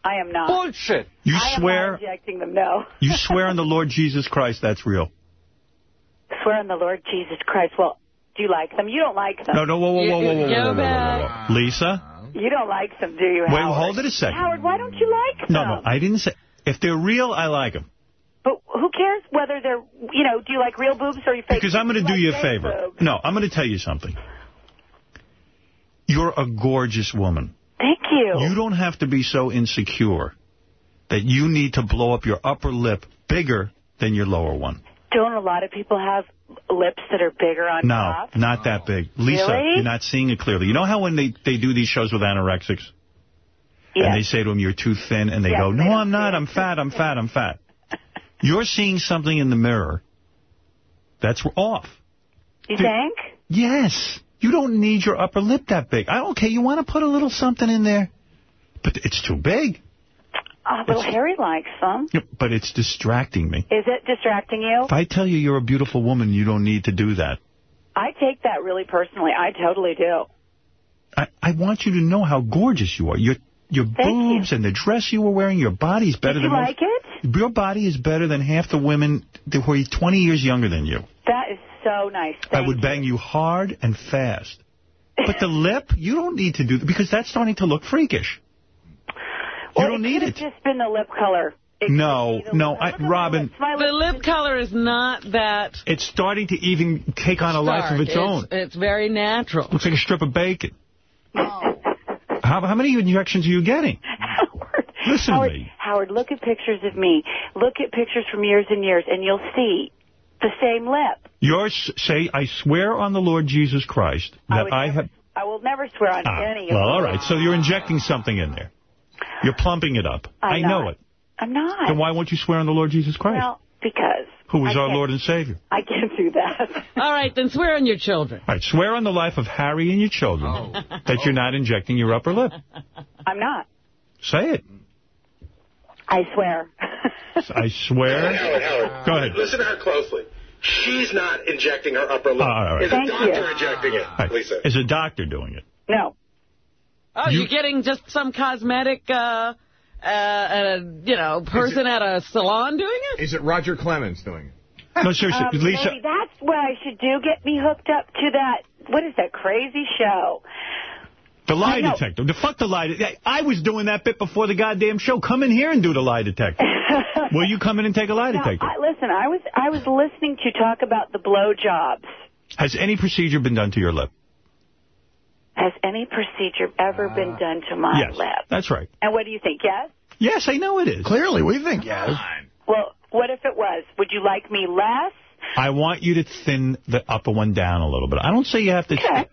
I am not. Bullshit. You I am swear... not injecting them. No. You swear on the Lord Jesus Christ that's real. Swear on the Lord Jesus Christ. Well, do you like them? You don't like them. No, no, whoa, whoa, whoa, whoa, whoa, whoa, Go whoa, whoa, back. whoa, whoa. Lisa? You don't like them, do you? Wait, Howard? hold it a second. Howard, why don't you like them? No, no, I didn't say... If they're real, I like them. But who cares whether they're, you know, do you like real boobs or you fake Because I'm going to do like you a favor. boobs? No, I'm going to tell you something. You're a gorgeous woman. Thank you. You don't have to be so insecure that you need to blow up your upper lip bigger than your lower one. Don't a lot of people have lips that are bigger on No, top? No, not that big. Lisa, Really? you're not seeing it clearly. You know how when they, they do these shows with anorexics? And they say to them, you're too thin, and they Yes, go, no, don't I'm not, I'm fat, I'm fat, I'm fat. You're seeing something in the mirror that's off. You think? Yes. You don't need your upper lip that big. I don't care. You want to put a little something in there, but it's too big. Oh, little Harry likes them. But it's distracting me. Is it distracting you? If I tell you you're a beautiful woman, you don't need to do that. I take that really personally. I totally do. I, I want you to know how gorgeous you are. you are. Your your boobs and the dress you were wearing, your body's better Did you than like it? Your body is better than half the women who are 20 years younger than you. That is so nice. I would bang you hard and fast. But the lip, you don't need to do that because that's starting to look freakish. You don't need It's it. just been the lip color. No, no, I, Robin, The lip color is not that it's starting to even take on a life of its stark. own. It's, it's very natural. Looks like a strip of bacon. How, how many injections are you getting? Listen to Howard. Howard, look at pictures of me. Look at pictures from years and years, and you'll see the same lip. Yours say, I swear on the Lord Jesus Christ that would I, never- have... I will never swear on Ah, any of well, all right. So you're injecting something in there. You're plumping it up. I'm I know not. it. I'm not. Then why won't you swear on the Lord Jesus Christ? Well, because who is I our Lord and Savior? I can't do that. All right, then swear on your children. All right, swear on the life of Harry and your children Oh. that you're not injecting your upper lip. I'm not. Say it. I swear. I swear. Howard, Howard, Go ahead. Listen to her closely. She's not injecting her upper lip. Oh, all right. It's a doctor you. injecting it, All right, Lisa. Is a doctor doing it? No. Oh, you, are getting just some cosmetic, uh, uh, uh, you know, person at a salon doing it? Is it Roger Clemens doing it? No, seriously, Um, Lisa. Maybe that's what I should do. Get me hooked up to that. What is that crazy show? The lie I detector. The fuck the lie detector. I was doing that bit before the goddamn show. Come in here and do the lie detector. Will you come in and take a lie Now, detector? I, listen, I was I was listening to talk about the blowjobs Has any procedure been done to your lip? Has any procedure ever been uh, done to my yes, lip? that's right. And what do you think? Yes? Yes, I know it is. Clearly, we think yes. Well, what if it was? Would you like me less? I want you to thin the upper one down a little bit. I don't say you have to. Okay.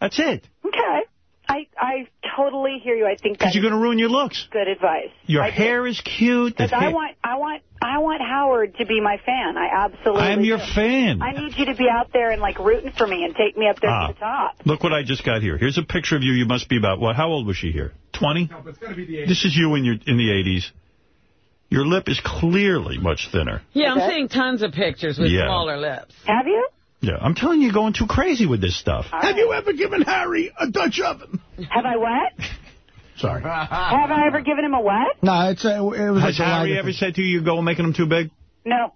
That's it. Okay. I I totally hear you. I think Because you're going to ruin your looks. good advice. Your I do. hair is cute. the Because I want, I want, I want Howard to be my fan. I absolutely. I'm your do. fan. I need you to be out there and like rooting for me and take me up there Ah. to the top. Look what I just got here. Here's a picture of you. You must be about, what, how old was she here? 20? No, but it's got to be the 80s. This is you in your in the 80s. Your lip is clearly much thinner. Yeah, Okay. I'm seeing tons of pictures with Yeah. smaller lips. Have you? Yeah, I'm telling you, you're going too crazy with this stuff. Have you ever given Harry a Dutch oven? Have I what? Sorry. Have I ever given him a what? No, it's a, it was Has a Harry lie ever said to you, you're going making them too big? No.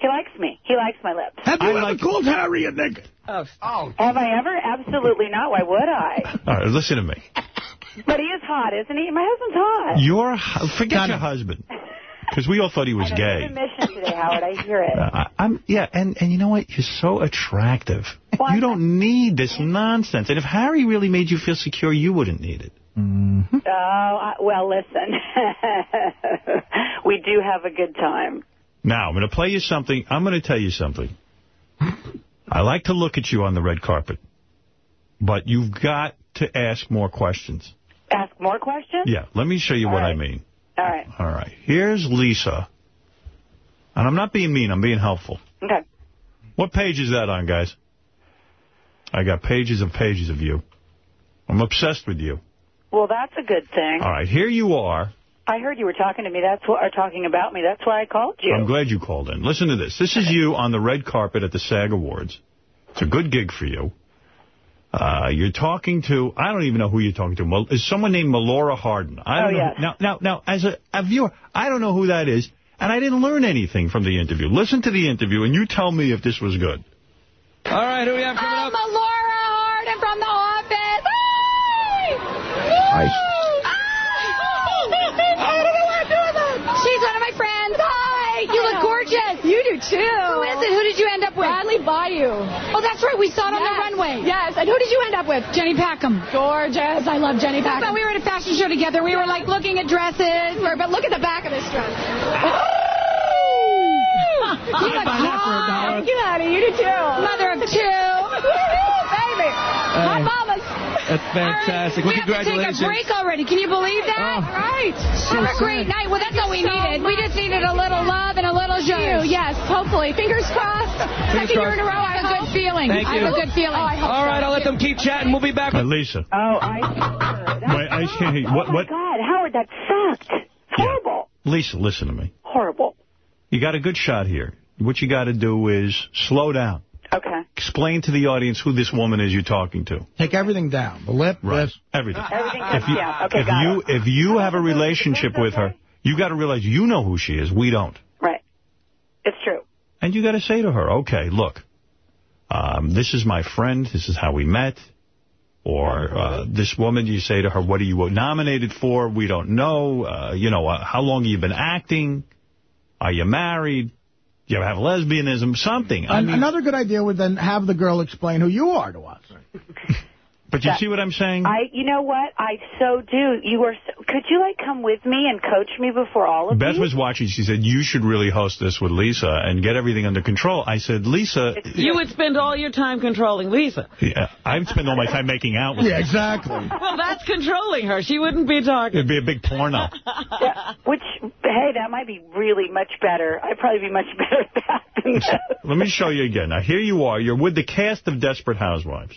He likes me. He likes my lips. Have you ever called Harry a nigga? Oh. Have I ever? Absolutely not. Why would I? All right, listen to me. But he is hot, isn't he? My husband's hot. Your hu- Forget your husband. Because we all thought he was I know, gay. You're on a mission today, Howard. I hear it. Uh, I, I'm yeah, and and you know what? You're so attractive. Why? You don't need this nonsense. And if Harry really made you feel secure, you wouldn't need it. Oh, well, listen. we do have a good time. Now I'm going to play you something. I'm going to tell you something. I like to look at you on the red carpet, but you've got to ask more questions. Ask more questions? Yeah, let me show you All what I mean. All right. All right, here's Lisa, and I'm not being mean. I'm being helpful. Okay. What page is that on, guys? I got pages and pages of you. I'm obsessed with you. Well, that's a good thing. All right, here you are. I heard you were talking to me. That's what, are talking about me. That's why I called you. I'm glad you called in. Listen to this. This is you on the red carpet at the SAG Awards. It's a good gig for you. Uh, you're talking to, I don't even know who you're talking to. Mal- Is someone named Melora Hardin. I don't Oh, know. yes. Now, now, now, as a, a viewer, I don't know who that is, and I didn't learn anything from the interview. Listen to the interview, and you tell me if this was good. All right, who we have coming I'm up? Laura Hardin from The Office. I- She's one of my friends. Hi. You look gorgeous. You do too. Who is it? Who did you end up with? Bradley Bayou. That's right. We saw it on the runway. Yes. And who did you end up with? Jenny Packham. Gorgeous. I love Jenny Packham. But we were at a fashion show together. We were like looking at dresses. But look at the back of this dress. You look hot. Thank you, honey. You do too. Mother of two. Baby. Hot mamas. That's fantastic. Well, we have to take a break already. Can you believe that? Oh. right. So Have a great sad. night. Well, that's all we needed. We just needed a little love and a little you. Yes, hopefully. Fingers crossed. Second year in a row. I have a good feeling. Thank I you. have a good feeling. Oh, I hope All right, so. I'll let them keep chatting. We'll be back. Uh, Lisa. Oh, I. Wait, I can't hear you. What, oh, my what? God. Howard, that sucked. Horrible. Lisa, listen to me. Horrible. You got a good shot here. What you got to do is slow down. Okay. Explain to the audience who this woman is you're talking to. Take everything down. The lip, Right. this. Everything. Everything If you, down. Okay, if got you it. if you have a relationship with her, you got to realize you know who she is. We don't. Right. It's true. And you got to say to her, okay, look, um, this is my friend. This is how we met. Or uh, this woman, you say to her, what are you nominated for? We don't know. Uh, you know, uh, how long have you been acting? Are you married? Do you ever have lesbianism? Something. I An- mean, Another good idea would then have the girl explain who you are to us. but you that- see what I'm saying? I, you know what? I so do. You were. So, could you like come with me and coach me before all of Beth these? was watching. She said, you should really host this with Lisa and get everything under control. I said, Lisa, You would spend all your time controlling Lisa. yeah, I'd spend all my time making out with Yeah, exactly. Well, that's controlling her. She wouldn't be talking. It'd be a big porno. Yeah, which, hey, that might be really much better. I'd probably be much better at that than this. Let me show you again. Now, here you are. You're with the cast of Desperate Housewives.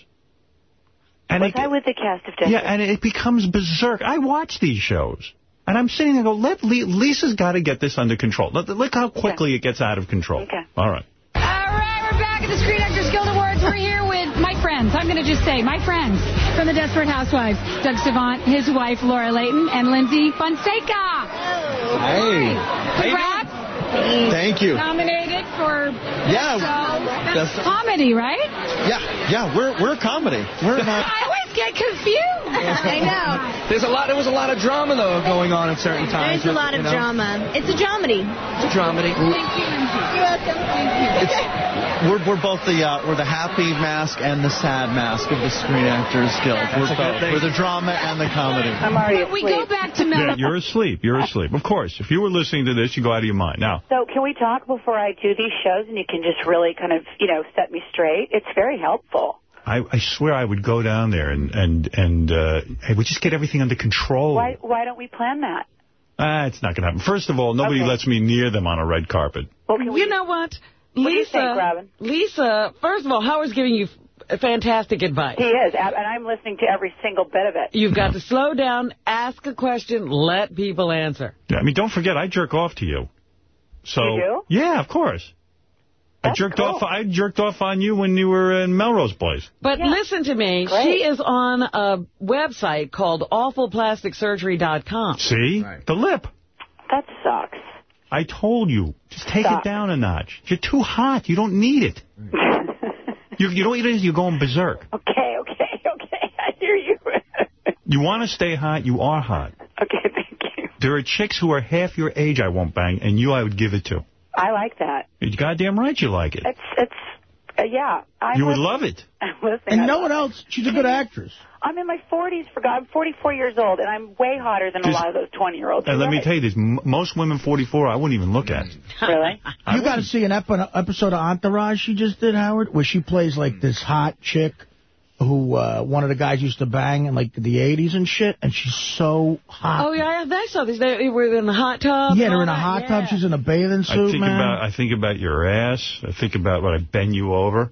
And Was it, I with the cast of Desperate? yeah, and it becomes berserk. I watch these shows. And I'm sitting there and go, Let Le Lisa's got to get this under control. Look, look how quickly it gets out of control. Okay. All right. All right, we're back at the Screen Actors Guild Awards. We're here with my friends. I'm going to just say my friends from the Desperate Housewives. Doug Savant, his wife Laura Leighton, and Lyndsy Fonseca. Hey. Congrats. Thank you. Nominated for Yeah, Best uh, that's- That's comedy, right? Yeah, yeah, we're we're comedy. We're not. I get confused. I know. There's a lot. There was a lot of drama though going on at certain times. There's a lot of you know? drama. It's a dramedy. It's a dramedy. Thank you. You're welcome. It's, we're, we're both the uh, we're the happy mask and the sad mask of the Screen Actors Guild. We're That's a good both. We're the drama and the comedy. I'm already We go back to Mel. Yeah, you're asleep. You're asleep. Of course. If you were listening to this, you go out of your mind. Now, So can we talk before I do these shows and you can just really kind of, you know, set me straight? It's very helpful. I, I swear I would go down there and, and, and uh, hey, we just get everything under control. Why why don't we plan that? Ah, it's not going to happen. First of all, nobody Okay. lets me near them on a red carpet. Well, can we, You know what? Lisa, What do you Lisa, think, Robin? Lisa, first of all, Howard's giving you fantastic advice. He is, and I'm listening to every single bit of it. You've got to slow down, ask a question, let people answer. Yeah, I mean, don't forget, I jerk off to you. So, You do? Yeah, of course. I jerked off. I jerked off on you when you were in Melrose Place. But listen to me. Great. She is on a website called awfulplasticsurgery.com. See, the lip. That sucks. I told you, just take Stop. it down a notch. You're too hot. You don't need it. you you don't need it. You're going berserk. Okay, okay, okay. I hear you. You want to stay hot. You are hot. Okay, thank you. There are chicks who are half your age I won't bang, and you I would give it to. I like that. You're goddamn right you like it. It's it's uh, yeah. I'm You would love it. I'm. And I no love one it. else. She's a good actress. I'm in my 40s. For God, I'm 44 years old, and I'm way hotter than a lot of those 20 year olds. And let me tell you this, most women 44 I wouldn't even look at. Really? You got to see an epi- episode of Entourage she just did, Howard, where she plays like this hot chick who uh, one of the guys used to bang in like the 80s and shit, and she's so hot. Oh, yeah, I saw this. They were in the hot tub. yeah, they're in a hot Yeah. tub. She's in a bathing suit. I suit, think man. about I think about your ass. I think about what I bend you over.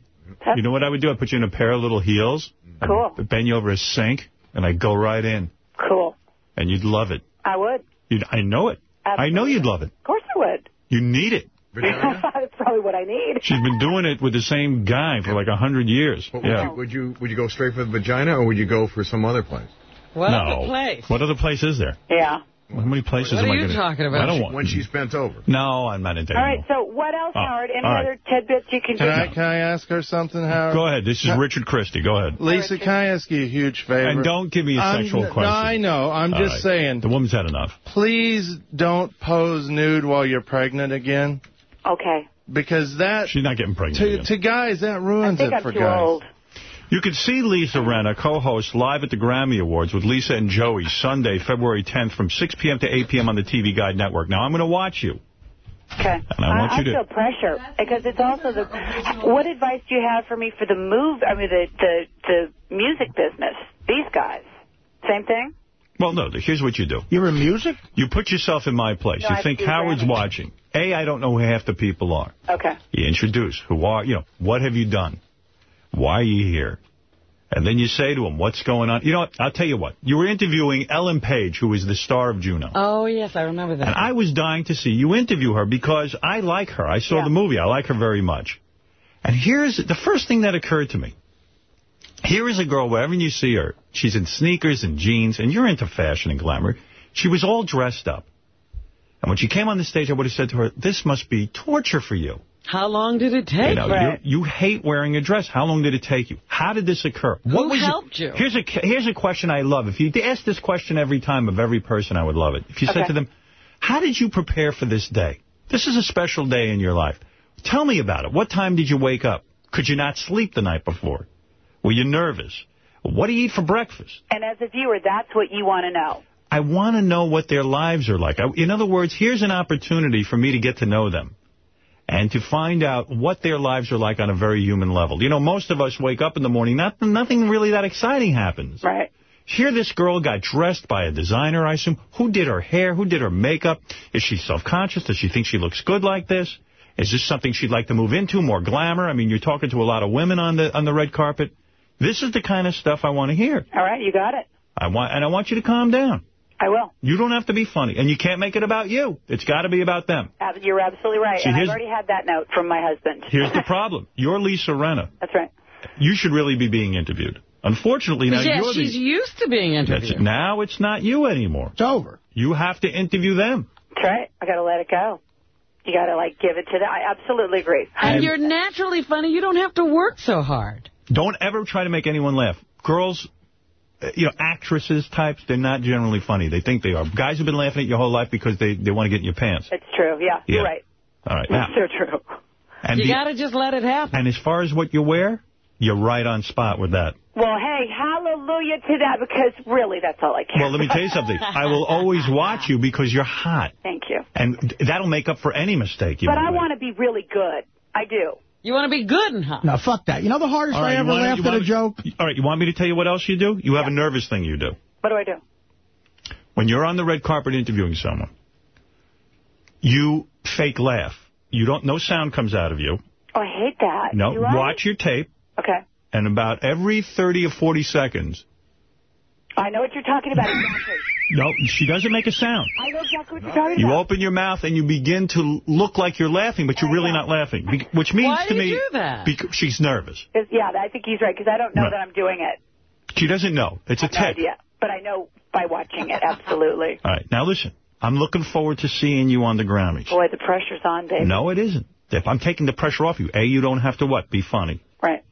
You know what I would do? I put you in a pair of little heels. Cool. I'd bend you over a sink, and I'd go right in. Cool. And you'd love it. I would. You'd, I know it. I know you'd love it. Of course I would. You need it. That's probably what I need. She's been doing it with the same guy for like a hundred years. But would, yeah. you, would you would you go straight for the vagina, or would you go for some other place? What no. other place? What other place is there? Yeah. How many places What am are I you gonna, talking about? I don't want. When she's bent over. No, I'm not into All right. So what else, Oh, Howard? Any all right. other tidbits you can Can give I, can I ask her something, Howard? Go ahead. This is Richard Christie. Go ahead. Lisa, can I ask you a huge favor? And don't give me a I'm- sexual question. No, I know. I'm All just right. saying. The woman's had enough. Please don't pose nude while you're pregnant again. Okay. Because that... She's not getting pregnant. To, again. to guys, that ruins I think it I'm for too guys. old. You can see Lisa Rinna, co-host, live at the Grammy Awards with Lisa and Joey, Sunday, February 10th from 6 p.m. to 8 p.m. on the TV Guide Network. Now, I'm going to watch you. Okay. And I want I, you to- feel pressure because it's also the. What advice do you have for me for the move? I mean, the the the music business. These guys. Same thing. Well, no, here's what you do. You're in music? You put yourself in my place. No, you I think Howard's Grammy. watching. A, I don't know who half the people are. Okay. You introduce who are, you know, what have you done? Why are you here? And then you say to him, what's going on? You know what? I'll tell you what. You were interviewing Ellen Page, who is the star of Juno. Oh, yes, I remember that. And I was dying to see you interview her because I like her. I saw the movie. I like her very much. And here's the first thing that occurred to me. Here is a girl, wherever you see her, she's in sneakers and jeans, and you're into fashion and glamour. She was all dressed up. And when she came on the stage, I would have said to her, this must be torture for you. How long did it take? You, know, you, you hate wearing a dress. How long did it take you? How did this occur? Who was your- helped you? Here's a here's a question I love. If you ask this question every time of every person, I would love it. If you said to them, "How did you prepare for this day? This is a special day in your life. Tell me about it. What time did you wake up? Could you not sleep the night before? Were you nervous? What do you eat for breakfast?" And as a viewer, that's what you want to know. I want to know what their lives are like. I- In other words, here's an opportunity for me to get to know them and to find out what their lives are like on a very human level. You know, most of us wake up in the morning, not, nothing really that exciting happens. Right. Here this girl got dressed by a designer, I assume. Who did her hair? Who did her makeup? Is she self-conscious? Does she think she looks good like this? Is this something she'd like to move into, more glamour? I mean, you're talking to a lot of women on the on the red carpet. This is the kind of stuff I want to hear. All right, you got it. I want, and I want you to calm down. I will. You don't have to be funny, and you can't make it about you. It's got to be about them. You're absolutely right. See, and I've already had that note from my husband. Here's the problem. You're Lisa Rinna. That's right. You should really be being interviewed. Unfortunately, now yeah, you're she's the... used to being interviewed. it. Now it's not you anymore. It's over. You have to interview them. That's right. I got to let it go. You got to, like, give it to them. I absolutely agree. And, And- you're naturally funny. You don't have to work so hard. Don't ever try to make anyone laugh. Girls, Uh, you know, actresses types, they're not generally funny. They think they are. Guys have been laughing at your whole life because they, they want to get in your pants. It's true. Yeah, Yeah. you're right. All right. Now, It's so true. and, you got to just let it happen. and as far as what you wear, you're right on spot with that. Well, hey, hallelujah to that, because really, that's all I care Well, let me tell you something. I will always watch you because you're hot. Thank you. And that'll make up for any mistake you But I want to be really good. I do. You want to be good and hot. No, fuck that. You know the hardest All right, I ever wanna- laughed at a wanna- joke? All right, you want me to tell you what else you do? You have a nervous thing you do. What do I do? When you're on the red carpet interviewing someone, you fake laugh. You don't. No sound comes out of you. Oh, I hate that. No. Do I? Watch your tape, Okay. and about every 30 or 40 seconds, I know what you're talking about exactly. no, she doesn't make a sound. I know exactly what you're talking You about. You open your mouth and you begin to look like you're laughing, but you're really not laughing. Be- Which means Why to do you me, do that? because she's nervous. yeah, I think he's right, because I don't know Right. that I'm doing it. She doesn't know. It's a No tick. idea. But I know by watching it, absolutely. All right, now listen. I'm looking forward to seeing you on the Grammys. Boy, the pressure's on, baby. No, it isn't. If I'm taking the pressure off you, A, you don't have to what? Be funny. Right.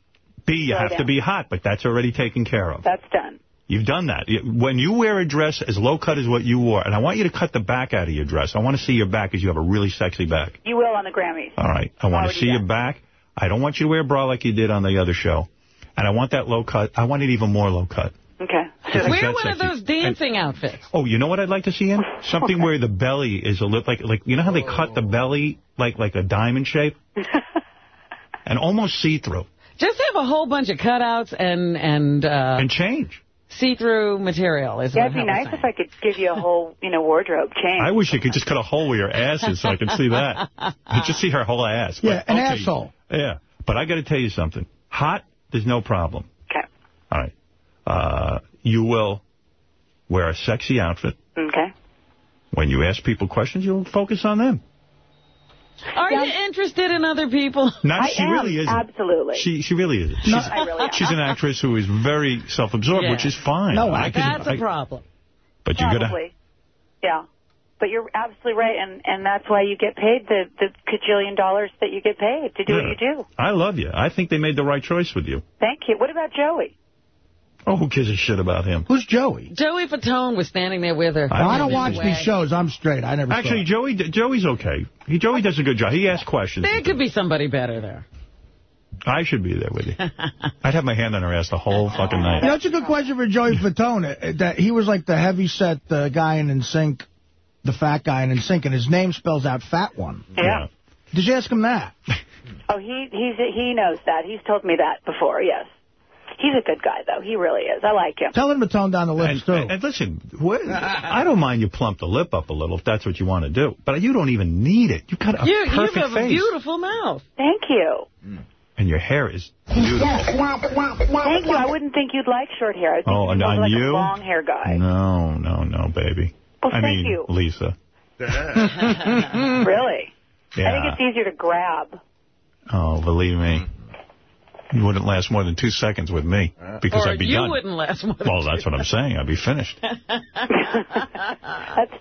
B, you Slow have to be hot, but that's already taken care of. That's done. You've done that. When you wear a dress as low cut as what you wore, and I want you to cut the back out of your dress. I want to see your back because you have a really sexy back. You will on the Grammys. All right. I want to Already see your back. I don't want you to wear a bra like you did on the other show. And I want that low cut. I want it even more low cut. Okay. Because Wear that's one of those dancing outfits. Oh, you know what I'd like to see in? Something where the belly is a little like like you know how they cut the belly like like a diamond shape, and almost see through Just have a whole bunch of cutouts and and uh, and change. See-through material. Is Yeah, it'd be nice if I could give you a whole, you know, wardrobe change. I wish you could just cut a hole where your ass is so I could see that. I just see her whole ass. Yeah, But, an okay. asshole. Yeah, but I got to tell you something. Hot, there's no problem. Okay. All right. Uh, you will wear a sexy outfit. Okay. When you ask people questions, you'll focus on them. Are you interested in other people? Not, I she am, really isn't. absolutely. She she really isn't. She's, I really am. she's an actress who is very self-absorbed, Yeah. which is fine. No, I can- that's a I- problem. But you got to. Probably. Yeah. But you're absolutely right, and, and that's why you get paid the, the cajillion dollars that you get paid to do what you do. I love you. I think they made the right choice with you. Thank you. What about Joey? Oh, who gives a shit about him? Who's Joey? Joey Fatone was standing there with her. I I, don't don't watch these shows. I'm straight. I never Actually, saw Joey Joey's okay. He Joey does a good job. He asks questions. There could be somebody better there. I should be there with you. I'd have my hand on her ass the whole fucking You know, night. it's a good question for Joey Fatone. uh, That he was like the heavy set uh, guy in NSYNC, the fat guy in NSYNC, and his name spells out fat one. Yeah. Did you ask him that? Oh, he he's he knows that. He's told me that before. Yes. He's a good guy, though. He really is. I like him. Tell him to tone down the lips, And, too. and, and listen, what, I don't mind you plump the lip up a little if that's what you want to do. But you don't even need it. You got a You, you perfect have a beautiful mouth. Thank you. Mm. And your hair is beautiful. Thank you. I wouldn't think you'd like short hair. I think Oh, you'd and look on like you? a long hair guy. No, no, no, baby. Well, I thank mean, you. Lisa. really? Yeah. I think it's easier to grab. Oh, believe me. You wouldn't last more than two seconds with me uh, because or I'd be you done. wouldn't last more than Well, that's what I'm saying. I'd be finished. That's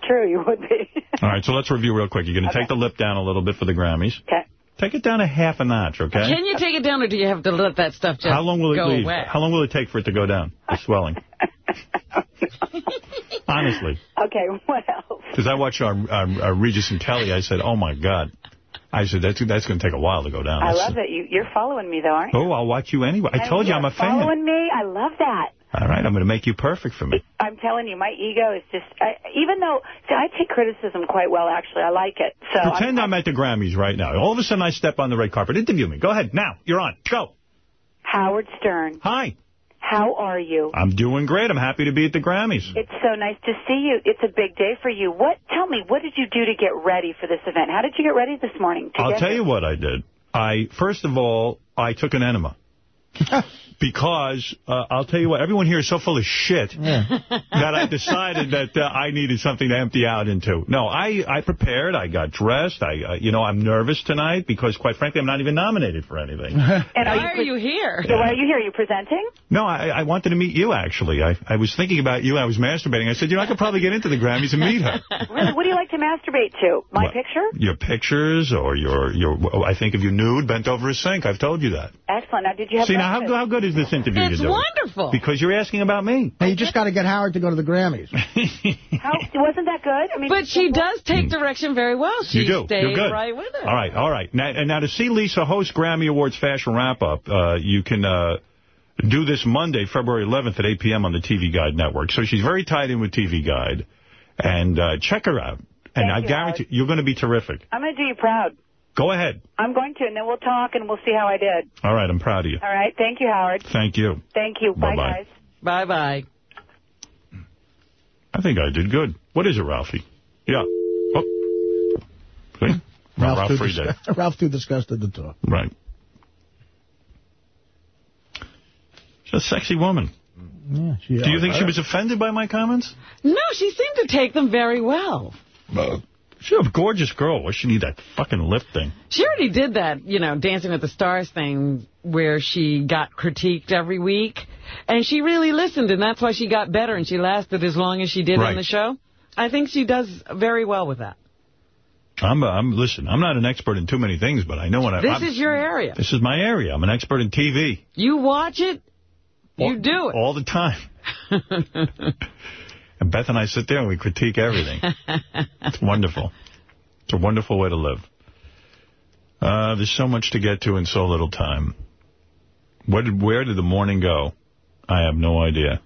true. You would be. All right, so let's review real quick. You're going to take the lip down a little bit for the Grammys. Okay. Take it down a half a notch, okay? Can you take it down, or do you have to let that stuff just How long will it go leave? away? How long will it take for it to go down, the swelling? Honestly. Okay. What else? Because I watched our, our, our Regis and Kelly, I said, oh, my God. I said, that's, that's going to take a while to go down. I That's- love that you you're following me though, aren't you? Oh, I'll watch you anyway. I told you I'm a fan. Following me, I love that. All right, I'm going to make you perfect for me. I'm telling you, my ego is just. I, even though, see, I take criticism quite well. Actually, I like it. So I'm- Pretend I'm, at the Grammys right now. All of a sudden, I step on the red carpet. Interview me. Go ahead. Now. You're on. Go. Howard Stern. Hi. How are you? I'm doing great. I'm happy to be at the Grammys. It's so nice to see you. It's a big day for you. What? Tell me, what did you do to get ready for this event? How did you get ready this morning? I'll tell you what I did. I First of all, I took an enema. because, uh, I'll tell you what, everyone here is so full of shit that I decided that uh, I needed something to empty out into. No, I, I prepared. I got dressed. I, uh, You know, I'm nervous tonight because, quite frankly, I'm not even nominated for anything. And Why are you here? So why are you here? Are you presenting? No, I, I wanted to meet you, actually. I, I was thinking about you. I was masturbating. I said, you know, I could probably get into the Grammys and meet her. Really? What do you like to masturbate to? My What? picture? Your pictures or your, your, I think of you nude, bent over a sink. I've told you that. Excellent. Now, did you have See, no now, how, how good is this interview It's you're doing? wonderful. Because you're asking about me. Hey, you just got to get Howard to go to the Grammys. How, wasn't that good? I mean, But she does take direction very well. She you do. stayed You're good. right with it. All right, all right. Now, and now to see Lisa host Grammy Awards Fashion Wrap-Up, uh, you can uh, do this Monday, February 11th at 8 p.m. on the TV Guide Network. So she's very tied in with TV Guide. And uh, check her out. And Thank I you, guarantee you're going to be terrific. I'm going to do you proud. Go ahead. I'm going to, and then we'll talk, and we'll see how I did. All right, I'm proud of you. All right. Thank you, Howard. Thank you. Thank you. Bye, Bye-bye. guys. Bye-bye. I think I did good. What is it, Ralphie? Yeah. Oh. See? Ralph, Ralph too Friedman. disgu- Ralph too disgusted to talk. Right. She's a sexy woman. Yeah, she, Do you think she was offended by my comments? No, she seemed to take them very well. She's a gorgeous girl. Why she need that fucking lip thing? She already did that, you know, Dancing with the Stars thing where she got critiqued every week. And she really listened, and that's why she got better, and she lasted as long as she did Right. on the show. I think she does very well with that. I'm, I'm listen. I'm not an expert in too many things, but I know what I. This I'm- is your area. This is my area. I'm an expert in TV. You watch it, you do it. all the time. and Beth and I sit there and we critique everything. it's wonderful. It's a wonderful way to live. Uh, there's so much to get to in so little time. Where did, where did the morning go? I have no idea.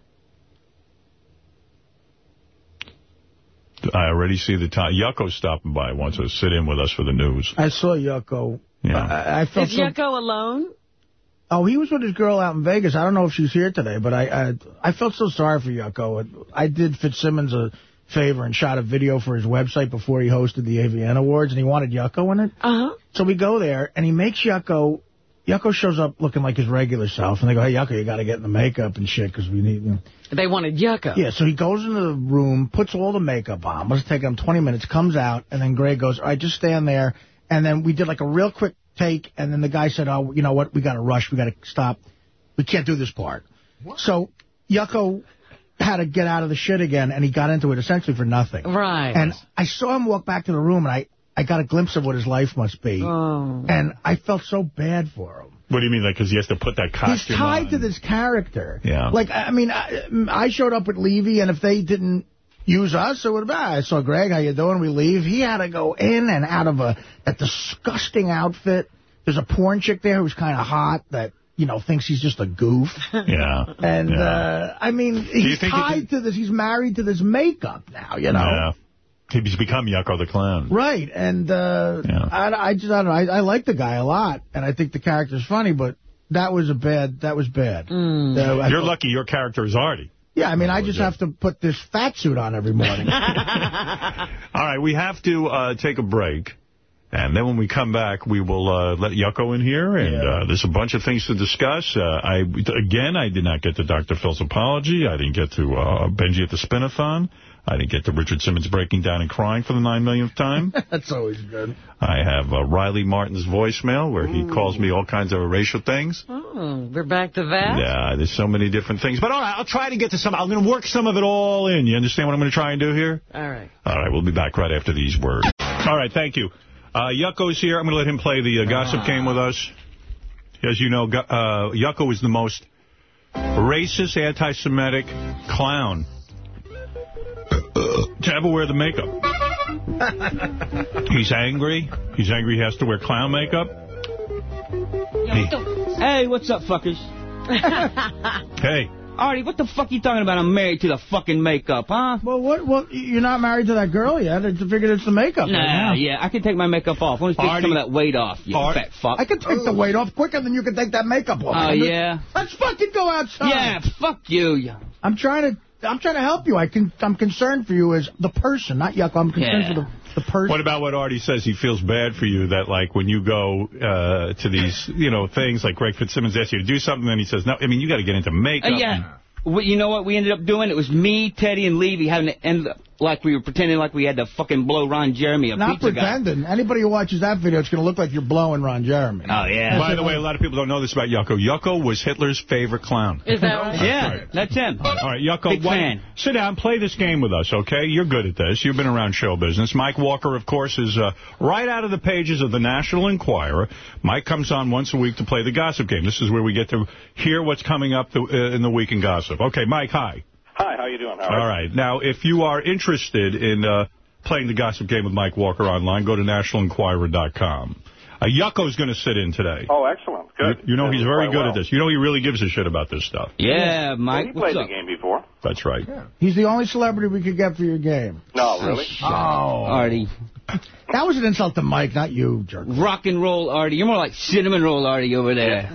I already see the time. Yucko's stopping by, wants to sit in with us for the news. I saw Yucko. Yeah. I, I felt Is so, Yucko alone? Oh, he was with his girl out in Vegas. I don't know if she's here today, but I I, I felt so sorry for Yucko. I did Fitzsimmons a favor and shot a video for his website before he hosted the AVN Awards, and he wanted Yucko in it. Uh-huh. So we go there, and he makes Yucko... Yucko shows up looking like his regular self, and they go, hey, Yucko, you got to get in the makeup and shit, because we need... You know. They wanted Yucko. Yeah, so he goes into the room, puts all the makeup on. Must take him 20 minutes, comes out, and then Greg goes, all right, just stand there. And then we did like a real quick take, and then the guy said, oh, you know what, we got to rush, we got to stop. We can't do this part. So Yucko had to get out of the shit again, and he got into it essentially for nothing. Right. And I saw him walk back to the room, and I, I got a glimpse of what his life must be. Oh. And I felt so bad for him. What do you mean, like, because he has to put that costume He's tied on? to this character. Yeah. Like, I I mean, I, I showed up with Levy, and if they didn't use us, it would have I saw Greg, how you doing? We leave. He had to go in and out of a, a disgusting outfit. There's a porn chick there who's kind of hot that, you know, thinks he's just a goof. Yeah. And, Yeah. uh, I mean, he's think you tied to this, he's married to this makeup now, you know? Yeah. He's become Yucko the Clown. Right, and uh, I, I just I don't know. I, I like the guy a lot, and I think the character's funny, but that was a bad. That was bad. Uh, You're thought- lucky your character is Artie. Yeah, I mean, I just have to put this fat suit on every morning. All right, we have to uh, take a break. And then when we come back, we will uh, let Yucko in here, and uh, there's a bunch of things to discuss. Uh, I Again, I did not get to Dr. Phil's apology. I didn't get to uh, Benji at the Spinathon. I didn't get to Richard Simmons breaking down and crying for the nine millionth time. That's always good. I have uh, Riley Martin's voicemail, where he calls me all kinds of racial things. Oh, we're back to that? Yeah, there's so many different things. But all right, I'll try to get to some. I'm going to work some of it all in. You understand what I'm going to try and do here? All right. All right, we'll be back right after these words. All right, thank you. Uh, Yucko's here. I'm going to let him play the uh, gossip game with us. As you know, uh, Yucko is the most racist, anti-Semitic clown to ever wear the makeup. He's angry. He's angry he has to wear clown makeup. Hey, what's up, fuckers? Hey. Artie, what the fuck you talking about? I'm married to the fucking makeup, huh? Well, what? Well, you're not married to that girl yet. I figured it's the makeup. right Nah, now. yeah, I can take my makeup off. Let me take some of that weight off, you Art- fat fuck. I can take the weight off quicker than you can take that makeup off. Oh, Man, yeah? Let's fucking go outside. Yeah, fuck you. I'm trying to. I'm trying to help you. I can. I'm concerned for you as the person, not Yucko. I'm concerned Yeah. for the, the person. What about what Artie says? He feels bad for you that, like, when you go uh, to these, you know, things like Greg Fitzsimmons asks you to do something, and he says, no, I mean, you got to get into Uh, makeup. yeah. Well, you know what we ended up doing? It was me, Teddy, and Levy having to end up like we were pretending like we had to fucking blow Ron Jeremy a Not pizza guy. Not pretending. Anybody who watches that video, it's going to look like you're blowing Ron Jeremy. Oh, yeah. By the way, a lot of people don't know this about Yucko. Yucko was Hitler's favorite clown. Is that right? Yeah, that's him. All right, Yucko, Big why- fan. sit down, play this game with us, okay? You're good at this. You've been around show business. Mike Walker, of course, is uh, right out of the pages of the National Enquirer. Mike comes on once a week to play the gossip game. This is where we get to hear what's coming up the, uh, in the week in gossip. Okay, Mike, hi. Hi, how you doing, Howard? All right. Now, if you are interested in uh, playing the gossip game with Mike Walker online, go to nationalenquirer.com. Uh, Yucko's going to sit in today. Oh, excellent. Good. You, you know he's very good well. at this. You know he really gives a shit about this stuff. Yeah, Well, Mike. he what's played up? the game before. That's right. He's the only celebrity we could get for your game. No, really? Oh. Artie. That was an insult to Mike, not you, jerk. Rock and roll Artie. You're more like cinnamon roll Artie over there.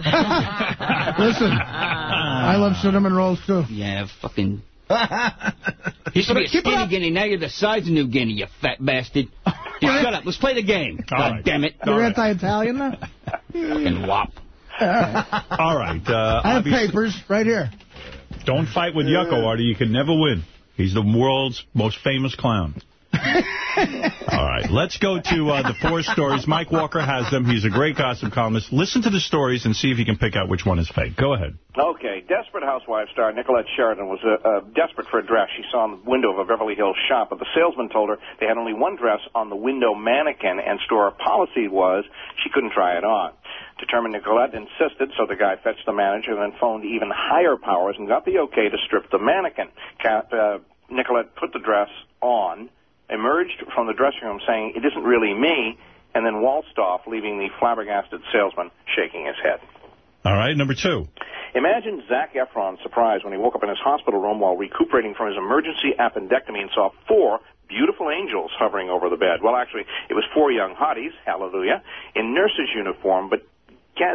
Listen, I love cinnamon rolls, too. Yeah, fucking. Used to be a skinny guinea, now you're the size of New Guinea, you fat bastard. Just shut up, let's play the game. All God right. damn it. You're anti-Italian now? Fucking wop. All right. Uh, I have papers right here. Don't fight with Yucko, Artie. You can never win. He's the world's most famous clown. All right, let's go to uh, the four stories. Mike Walker has them. He's a great gossip columnist. Listen to the stories and see if you can pick out which one is fake. Go ahead. Okay, Desperate Housewives star Nicolette Sheridan was uh, uh, desperate for a dress she saw in the window of a Beverly Hills shop, but the salesman told her they had only one dress on the window mannequin, and store policy was she couldn't try it on. Determined Nicolette insisted, so the guy fetched the manager and then phoned even higher powers and got the okay to strip the mannequin. Uh, Nicolette put the dress on, emerged from the dressing room saying, it isn't really me, and then waltzed off, leaving the flabbergasted salesman shaking his head. All right, number two. Imagine Zac Efron's surprise when he woke up in his hospital room while recuperating from his emergency appendectomy and saw four beautiful angels hovering over the bed. Well, actually, it was four young hotties, hallelujah, in nurses' uniform, but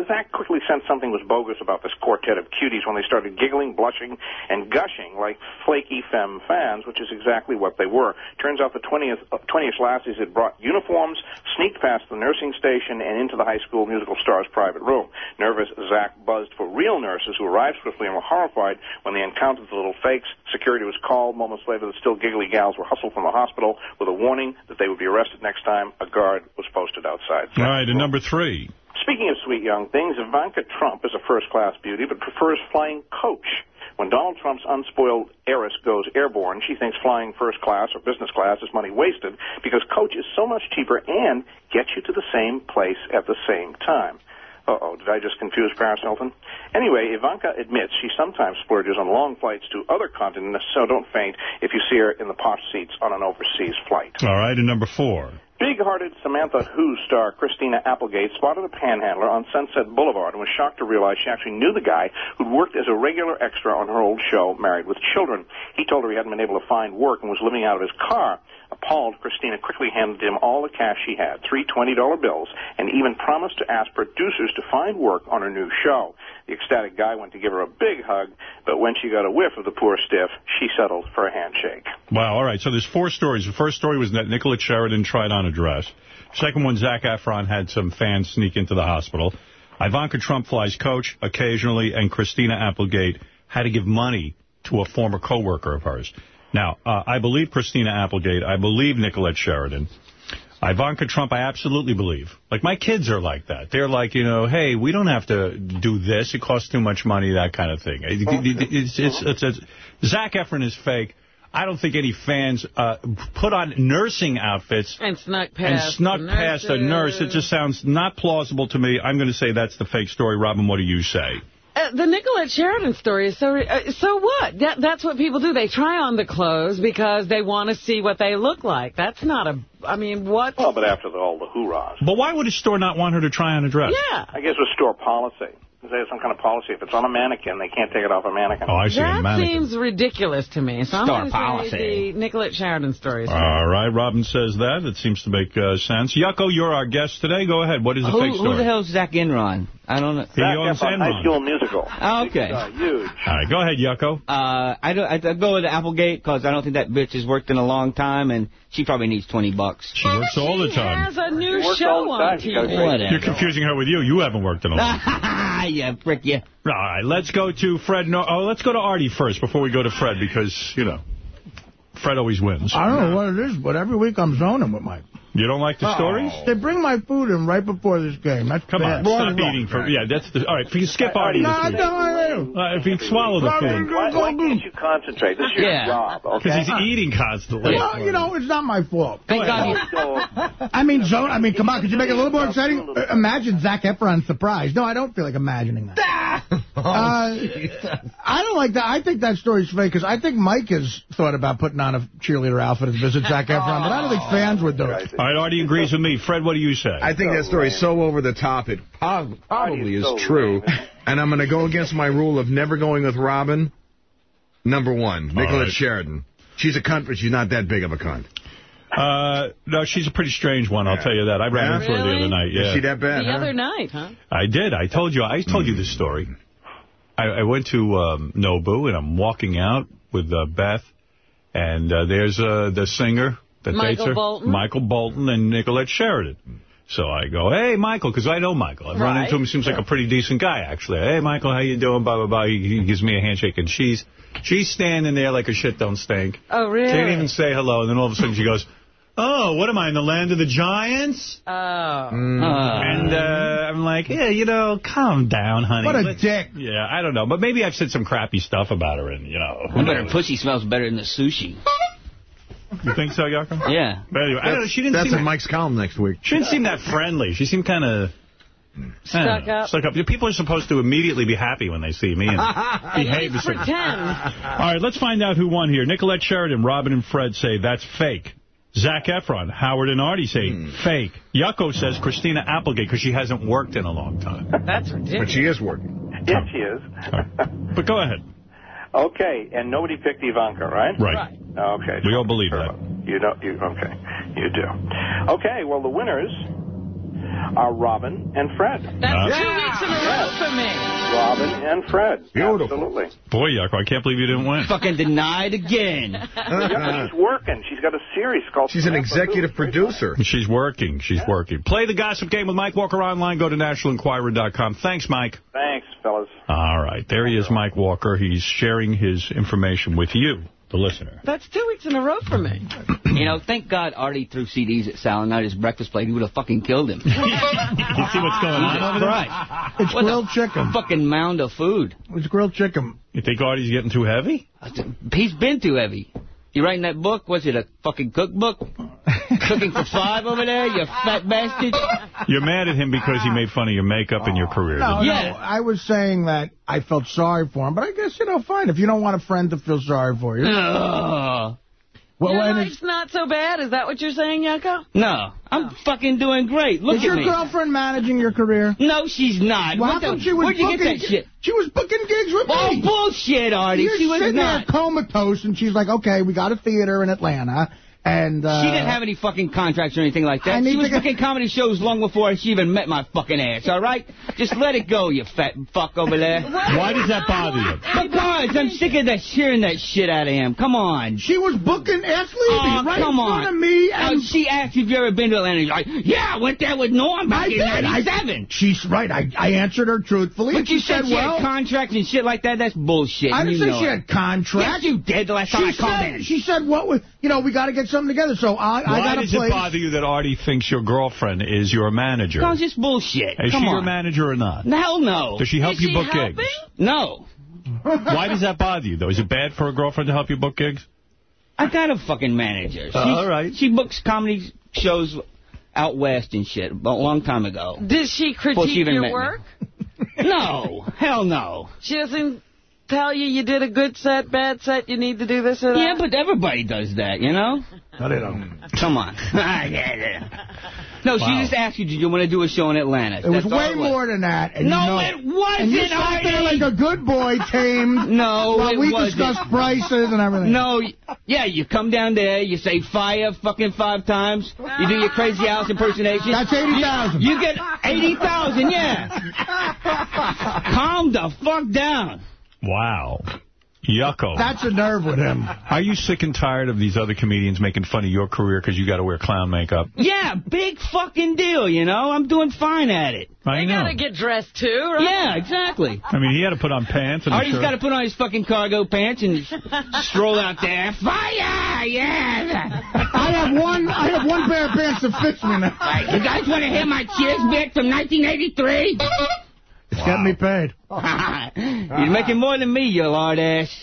Zac quickly sensed something was bogus about this quartet of cuties when they started giggling, blushing, and gushing like flaky femme fans, which is exactly what they were. Turns out the 20th, uh, 20ish lassies had brought uniforms, sneaked past the nursing station, and into the high school musical star's private room. Nervous, Zac buzzed for real nurses who arrived swiftly and were horrified when they encountered the little fakes. Security was called. Moments later, the still giggly gals were hustled from the hospital with a warning that they would be arrested next time. A guard was posted outside. All right, and number three. Speaking of sweet young things, Ivanka Trump is a first-class beauty, but prefers flying coach. When Donald Trump's unspoiled heiress goes airborne, she thinks flying first class or business class is money wasted because coach is so much cheaper and gets you to the same place at the same time. Uh-oh, did I just confuse Paris Hilton? Anyway, Ivanka admits she sometimes splurges on long flights to other continents, so don't faint if you see her in the posh seats on an overseas flight. All right, and number four. Big-hearted Samantha Who star Christina Applegate spotted a panhandler on Sunset Boulevard and was shocked to realize she actually knew the guy who'd worked as a regular extra on her old show, Married with Children. He told her he hadn't been able to find work and was living out of his car. Appalled, Christina quickly handed him all the cash she had, three $20 bills, and even promised to ask producers to find work on her new show. The ecstatic guy went to give her a big hug, but when she got a whiff of the poor stiff, she settled for a handshake. Wow, all right, so there's four stories. The first story was that Nicolette Sheridan tried on a dress. Second one, Zac Efron had some fans sneak into the hospital. Ivanka Trump flies coach occasionally, and Christina Applegate had to give money to a former coworker of hers. Now, uh, I believe Christina Applegate. I believe Nicolette Sheridan. Ivanka Trump, I absolutely believe. Like, my kids are like that. They're like, you know, hey, we don't have to do this. It costs too much money, that kind of thing. It's, it's, it's, it's, Zac Efron is fake. I don't think any fans uh, put on nursing outfits And snuck and snuck past a nurse. It just sounds not plausible to me. I'm going to say that's the fake story. Robin, what do you say? Uh, the Nicolette Sheridan story is so... Uh, so what? That, that's what people do. They try on the clothes because they want to see what they look like. That's not a... I mean, what? Well, but after the, all the hoorahs. But why would a store not want her to try on a dress? Yeah. I guess it was store policy. They have some kind of policy. If it's on a mannequin, they can't take it off a mannequin. Oh, I see. That mannequin. seems ridiculous to me. So I'm Star going to say policy. the Nicolette Sheridan story. is All right, Robin says that. It seems to make uh, sense. Yucko, you're our guest today. Go ahead. What is the Who, fake who story? the hell's Zac Enron? I don't know. He owns Efron, High Enron. School Musical. Oh, okay. Uh, huge. All right, go ahead, Yucko. Uh, I, don't, I, I go with Applegate because I don't think that bitch has worked in a long time, and she probably needs 20 bucks. She works all the time. She has a new works show all the time. on She TV. Whatever. You're confusing her with you. You haven't worked in a long time. yeah, prick you. All right, let's go to Fred. No, oh, let's go to Artie first before we go to Fred because, you know, Fred always wins. I don't know what it is, but every week I'm zoning with Mike. You don't like the stories? They bring my food in right before this game. That's Come on, bad. stop eating for... Yeah, that's the... All right, if you skip Artie No, this I week. don't. Uh, if you swallow the food. Why, why can't you concentrate? This is your Yeah. job, okay? Because he's eating constantly. Well, you know, it's not my fault. Thank God I mean, zone. I mean, come on. Could you make it a little more exciting? Uh, Imagine Zac Efron's surprise. No, I don't feel like imagining that. uh, I don't like that. I think that story's fake because I think Mike has thought about putting on a cheerleader outfit and visit Zac Efron, but I don't think fans would do it. All right, Artie agrees with me. Fred, what do you say? I think that story's so over the top, it prob- probably is so true. And I'm going to go against my rule of never going with Robin. Number one, Nicolette right. Sheridan. She's a cunt, but she's not that big of a cunt. Uh, no, she's a pretty strange one, I'll tell you that. I ran Yeah? into her the other night. Yeah. Is she that bad, The huh? other night, huh? I did. I told you. I told you this story. I, I went to um, Nobu, and I'm walking out with uh, Beth, and uh, there's uh, the singer that Michael dates her, Bolton? Michael Bolton and Nicolette Sheridan. So I go, hey, Michael, because I know Michael. I've run into him. Seems like a pretty decent guy, actually. Hey, Michael, how you doing? Blah, blah, blah. He, he gives me a handshake, and she's she's standing there like a shit don't stink. Oh, really? Can't even say hello. And then all of a sudden she goes, oh, what am I, in the land of the giants? Oh. And uh, I'm like, yeah, you know, calm down, honey. What a Let's- dick. Yeah, I don't know. But maybe I've said some crappy stuff about her, and, you know. who I bet her pussy smells better than the sushi. You think so, Yucko? Yeah. But anyway, I don't know. She didn't That's seem in Mike's column next week. She didn't seem that friendly. She seemed kind of... Stuck up. Stuck up. People are supposed to immediately be happy when they see me and behave the same. Pretend. All right, let's find out who won here. Nicolette Sheridan, Robin and Fred say that's fake. Zac Efron, Howard and Artie say hmm. fake. Yucko says Christina Applegate because she hasn't worked in a long time. That's ridiculous. But she is working. Yes, she is. But go ahead. Okay, and nobody picked Ivanka, right? Right. Okay. We all believe that. You know, you okay? You do. Okay. Well, the winners are Robin and Fred. That's two weeks in a row for me. Robin and Fred. Beautiful. Absolutely. Boy, Yucko, I can't believe you didn't win. Fucking denied again. yeah, she's working. She's got a series called. She's an executive producer. She's working. She's working. Play the gossip game with Mike Walker online. Go to nationalenquirer.com. Thanks, Mike. Thanks, fellas. All right. There he is, Mike Walker. He's sharing his information with you, the listener. That's two weeks in a row for me. You know, thank God Artie threw CDs at Sal and not his breakfast plate. He would have fucking killed him. You see what's going on over there? Right. It's What grilled chicken. fucking mound of food. It's grilled chicken. You think Artie's getting too heavy? He's been too heavy. You writing that book? Was it a fucking cookbook? Cooking for five over there, you fat bastard? You're mad at him because he made fun of your makeup and your career. No, didn't you? no, I was saying that I felt sorry for him, but I guess, you know, fine. If you don't want a friend to feel sorry for you. Ugh. well, Your life's not so bad. Is that what you're saying, Yucko? No, I'm fucking doing great. Look is at your me. girlfriend managing your career? No, she's not. Well, What how the- come she was Where'd you get that shit? She was booking gigs with Oh, me. bullshit, Artie. You're she was sitting not. there comatose, and she's like, okay, we got a theater in Atlanta, and... Uh, She didn't have any fucking contracts or anything like that. She was to booking comedy shows long before she even met my fucking ass, all right? Just let it go, you fat fuck over there. Why does that bother you? Because I'm sick of that hearing that shit out of him. Come on. She was booking Ask Levy Oh, right come in front on. of me, Oh, and... she asked if you ever been to Atlanta. You're like, yeah, I went there with Norm back I in 97. She's right. I, I answered her truthfully. But you she said, said, she well... had contracts and shit like that. That's bullshit. I and didn't you say know she it. had contracts. Yes, you did. The last time She I called said, in. she said, what was, you know, we got to get something together. So I, I Why got does a place. it bother you that Artie thinks your girlfriend is your manager? No, it's just bullshit. Is Come she on. your manager or not? Hell no. Does she help Is you she book helping? gigs? No. Why does that bother you, though? Is it bad for a girlfriend to help you book gigs? I got a fucking manager. Uh, she, all right. She books comedy shows out west and shit a long time ago. Did she Well, she critique your met me. work? No. Hell no. She doesn't tell you you did a good set, bad set, you need to do this or that? Yeah, but everybody does that, you know? No, they don't. Come on. no, she just asked you, did you want to do a show in Atlanta? It was That's all way more than that. And No, you know, it wasn't, And you sat there like a good boy, tamed. No, while it we wasn't. discussed prices and everything. No, yeah, you come down there, you say fire fucking five times, you do your crazy house impersonation. That's 80,000. You get 80,000, yeah. Calm the fuck down. Wow. Yucko. That's a nerve with him. Are you sick and tired of these other comedians making fun of your career because you got to wear clown makeup? Yeah, big fucking deal, you know? I'm doing fine at it. I You know. gotta get dressed too, right? Yeah, exactly. I mean, he had to put on pants and a Artie's shirt. got to put on his fucking cargo pants and stroll out there. Fire! Yeah! I have one. I have one pair of pants that fits me now. You guys want to hear my cheers bit from 1983? It's wow. getting me paid. You're making more than me, you lard ass.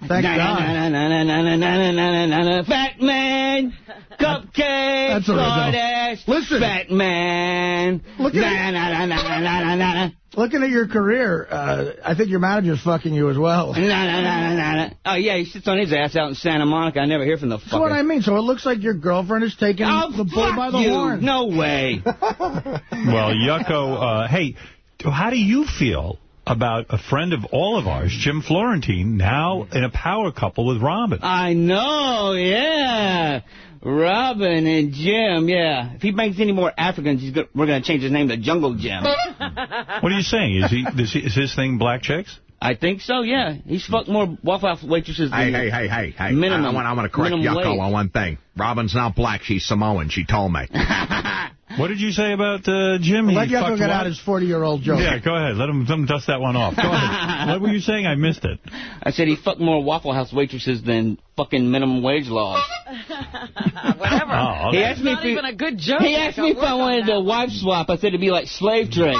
Thank na, God. Na, na, fat man, cupcake, That's lard ass, Listen, fat man. Looking at, looking at your career, uh, I think your manager's fucking you as well. Oh, yeah, he sits on his ass out in Santa Monica. I never hear from the fucker. That's what I mean. So it looks like your girlfriend is taking oh, the bull by the you. horn. No way. well, Yucko, uh, hey how do you feel about a friend of all of ours, Jim Florentine, now in a power couple with Robin? I know, yeah. Robin and Jim, yeah. If he makes any more Africans, go we're going to change his name to Jungle Jim. What are you saying? Is he, is, he, is his thing black chicks? I think so, yeah. He's fucked more Waffle House waitresses than Hey, hey, hey, hey, hey. Minimum. I, I want, I want to correct minimum Yucko on one thing. Robin's not black. She's Samoan. She told me. What did you say about uh, Jim? Let He Yucko get what? out his 40-year-old joke. Yeah, go ahead. Let him, let him dust that one off. Go ahead. what were you saying? I missed it. I said he fucked more Waffle House waitresses than fucking minimum wage laws. Whatever. Oh, He okay. asked me not if he, a good joke. he asked me if I wanted that to wife swap. I said it'd be like slave trade.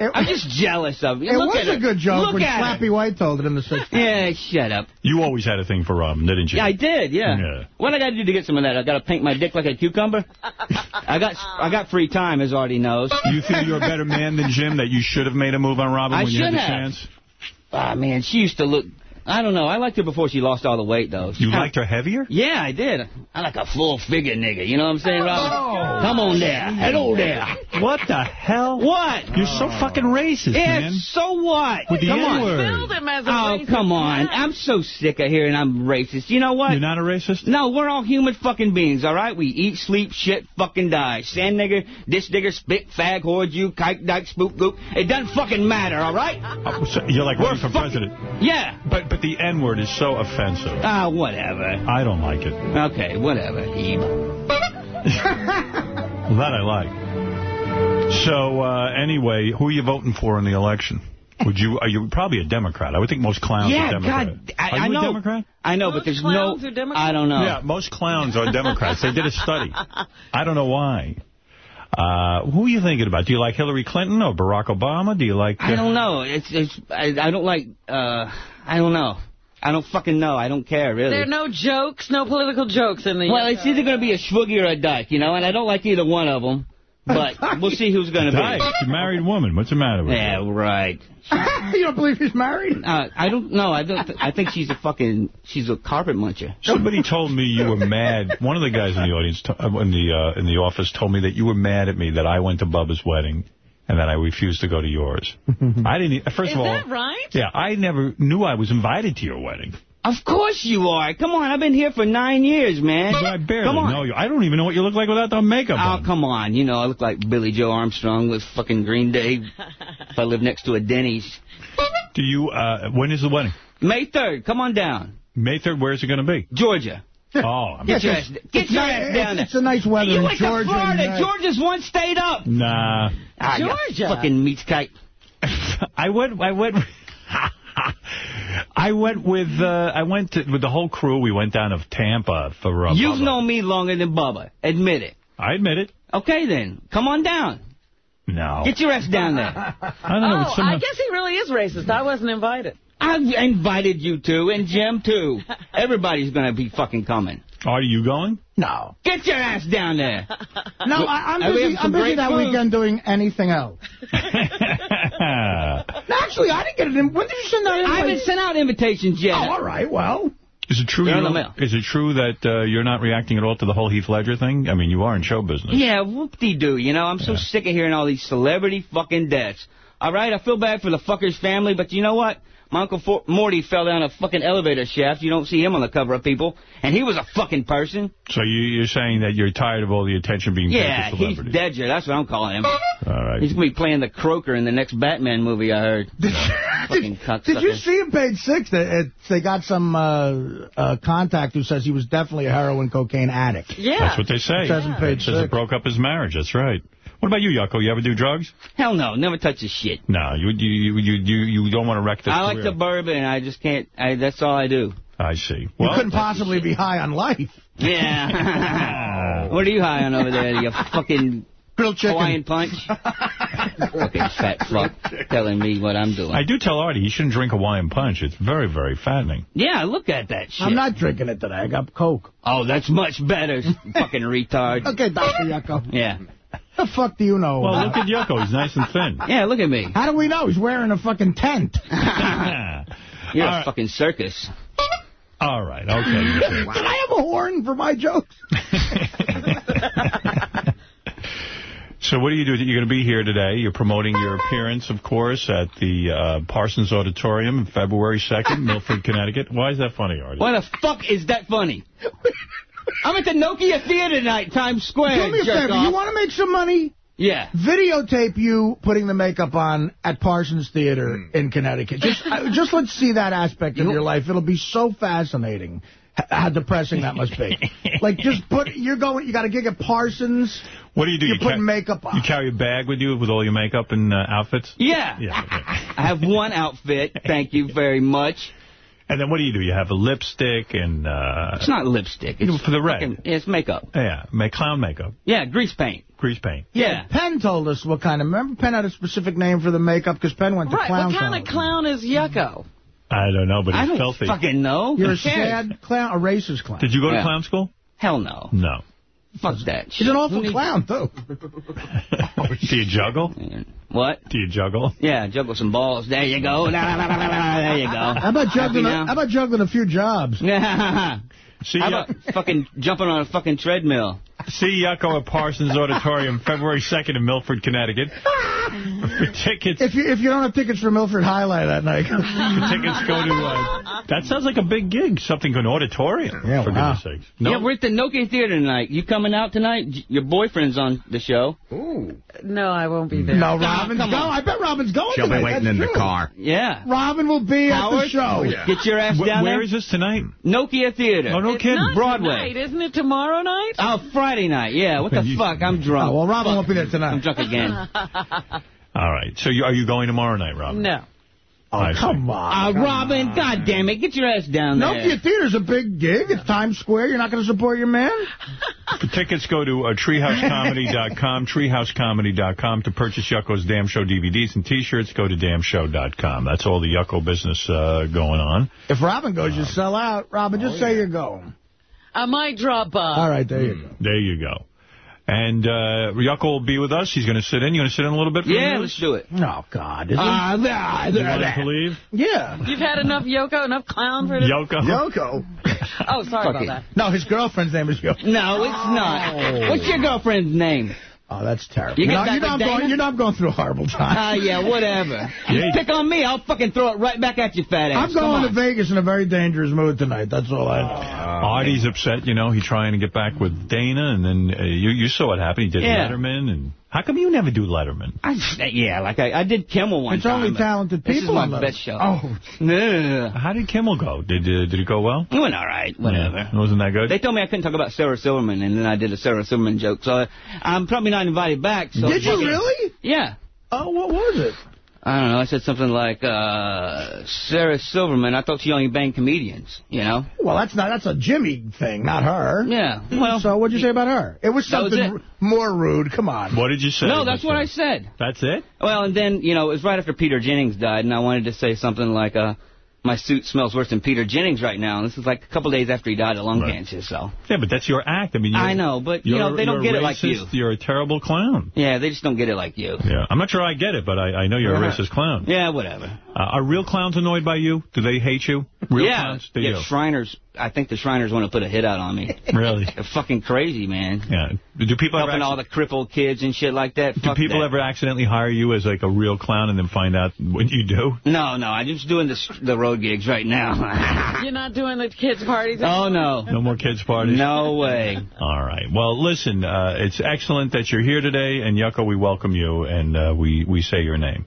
It, I'm just jealous of you. it Look was at a her. good joke Look when at her. Slappy White told it in the 60s. Yeah, shut up. You always had a thing for Robin, didn't you? Yeah, I did, yeah. Yeah. What I got to do to get some of that? I got to paint my dick like a cucumber? I got I got free time, as Artie knows. You feel you're a better man than Jim, that you should have made a move on Robin I when you had the have. chance? Ah, man, she used to look... I don't know. I liked her before she lost all the weight, though. You liked her heavier? Yeah, I did. I like a full-figure nigga. You know what I'm saying, Robin? Oh, come on there. Hello there. What the hell? What? You're so fucking racist, Yeah, man. so what? With the come on. N-word. Billed him as a Oh, come on. man. I'm so sick of hearing I'm racist. You know what? You're not a racist? No, we're all human fucking beings, all right? We eat, sleep, shit, fucking die. Sand nigger, dish digger, spit, fag, whore, you, kike, dyke, spook, goop. It doesn't fucking matter, all right? Oh, so you're like running for president. Yeah. But but the N-word is so offensive. Ah, whatever. I don't like it. Okay, whatever, Eve. Well, that I like. So, uh, anyway, who are you voting for in the election? Would you? Are you probably a Democrat? I would think most clowns yeah, are Democrat. God, I, are you I know. a Democrat? I know, but there's no... are I don't know. Yeah, most clowns are Democrats. they did a study. I don't know why. Uh, who are you thinking about? Do you like Hillary Clinton or Barack Obama? Do you like... I don't know. It's it's I, I don't like uh I don't know. I don't fucking know. I don't care really. There are no jokes, no political jokes in the... well, it's either going to be a schwoogie or a dyke, you know, and I don't like either one of them. But we'll see who's going to be. you're a married woman. What's the matter with Yeah, right. you don't believe he's married? Uh, I don't know. I don't. Th I think she's a fucking. She's a carpet muncher. Somebody told me you were mad. One of the guys in the audience, to- uh, in the uh, in the office, told me that you were mad at me that I went to Bubba's wedding and that I refused to go to yours. I didn't. e- First Is of all, that right? yeah, I never knew I was invited to your wedding. Of course you are. Come on, I've been here for nine years, man. But I barely Come on. know you. I don't even know what you look like without the makeup Oh, on. come on. You know, I look like Billie Joe Armstrong with fucking Green Day if I live next to a Denny's. Do you? Uh, when is the wedding? May 3rd, come on down. May 3rd. Where's it going to be? Georgia. Oh, I mean, Get your ass, get your ass down there. It's a nice weather You in went Georgia. to Florida. and, Georgia's one state up. nah. Ah, Georgia. Fucking meat kite. I went. I went. I went with. Uh, I went to, with the whole crew. We went down to Tampa for. Uh, You've Bubba. known me longer than Bubba. Admit it. I admit it. Okay, then. Come on down. No. Get your ass down there. I don't know. Oh, I guess he really is racist. I wasn't invited. I've invited you to, and Jim, too. Everybody's going to be fucking coming. Are you going? No. Get your ass down there. No, I, I'm And we busy, I'm busy that food. weekend doing anything else. No, actually, I didn't get it. in- When did you send that I haven't sent out invitations yet. Oh, all right, well. Is it true? They're You in the don't- is it true that uh, you're not reacting at all to the whole Heath Ledger thing? I mean, you are in show business. Yeah, whoop-de-doo, you know, I'm so sick of hearing all these celebrity fucking deaths. All right, I feel bad for the fucker's family, but you know what? My Uncle For Morty fell down a fucking elevator shaft. You don't see him on the cover of People. And he was a fucking person. So you, you're saying that you're tired of all the attention being Yeah, paid to he's celebrities. Dedger. That's what I'm calling him. All right. He's going to be playing the Croaker in the next Batman movie, I heard. fucking cocksucker. Did you see in page six that it, they got some uh, uh, contact who says he was definitely a heroin cocaine addict? Yeah. That's what they say. It says in It page says it broke up his marriage. That's right. What about you, Yucko? You ever do drugs? Hell no, never touch his shit. No, you you you you, you don't want to wreck this I like the bourbon, I just can't. I, that's all I do. I see. You couldn't possibly be high on life. Yeah. what are you high on over there? You fucking grilled chicken. Hawaiian punch. fucking fat fuck telling me what I'm doing. I do tell Artie he shouldn't drink a Hawaiian Punch. It's very, very fattening. Yeah, look at that shit. I'm not drinking it today. I got Coke. Oh, that's much better, fucking retard. Okay, Dr. Yucko. Yeah. The fuck do you know? Well, about? look at Yoko. He's nice and thin. Yeah, look at me. How do we know? He's wearing a fucking tent. You're All a right. fucking circus. All right, okay. Did I have a horn for my jokes? So what do you do? You're going to be here today. You're promoting your appearance, of course, at the uh, Parsons Auditorium on February 2nd, Milford, Connecticut. Why is that funny, Artie? Why the fuck is that funny? I'm at the Nokia Theater tonight, Times Square. Do me a jerk favor. off. You want to make some money? Yeah. Videotape you putting the makeup on at Parsons Theater in Connecticut. Just, uh, just let's see that aspect of your life. It'll be so fascinating. How depressing that must be. like, just put, you're going, you got a gig at Parsons. What do you do? You're you putting makeup on. You carry a bag with you with all your makeup and uh, outfits? Yeah. Yeah. okay. I have one outfit. Thank you very much. And then what do you do? You have a lipstick and... Uh, It's not lipstick. It's for the red. fucking- It's makeup. Yeah, make clown makeup, Yeah, grease paint. grease paint. Yeah. Penn told us what kind of, remember Penn had a specific name for the makeup because Penn went to Right, clown what kind college. of clown is Yucko? I don't know, but he's filthy. I he's don't filthy. fucking know. You're a sad clown, a racist clown. Did you go to clown school? Hell no. No. Fuck that shit. He's an awful Who needs- clown, too. Oh, do you juggle? What? Do you juggle? Yeah, juggle some balls. There you go. There you go. How about juggling? A, how about juggling a few jobs? How uh, about fucking jumping on a fucking treadmill? See Yucko at Parsons Auditorium, February 2nd in Milford, Connecticut. For tickets, If you if you don't have tickets for Milford Highlight that night, for tickets go to... Uh, that sounds like a big gig. Something an auditorium, Yeah, for wow. goodness sakes. No, Yeah, we're at the Nokia Theater tonight. You coming out tonight? Your boyfriend's on the show. Ooh. No, I won't be there. no, Robin's come going. I bet Robin's going. She'll be waiting That's in the car. Yeah. Robin will be at the Howard? show. yeah. Get your ass Wh- down where there. is this tonight? Nokia Theater. Oh, no It's kidding. not Broadway. tonight, isn't it tomorrow night? Oh, Friday night. Yeah, what the fuck? I'm drunk. Oh, well, Robin Fuck. won't be there tonight. I'm drunk again. All right. So you, are you going tomorrow night, Robin? No. Oh, I see. come on. Uh, come Robin, on. God damn it, get your ass down there. Nokia Theater's a big gig. It's Times Square. You're not going to support your man? For tickets, go to uh, treehousecomedy.com, treehousecomedy.com. To purchase Yucko's Damn Show DVDs and T-shirts, go to damnshow.com. That's all the Yucko business uh, going on. If Robin goes, you sell out. Robin, just say you're going. I might drop by. All right, there you go. There you go. And uh, Yucko will be with us. He's going to sit in. You going to sit in a little bit for the Yeah, let's do it. Oh, God. Is it- Ah, nah, You nah, want nah. to leave? yeah. You've had enough Yoko, enough clown for this? Yoko. Yoko. Oh, sorry Fuck about it. that. No, his girlfriend's name is Yoko. No, it's not. What's your girlfriend's name? Oh, that's terrible. You You get know, back you know, I'm going, you know I'm going through a horrible time. Ah, yeah, whatever. You pick on me, I'll fucking throw it right back at you, fat ass. I'm going Come to on. Vegas in a very dangerous mood tonight. That's all I know. Artie's upset, you know. He's trying to get back with Dana, and then uh, you you saw what happened. He did Yeah. Letterman, and how come you never do Letterman? I, yeah, like I, I did Kimmel one It's time. only but talented This is people my on best show. Oh, No. How did Kimmel go? Did uh, did it go well? It went all right, whatever. Yeah. Wasn't that good? They told me I couldn't talk about Sarah Silverman, and then I did a Sarah Silverman joke. So I'm probably not invited back. So did you really? Yeah. Oh, what was it? I don't know. I said something like, uh, Sarah Silverman, I thought she only banged comedians, you know? Well, that's not that's a Jimmy thing, not her. Yeah. Well, So what'd you say about her? It was That was something it. more rude. Come on. What did you say? no, that's what I said. That's it? Well, and then, you know, it was right after Peter Jennings died, and I wanted to say something like, uh, my suit smells worse than Peter Jennings right now. And this is like a couple days after he died of lung Right. cancer, so. Yeah, but that's your act. I mean, I know, but, you know, they don't get a it like you. You're a terrible clown. Yeah, they just don't get it like you. Yeah, I'm not sure I get it, but I, I know you're a racist clown. Yeah, whatever. Uh, are real clowns annoyed by you? Do they hate you? Real yeah, clowns? Do yeah, you? Shriners. I think the Shriners want to put a hit out on me. Really? They're fucking crazy, man. Yeah. Do people ever Helping all the crippled kids and shit like that. do Fuck people that. ever accidentally hire you as like a real clown and then find out what you do? No, no, I'm just doing the, the road gigs right now. You're not doing the kids' parties? oh, no. No more kids parties? No way. All right. Well, listen, uh, it's excellent that you're here today, and Yucko, we welcome you, and uh, we, we say your name.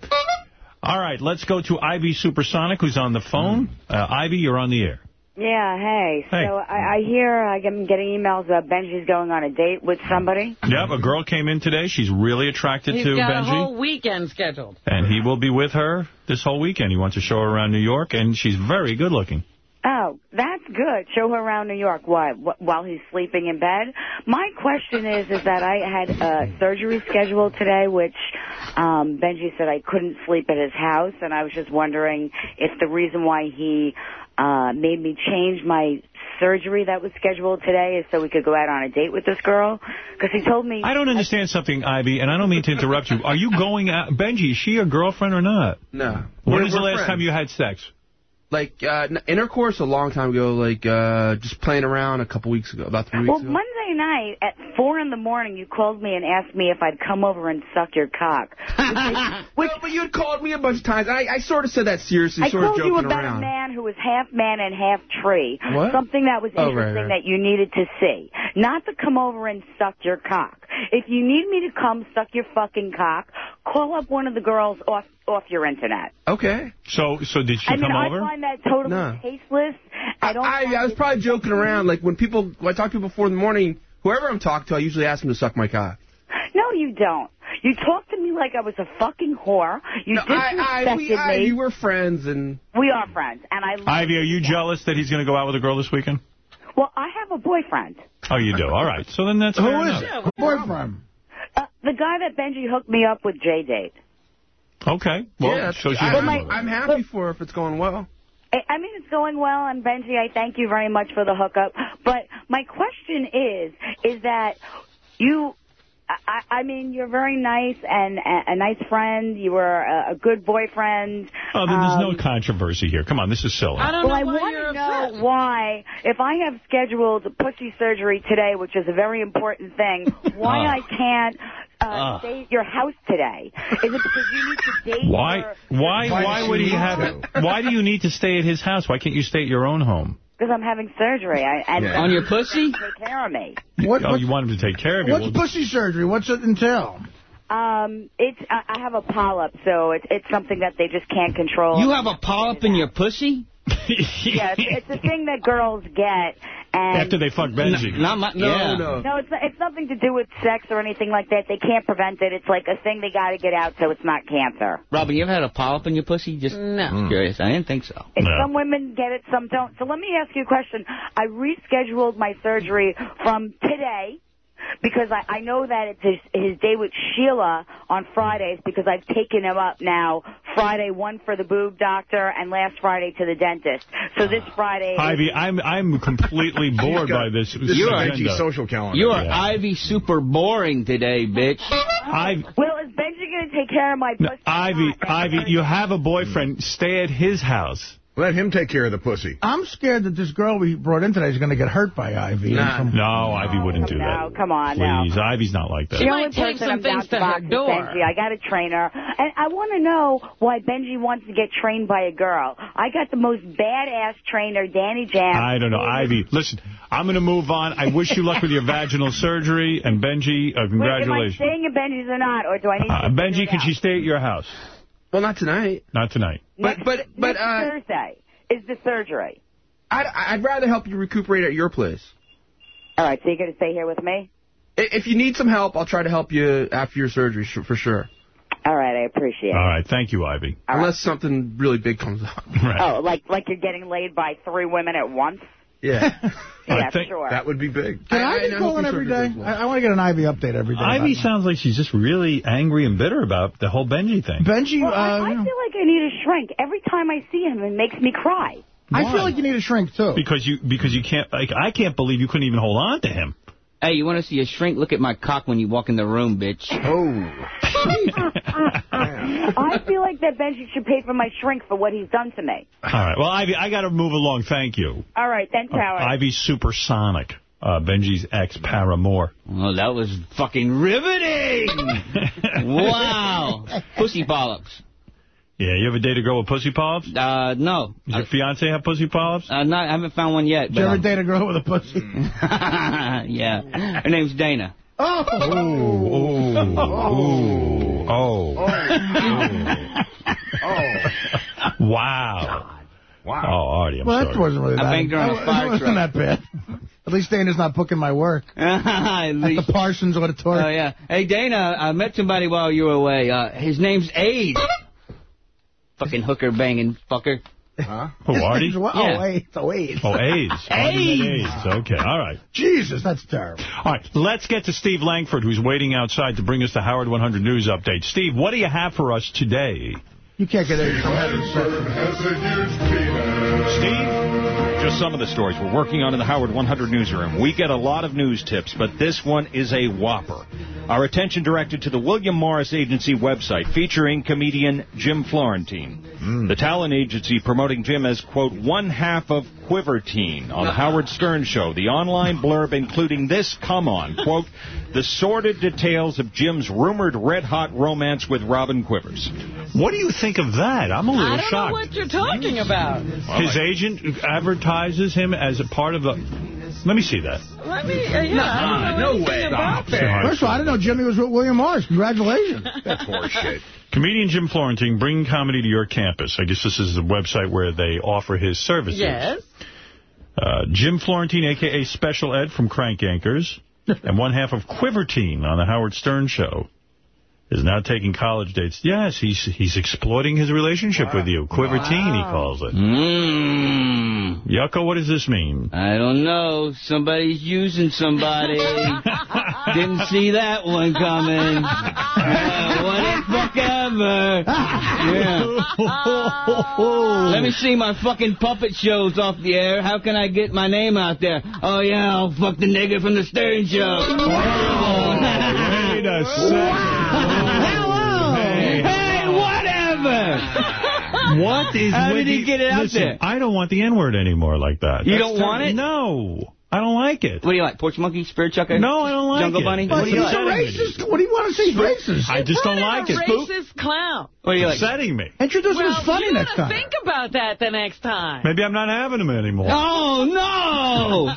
All right, let's go to Ivy Supersonic, who's on the phone. Uh, Ivy, you're on the air. Yeah, hey. Hey. So I, I hear I'm getting emails about Benji's going on a date with somebody. Yep, a girl came in today. She's really attracted He's to got a Benji. whole weekend scheduled. And he will be with her this whole weekend. He wants to show her around New York, and she's very good looking. Oh, that's good. Show her around New York. What? wh- While he's sleeping in bed? My question is, is that I had a surgery scheduled today, which um, Benji said I couldn't sleep at his house, and I was just wondering if the reason why he uh, made me change my surgery that was scheduled today is so we could go out on a date with this girl. Because he told me. I don't understand something, Ivy, and I don't mean to interrupt you. Are you going out? Benji, is she your girlfriend or not? No. When We're- was the we're last friends. time you had sex? Like, uh, intercourse a long time ago, like, uh, just playing around a couple weeks ago, about three weeks Well, ago. Monday night at four in the morning, you called me and asked me if I'd come over and suck your cock. which Well, but you had called me a bunch of times. I, I sort of said that seriously, I sort of joking around. I told you about around. a man who was half man and half tree. What? Something that was Oh, right, interesting right. that you needed to see. Not to come over and suck your cock. If you need me to come suck your fucking cock, call up one of the girls off off your internet. Okay. So, so did she I mean, come I find that totally No. tasteless. I don't. I, I was probably joking around. Like, when people, when I talk to people before in the morning, whoever I'm talking to, I usually ask them to suck my cock. No, you don't. You talk to me like I was a fucking whore. You No, I, I, disrespected we, I, me. we were friends, and... We are friends, and I. love Ivy, are you jealous that he's going to go out with a girl this weekend? Well, I have a boyfriend. Oh, you do. All right. So then that's Who fair is enough. it? Boyfriend. The guy that Benji hooked me up with JDate. Okay. Well, yeah, so she's I, I'm, board. I'm happy for her if it's going well. I I mean, it's going well, and Benji, I thank you very much for the hookup. But my question is, is that you, I, I mean, you're very nice and a, a nice friend. You were a, a good boyfriend. Oh, then there's Um, no controversy here. Come on, this is silly. I don't well, I know why want you're to know upset. why, if I have scheduled pussy surgery today, which is a very important thing, why Ah. I can't uh, stay at your house today? Is it because you need to date Why? your- Why? Why Why would he have to? it? Why do you need to stay at his house? Why can't you stay at your own home? Because I'm having surgery. I, and Yeah. On your pussy? Take care of me. What, oh, you want him to take care of you? what's Well, pussy surgery? What's it entail? Um, it's I I have a polyp, so it's it's something that they just can't control. You have a polyp in your pussy? yeah, it's, it's a thing that girls get, and After they fuck Benji. Not my, No, yeah. no. no, it's it's nothing to do with sex or anything like that. They can't prevent it. It's like a thing they got to get out, so it's not cancer. Robin, you ever had a polyp in your pussy? Just No. Hmm. curious. I didn't think so. And No. Some women get it, some don't. So let me ask you a question. I rescheduled my surgery from today because I, I know that it's his, his day with Sheila on Fridays because I've taken him up now Friday, one for the boob doctor and last Friday to the dentist. So this Friday... Ivy, I'm I'm completely bored by this. This is this a agenda. Social calendar. You are Yeah. Ivy super boring today, bitch. Ivy, Will, is Benji going to take care of my no. Ivy, Ivy, you have a boyfriend. Stay at his house. Let him take care of the pussy. I'm scared that this girl we brought in today is going to get hurt by Ivy. Nah. Some- No, Ivy wouldn't do no, that. No, come on now. Please, Ivy's not like that. The She only might take person some I'm things to her door. Benji. I got a trainer. And I want to know why Benji wants to get trained by a girl. I got the most badass trainer, Danny Jam. I don't know. Ivy, listen, I'm going to move on. I wish you luck with your vaginal surgery. And Benji, uh, Wait, am I congratulations. staying at Benji's or not, or do I need Uh, figure Benji, can out? she stay at your house? Well, not tonight. Not tonight. But, Next- but, but, next uh, Thursday is the surgery. I'd, I'd rather help you recuperate at your place. All right, so you're going to stay here with me? I- If you need some help, I'll try to help you after your surgery, for sure. All right, I appreciate it. All right, Thank you, Ivy. All right. Unless something really big comes up. Right. Oh, like like you're getting laid by three women at once? Yeah. Yeah, I think sure. That would be big. Can I- I Ivy know call in who every surgery day? does I, I want to get an Ivy update every day. Ivy sounds like she's just really angry and bitter about the whole Benji thing. Benji, Well, uh, I, I feel like I need a shrink. Every time I see him, it makes me cry. I feel like you need a shrink, too. Because you because you can't like I can't believe you couldn't even hold on to him. Hey, you want to see a shrink? Look at my cock when you walk in the room, bitch. Oh. I feel like that Benji should pay for my shrink for what he's done to me. All right. Well, Ivy, I got to move along. Thank you. All right, thanks, Howard. Ivy Supersonic, uh, Benji's ex-paramour. Oh, that was fucking riveting. wow. Pussy polyps. Yeah, you ever date a girl with pussy polyps? Uh, no. Does your fiance have pussy polyps? Uh, not, I haven't found one yet. Did you ever um, date a girl with a pussy? yeah. Her name's Dana. Oh. Ooh. Oh. oh, Wow. Wow. Oh, Artie, I'm well, sorry. that wasn't really I that. banged her on a that fire wasn't that bad. At least Dana's not booking my work. At At the Parsons Auditorium. Oh, yeah. Hey, Dana, I met somebody while you were away. Uh, his name's Aid. Fucking hooker banging fucker. Huh? Who, Artie? Oh, Yeah. Oh, AIDS. Oh, AIDS. Oh, AIDS. Artie AIDS. Okay, all right. Jesus, that's terrible. All right, let's get to Steve Langford, who's waiting outside to bring us the Howard 100 News update. Steve, what do you have for us today? You can't get AIDS from heaven. Steve, just some of the stories we're working on in the Howard 100 newsroom. We get a lot of news tips, but this one is a whopper. Our attention directed to the William Morris Agency website featuring comedian Jim Florentine. Hmm. The talent agency promoting Jim as, quote, one half of Quivertine on the Howard Stern Show. The online blurb including this, come on, quote, the sordid details of Jim's rumored red-hot romance with Robin Quivers. What do you think of that? I'm a little shocked. I don't shocked. know what you're talking about. His agent advertises him as a part of the... Let me see that. Let me, uh, yeah, I don't know about that. First of all, I didn't know Jimmy was with William Morris. Congratulations. That's horseshit. Comedian Jim Florentine, bringing comedy to your campus. I guess this is the website where they offer his services. Yes. Uh, Jim Florentine, a.k.a. Special Ed from Crank Yankers, and one half of Quivertine on the Howard Stern Show, is now taking college dates. Yes, he's he's exploiting his relationship with you. Quivertine, he calls it. Mmm. Yucko, what does this mean? I don't know. Somebody's using somebody. Didn't see that one coming. Uh, what the fuck ever. Yeah. Let me see my fucking puppet shows off the air. How can I get my name out there? Oh, yeah, I'll fuck the nigga from the Stern Show. Wait a second. Hello. Hey. Hey, whatever. What is How did he you- get it out Listen, there? I don't want the N-word anymore like that. You That's don't want it? No. I don't like it. What do you like, Porch Monkey, Spirit Chucker? No, I don't like it. Jungle it. Bunny? What What do He's you a like? racist. What do you want to say? Racist. I just don't What like a it. racist clown. What do you like? upsetting me. Introduce him Well, as funny you next gotta time. think about that the next time. Maybe I'm not having him anymore. Oh, no!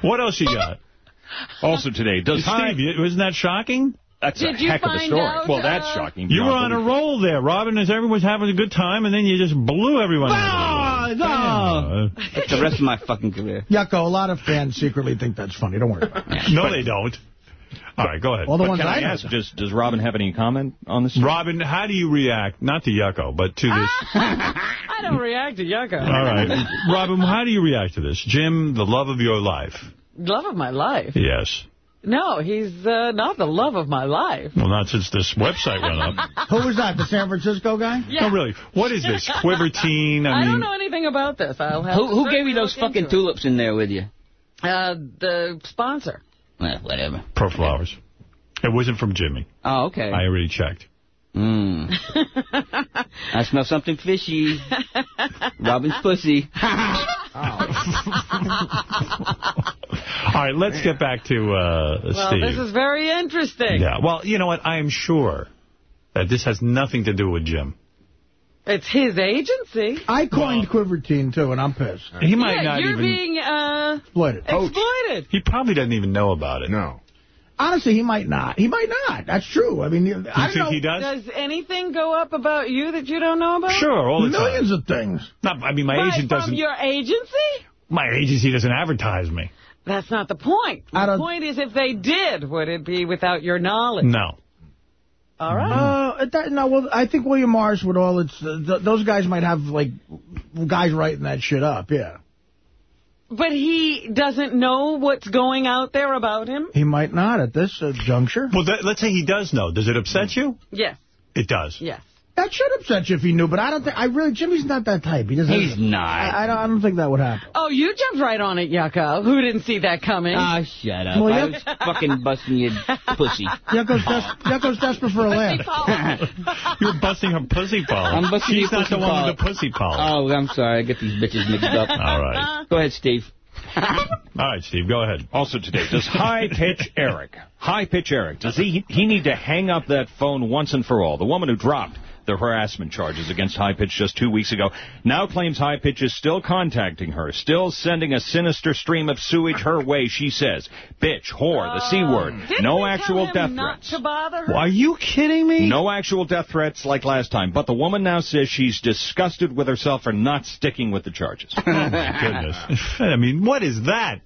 what else you got? Also today, does Steve, you- wasn't that shocking? That's Did a you heck of a story. out, well, that's uh, shocking. You were on a roll there, Robin, as everyone was having a good time, and then you just blew everyone No, out. no. Uh, That's the rest of my fucking career. Yucko, a lot of fans secretly think that's funny. Don't worry about it. no, they don't. All right, go ahead. All the But ones can I I ask, does, does Robin have any comment on this? Robin, how do you react, not to Yucko, but to this? I don't react to Yucko. All right. Robin, how do you react to this? Jim, the love of your life. Love of my life. Yes. No, he's uh, not the love of my life. Well, not since this website went up. Who was that? The San Francisco guy? Yeah. No, really. What is this? Quivertine? I, I, mean, don't know anything about this. I'll have Who, who gave you those fucking into it. tulips in there with you? Uh, the sponsor. Well, whatever. ProFlowers. It wasn't from Jimmy. Oh, okay. I already checked. Mm. I smell something fishy. Robin's pussy. All right, let's get back to uh, well, Steve. this is very interesting. Yeah, well, you know what? I am sure that this has nothing to do with Jim. It's his agency. I coined Quivertine, too, and I'm pissed. He might yeah, not you're even... being uh, Exploited. exploited. He probably doesn't even know about it. No. Honestly, he might not. He might not. That's true. I mean, I You don't think know. he does? Does anything go up about you that you don't know about? Sure, all the Millions time. of things. Not, I mean, my Right, agent from doesn't... your agency? My agency doesn't advertise me. That's not the point. I The don't- point is if they did, would it be without your knowledge? No. All right. Uh, that, no, well, I think William Morris with all its, uh, th those guys might have, like, guys writing that shit up, yeah. But he doesn't know what's going out there about him? He might not at this uh, juncture. Well, that, let's say he does know. Does it upset you? Yes. It does. Yes. That should upset you if he knew, but I don't think, I really, Jimmy's not that type. He doesn't. He's not. I, I, don't, I don't think that would happen. Oh, you jumped right on it, Yucko. Who didn't see that coming? Ah, shut up. Well, I was fucking busting your pussy. Yucko's, des- Yucko's desperate for a laugh. You're busting her pussy Paul. I'm busting She's your not the one with the pussy Paul. Oh, I'm sorry. I get these bitches mixed up. All right. Go ahead, Steve. All right, Steve, go ahead. Also today, does High Pitch Eric, High Pitch Eric, does he he need to hang up that phone once and for all? The woman who dropped the harassment charges against High Pitch just two weeks ago now claims High Pitch is still contacting her, still sending a sinister stream of sewage her way, she says. Bitch, whore, the C um, word. Didn't No actual death threats. to bother her? Are you kidding me? No actual death threats like last time, but the woman now says she's disgusted with herself for not sticking with the charges. Oh, my goodness. I mean, what is that?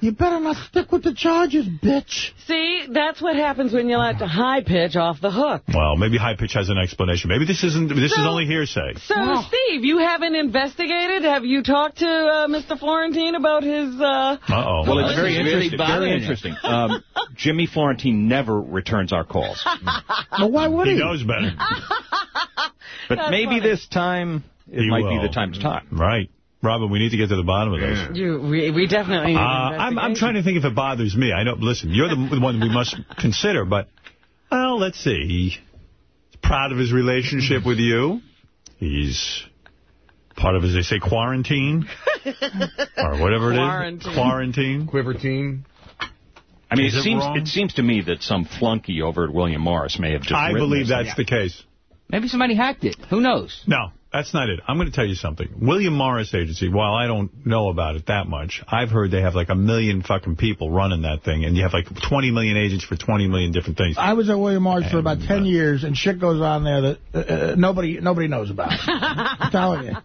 You better not stick with the charges, bitch. See, that's what happens when you let the high pitch off the hook. Well, maybe High Pitch has an explanation. Maybe this isn't. This is only hearsay. So, Steve, you haven't investigated? Have you talked to uh, Mr. Florentine about his... Uh... Uh-oh. Well, it's very is really interesting. very you. interesting. Um, Jimmy Florentine never returns our calls. Well, why would he? He knows better. But That's maybe funny. this time it He might will. be the time to talk. Right. Robin, we need to get to the bottom of this. You, we, we definitely need Uh, I'm, I'm trying to think if it bothers me. I know. Listen, you're the one we must consider, but well, let's see. He's proud of his relationship with you. He's part of, as they say, quarantine or whatever it is. Quarantine. Quarantine. Quivertine. I mean, Is it it seems wrong? it seems to me that some flunky over at William Morris may have just. I believe this. that's the case. Maybe somebody hacked it. Who knows? No, that's not it. I'm going to tell you something. William Morris Agency, while I don't know about it that much, I've heard they have like a million fucking people running that thing, and you have like 20 million agents for 20 million different things. I was at William Morris for about 10 uh, years, and shit goes on there that uh, uh, nobody nobody knows about. I'm telling you.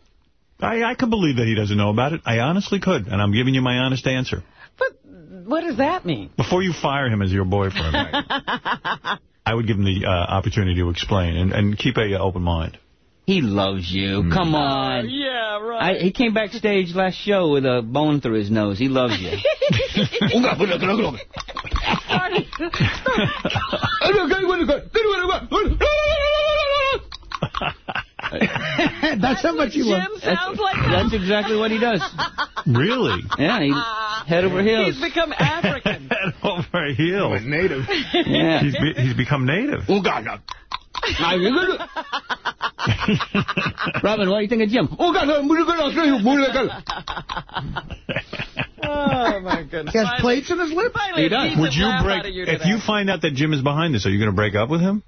I, I could believe that he doesn't know about it. I honestly could, and I'm giving you my honest answer. But what does that mean? Before you fire him as your boyfriend, I would give him the uh, opportunity to explain and, and keep a uh, open mind. He loves you. Mm. Come on. Yeah, I, right. he came backstage last show with a bone through his nose. He loves you. That's how much you love. Jim sounds like That's exactly what he does. Really? Yeah, he head over heels. He's become African. Head over heels. Native. Yeah. He's, be, he's become native. Oh, God, God. Robin, what do you think of Jim? Oh, God, oh, my goodness. He has Finally- plates in his lip? finally He does. decent Would you break, you if you find out that Jim is behind this, are you going to break up with him?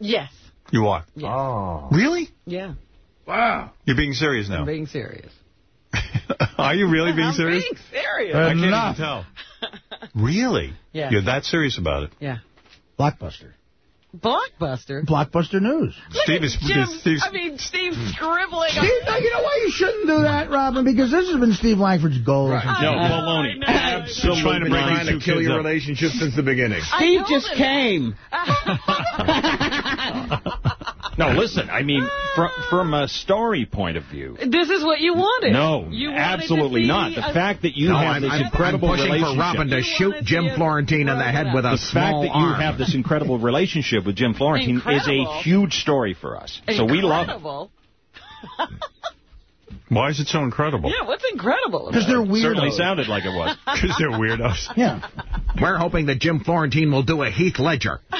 Yes. You are. Oh. Really? Yeah. Wow. You're being serious now. I'm being serious. are you really being I'm serious? being serious. I can't Enough. even tell. Really? Yeah. You're that serious about it? Yeah. Blockbuster. Blockbuster. Blockbuster News. Steve is... Jim, Steve's, I mean, Steve's scribbling. Steve, no, you know why you shouldn't do that, Robin? Because this has been Steve Langford's goal. no, I know, baloney. I know. Absolutely trying to break Trying to kill your up. relationship since the beginning. Steve just him came. No, listen. I mean, from from a story point of view. This is what you wanted. No, you wanted absolutely not. The fact that you no, have I'm, this I'm, incredible I'm pushing relationship. for Robin to You shoot Jim Florentine in the head with a the small fact that you have this incredible relationship with Jim Florentine is a huge story for us. So we love it. Incredible. Why is it so incredible? Yeah, what's incredible Because they're it? Certainly sounded like it was. Because they're weirdos. Yeah. We're hoping that Jim Florentine will do a Heath Ledger.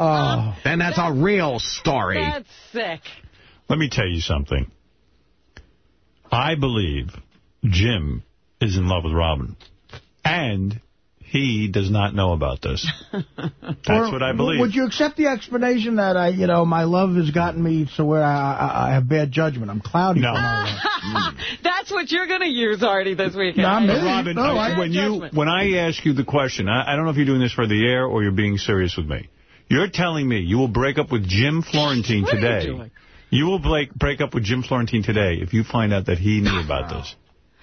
Oh. Then that's a real story. That's sick. Let me tell you something. I believe Jim is in love with Robin. And he does not know about this. That's Or what I believe. Would you accept the explanation that I, you know, my love has gotten me to where I, I, I have bad judgment? I'm cloudy. No. for my. That's what you're going to use, Artie, this weekend. No, I'm I- busy. Robin, No, I- I- when you judgment. when I ask you the question, I, I don't know if you're doing this for the air or you're being serious with me. You're telling me you will break up with Jim Florentine What are you today. You will break break up with Jim Florentine today if you find out that he knew about this.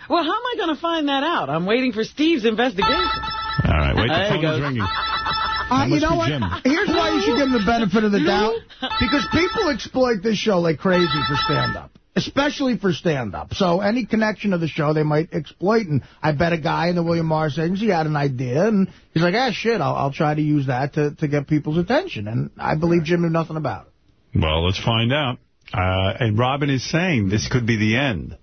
Well, how am I going to find that out? I'm waiting for Steve's investigation. All right, wait, There the he phone is ringing. Uh, you know what? Jim. Here's why you should give him the benefit of the doubt. Because people exploit this show like crazy for stand-up. Especially for stand-up. So any connection to the show they might exploit. And I bet a guy in the William Morris agency had an idea. And he's like, ah, shit, I'll, I'll try to use that to, to get people's attention. And I believe Jim knew nothing about it. Well, let's find out. Uh, and Robin is saying this could be the end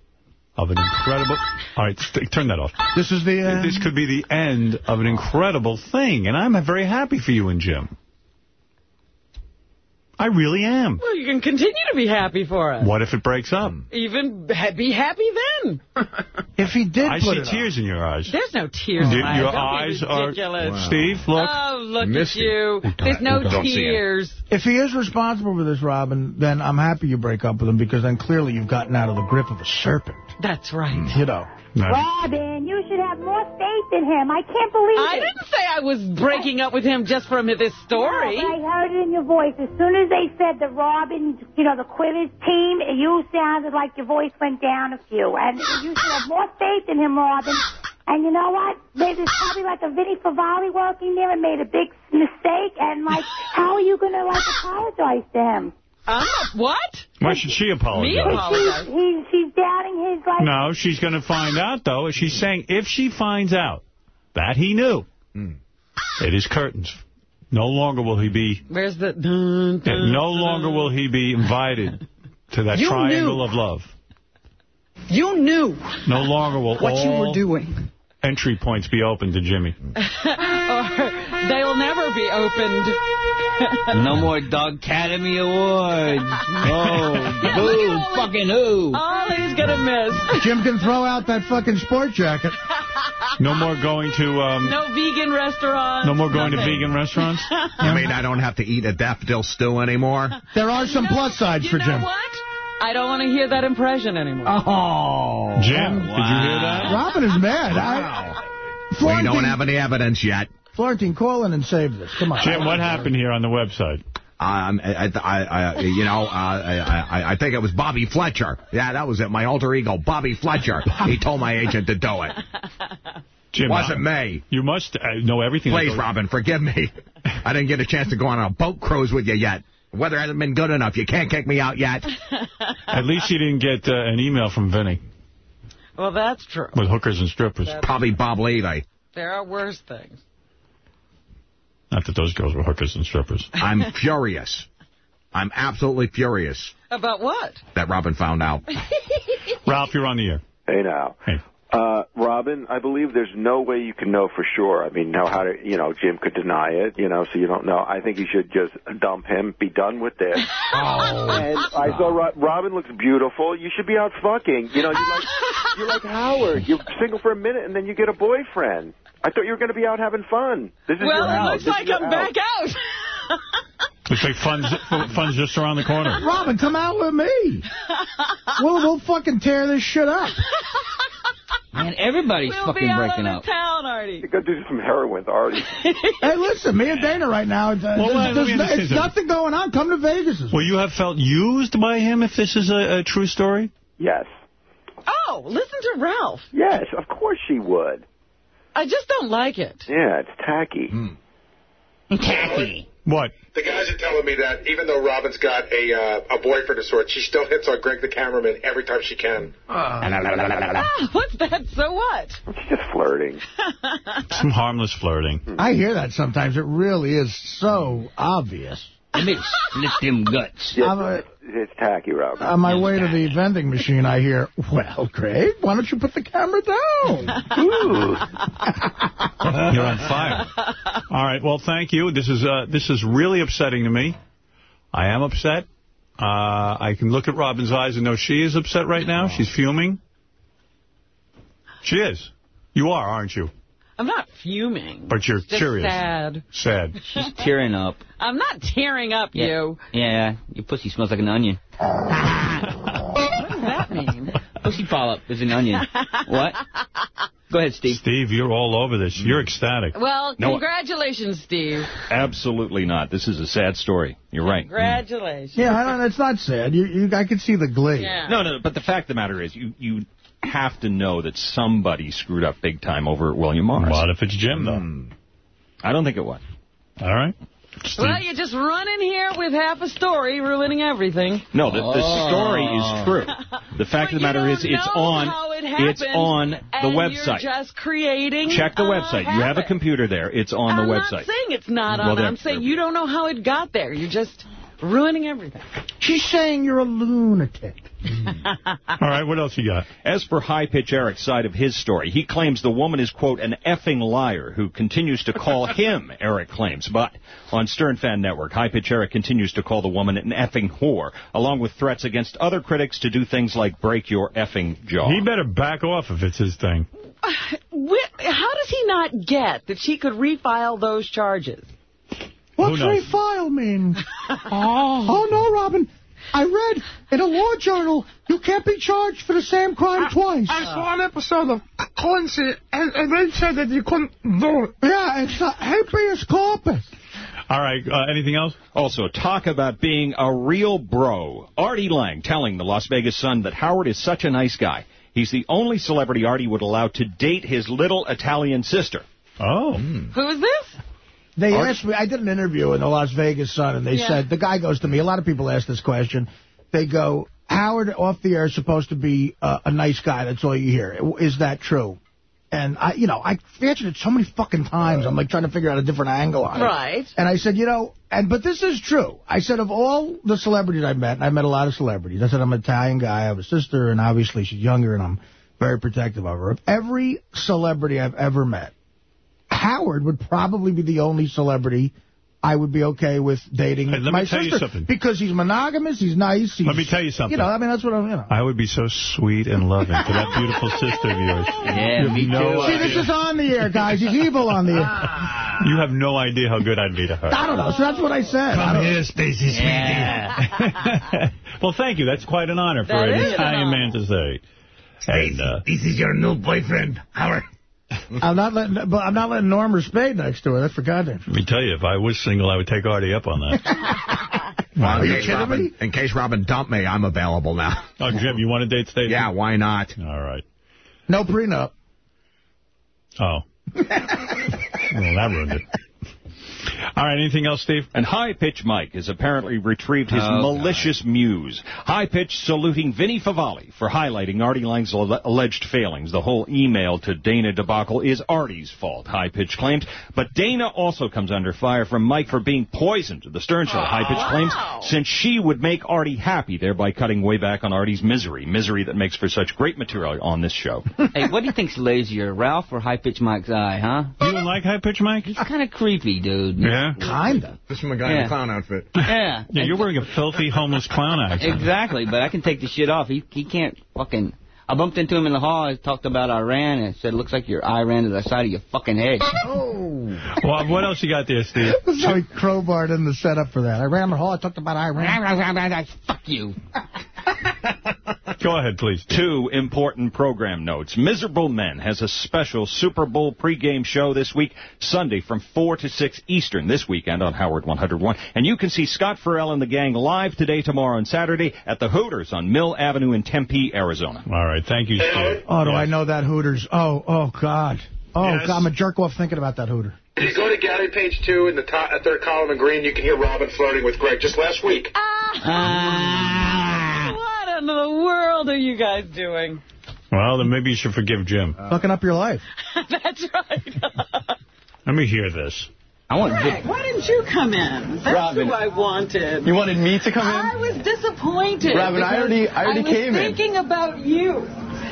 of an incredible... All right, turn that off. This is the end? This could be the end of an incredible thing, and I'm very happy for you and Jim. I really am. Well, you can continue to be happy for us. What if it breaks up? Hmm. Even ha- be happy then. If he did I put see it tears in your eyes. There's no tears Do- in my your eyes. Don't eyes are- Wow. Steve, look. Oh, look Misty. at you. There's no Don't tears. If he is responsible for this, Robin, then I'm happy you break up with him because then clearly you've gotten out of the grip of a serpent. That's right. Mm. You know. Robin, you should have more faith in him. I can't believe I it. didn't say I was breaking up with him just from this story. No, I heard it in your voice. As soon as they said the Robin, you know, the Quitters team, you sounded like your voice went down a few. And you should have more faith in him, Robin. And you know what? Maybe there's probably like a Vinnie Favale working there and made a big mistake. And like, how are you going to like apologize to him? Uh, what? Why should she apologize? Me He's, he's, he's doubting his like. No, she's going to find out, though. She's saying if she finds out that he knew, it is curtains. No longer will he be... Where's the... Dun, dun, No longer will he be invited to that You triangle knew. of love. You knew No longer will what you all were doing. entry points be open to Jimmy. or they will never be opened. No more Dog Academy Awards. Oh, who? Fucking who? All he's going to miss. Jim can throw out that fucking sport jacket. No more going to... Um, No vegan restaurants. no more going to vegan restaurants? You mean I don't have to eat a daffodil stew anymore? There are some plus sides for You know Jim. what? I don't want to hear that impression anymore. Oh. Jim, did you hear that? Robin is mad. I, We Florentine, don't have any evidence yet. Florentine, call in and save this. Come on. Jim, what happened here on the website? Um, I, I, I, you know, uh, I, I, I think it was Bobby Fletcher. Yeah, that was it. My alter ego, Bobby Fletcher. He told my agent to do it. Jim, Wasn't uh, me. You must uh, know everything. Please, Robin, forgive me. I didn't get a chance to go on a boat cruise with you yet. Weather hasn't been good enough. You can't kick me out yet. At least you didn't get uh, an email from Vinny Well, that's true. with hookers and strippers. Probably Bob Levy. There are worse things. Not that those girls were hookers and strippers. I'm furious. I'm absolutely furious About what? that Robin found out. Ralph, you're on the air. Hey now. Hey. Uh, Robin, I believe there's no way you can know for sure. I mean, know how to, you know, Jim could deny it, you know, so you don't know. I think you should just dump him, be done with this. and I saw Ro- Robin looks beautiful. You should be out fucking. You know, you're like, you're like Howard. You're single for a minute and then you get a boyfriend. I thought you were going to be out having fun. This is Well, your it house. looks This like I'm house. back out. Looks like fun's, fun's just around the corner. Robin, come out with me. we'll, we'll fucking tear this shit up. Man, everybody's we'll fucking be out breaking on up. the town, Artie. You got to do some heroin, Artie. hey, listen, me and Dana right now, uh, Well, let- let there's, there's me no- understand it's nothing going on. Come to Vegas. Will you have felt used by him if this is a, a true story? Yes. Oh, listen to Ralph. Yes, of course she would. I just don't like it. Yeah, it's tacky. Tacky. What? The guys are telling me that even though Robin's got a uh, a boyfriend of sorts, she still hits on Greg the cameraman every time she can. Ah, what's that? So what? She's just flirting. Some harmless flirting. I hear that sometimes. It really is so obvious. Let me split them guts. Yes, a- it's, it's tacky, Robin. On my way to the vending machine, I hear, well, Greg, why don't you put the camera down? You're on fire. All right. Well, thank you. This is uh, this is really upsetting to me. I am upset. Uh, I can look at Robin's eyes and know she is upset right now. She's fuming. She is. You are, aren't you? I'm not fuming. But you're Just curious. sad. Sad. She's tearing up. I'm not tearing up, Yeah. you. Yeah, your pussy smells like an onion. What does that mean? Pussy polyp is an onion. what? Go ahead, Steve. Steve, you're all over this. You're ecstatic. Well, No. congratulations, Steve. Absolutely not. This is a sad story. You're right. Congratulations. Yeah, I don't, it's not sad. You, you, I can see the glee. Yeah. No, no, but the fact of the matter is you, you have to know that somebody screwed up big time over at William Morris. What if it's Jim, though? Hmm. I don't think it was. All right. Well, you just run in here with half a story, ruining everything. No, the, the oh. story is true. The fact of the matter is, it's on. how it it's on the and website. You're just creating. Check the a website. You have a computer there. It's on I'm the not website. saying it's not Well, on. there- I'm saying you don't know how it got there. You just ruining everything. She's saying you're a lunatic. All right, what else you got? As for High Pitch Eric's side of his story, he claims the woman is, quote, an effing liar who continues to call him, Eric claims. But on Stern Fan Network, High Pitch Eric continues to call the woman an effing whore, along with threats against other critics to do things like break your effing jaw. He better back off if it's his thing. Uh, wh- How does he not get that she could refile those charges? What's knows? refile mean? oh. no, Robin. I read in a law journal you can't be charged for the same crime twice. I saw an episode of Quincy, and, and they said that you couldn't do it. Yeah, it's a habeas corpus. All right, uh, anything else? Also, talk about being a real bro. Artie Lange telling the Las Vegas Sun that Howard is such a nice guy. He's the only celebrity Artie would allow to date his little Italian sister. Oh. Who is this? They Art- asked me, I did an interview in the Las Vegas Sun, and they Yeah. said, the guy goes to me, a lot of people ask this question. They go, Howard off the air is supposed to be uh, a nice guy. That's all you hear. Is that true? And, I, you know, I answered it so many fucking times. I'm like trying to figure out a different angle on it. Right. And I said, you know, and but this is true. I said, of all the celebrities I met, and I met a lot of celebrities. I said, I'm an Italian guy. I have a sister, and obviously she's younger, and I'm very protective of her. Of every celebrity I've ever met, Howard would probably be the only celebrity I would be okay with dating Hey, let me my tell you sister. something. Because he's monogamous, he's nice. He's, Let me tell you something. You know, I mean, that's what I'm, you know. I would be so sweet and loving to that beautiful sister of yours. Yeah, you have me no too. See, idea. this is on the air, guys. He's evil on the air. You have no idea how good I'd be to her. I don't know. So that's what I said. I don't- Stacy, Yeah. well, thank you. That's quite an honor for That an is an Italian man to say. And, uh, This is your new boyfriend, Howard. I'm not letting, but I'm not letting Norm or Spade next to her. That's for goddamn. let me tell you, if I was single, I would take Artie up on that. Well, Are you in, case kidding Robin, me? in case Robin dumped me, I'm available now. oh, Jim, you want to date Stacey? Yeah, why not? All right. No prenup. Oh. well, that ruined it. All right, anything else, Steve? And High Pitch Mike has apparently retrieved his Oh, malicious muse. High Pitch saluting Vinny Favale for highlighting Artie Lange's alle- alleged failings. The whole email to Dana debacle is Artie's fault, High Pitch claims. But Dana also comes under fire from Mike for being poisoned to the Stern Show, High Pitch oh, claims, since she would make Artie happy, thereby cutting way back on Artie's misery. Misery that makes for such great material on this show. hey, what do you think's lazier, Ralph or High Pitch Mike's eye, huh? You don't like High Pitch Mike? He's kind of creepy, dude. Yeah? Kinda. This from a guy in Yeah. a clown outfit. Yeah. Yeah, you're wearing a filthy homeless clown outfit. Exactly, but I can take the shit off. He he can't fucking. I bumped into him in the hall. I talked about Iran and said, "Looks like your eye ran to the side of your fucking head." Oh. Well, what else you got there, Steve? This is he crowbarred in the setup for that. I ran the hall. I talked about Iran. Fuck you. Go ahead, please. Two important program notes. Miserable Men has a special Super Bowl pregame show this week, Sunday from 4 to 6 Eastern this weekend on Howard 101. And you can see Scott Ferrall and the gang live today, tomorrow, and Saturday at the Hooters on Mill Avenue in Tempe, Arizona. All right, thank you, Steve. Oh, do Yes. I know that Hooters? Oh, oh, God. Oh, Yes. God, I'm a jerk off thinking about that Hooter. If you go to Galley page two in the top, uh, third column in green, you can hear Robin flirting with Greg just last week. What in the world are you guys doing? Well, then maybe you should forgive Jim. Fucking up your life. That's right. Let me hear this. I want Greg, why didn't you come in? That's Robin. who I wanted. You wanted me to come in? I was disappointed. Robin, I already- I already was came in. I was thinking about you.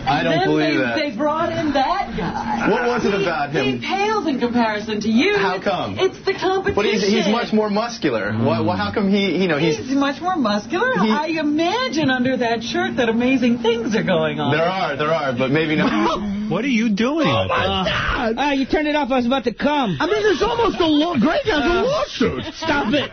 I don't then believe they, that. They brought in that guy. What was it He- about him? He pales in comparison to you. How come? It's the competition. But he's, he's much more muscular. Why, why, hmm. how come he, you know, he's... He's much more muscular. He- I imagine under that shirt that amazing things are going on. There are, there are, but maybe not. What are you doing? Oh, my there? God. Ah, you turned it off. I was about to come. I mean, there's almost a law. Greg has a uh, lawsuit. Stop it.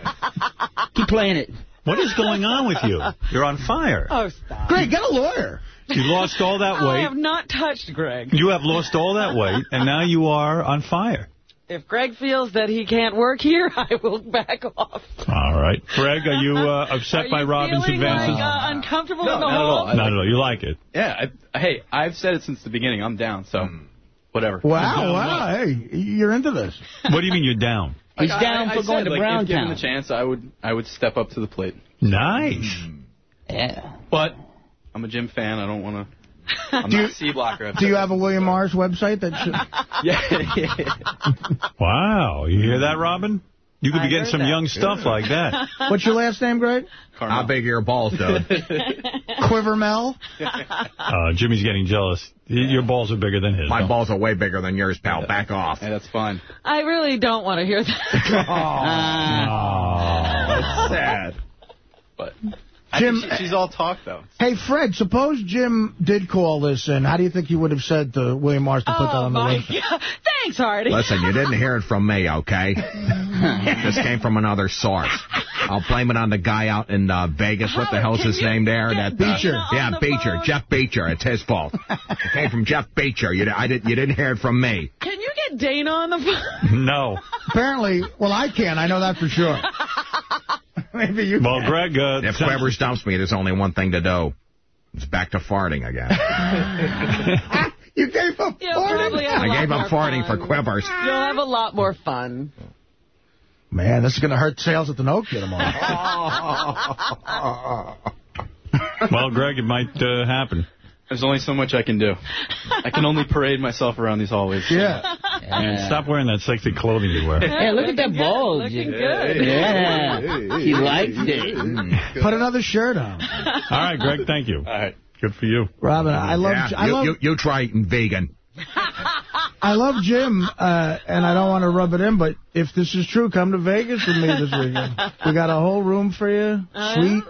Keep playing it. What is going on with you? You're on fire. Oh, stop. Greg, get a lawyer. You lost all that weight. I have not touched Greg. You have lost all that weight, and now you are on fire. If Greg feels that he can't work here, I will back off. All right. Greg, are you uh, upset Are by you Robin's feeling advances? like uh, uncomfortable No, in the not at all. I no, like- no, no. You like it. Yeah, I, hey, I've said it since the beginning. I'm down, so whatever. Wow, wow. Hey, you're into this. What do you mean you're down? He's Like, down I, I for going said, to like, if given the chance, I would, I would step up to the plate. Nice. Yeah. But I'm a Jim fan. I don't want to. I'm Do not you- C blocker. Do you have a William Morris website that should... Yeah. Wow. You hear that, Robin? You could I be getting some that. young stuff like that. What's your last name, Greg? How big are your balls, though? Quiver Mel? Uh, Jimmy's getting jealous. Y- Your balls are bigger than his. My balls are way bigger than yours, pal. Back off. Yeah, that's fine. I really don't want to hear that. That's sad. But I Jim- think she, she's all talk, though. Hey, Fred, suppose Jim did call this in. How do you think you would have said to William Morris to put that Oh, on the my list? Thanks, Hardy. Listen, you didn't hear it from me, okay? this came from another source. I'll blame it on the guy out in uh, Vegas. What the hell's his name there? That uh, Beecher. Yeah, Beecher. Jeff Beecher. It's his fault. It came from Jeff Beecher. You, I did, you didn't hear it from me. Can you get Dana on the phone? No. Apparently, well, I can. I know that for sure. Maybe you Well, Greg, uh, If sounds- Quivers dumps me, there's only one thing to do. It's back to farting again. You gave up You'll farting? probably have a I lot gave up farting fun. for Quivers. You'll have a lot more fun. Man, this is going to hurt sales at the Nokia tomorrow. well, Greg, it might uh, happen. There's only so much I can do. I can only parade myself around these hallways. yeah. And stop wearing that sexy clothing you wear. Hey, look at that bulge. Looking good. Yeah. He likes it. Put another shirt on. All right, Greg, thank you. All right. Good for you. Robin, I love, Yeah, I you, love, you, you try eating vegan. I love Jim, uh, and I don't want to rub it in, but if this is true, come to Vegas with me this weekend. We got a whole room for you, suite.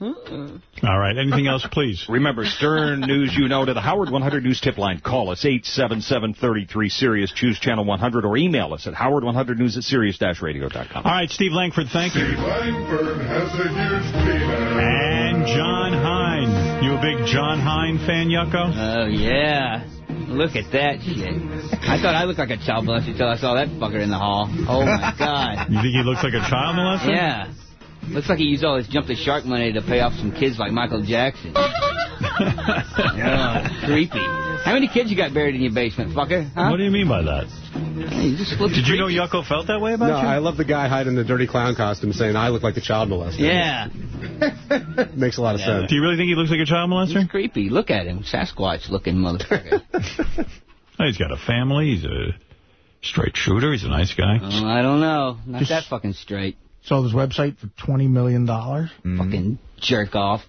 All right, anything else, please? Remember, Stern News you know to the Howard 100 News tip line. Call us 877-33-SIRIUS. Choose channel 100 or email us at howard100news at sirius-radio.com. All right, Steve Langford, thank you. Steve Langford has a huge penis. And John Hein. You a big John Hein fan, Yucko? Oh, yeah. Look at that shit. I thought I looked like a child molester until I saw that fucker in the hall. Oh, my God. You think he looks like a child molester? Yeah. Looks like he used all his jump the shark money to pay off some kids like Michael Jackson. yeah, creepy. How many kids you got buried in your basement, fucker? Huh? What do you mean by that? You just Did you know creepy. Yucko felt that way about No, you? I love the guy hiding in the dirty clown costume saying I look like a child molester. Yeah. Makes a lot of sense. Do you really think he looks like a child molester? He's creepy. Look at him. Sasquatch looking motherfucker. Oh, he's got a family. He's a straight shooter. He's a nice guy. oh, I don't know. Not Just- that fucking straight. Sold his website for $20 million. dollars. Mm-hmm. Fucking jerk off.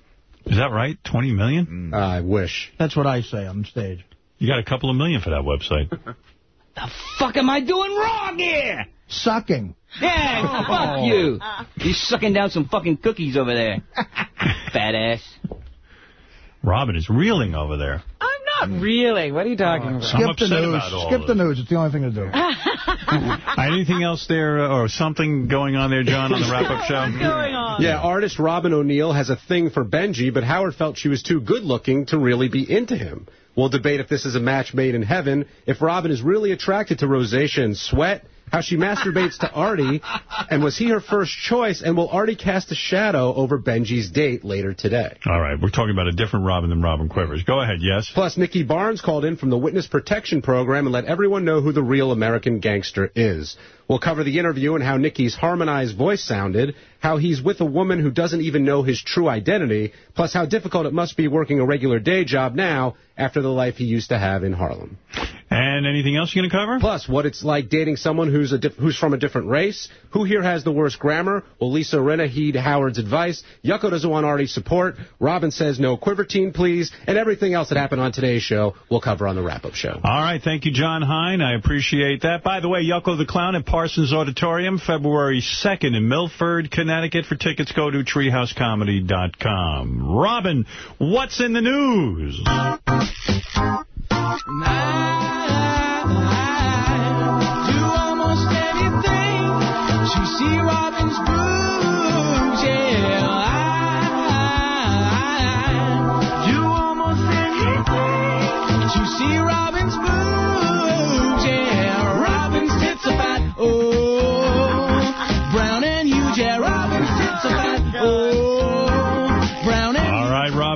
Is that right? $20 million? Mm. I wish. That's what I say on stage. You got a couple of million for that website. The fuck am I doing wrong here? Sucking. Yeah, fuck oh. you. You're sucking down some fucking cookies over there. Fat ass. Robin is reeling over there. I'm not reeling. What are you talking about? I'm Skip the upset news. about all Skip the news. It's the only thing to do. Anything else there, uh, or something going on there, John, on the wrap-up show? What's going on? Yeah, artist Robyn O'Neil has a thing for Benjy, but Howard felt she was too good looking to really be into him. We'll debate if this is a match made in heaven, if Robin is really attracted to rosacea and sweat, how she masturbates to Artie, and was he her first choice, and will Artie cast a shadow over Benjy's date later today? All right, we're talking about a different Robin than Robin Quivers. Go ahead, yes? Plus, Nicky Barnes called in from the Witness Protection Program and let everyone know who the real American gangster is. We'll cover the interview and how Nicky's harmonized voice sounded, how he's with a woman who doesn't even know his true identity, plus how difficult it must be working a regular day job now after the life he used to have in Harlem. And anything else you're going to cover? Plus, what it's like dating someone who's a who's from a different race. Who here has the worst grammar? Will Lisa Rinna heed Howard's advice? Yucko doesn't want Artie's support. Robin says no quiver quivertine, please. And everything else that happened on today's show, we'll cover on the wrap-up show. All right, thank you, John Hein. I appreciate that. By the way, Yucko the Clown at Parsons Auditorium, February 2nd in Milford, Connecticut. For tickets, go to treehousecomedy.com. Robin, what's in the news? Do almost anything to see Robin's boobs.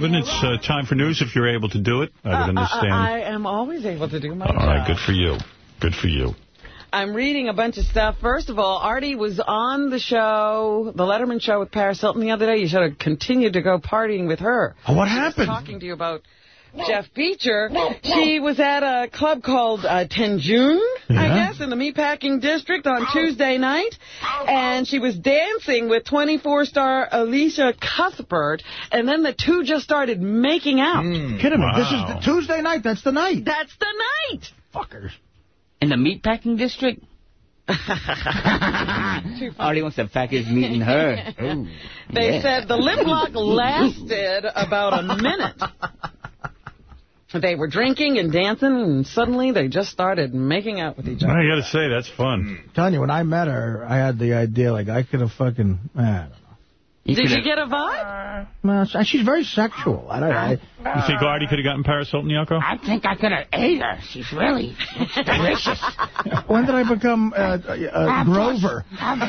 Robin, it's uh, time for news if you're able to do it. I would uh, uh, uh, understand. I am always able to do my All right, job. good for you. Good for you. I'm reading a bunch of stuff. First of all, Artie was on the show, the Letterman show with Paris Hilton the other day. You should have continued to go partying with her. Oh, what She happened? talking to you about Jeff Beecher. She was at a club called uh, Tenjune, I guess. In the meatpacking district on Tuesday night. And she was dancing with 24-star Elisha Cuthbert. And then the two just started making out. Kidding me. This is the Tuesday night. That's the night. That's the night. Fuckers. In the meatpacking district? Artie wants to pack his meat in her. Ooh, They yeah. said the lip lock lasted about a minute. They were drinking and dancing, and suddenly they just started making out with each other. I got to say, that's fun. Hmm. telling you, when I met her, I had the idea, like, I could have fucking, I don't know. Did you get a vibe? Well, she's very sexual. I don't know. You think Artie could have gotten Paris Hilton, Yucko? I think I could have ate her. She's really delicious. When did I become uh, uh, uh, Grover? when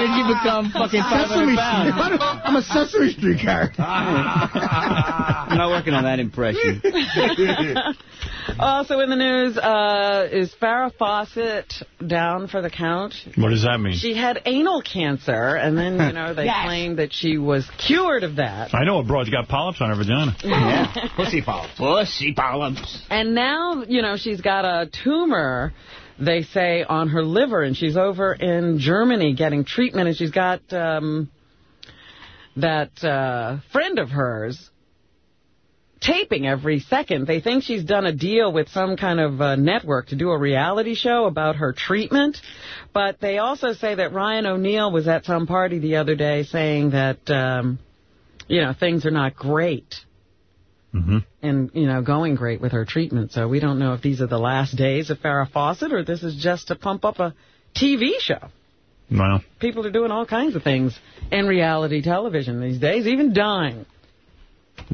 did you become fucking 500 Sesame? Street. I'm a Sesame Street character. I'm not working on that impression. Also in the news uh, is Farrah Fawcett down for the count. What does that mean? She had anal cancer, and then, you know, they Yes. claimed that she was cured of that. I know a broad's got polyps on her vagina. Yeah. Pussy polyps. Pussy polyps. And now, you know, she's got a tumor, they say, on her liver, and she's over in Germany getting treatment, and she's got um, that uh, friend of hers taping every second. They think she's done a deal with some kind of uh, network to do a reality show about her treatment. But they also say that Ryan O'Neal was at some party the other day saying that, um, you know, things are not great Mm-hmm. and, you know, going great with her treatment. So we don't know if these are the last days of Farrah Fawcett or this is just to pump up a TV show. Well, People are doing all kinds of things in reality television these days, even dying.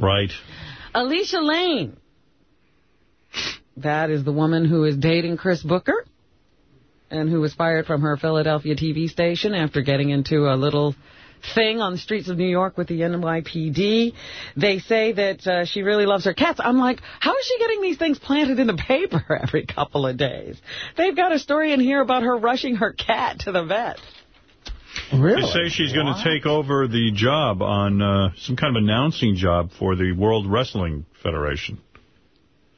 right. Alycia Lane. That is the woman who is dating Chris Booker and who was fired from her Philadelphia TV station after getting into a little thing on the streets of New York with the NYPD. They say that uh, she really loves her cats. I'm like, how is she getting these things planted in the paper every couple of days? They've got a story in here about her rushing her cat to the vet. Really? They say she's going to take over the job on uh, some kind of announcing job for the World Wrestling Federation.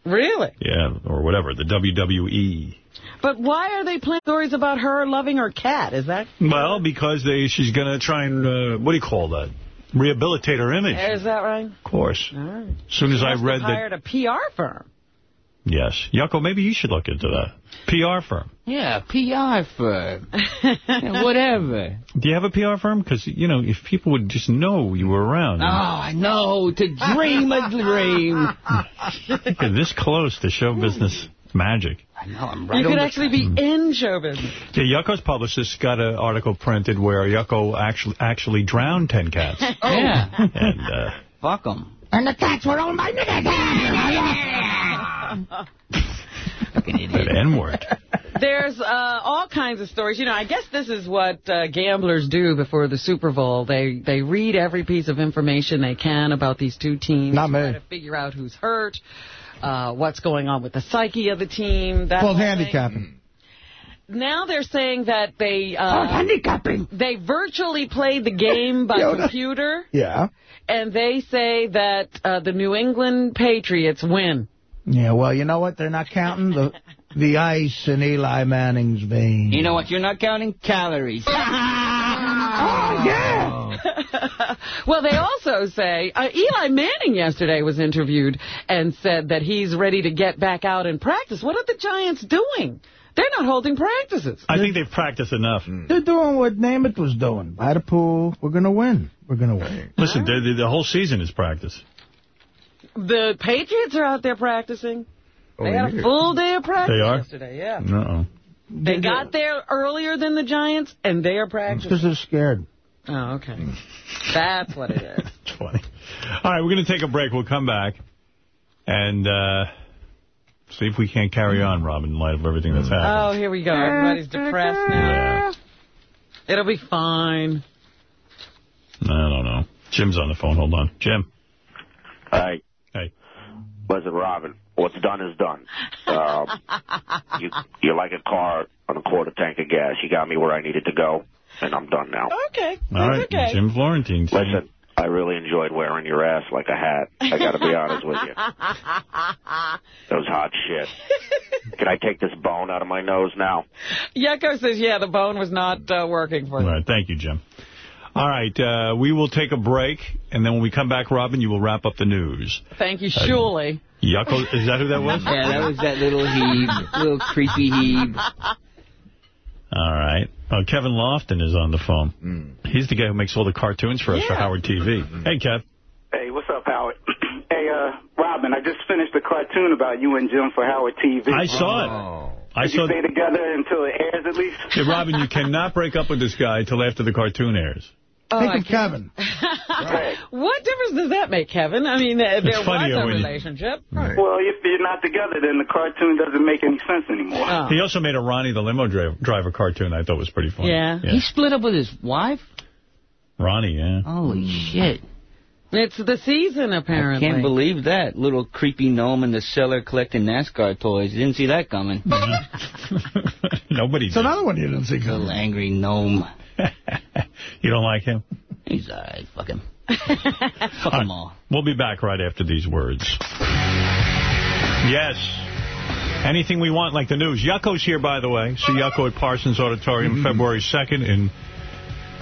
Really? Yeah, or whatever, the. WWE. But why are they playing stories about her loving her cat? Is that Well, because they she's going to try and, uh, what do you call that? Rehabilitate her image. is that right? Of course. All right. As soon as I read that, hired a PR firm. Yes. Yucko, maybe you should look into that. PR firm. Yeah, PR firm. Yeah, whatever. Do you have a PR firm? Because, you know, if people would just know you were around. Oh, I know. To dream a dream. You're this close to show business magic. I know. I'm right you could on the actually be in show business. Yeah, Yucko's publicist got an article printed where Yucko actually actually drowned 10 cats. Yeah. and, uh, Fuck them. And the cats were owned by that N-word. There's uh, all kinds of stories. You know, I guess this is what uh, gamblers do before the Super Bowl. They they read every piece of information they can about these two teams. Not me. Try to figure out who's hurt, uh, what's going on with the psyche of the team. That Called whole thing. handicapping. Now they're saying that they Oh, uh, handicapping. they virtually played the game by Yoda. computer, Yeah. and they say that uh, the New England Patriots win. Yeah, well, you know what? They're not counting the the ice in Eli Manning's veins. You know what? You're not counting calories. Oh, yeah. well, they also say uh, Eli Manning yesterday was interviewed and said that he's ready to get back out and practice. What are the Giants doing? They're not holding practices. I think they've practiced enough. They're doing what Namath was doing. By the pool, we're going to win. We're going to win. Listen, the, the, the whole season is practice. The Patriots are out there practicing. Oh, they had yeah. a full day of practice They are? yesterday. Yeah. Uh-oh. They got there earlier than the Giants, and they are practicing. Because they're scared. Oh, okay. That's what it is. It's funny. All right, we're going to take a break. We'll come back and uh, see if we can't carry on, Robin, in light of everything that's happened. Oh, here we go. Everybody's depressed now. It'll be fine. I don't know. Jim's on the phone. Hold on. Jim. Hey. Hey. Listen, Robin, what's done is done. Um, you, you're like a car on a quarter tank of gas. You got me where I needed to go, and I'm done now. Okay. All right, okay. Jim Florentine. Listen, I really enjoyed wearing your ass like a hat. I got to be honest with you. That was hot shit. Can I take this bone out of my nose now? Yucko says, yeah, the bone was not uh, working for All you. right, thank you, Jim. All right, uh, we will take a break, and then when we come back, Robin, you will wrap up the news. Thank you, Shuli. Yucko, is that who that was? Yeah, that was that little heave, little creepy heave. All right. Uh, Kevin Lofton is on the phone. He's the guy who makes all the cartoons for us for Howard TV. Hey, Kev. Hey, what's up, Howard? hey, uh, Robin, I just finished the cartoon about you and Jim for Howard TV. I saw it. I Did saw you stay together until it airs at least? Hey, Robin, you cannot break up with this guy until after the cartoon airs. Oh, Think I of Kevin. What difference does that make, Kevin? I mean, there was funnier a when you- relationship. Well, if you're not together, then the cartoon doesn't make any sense anymore. Oh. He also made a Ronnie the limo dri- driver cartoon I thought was pretty funny. Yeah. He split up with his wife? Ronnie, yeah. Holy shit. It's the season, I apparently. can't believe that. Little creepy gnome in the cellar collecting NASCAR toys. Didn't see that coming. Nobody It's another one you didn't see coming. Little angry gnome. You don't like him? He's all right. Fuck him. Fuck them all. We'll be back right after these words. Yes. Anything we want, like the news. Yucko's here, by the way. See Yucko at Parsons Auditorium mm-hmm. February 2nd in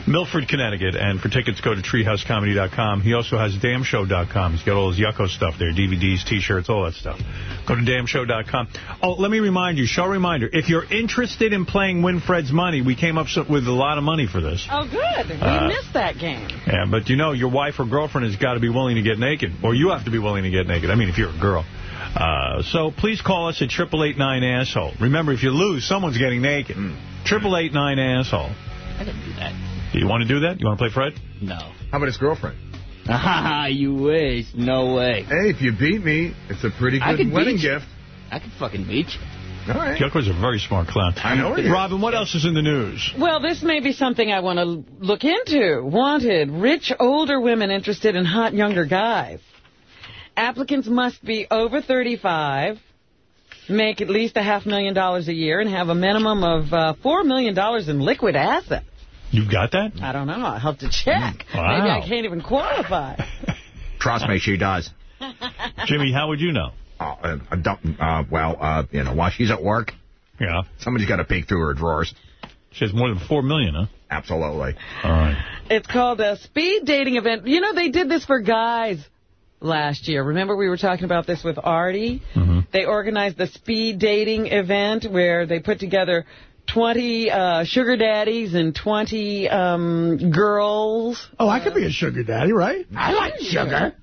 Milford, Connecticut. And for tickets, go to treehousecomedy.com. He also has damshow.com. He's got all his Yucko stuff there, DVDs, T-shirts, all that stuff. Go to damshow.com. Oh, let me remind you, show reminder, if you're interested in playing Winfred's Money, we came up with a lot of money for this. Oh, good. We Uh, missed that game. Yeah, but you know, your wife or girlfriend has got to be willing to get naked. Or you have to be willing to get naked. I mean, if you're a girl. Uh, so please call us at 888-9-ASSHOLE. Remember, if you lose, someone's getting naked. 888-9-ASSHOLE. I didn't do that. Do you want to do that? You want to play Fred? No. How about his girlfriend? Ah, you wish. No way. Hey, if you beat me, it's a pretty good wedding gift. I can fucking beat you. All right. Yucko's a very smart clown. I know he is. Robin, what else is in the news? Well, this may be something I want to look into. Wanted, rich older women interested in hot younger guys. Applicants must be over 35, make at least a half million dollars a year, and have a minimum of uh, $4 million in liquid assets. You got that? I don't know. I'll have to check. Wow. Maybe I can't even qualify. Trust me, she does. Jimmy, how would you know? Oh, uh, I don't, uh, well, uh, you know, while she's at work, Yeah. somebody's got to peek through her drawers. She has more than 4 million, huh? Absolutely. All right. It's called a speed dating event. You know, they did this for guys last year. Remember we were talking about this with Artie? Mm-hmm. They organized the speed dating event where they put together 20 uh, sugar daddies and 20 um, girls. Oh, I could be a sugar daddy, right? I like sugar.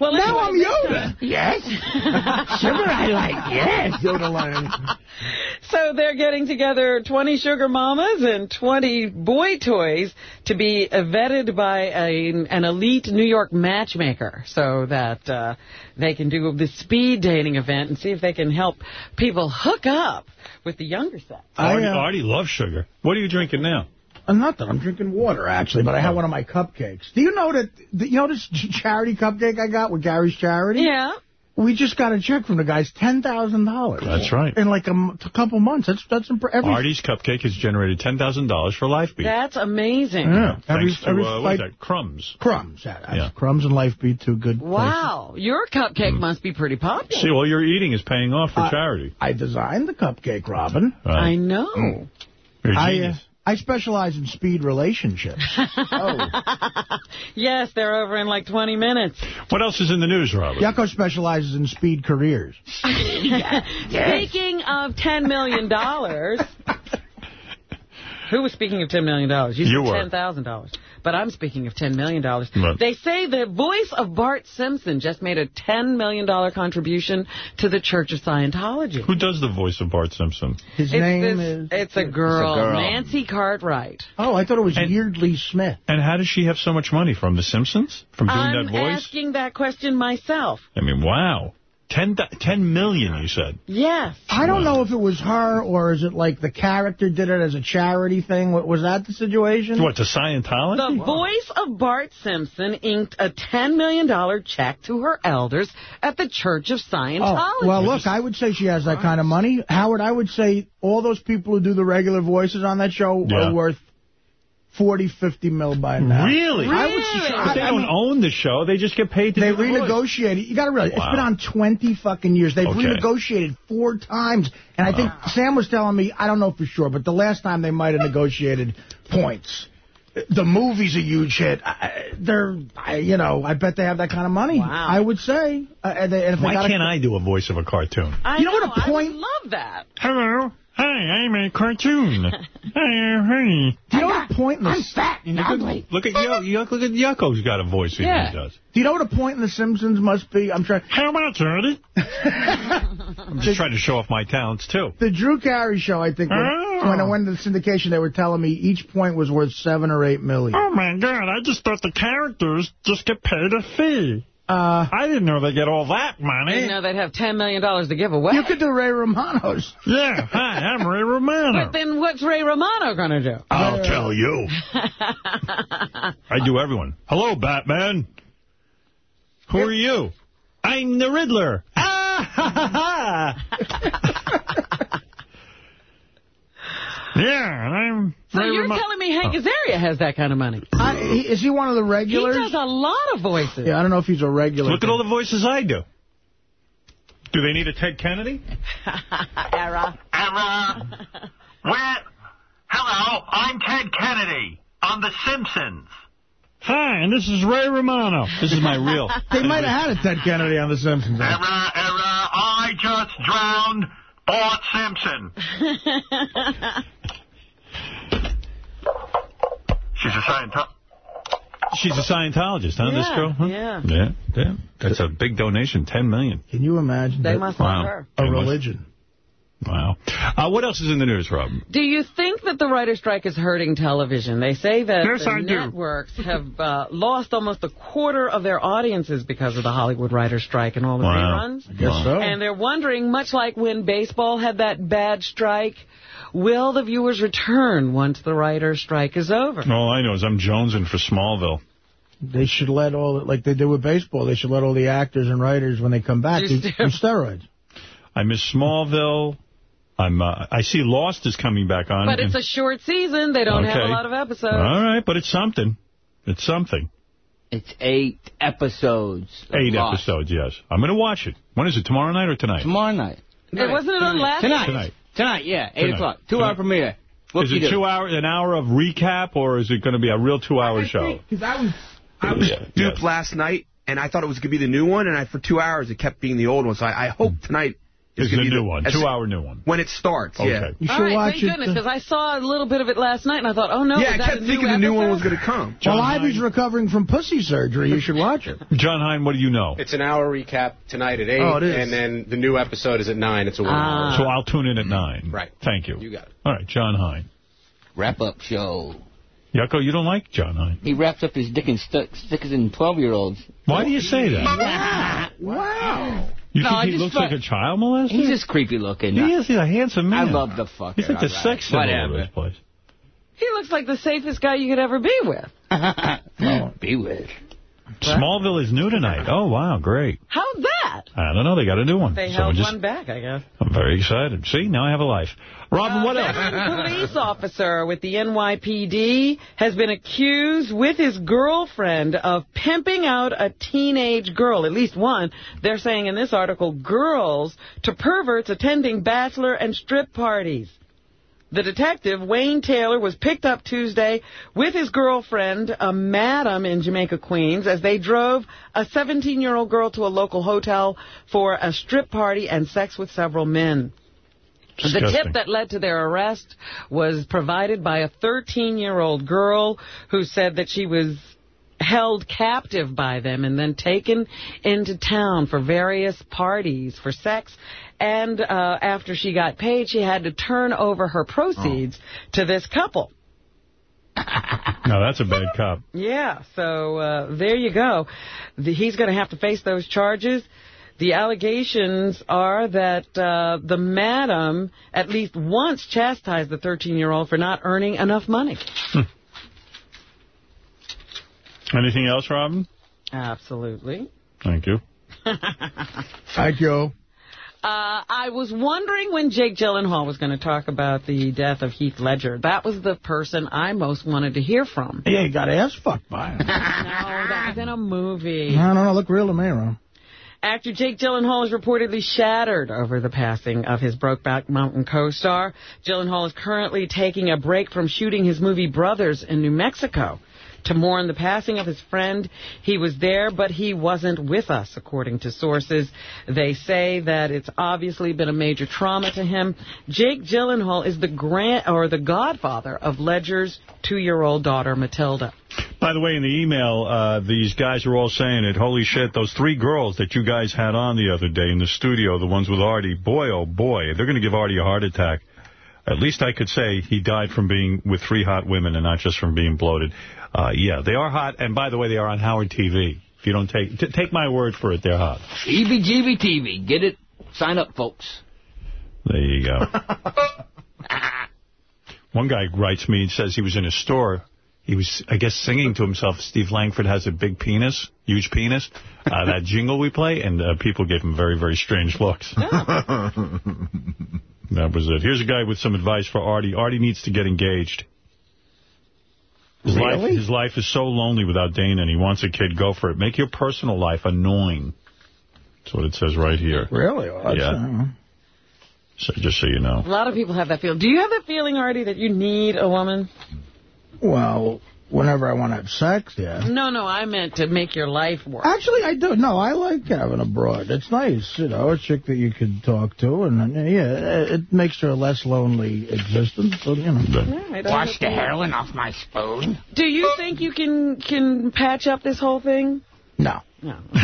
Well, now I'm Yoda. Yes. Sugar I like, yes. Yoda land. So they're getting together 20 sugar mamas and 20 boy toys to be vetted by a, an elite New York matchmaker so that uh, they can do the speed dating event and see if they can help people hook up with the younger sex. Artie, I, uh, Artie loves sugar. What are you drinking now? Uh, nothing. I'm drinking water, actually, but I had one of my cupcakes. Do you know that, that- you know this charity cupcake I got with Gary's Charity? Yeah. We just got a check from the guys, $10,000. That's right. In like a, m- a couple months. That's that's impre- every Artie's Cupcake has generated $10,000 for Lifebeat. That's amazing. Yeah. Every, Thanks to, every uh, what is that, Crumbs. Crumbs. Yeah, Yeah. Crumbs and Lifebeat, two good Wow. Your cupcake must be pretty popular. See, all your eating is paying off for Uh, charity. I designed the cupcake, Robin. Right. I know. You're a I, uh, genius. I specialize in speed relationships. oh. Yes, they're over in like 20 minutes. What else is in the news, Robert? Yucko specializes in speed careers. Speaking of $10 million, who was speaking of $10 million? You You were. said $10,000. But I'm speaking of $10 million. Right. They say the voice of Bart Simpson just made a $10 million contribution to the Church of Scientology. Who does the voice of Bart Simpson? His It's, name this- is... it's a girl, girl. Nancy Cartwright. Oh, I thought it was And- Yeardley Smith. And how does she have so much money from The Simpsons? From doing I'm that voice? I'm asking that question myself. I mean, wow. Ten, 10 million, you said. Yes. I don't know if it was her or is it like the character did it as a charity thing. Wa- Was that the situation? What, to Scientology? The voice of Bart Simpson inked a $10 million check to her elders at the Church of oh, Scientology. Oh, well, look, I would say she has that kind of money. Howard, I would say all those people who do the regular voices on that show Yeah. are worth 40, 50 mil by now. Really? I would, But they I don't mean, own the show. They just get paid to They do the voice. You got to realize, it's been on 20 fucking years. They've Okay. renegotiated four times. And I think Sam was telling me, I don't know for sure, but the last time they might have negotiated points. The movie's a huge hit. I- They're, I, you know, I bet they have that kind of money. Wow. I would say. Uh, and they, and if Why got can't I do a voice of a cartoon? I You know know, what a point- I love that. Hello. Hi, I'm a cartoon. hey, hey. Do you know what a point in the... I'm fat Look at, look at Yo, Yuck, look at Yucko's got a voice he Yeah. does. Do you know what a point in The Simpsons must be? I'm trying... How much, Eddie? I'm just trying to show off my talents, too. The Drew Carey show, I think, when, Oh. when I went to the syndication, they were telling me each point was worth seven or eight million. Oh, my God. I just thought the characters just get paid a fee. Uh, I didn't know they get all that I money. didn't know they'd have $10 million to give away. You could do Ray Romano's. Yeah, hi, I'm Ray Romano. But then what's Ray Romano going to do? I'll tell you. I do everyone. Hello, Batman. Who are you? I'm the Riddler. Ah, ha, ha, ha. Yeah, and I'm So you're telling me Hank oh. Azaria has that kind of money? I, he, is he one of the regulars? He regulars? does a lot of voices. Yeah, I don't know if he's a regular. Look at all the voices I do. Do they need a Ted Kennedy? Era. Era. Where? Hello, I'm Ted Kennedy on The Simpsons. Hi, and this is Ray Romano. This is my real. They might have had a Ted Kennedy on The Simpsons. Era, era, I just drowned Bart Simpson. She's a Scientologist. She's a Scientologist, huh, this girl? Huh? yeah. Yeah, yeah. That's a big donation, 10 million. Can you imagine? They that? must Wow. love her. A They must- religion. Wow. Uh, what else is in the news, Rob? Do you think that the writer's strike is hurting television? They say that Yes, the I do. networks have uh, lost almost a quarter of their audiences because of the Hollywood writer's strike and all the Wow. reruns. I guess so. And they're wondering, much like when baseball had that bad strike, will the viewers return once the writer's strike is over? All I know is I'm jonesing for Smallville. They should let all, like they did with baseball, they should let all the actors and writers, when they come back, Do do, do steroids. I miss Smallville. I'm. Uh, I see Lost is coming back on. But it's a short season. They don't have a lot of episodes. All right, but it's something. It's something. It's eight episodes. Eight Lost. episodes, yes. I'm going to watch it. When is it? Tomorrow night or tonight? Tomorrow night. It wasn't it on last Tonight. Tonight. Tonight, yeah. 8 Tonight. o'clock. Two-hour premiere. Is Whoop-de-doo. it two hour, an hour of recap, or is it going to be a real two-hour show? Because I was, I was Yeah, duped yes. last night, and I thought it was going to be the new one, and I for two hours it kept being the old one. So I, I hope tonight is Is going the to be new one, two-hour new one. when it starts. Okay. Yeah. You should right, watch thank it. goodness, because I saw a little bit of it last night, and I thought, oh, no, yeah, I that kept thinking new the new one was going to come. John Well, Hein. Ivy's recovering from pussy surgery. You should watch it. John Hein, what do you know? It's an hour recap tonight at 8, Oh, and then the new episode is at 9. It's a one Ah. hour. So I'll tune in at 9. Right. Thank you. You got it. All right, John Hein. Wrap up show. Yucko, you don't like John Hein. He wraps up his dick and st- sticks in 12 year olds. Why do you say that? Wow. Wow. You No, I think he looks like a child molester? He's just creepy looking. He is. He's a handsome man. I love the fucker. He's like the all right. sex symbol of this place. He looks like the safest guy you could ever be with. I won't be with. Smallville is new tonight. Oh, wow, great. How's that? I don't know. They got a new one. They So held just- one back, I guess. I'm very excited. See, now I have a life. Robin, uh, what else? veteran police officer with the NYPD has been accused with his girlfriend of pimping out a teenage girl, at least one. They're saying in this article, girls to perverts attending bachelor and strip parties. The detective, Wayne Taylor, was picked up Tuesday with his girlfriend, a madam in Jamaica, Queens, as they drove a 17-year-old girl to a local hotel for a strip party and sex with several men. The tip that led to their arrest was provided by a 13-year-old girl who said that she was held captive by them and then taken into town for various parties for sex. And uh, after she got paid, she had to turn over her proceeds to this couple. No, that's a bad cop. Yeah, so uh, there you go. The, he's going to have to face those charges. The allegations are that uh, the madam at least once chastised the 13-year-old for not earning enough money. Anything else, Robin? Absolutely. Thank you. Thank you. Uh, I was wondering when Jake Gyllenhaal was going to talk about the death of Heath Ledger. That was the person I most wanted to hear from. Yeah, he got ass fucked by him. no, that was in a movie. I don't know. Look real to me, Ron. Actor Jake Gyllenhaal is reportedly shattered over the passing of his Brokeback Mountain co-star. Gyllenhaal is currently taking a break from shooting his movie Brothers in New Mexico to mourn the passing of his friend. He was there, but he wasn't with us, according to sources. They say that it's obviously been a major trauma to him. Jake Gyllenhaal is the grand or the godfather of Ledger's two-year-old daughter, Matilda. By the way, in the email, uh, these guys are all saying it. Holy shit, those three girls that you guys had on the other day in the studio, the ones with Artie, boy, oh boy, they're going to give Artie a heart attack. At least I could say he died from being with three hot women and not just from being bloated. Uh, yeah, they are hot, and by the way, they are on Howard TV. If you don't take take my word for it, they're hot. EBGB TV. Get it? Sign up, folks. There you go. One guy writes me and says he was in a store. He was, I guess, singing to himself, Steve Langford has a big penis, huge penis, uh, that jingle we play, and uh, people gave him very, very strange looks. that was it. Here's a guy with some advice for Artie. Artie needs to get engaged. His, life, his life is so lonely without Dana, and he wants a kid. Go for it. Make your personal life annoying. That's what it says right here. Really? Well, Yeah. uh, So just so you know. A lot of people have that feeling. Do you have that feeling, Artie, that you need a woman? well, whenever I want to have sex, yeah. No, no, I meant to make your life work. Actually, I do. No, I like having a broad. It's nice, you know, a chick that you can talk to, and uh, yeah, it makes her a less lonely existence. So, you know. I Wash the heroin off my spoon. Do you think you can can patch up this whole thing? No. No.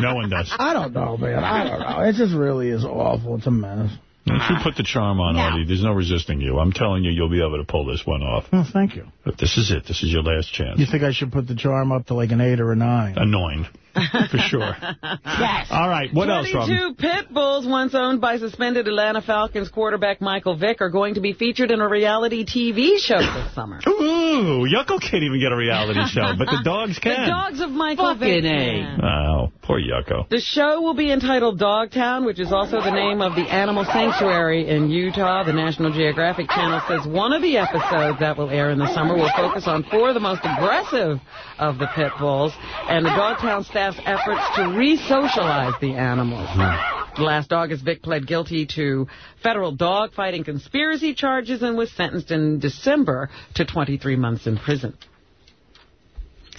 No one does. I don't know, man. I don't know. It just really is awful. It's a mess. Once you put the charm on, Artie, there's no resisting you. I'm telling you, you'll be able to pull this one off. Oh, thank you. But this is it. This is your last chance. You think I should put the charm up to like an eight or a nine? Annoying. For sure. Yes. All right. What else, Robin? 22 pit bulls, once owned by suspended Atlanta Falcons quarterback Michael Vick, are going to be featured in a reality TV show this summer. Ooh, Yucko can't even get a reality show, but the dogs can. The dogs of Michael Fucking Vick. A. Oh, poor Yucko. The show will be entitled Dogtown, which is also the name of the animal sanctuary in Utah. The National Geographic Channel says one of the episodes that will air in the summer will focus on four of the most aggressive of the pit bulls and the Dogtown efforts to re-socialize the animals. Last August, Vick pled guilty to federal dog-fighting conspiracy charges and was sentenced in December to 23 months in prison.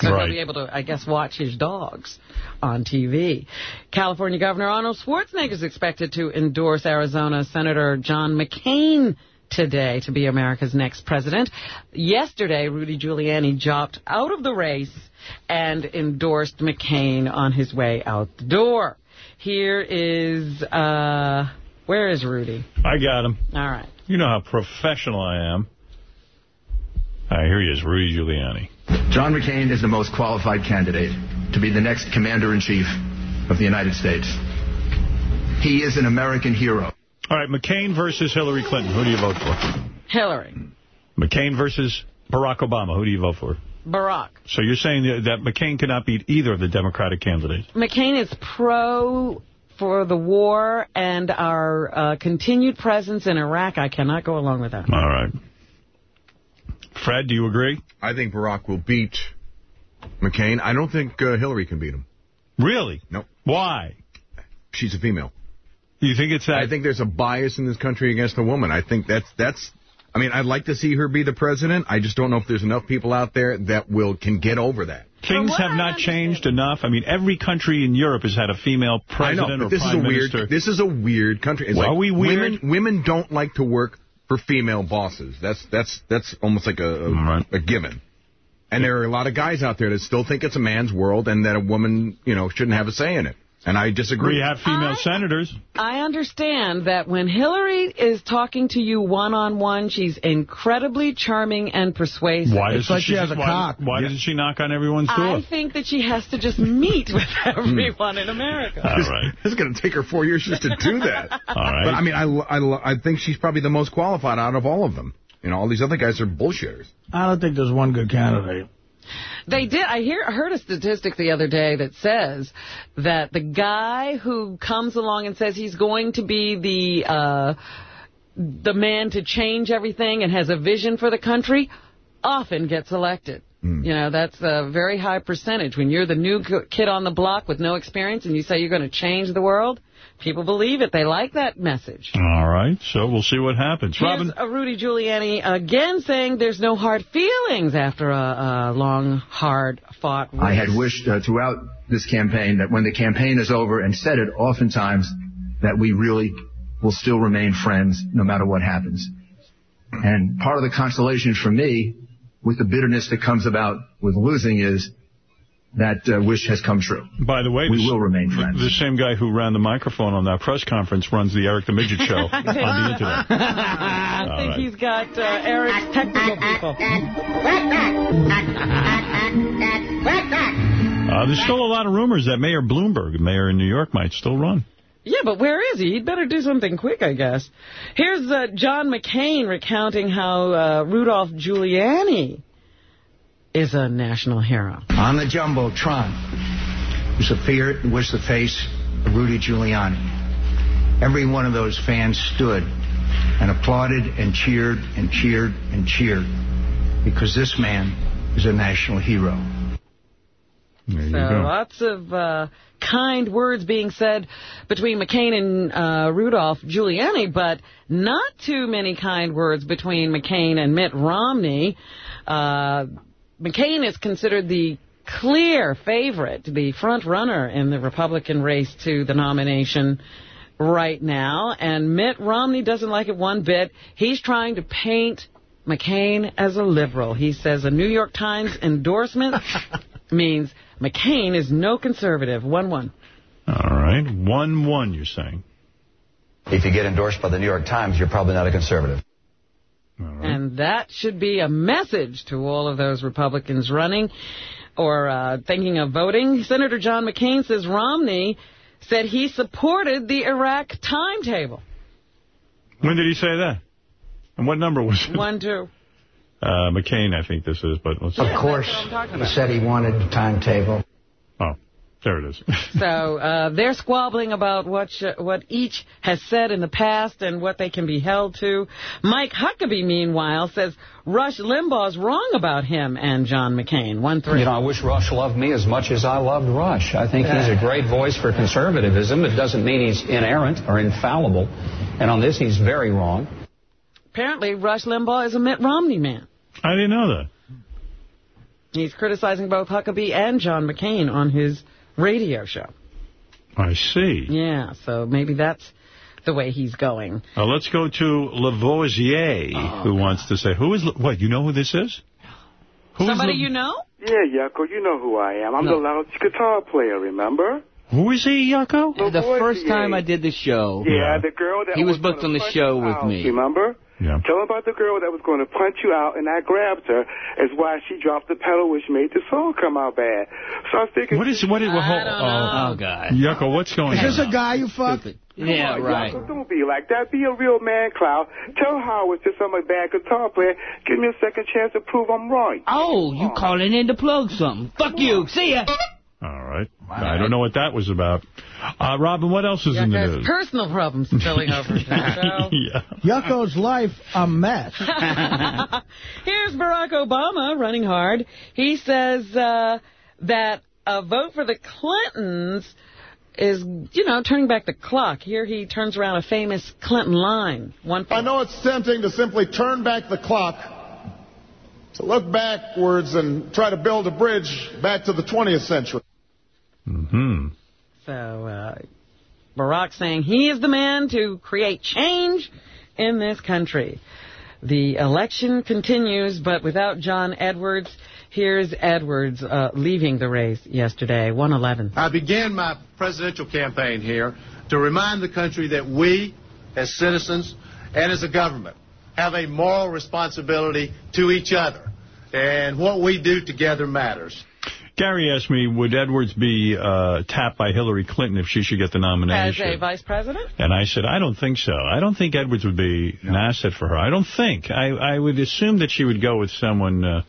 So Right. he'll be able to, I guess, watch his dogs on TV. California Governor Arnold Schwarzenegger is expected to endorse Arizona Senator John McCain today to be America's next president. Yesterday, Rudy Giuliani dropped out of the race and endorsed McCain on his way out the door. Here is, uh, where is Rudy? I got him. All right. You know how professional I am. All right, here he is, Rudy Giuliani. John McCain is the most qualified candidate to be the next commander-in-chief of the United States. He is an American hero. All right, McCain versus Hillary Clinton. Who do you vote for? Hillary. McCain versus Barack Obama. Who do you vote for? Barack. So you're saying that that McCain cannot beat either of the Democratic candidates? McCain is pro for the war and our uh, continued presence in Iraq. I cannot go along with that. All right. Fred, do you agree? I think Barack will beat McCain. I don't think uh, Hillary can beat him. Really? No. Why? She's a female. You think it's that? I think there's a bias in this country against a woman. I think that's that's. I mean, I'd like to see her be the president. I just don't know if there's enough people out there that will can get over that. Things have not changed enough. I mean, every country in Europe has had a female I president know, or but this is prime a weird. minister. This is a weird country. It's Well, like are we weird? Women, women don't like to work for female bosses. That's that's that's almost like a a, a given. And there are a lot of guys out there that still think it's a man's world and that a woman, you know, shouldn't have a say in it. And I disagree. We have female senators. I understand that when Hillary is talking to you one-on-one, she's incredibly charming and persuasive. Why doesn't she, she has a why, cock. Why doesn't she knock on everyone's door? I think that she has to just meet with hmm. everyone in America. All right. It's going to take her four years just to do that. All right. But I mean, I, I, I think she's probably the most qualified out of all of them. You know, all these other guys are bullshitters. I don't think there's one good candidate. They did. I hear I heard a statistic the other day that says that the guy who comes along and says he's going to be the uh, the man to change everything and has a vision for the country often gets elected. You know, that's a very high percentage. When you're the new kid on the block with no experience and you say you're going to change the world, people believe it. They like that message. All right, so we'll see what happens. Here's Robin, uh, Rudy Giuliani again saying there's no hard feelings after a, a long, hard-fought race. I had wished uh, throughout this campaign that when the campaign is over, and said it oftentimes, that we really will still remain friends no matter what happens. And part of the consolation for me with the bitterness that comes about with losing is that uh, wish has come true. by the way, we will remain friends. the same guy who ran the microphone on that press conference runs the Eric the Midget show on the internet. I All think right. he's got uh, Eric's technical people. Uh, there's still a lot of rumors that Mayor Bloomberg, mayor in New York, might still run. Yeah, but where is he? He'd better do something quick, I guess. Here's uh, John McCain recounting how uh, Rudolph Giuliani is a national hero. On the Jumbotron was appeared was the face of Rudy Giuliani. Every one of those fans stood and applauded and cheered and cheered and cheered because this man is a national hero. There So lots of uh, kind words being said between McCain and uh, Rudolph Giuliani, but not too many kind words between McCain and Mitt Romney. Uh, McCain is considered the clear favorite, the front runner in the Republican race to the nomination right now, and Mitt Romney doesn't like it one bit. He's trying to paint McCain as a liberal. He says a New York Times endorsement means McCain is no conservative. 1-1. All right, 1-1, you're saying. If you get endorsed by the New York Times, you're probably not a conservative. And that should be a message to all of those Republicans running or uh, thinking of voting. Senator John McCain says Romney said he supported the Iraq timetable. When did he say that? And what number was it? One, two. Uh, McCain, I think this is, but let's see. Of course, he said he wanted a timetable. There it is. So uh, they're squabbling about what sh what each has said in the past and what they can be held to. Mike Huckabee, meanwhile, says Rush Limbaugh's wrong about him and John McCain. One three. You know, I wish Rush loved me as much as I loved Rush. I think he's a great voice for conservatism. It doesn't mean he's inerrant or infallible. And on this, he's very wrong. Apparently, Rush Limbaugh is a Mitt Romney man. I didn't know that. He's criticizing both Huckabee and John McCain on his radio show. I see. Yeah, so maybe that's the way he's going. Uh, let's go to Lavoisier, Oh, who wants to say, who is, La- what, you know who this is? Who is Somebody La- you know? Yeah, Yucko, you know who I am. I'm No. the lounge guitar player, remember? Who is he, Yucko? The first time I did the show, Yeah, the girl that he was gonna booked on the punch show you with out, me. Remember? Yeah. Tell him about the girl that was going to punch you out, and I grabbed her. Is why she dropped the pedal, which made the song come out bad. So I figured. What is, what is, well, hold, uh, Oh, God. Yucko, what's going Is on? this a guy you fucked? Yeah, on, right. Yucko, don't be like that. Be a real man, Cloud. Tell Howard since I'm a bad guitar player, give me a second chance to prove I'm right. Oh, you calling in to plug something. Fuck you. See ya. All right. I don't know what that was about. Uh, Robin, what else is in the news? personal problems spilling over into the yeah. Yucko's life a mess. Here's Barack Obama running hard. He says uh, that a vote for the Clintons is, you know, turning back the clock. Here he turns around a famous Clinton line. One I know it's tempting to simply turn back the clock, to look backwards and try to build a bridge back to the 20th century. Mm-hmm. So uh, Barack saying he is the man to create change in this country. The election continues, but without John Edwards. Here's Edwards uh, leaving the race yesterday, 111. I began my presidential campaign here to remind the country that we, as citizens and as a government, have a moral responsibility to each other. And what we do together matters. Gary asked me, would Edwards be uh, tapped by Hillary Clinton if she should get the nomination? As a vice president? And I said, I don't think so. I don't think Edwards would be an asset for her. I don't think. I, I would assume that she would go with someone uh,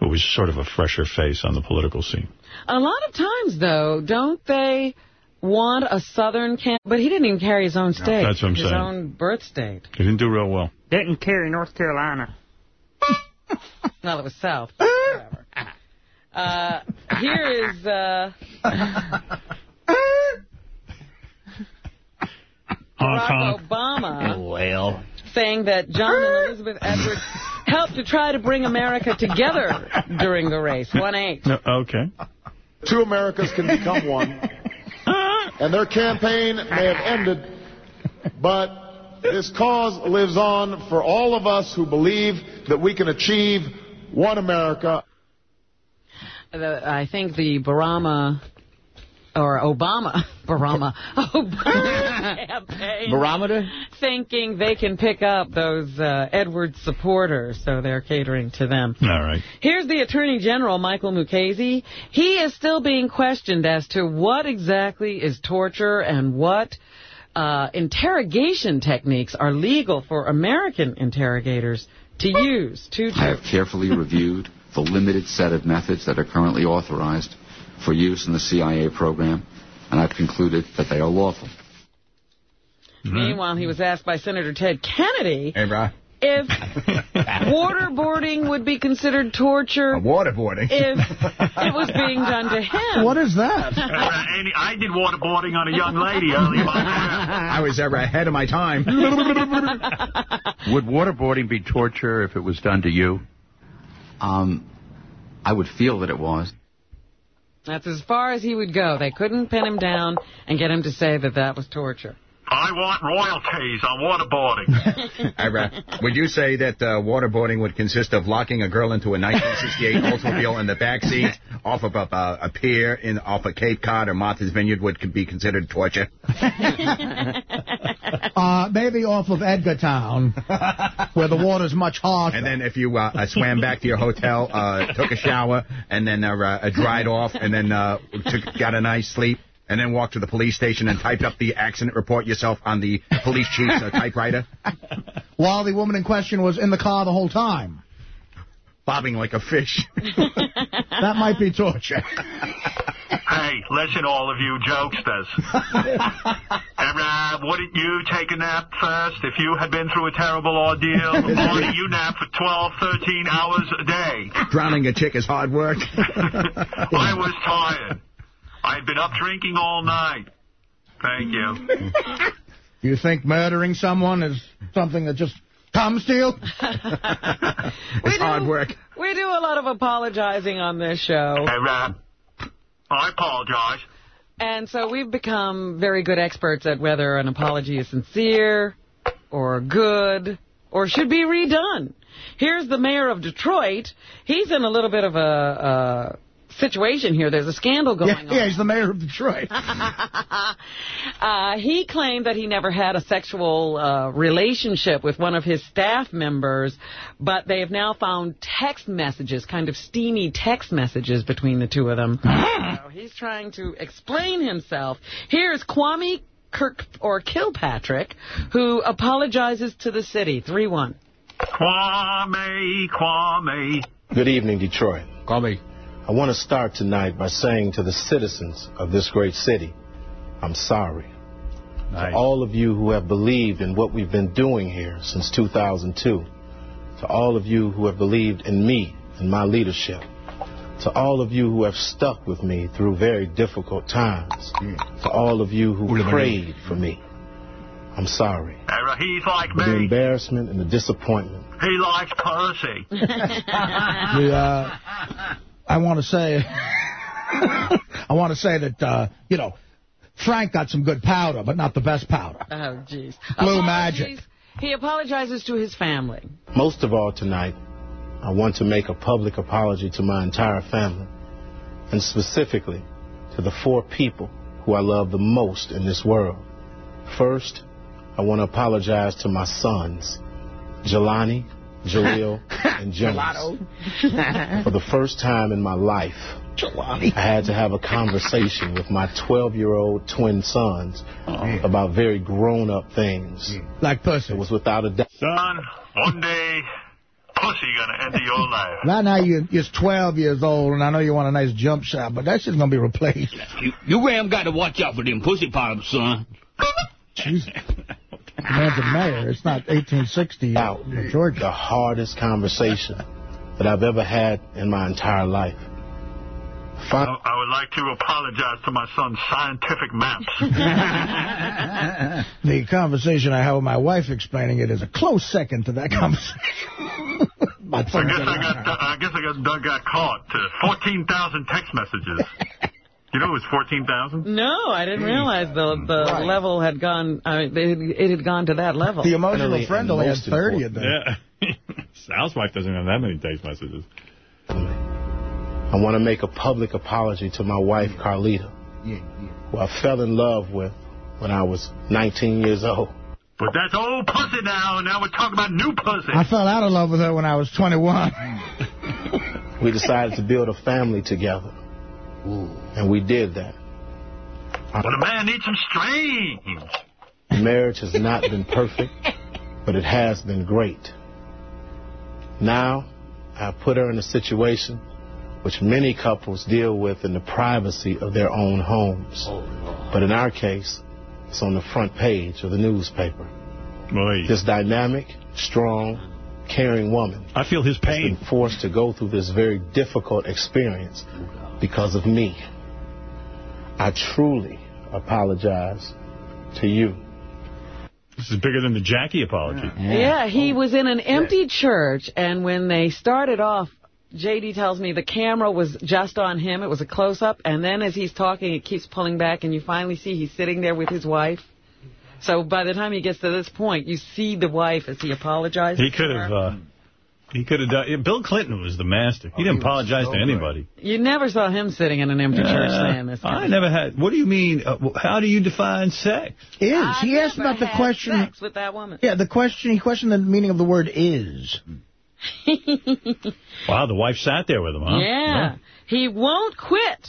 who was sort of a fresher face on the political scene. A lot of times, though, don't they want a Southern candidate? But he didn't even carry his own state. that's what I'm his saying. own birth state. He didn't do real well. Didn't carry North Carolina. Well, it was South. Whatever. Uh, here is... Uh, Barack Obama Well. saying that John and Elizabeth Edwards helped to try to bring America together during the race. 1-8. No, okay. Two Americas can become one. And their campaign may have ended, but this cause lives on for all of us who believe that we can achieve one America. The, I think the Barama, or Obama, Barama, Obama campaign Barometer? thinking they can pick up those uh, Edwards supporters, so they're catering to them. All right. Here's the Attorney General, Michael Mukasey. He is still being questioned as to what exactly is torture and what uh, interrogation techniques are legal for American interrogators to use to I have carefully reviewed the limited set of methods that are currently authorized for use in the CIA program, and I've concluded that they are lawful. Meanwhile, he was asked by Senator Ted Kennedy Hey, bro. if waterboarding would be considered torture Waterboarding. if it was being done to him. What is that? Uh, Andy, I did waterboarding on a young lady earlier. I was ever ahead of my time. Would waterboarding be torture if it was done to you? Um, I would feel that it was. That's as far as he would go. They couldn't pin him down and get him to say that that was torture. I want royalties on waterboarding. Hey, bro. Would you say that uh, waterboarding would consist of locking a girl into a 1968 Oldsmobile in the back seat off of a, uh, a pier in off of Cape Cod or Martha's Vineyard would be considered torture? Uh, maybe off of Edgartown, where the water's much harsher. And then if you uh, uh, swam back to your hotel, uh, took a shower, and then uh, uh, dried off, and then uh, took, got a nice sleep, and then walked to the police station and typed up the accident report yourself on the police chief's uh, typewriter, While the woman in question was in the car the whole time. bobbing like a fish. That might be torture. hey, listen, all of you jokesters. uh, wouldn't you take a nap first if you had been through a terrible ordeal? Or do you nap for 12, 13 hours a day? Drowning a chick is hard work. I was tired. I'd been up drinking all night. Thank you. You think murdering someone is something that just comes to you? it's hard work. We do a lot of apologizing on this show. Hey, Rob. I apologize. And so we've become very good experts at whether an apology is sincere or good or should be redone. Here's the mayor of Detroit. He's in a little bit of a, a situation here. There's a scandal going Yeah, on. yeah, he's the mayor of Detroit. Uh, he claimed that he never had a sexual uh, relationship with one of his staff members, but they have now found text messages, kind of steamy text messages between the two of them. so he's trying to explain himself. Here's Kwame Kirk or Kilpatrick, who apologizes to the city. 3-1. Kwame, Kwame. Good evening, Detroit. Kwame. I want to start tonight by saying to the citizens of this great city, I'm sorry. To all of you who have believed in what we've been doing here since 2002, to all of you who have believed in me and my leadership, to all of you who have stuck with me through very difficult times, to all of you who prayed for me, I'm sorry. Uh, He's like For the embarrassment and the disappointment. He likes Percy. The, uh, I want to say, I want to say that, uh, you know, Frank got some good powder, but not the best powder. Oh, jeez. Blue Apologies. magic. He apologizes to his family. Most of all tonight, I want to make a public apology to my entire family, and specifically to the four people who I love the most in this world. First, I want to apologize to my sons, Jelani, Jaleel, and Jonas. For the first time in my life, I had to have a conversation with my 12-year-old twin sons oh. about very grown-up things. Hmm. Like pussy. It was without a doubt. Son, one day pussy going to end your life. Right now you're, you're 12 years old, and I know you want a nice jump shot, but that shit's going to be replaced. You, you damn got to watch out for them pussy pops, son. Jeez. The man's a mayor. It's not 1860 out in Georgia. the hardest conversation that I've ever had in my entire life. I I would like to apologize to my son's scientific maps. The conversation I had with my wife explaining it is a close second to that conversation. My I guess I got I guess I got Doug got caught. Uh, Fourteen thousand text messages. You know it was fourteen thousand. No, I didn't realize the the Right. level had gone. I mean, it, it had gone to that level. The emotional friend only had 30 a day. Yeah. Sal's wife doesn't have that many text messages. I want to make a public apology to my wife, Carlita, who I fell in love with when I was 19 years old. But that's old pussy now, and now we're talking about new pussy. I fell out of love with her when I was 21. We decided to build a family together. And we did that. But a man needs some strange. Marriage has not been perfect, but it has been great. Now, I put her in a situation which many couples deal with in the privacy of their own homes. But in our case, it's on the front page of the newspaper. This dynamic, strong, caring woman I feel his pain. has been forced to go through this very difficult experience because of me. I truly apologize to you. This is bigger than the Jackie apology. Yeah, he was in an empty church, and when they started off, J.D. tells me the camera was just on him. It was a close-up, and then as he's talking, it keeps pulling back, and you finally see he's sitting there with his wife. So by the time he gets to this point, you see the wife as he apologizes. He could have. Uh, he could have done. yeah, Bill Clinton was the master. He didn't apologize to anybody. You never saw him sitting in an empty church saying this. I never had. What do you mean? Uh, how do you define sex? Is. I he asked about the question. sex with that woman. Yeah, the question, he questioned the meaning of the word is. Wow, the wife sat there with him, huh? Yeah. He won't quit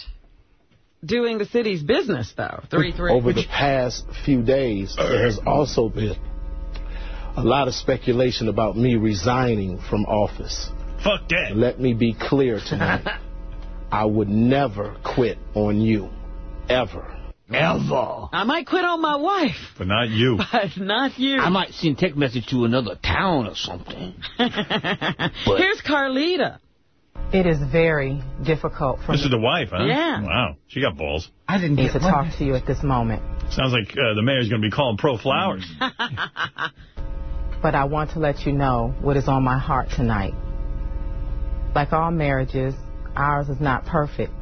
doing the city's business, though. 3-3. Over the past few days, there has also been a lot of speculation about me resigning from office. Fuck that. Let me be clear tonight. I would never quit on you. Ever. Ever. I might quit on my wife, But not you. but not you. I might send text message to another town or something. Here's Carlita. It is very difficult for This me is the wife, huh? Yeah. Wow, she got balls. I didn't get to talk to you at this moment, Sounds like uh, the mayor's going to be calling ProFlowers. But I want to let you know what is on my heart tonight. Like all marriages, ours is not perfect.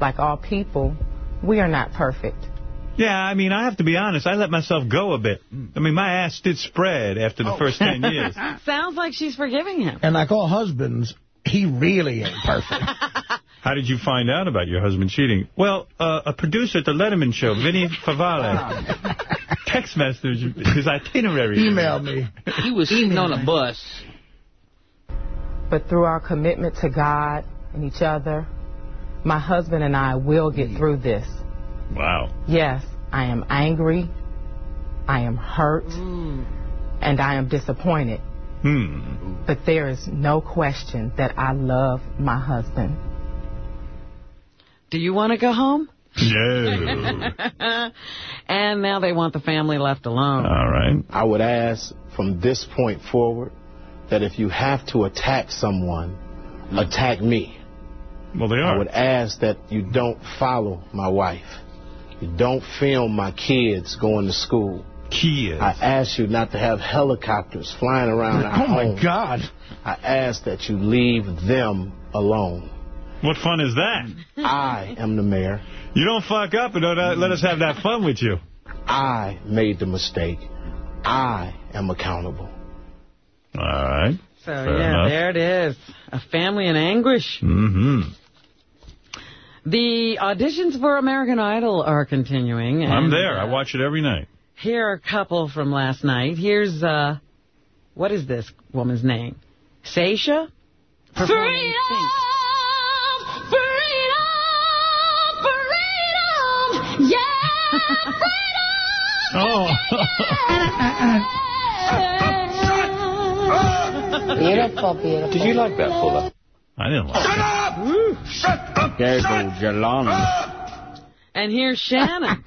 Like all people, we are not perfect. Yeah, I mean, I have to be honest. I let myself go a bit. I mean, my ass did spread after the first 10 years. Sounds like she's forgiving him. And like all husbands, he really ain't perfect. How did you find out about your husband cheating? Well, uh, a producer at the Letterman show, Vinnie Favale, text message his itinerary. Emailed me. He was sitting on a bus. But through our commitment to God and each other, my husband and I will get through this. Wow. Yes, I am angry, I am hurt, and I am disappointed. Hmm. But there is no question that I love my husband. Do you want to go home? No. and now they want the family left alone. All right. I would ask from this point forward that if you have to attack someone, mm. attack me. Well, they are. I would ask that you don't follow my wife. You don't film my kids going to school. Kids. I ask you not to have helicopters flying around oh, our home. Oh, my home. God. I ask that you leave them alone. What fun is that? I am the mayor. You don't fuck up and don't uh, let us have that fun with you. I made the mistake. I am accountable. All right. So, Fair yeah, enough. there it is. A family in anguish. Mm-hmm. The auditions for American Idol are continuing. I'm and, there. I uh, watch it every night. Here are a couple from last night. Here's, uh, what is this woman's name? Seisha? Performing Sync. Oh. Beautiful, beautiful. Did you like that, Fuller? I didn't like Shut it. up! Shut up! There goes Jelani. And here's Shannon.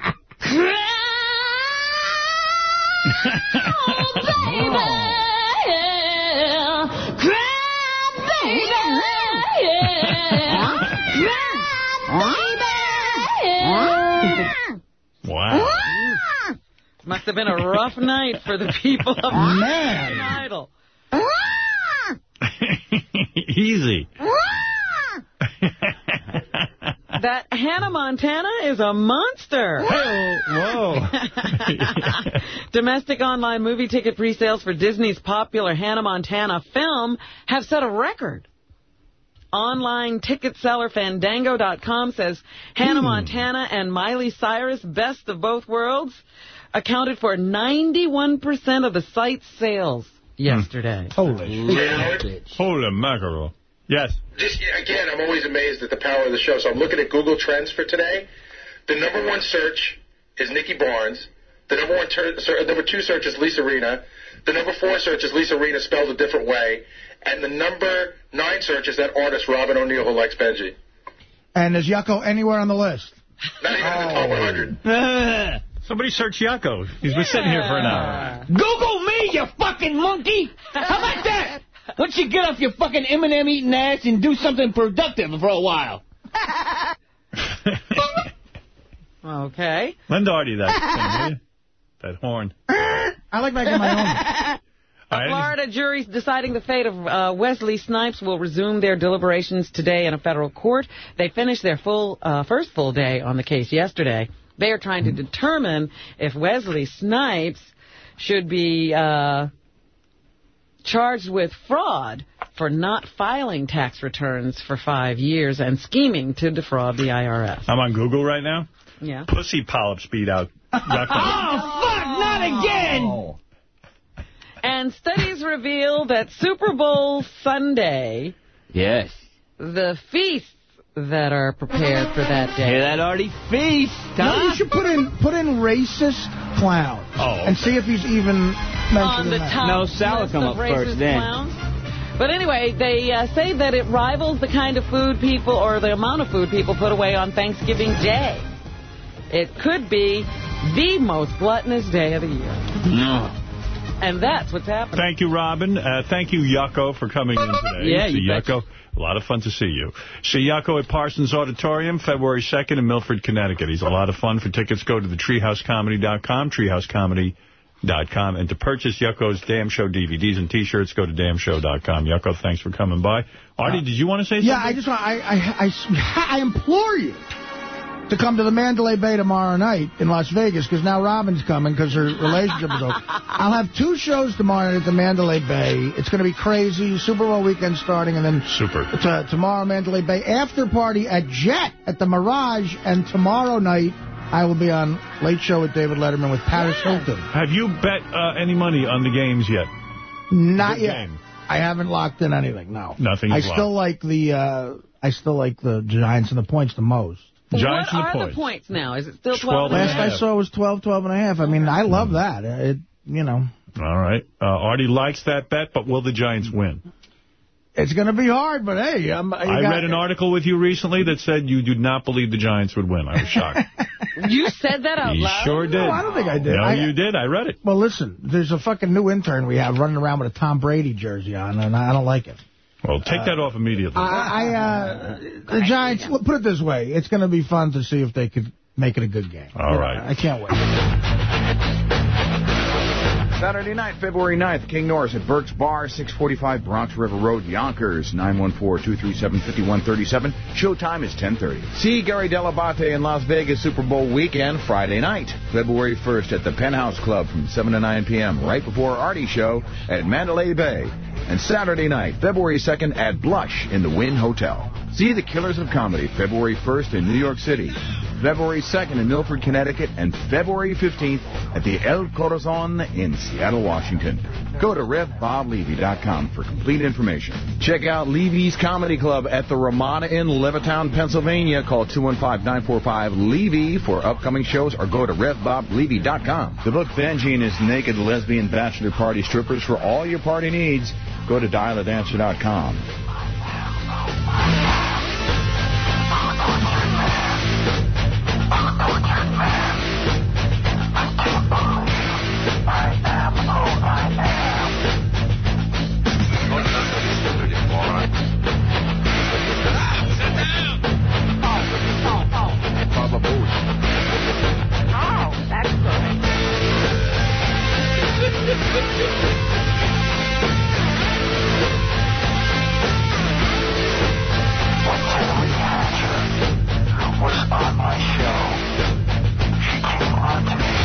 Wow. Ah! Must have been a rough night for the people of Man. Idol. Ah! Easy. Ah! That Hannah Montana is a monster. Whoa. Domestic online movie ticket pre-sales for Disney's popular Hannah Montana film have set a record. Online ticket seller Fandango.com says Hannah hmm. Montana and Miley Cyrus, best of both worlds, accounted for 91% of the site's sales hmm. yesterday. Holy shit. Holy mackerel. Yes. Just again, I'm always amazed at the power of the show. So I'm looking at Google Trends for today. The number one search is Nicky Barnes. The number one ter- ser- number two search is Lisa Rinna. The number four search is Lisa Rinna spelled a different way. And the number nine search is that artist Robyn O'Neil who likes Benjy. And is Yucko anywhere on the list? Not even in the top 100. Somebody search Yucko. He's been sitting here for an hour. Google me, you fucking monkey! How about that? Why don't you get off your fucking M&M eating ass and do something productive for a while? Okay. Lend Artie that thing, will? That horn. I like making my own. A Florida jury deciding the fate of uh, Wesley Snipes will resume their deliberations today in a federal court. They finished their full uh, first full day on the case yesterday. They are trying to determine if Wesley Snipes should be uh, charged with fraud for not filing tax returns for five years and scheming to defraud the IRS. I'm on Google right now. Yeah. Pussy polyps beat out Oh, fuck, not again! And studies reveal that Super Bowl Sunday, Yes. the feasts that are prepared for that day. Hear that, Artie? Feast, No, huh? you should put in put in racist clowns Oh, and see if he's even on mentioned the in that. top No, Sal list come up first racist then. clowns. But anyway, they uh, say that it rivals the kind of food people or the amount of food people put away on Thanksgiving Day. It could be the most gluttonous day of the year. And that's what's happening. Thank you, Robin. Uh, thank you, Yucko, for coming in today. Yeah, See you betcha. Yucko. A lot of fun to see you. See Yucko at Parsons Auditorium, February 2nd in Milford, Connecticut. He's a lot of fun. For tickets, go to the treehousecomedy.com, treehousecomedy.com. And to purchase Yucko's Damn Show DVDs and T-shirts, go to damnshow.com. Yucko, thanks for coming by. Artie, did you want to say something? Yeah, I just want I, I I I implore you to come to the Mandalay Bay tomorrow night in Las Vegas because now Robin's coming because her relationship is over. I'll have two shows tomorrow night at the Mandalay Bay. It's going to be crazy. Super Bowl weekend starting and then Super. tomorrow Mandalay Bay after party at Jet at the Mirage and tomorrow night I will be on Late Show with David Letterman with Paris Hilton. Have you bet uh, any money on the games yet? Not Good yet. game. I haven't locked in anything. No. Nothing I is still like the uh, I still like the Giants and the points the most. What are the points now? Is it still 12? 12 and a Last I half. saw was 12, 12 and a half. I mean, I love that. It, you know, All right. Uh, Artie likes that bet, but will the Giants win? it's going to be hard, but hey, I'm, you I got- read an article with you recently that said you did not believe the Giants would win. I was shocked. You said that out you loud? sure did. No, I don't think I did. No, I- you did. I read it. Well, listen, there's a fucking new intern we have running around with a Tom Brady jersey on, and I don't like it. Well, take that off immediately. I, I uh, the Giants. look, Put it this way: it's going to be fun to see if they could make it a good game. All You know. I can't wait. Saturday night, February 9th, King Norris at Burke's Bar, 645 Bronx River Road, Yonkers, 914-237-5137. Showtime is 1030. See Gary Dell'Abate in Las Vegas Super Bowl weekend, Friday night, February 1st at the Penthouse Club from 7 to 9 p.m., right before Artie Show at Mandalay Bay. And Saturday night, February 2nd at Blush in the Wynn Hotel. See The Killers of Comedy February 1st in New York City, February 2nd in Milford, Connecticut, and February 15th at the El Corazon in Seattle, Washington. Go to RevBobLevy.com for complete information. Check out Levy's Comedy Club at the Ramada in Levittown, Pennsylvania. Call 215-945-LEVY for upcoming shows or go to RevBobLevy.com. The book Benjy and his naked lesbian bachelor party strippers for all your party needs go to dialadancer.com.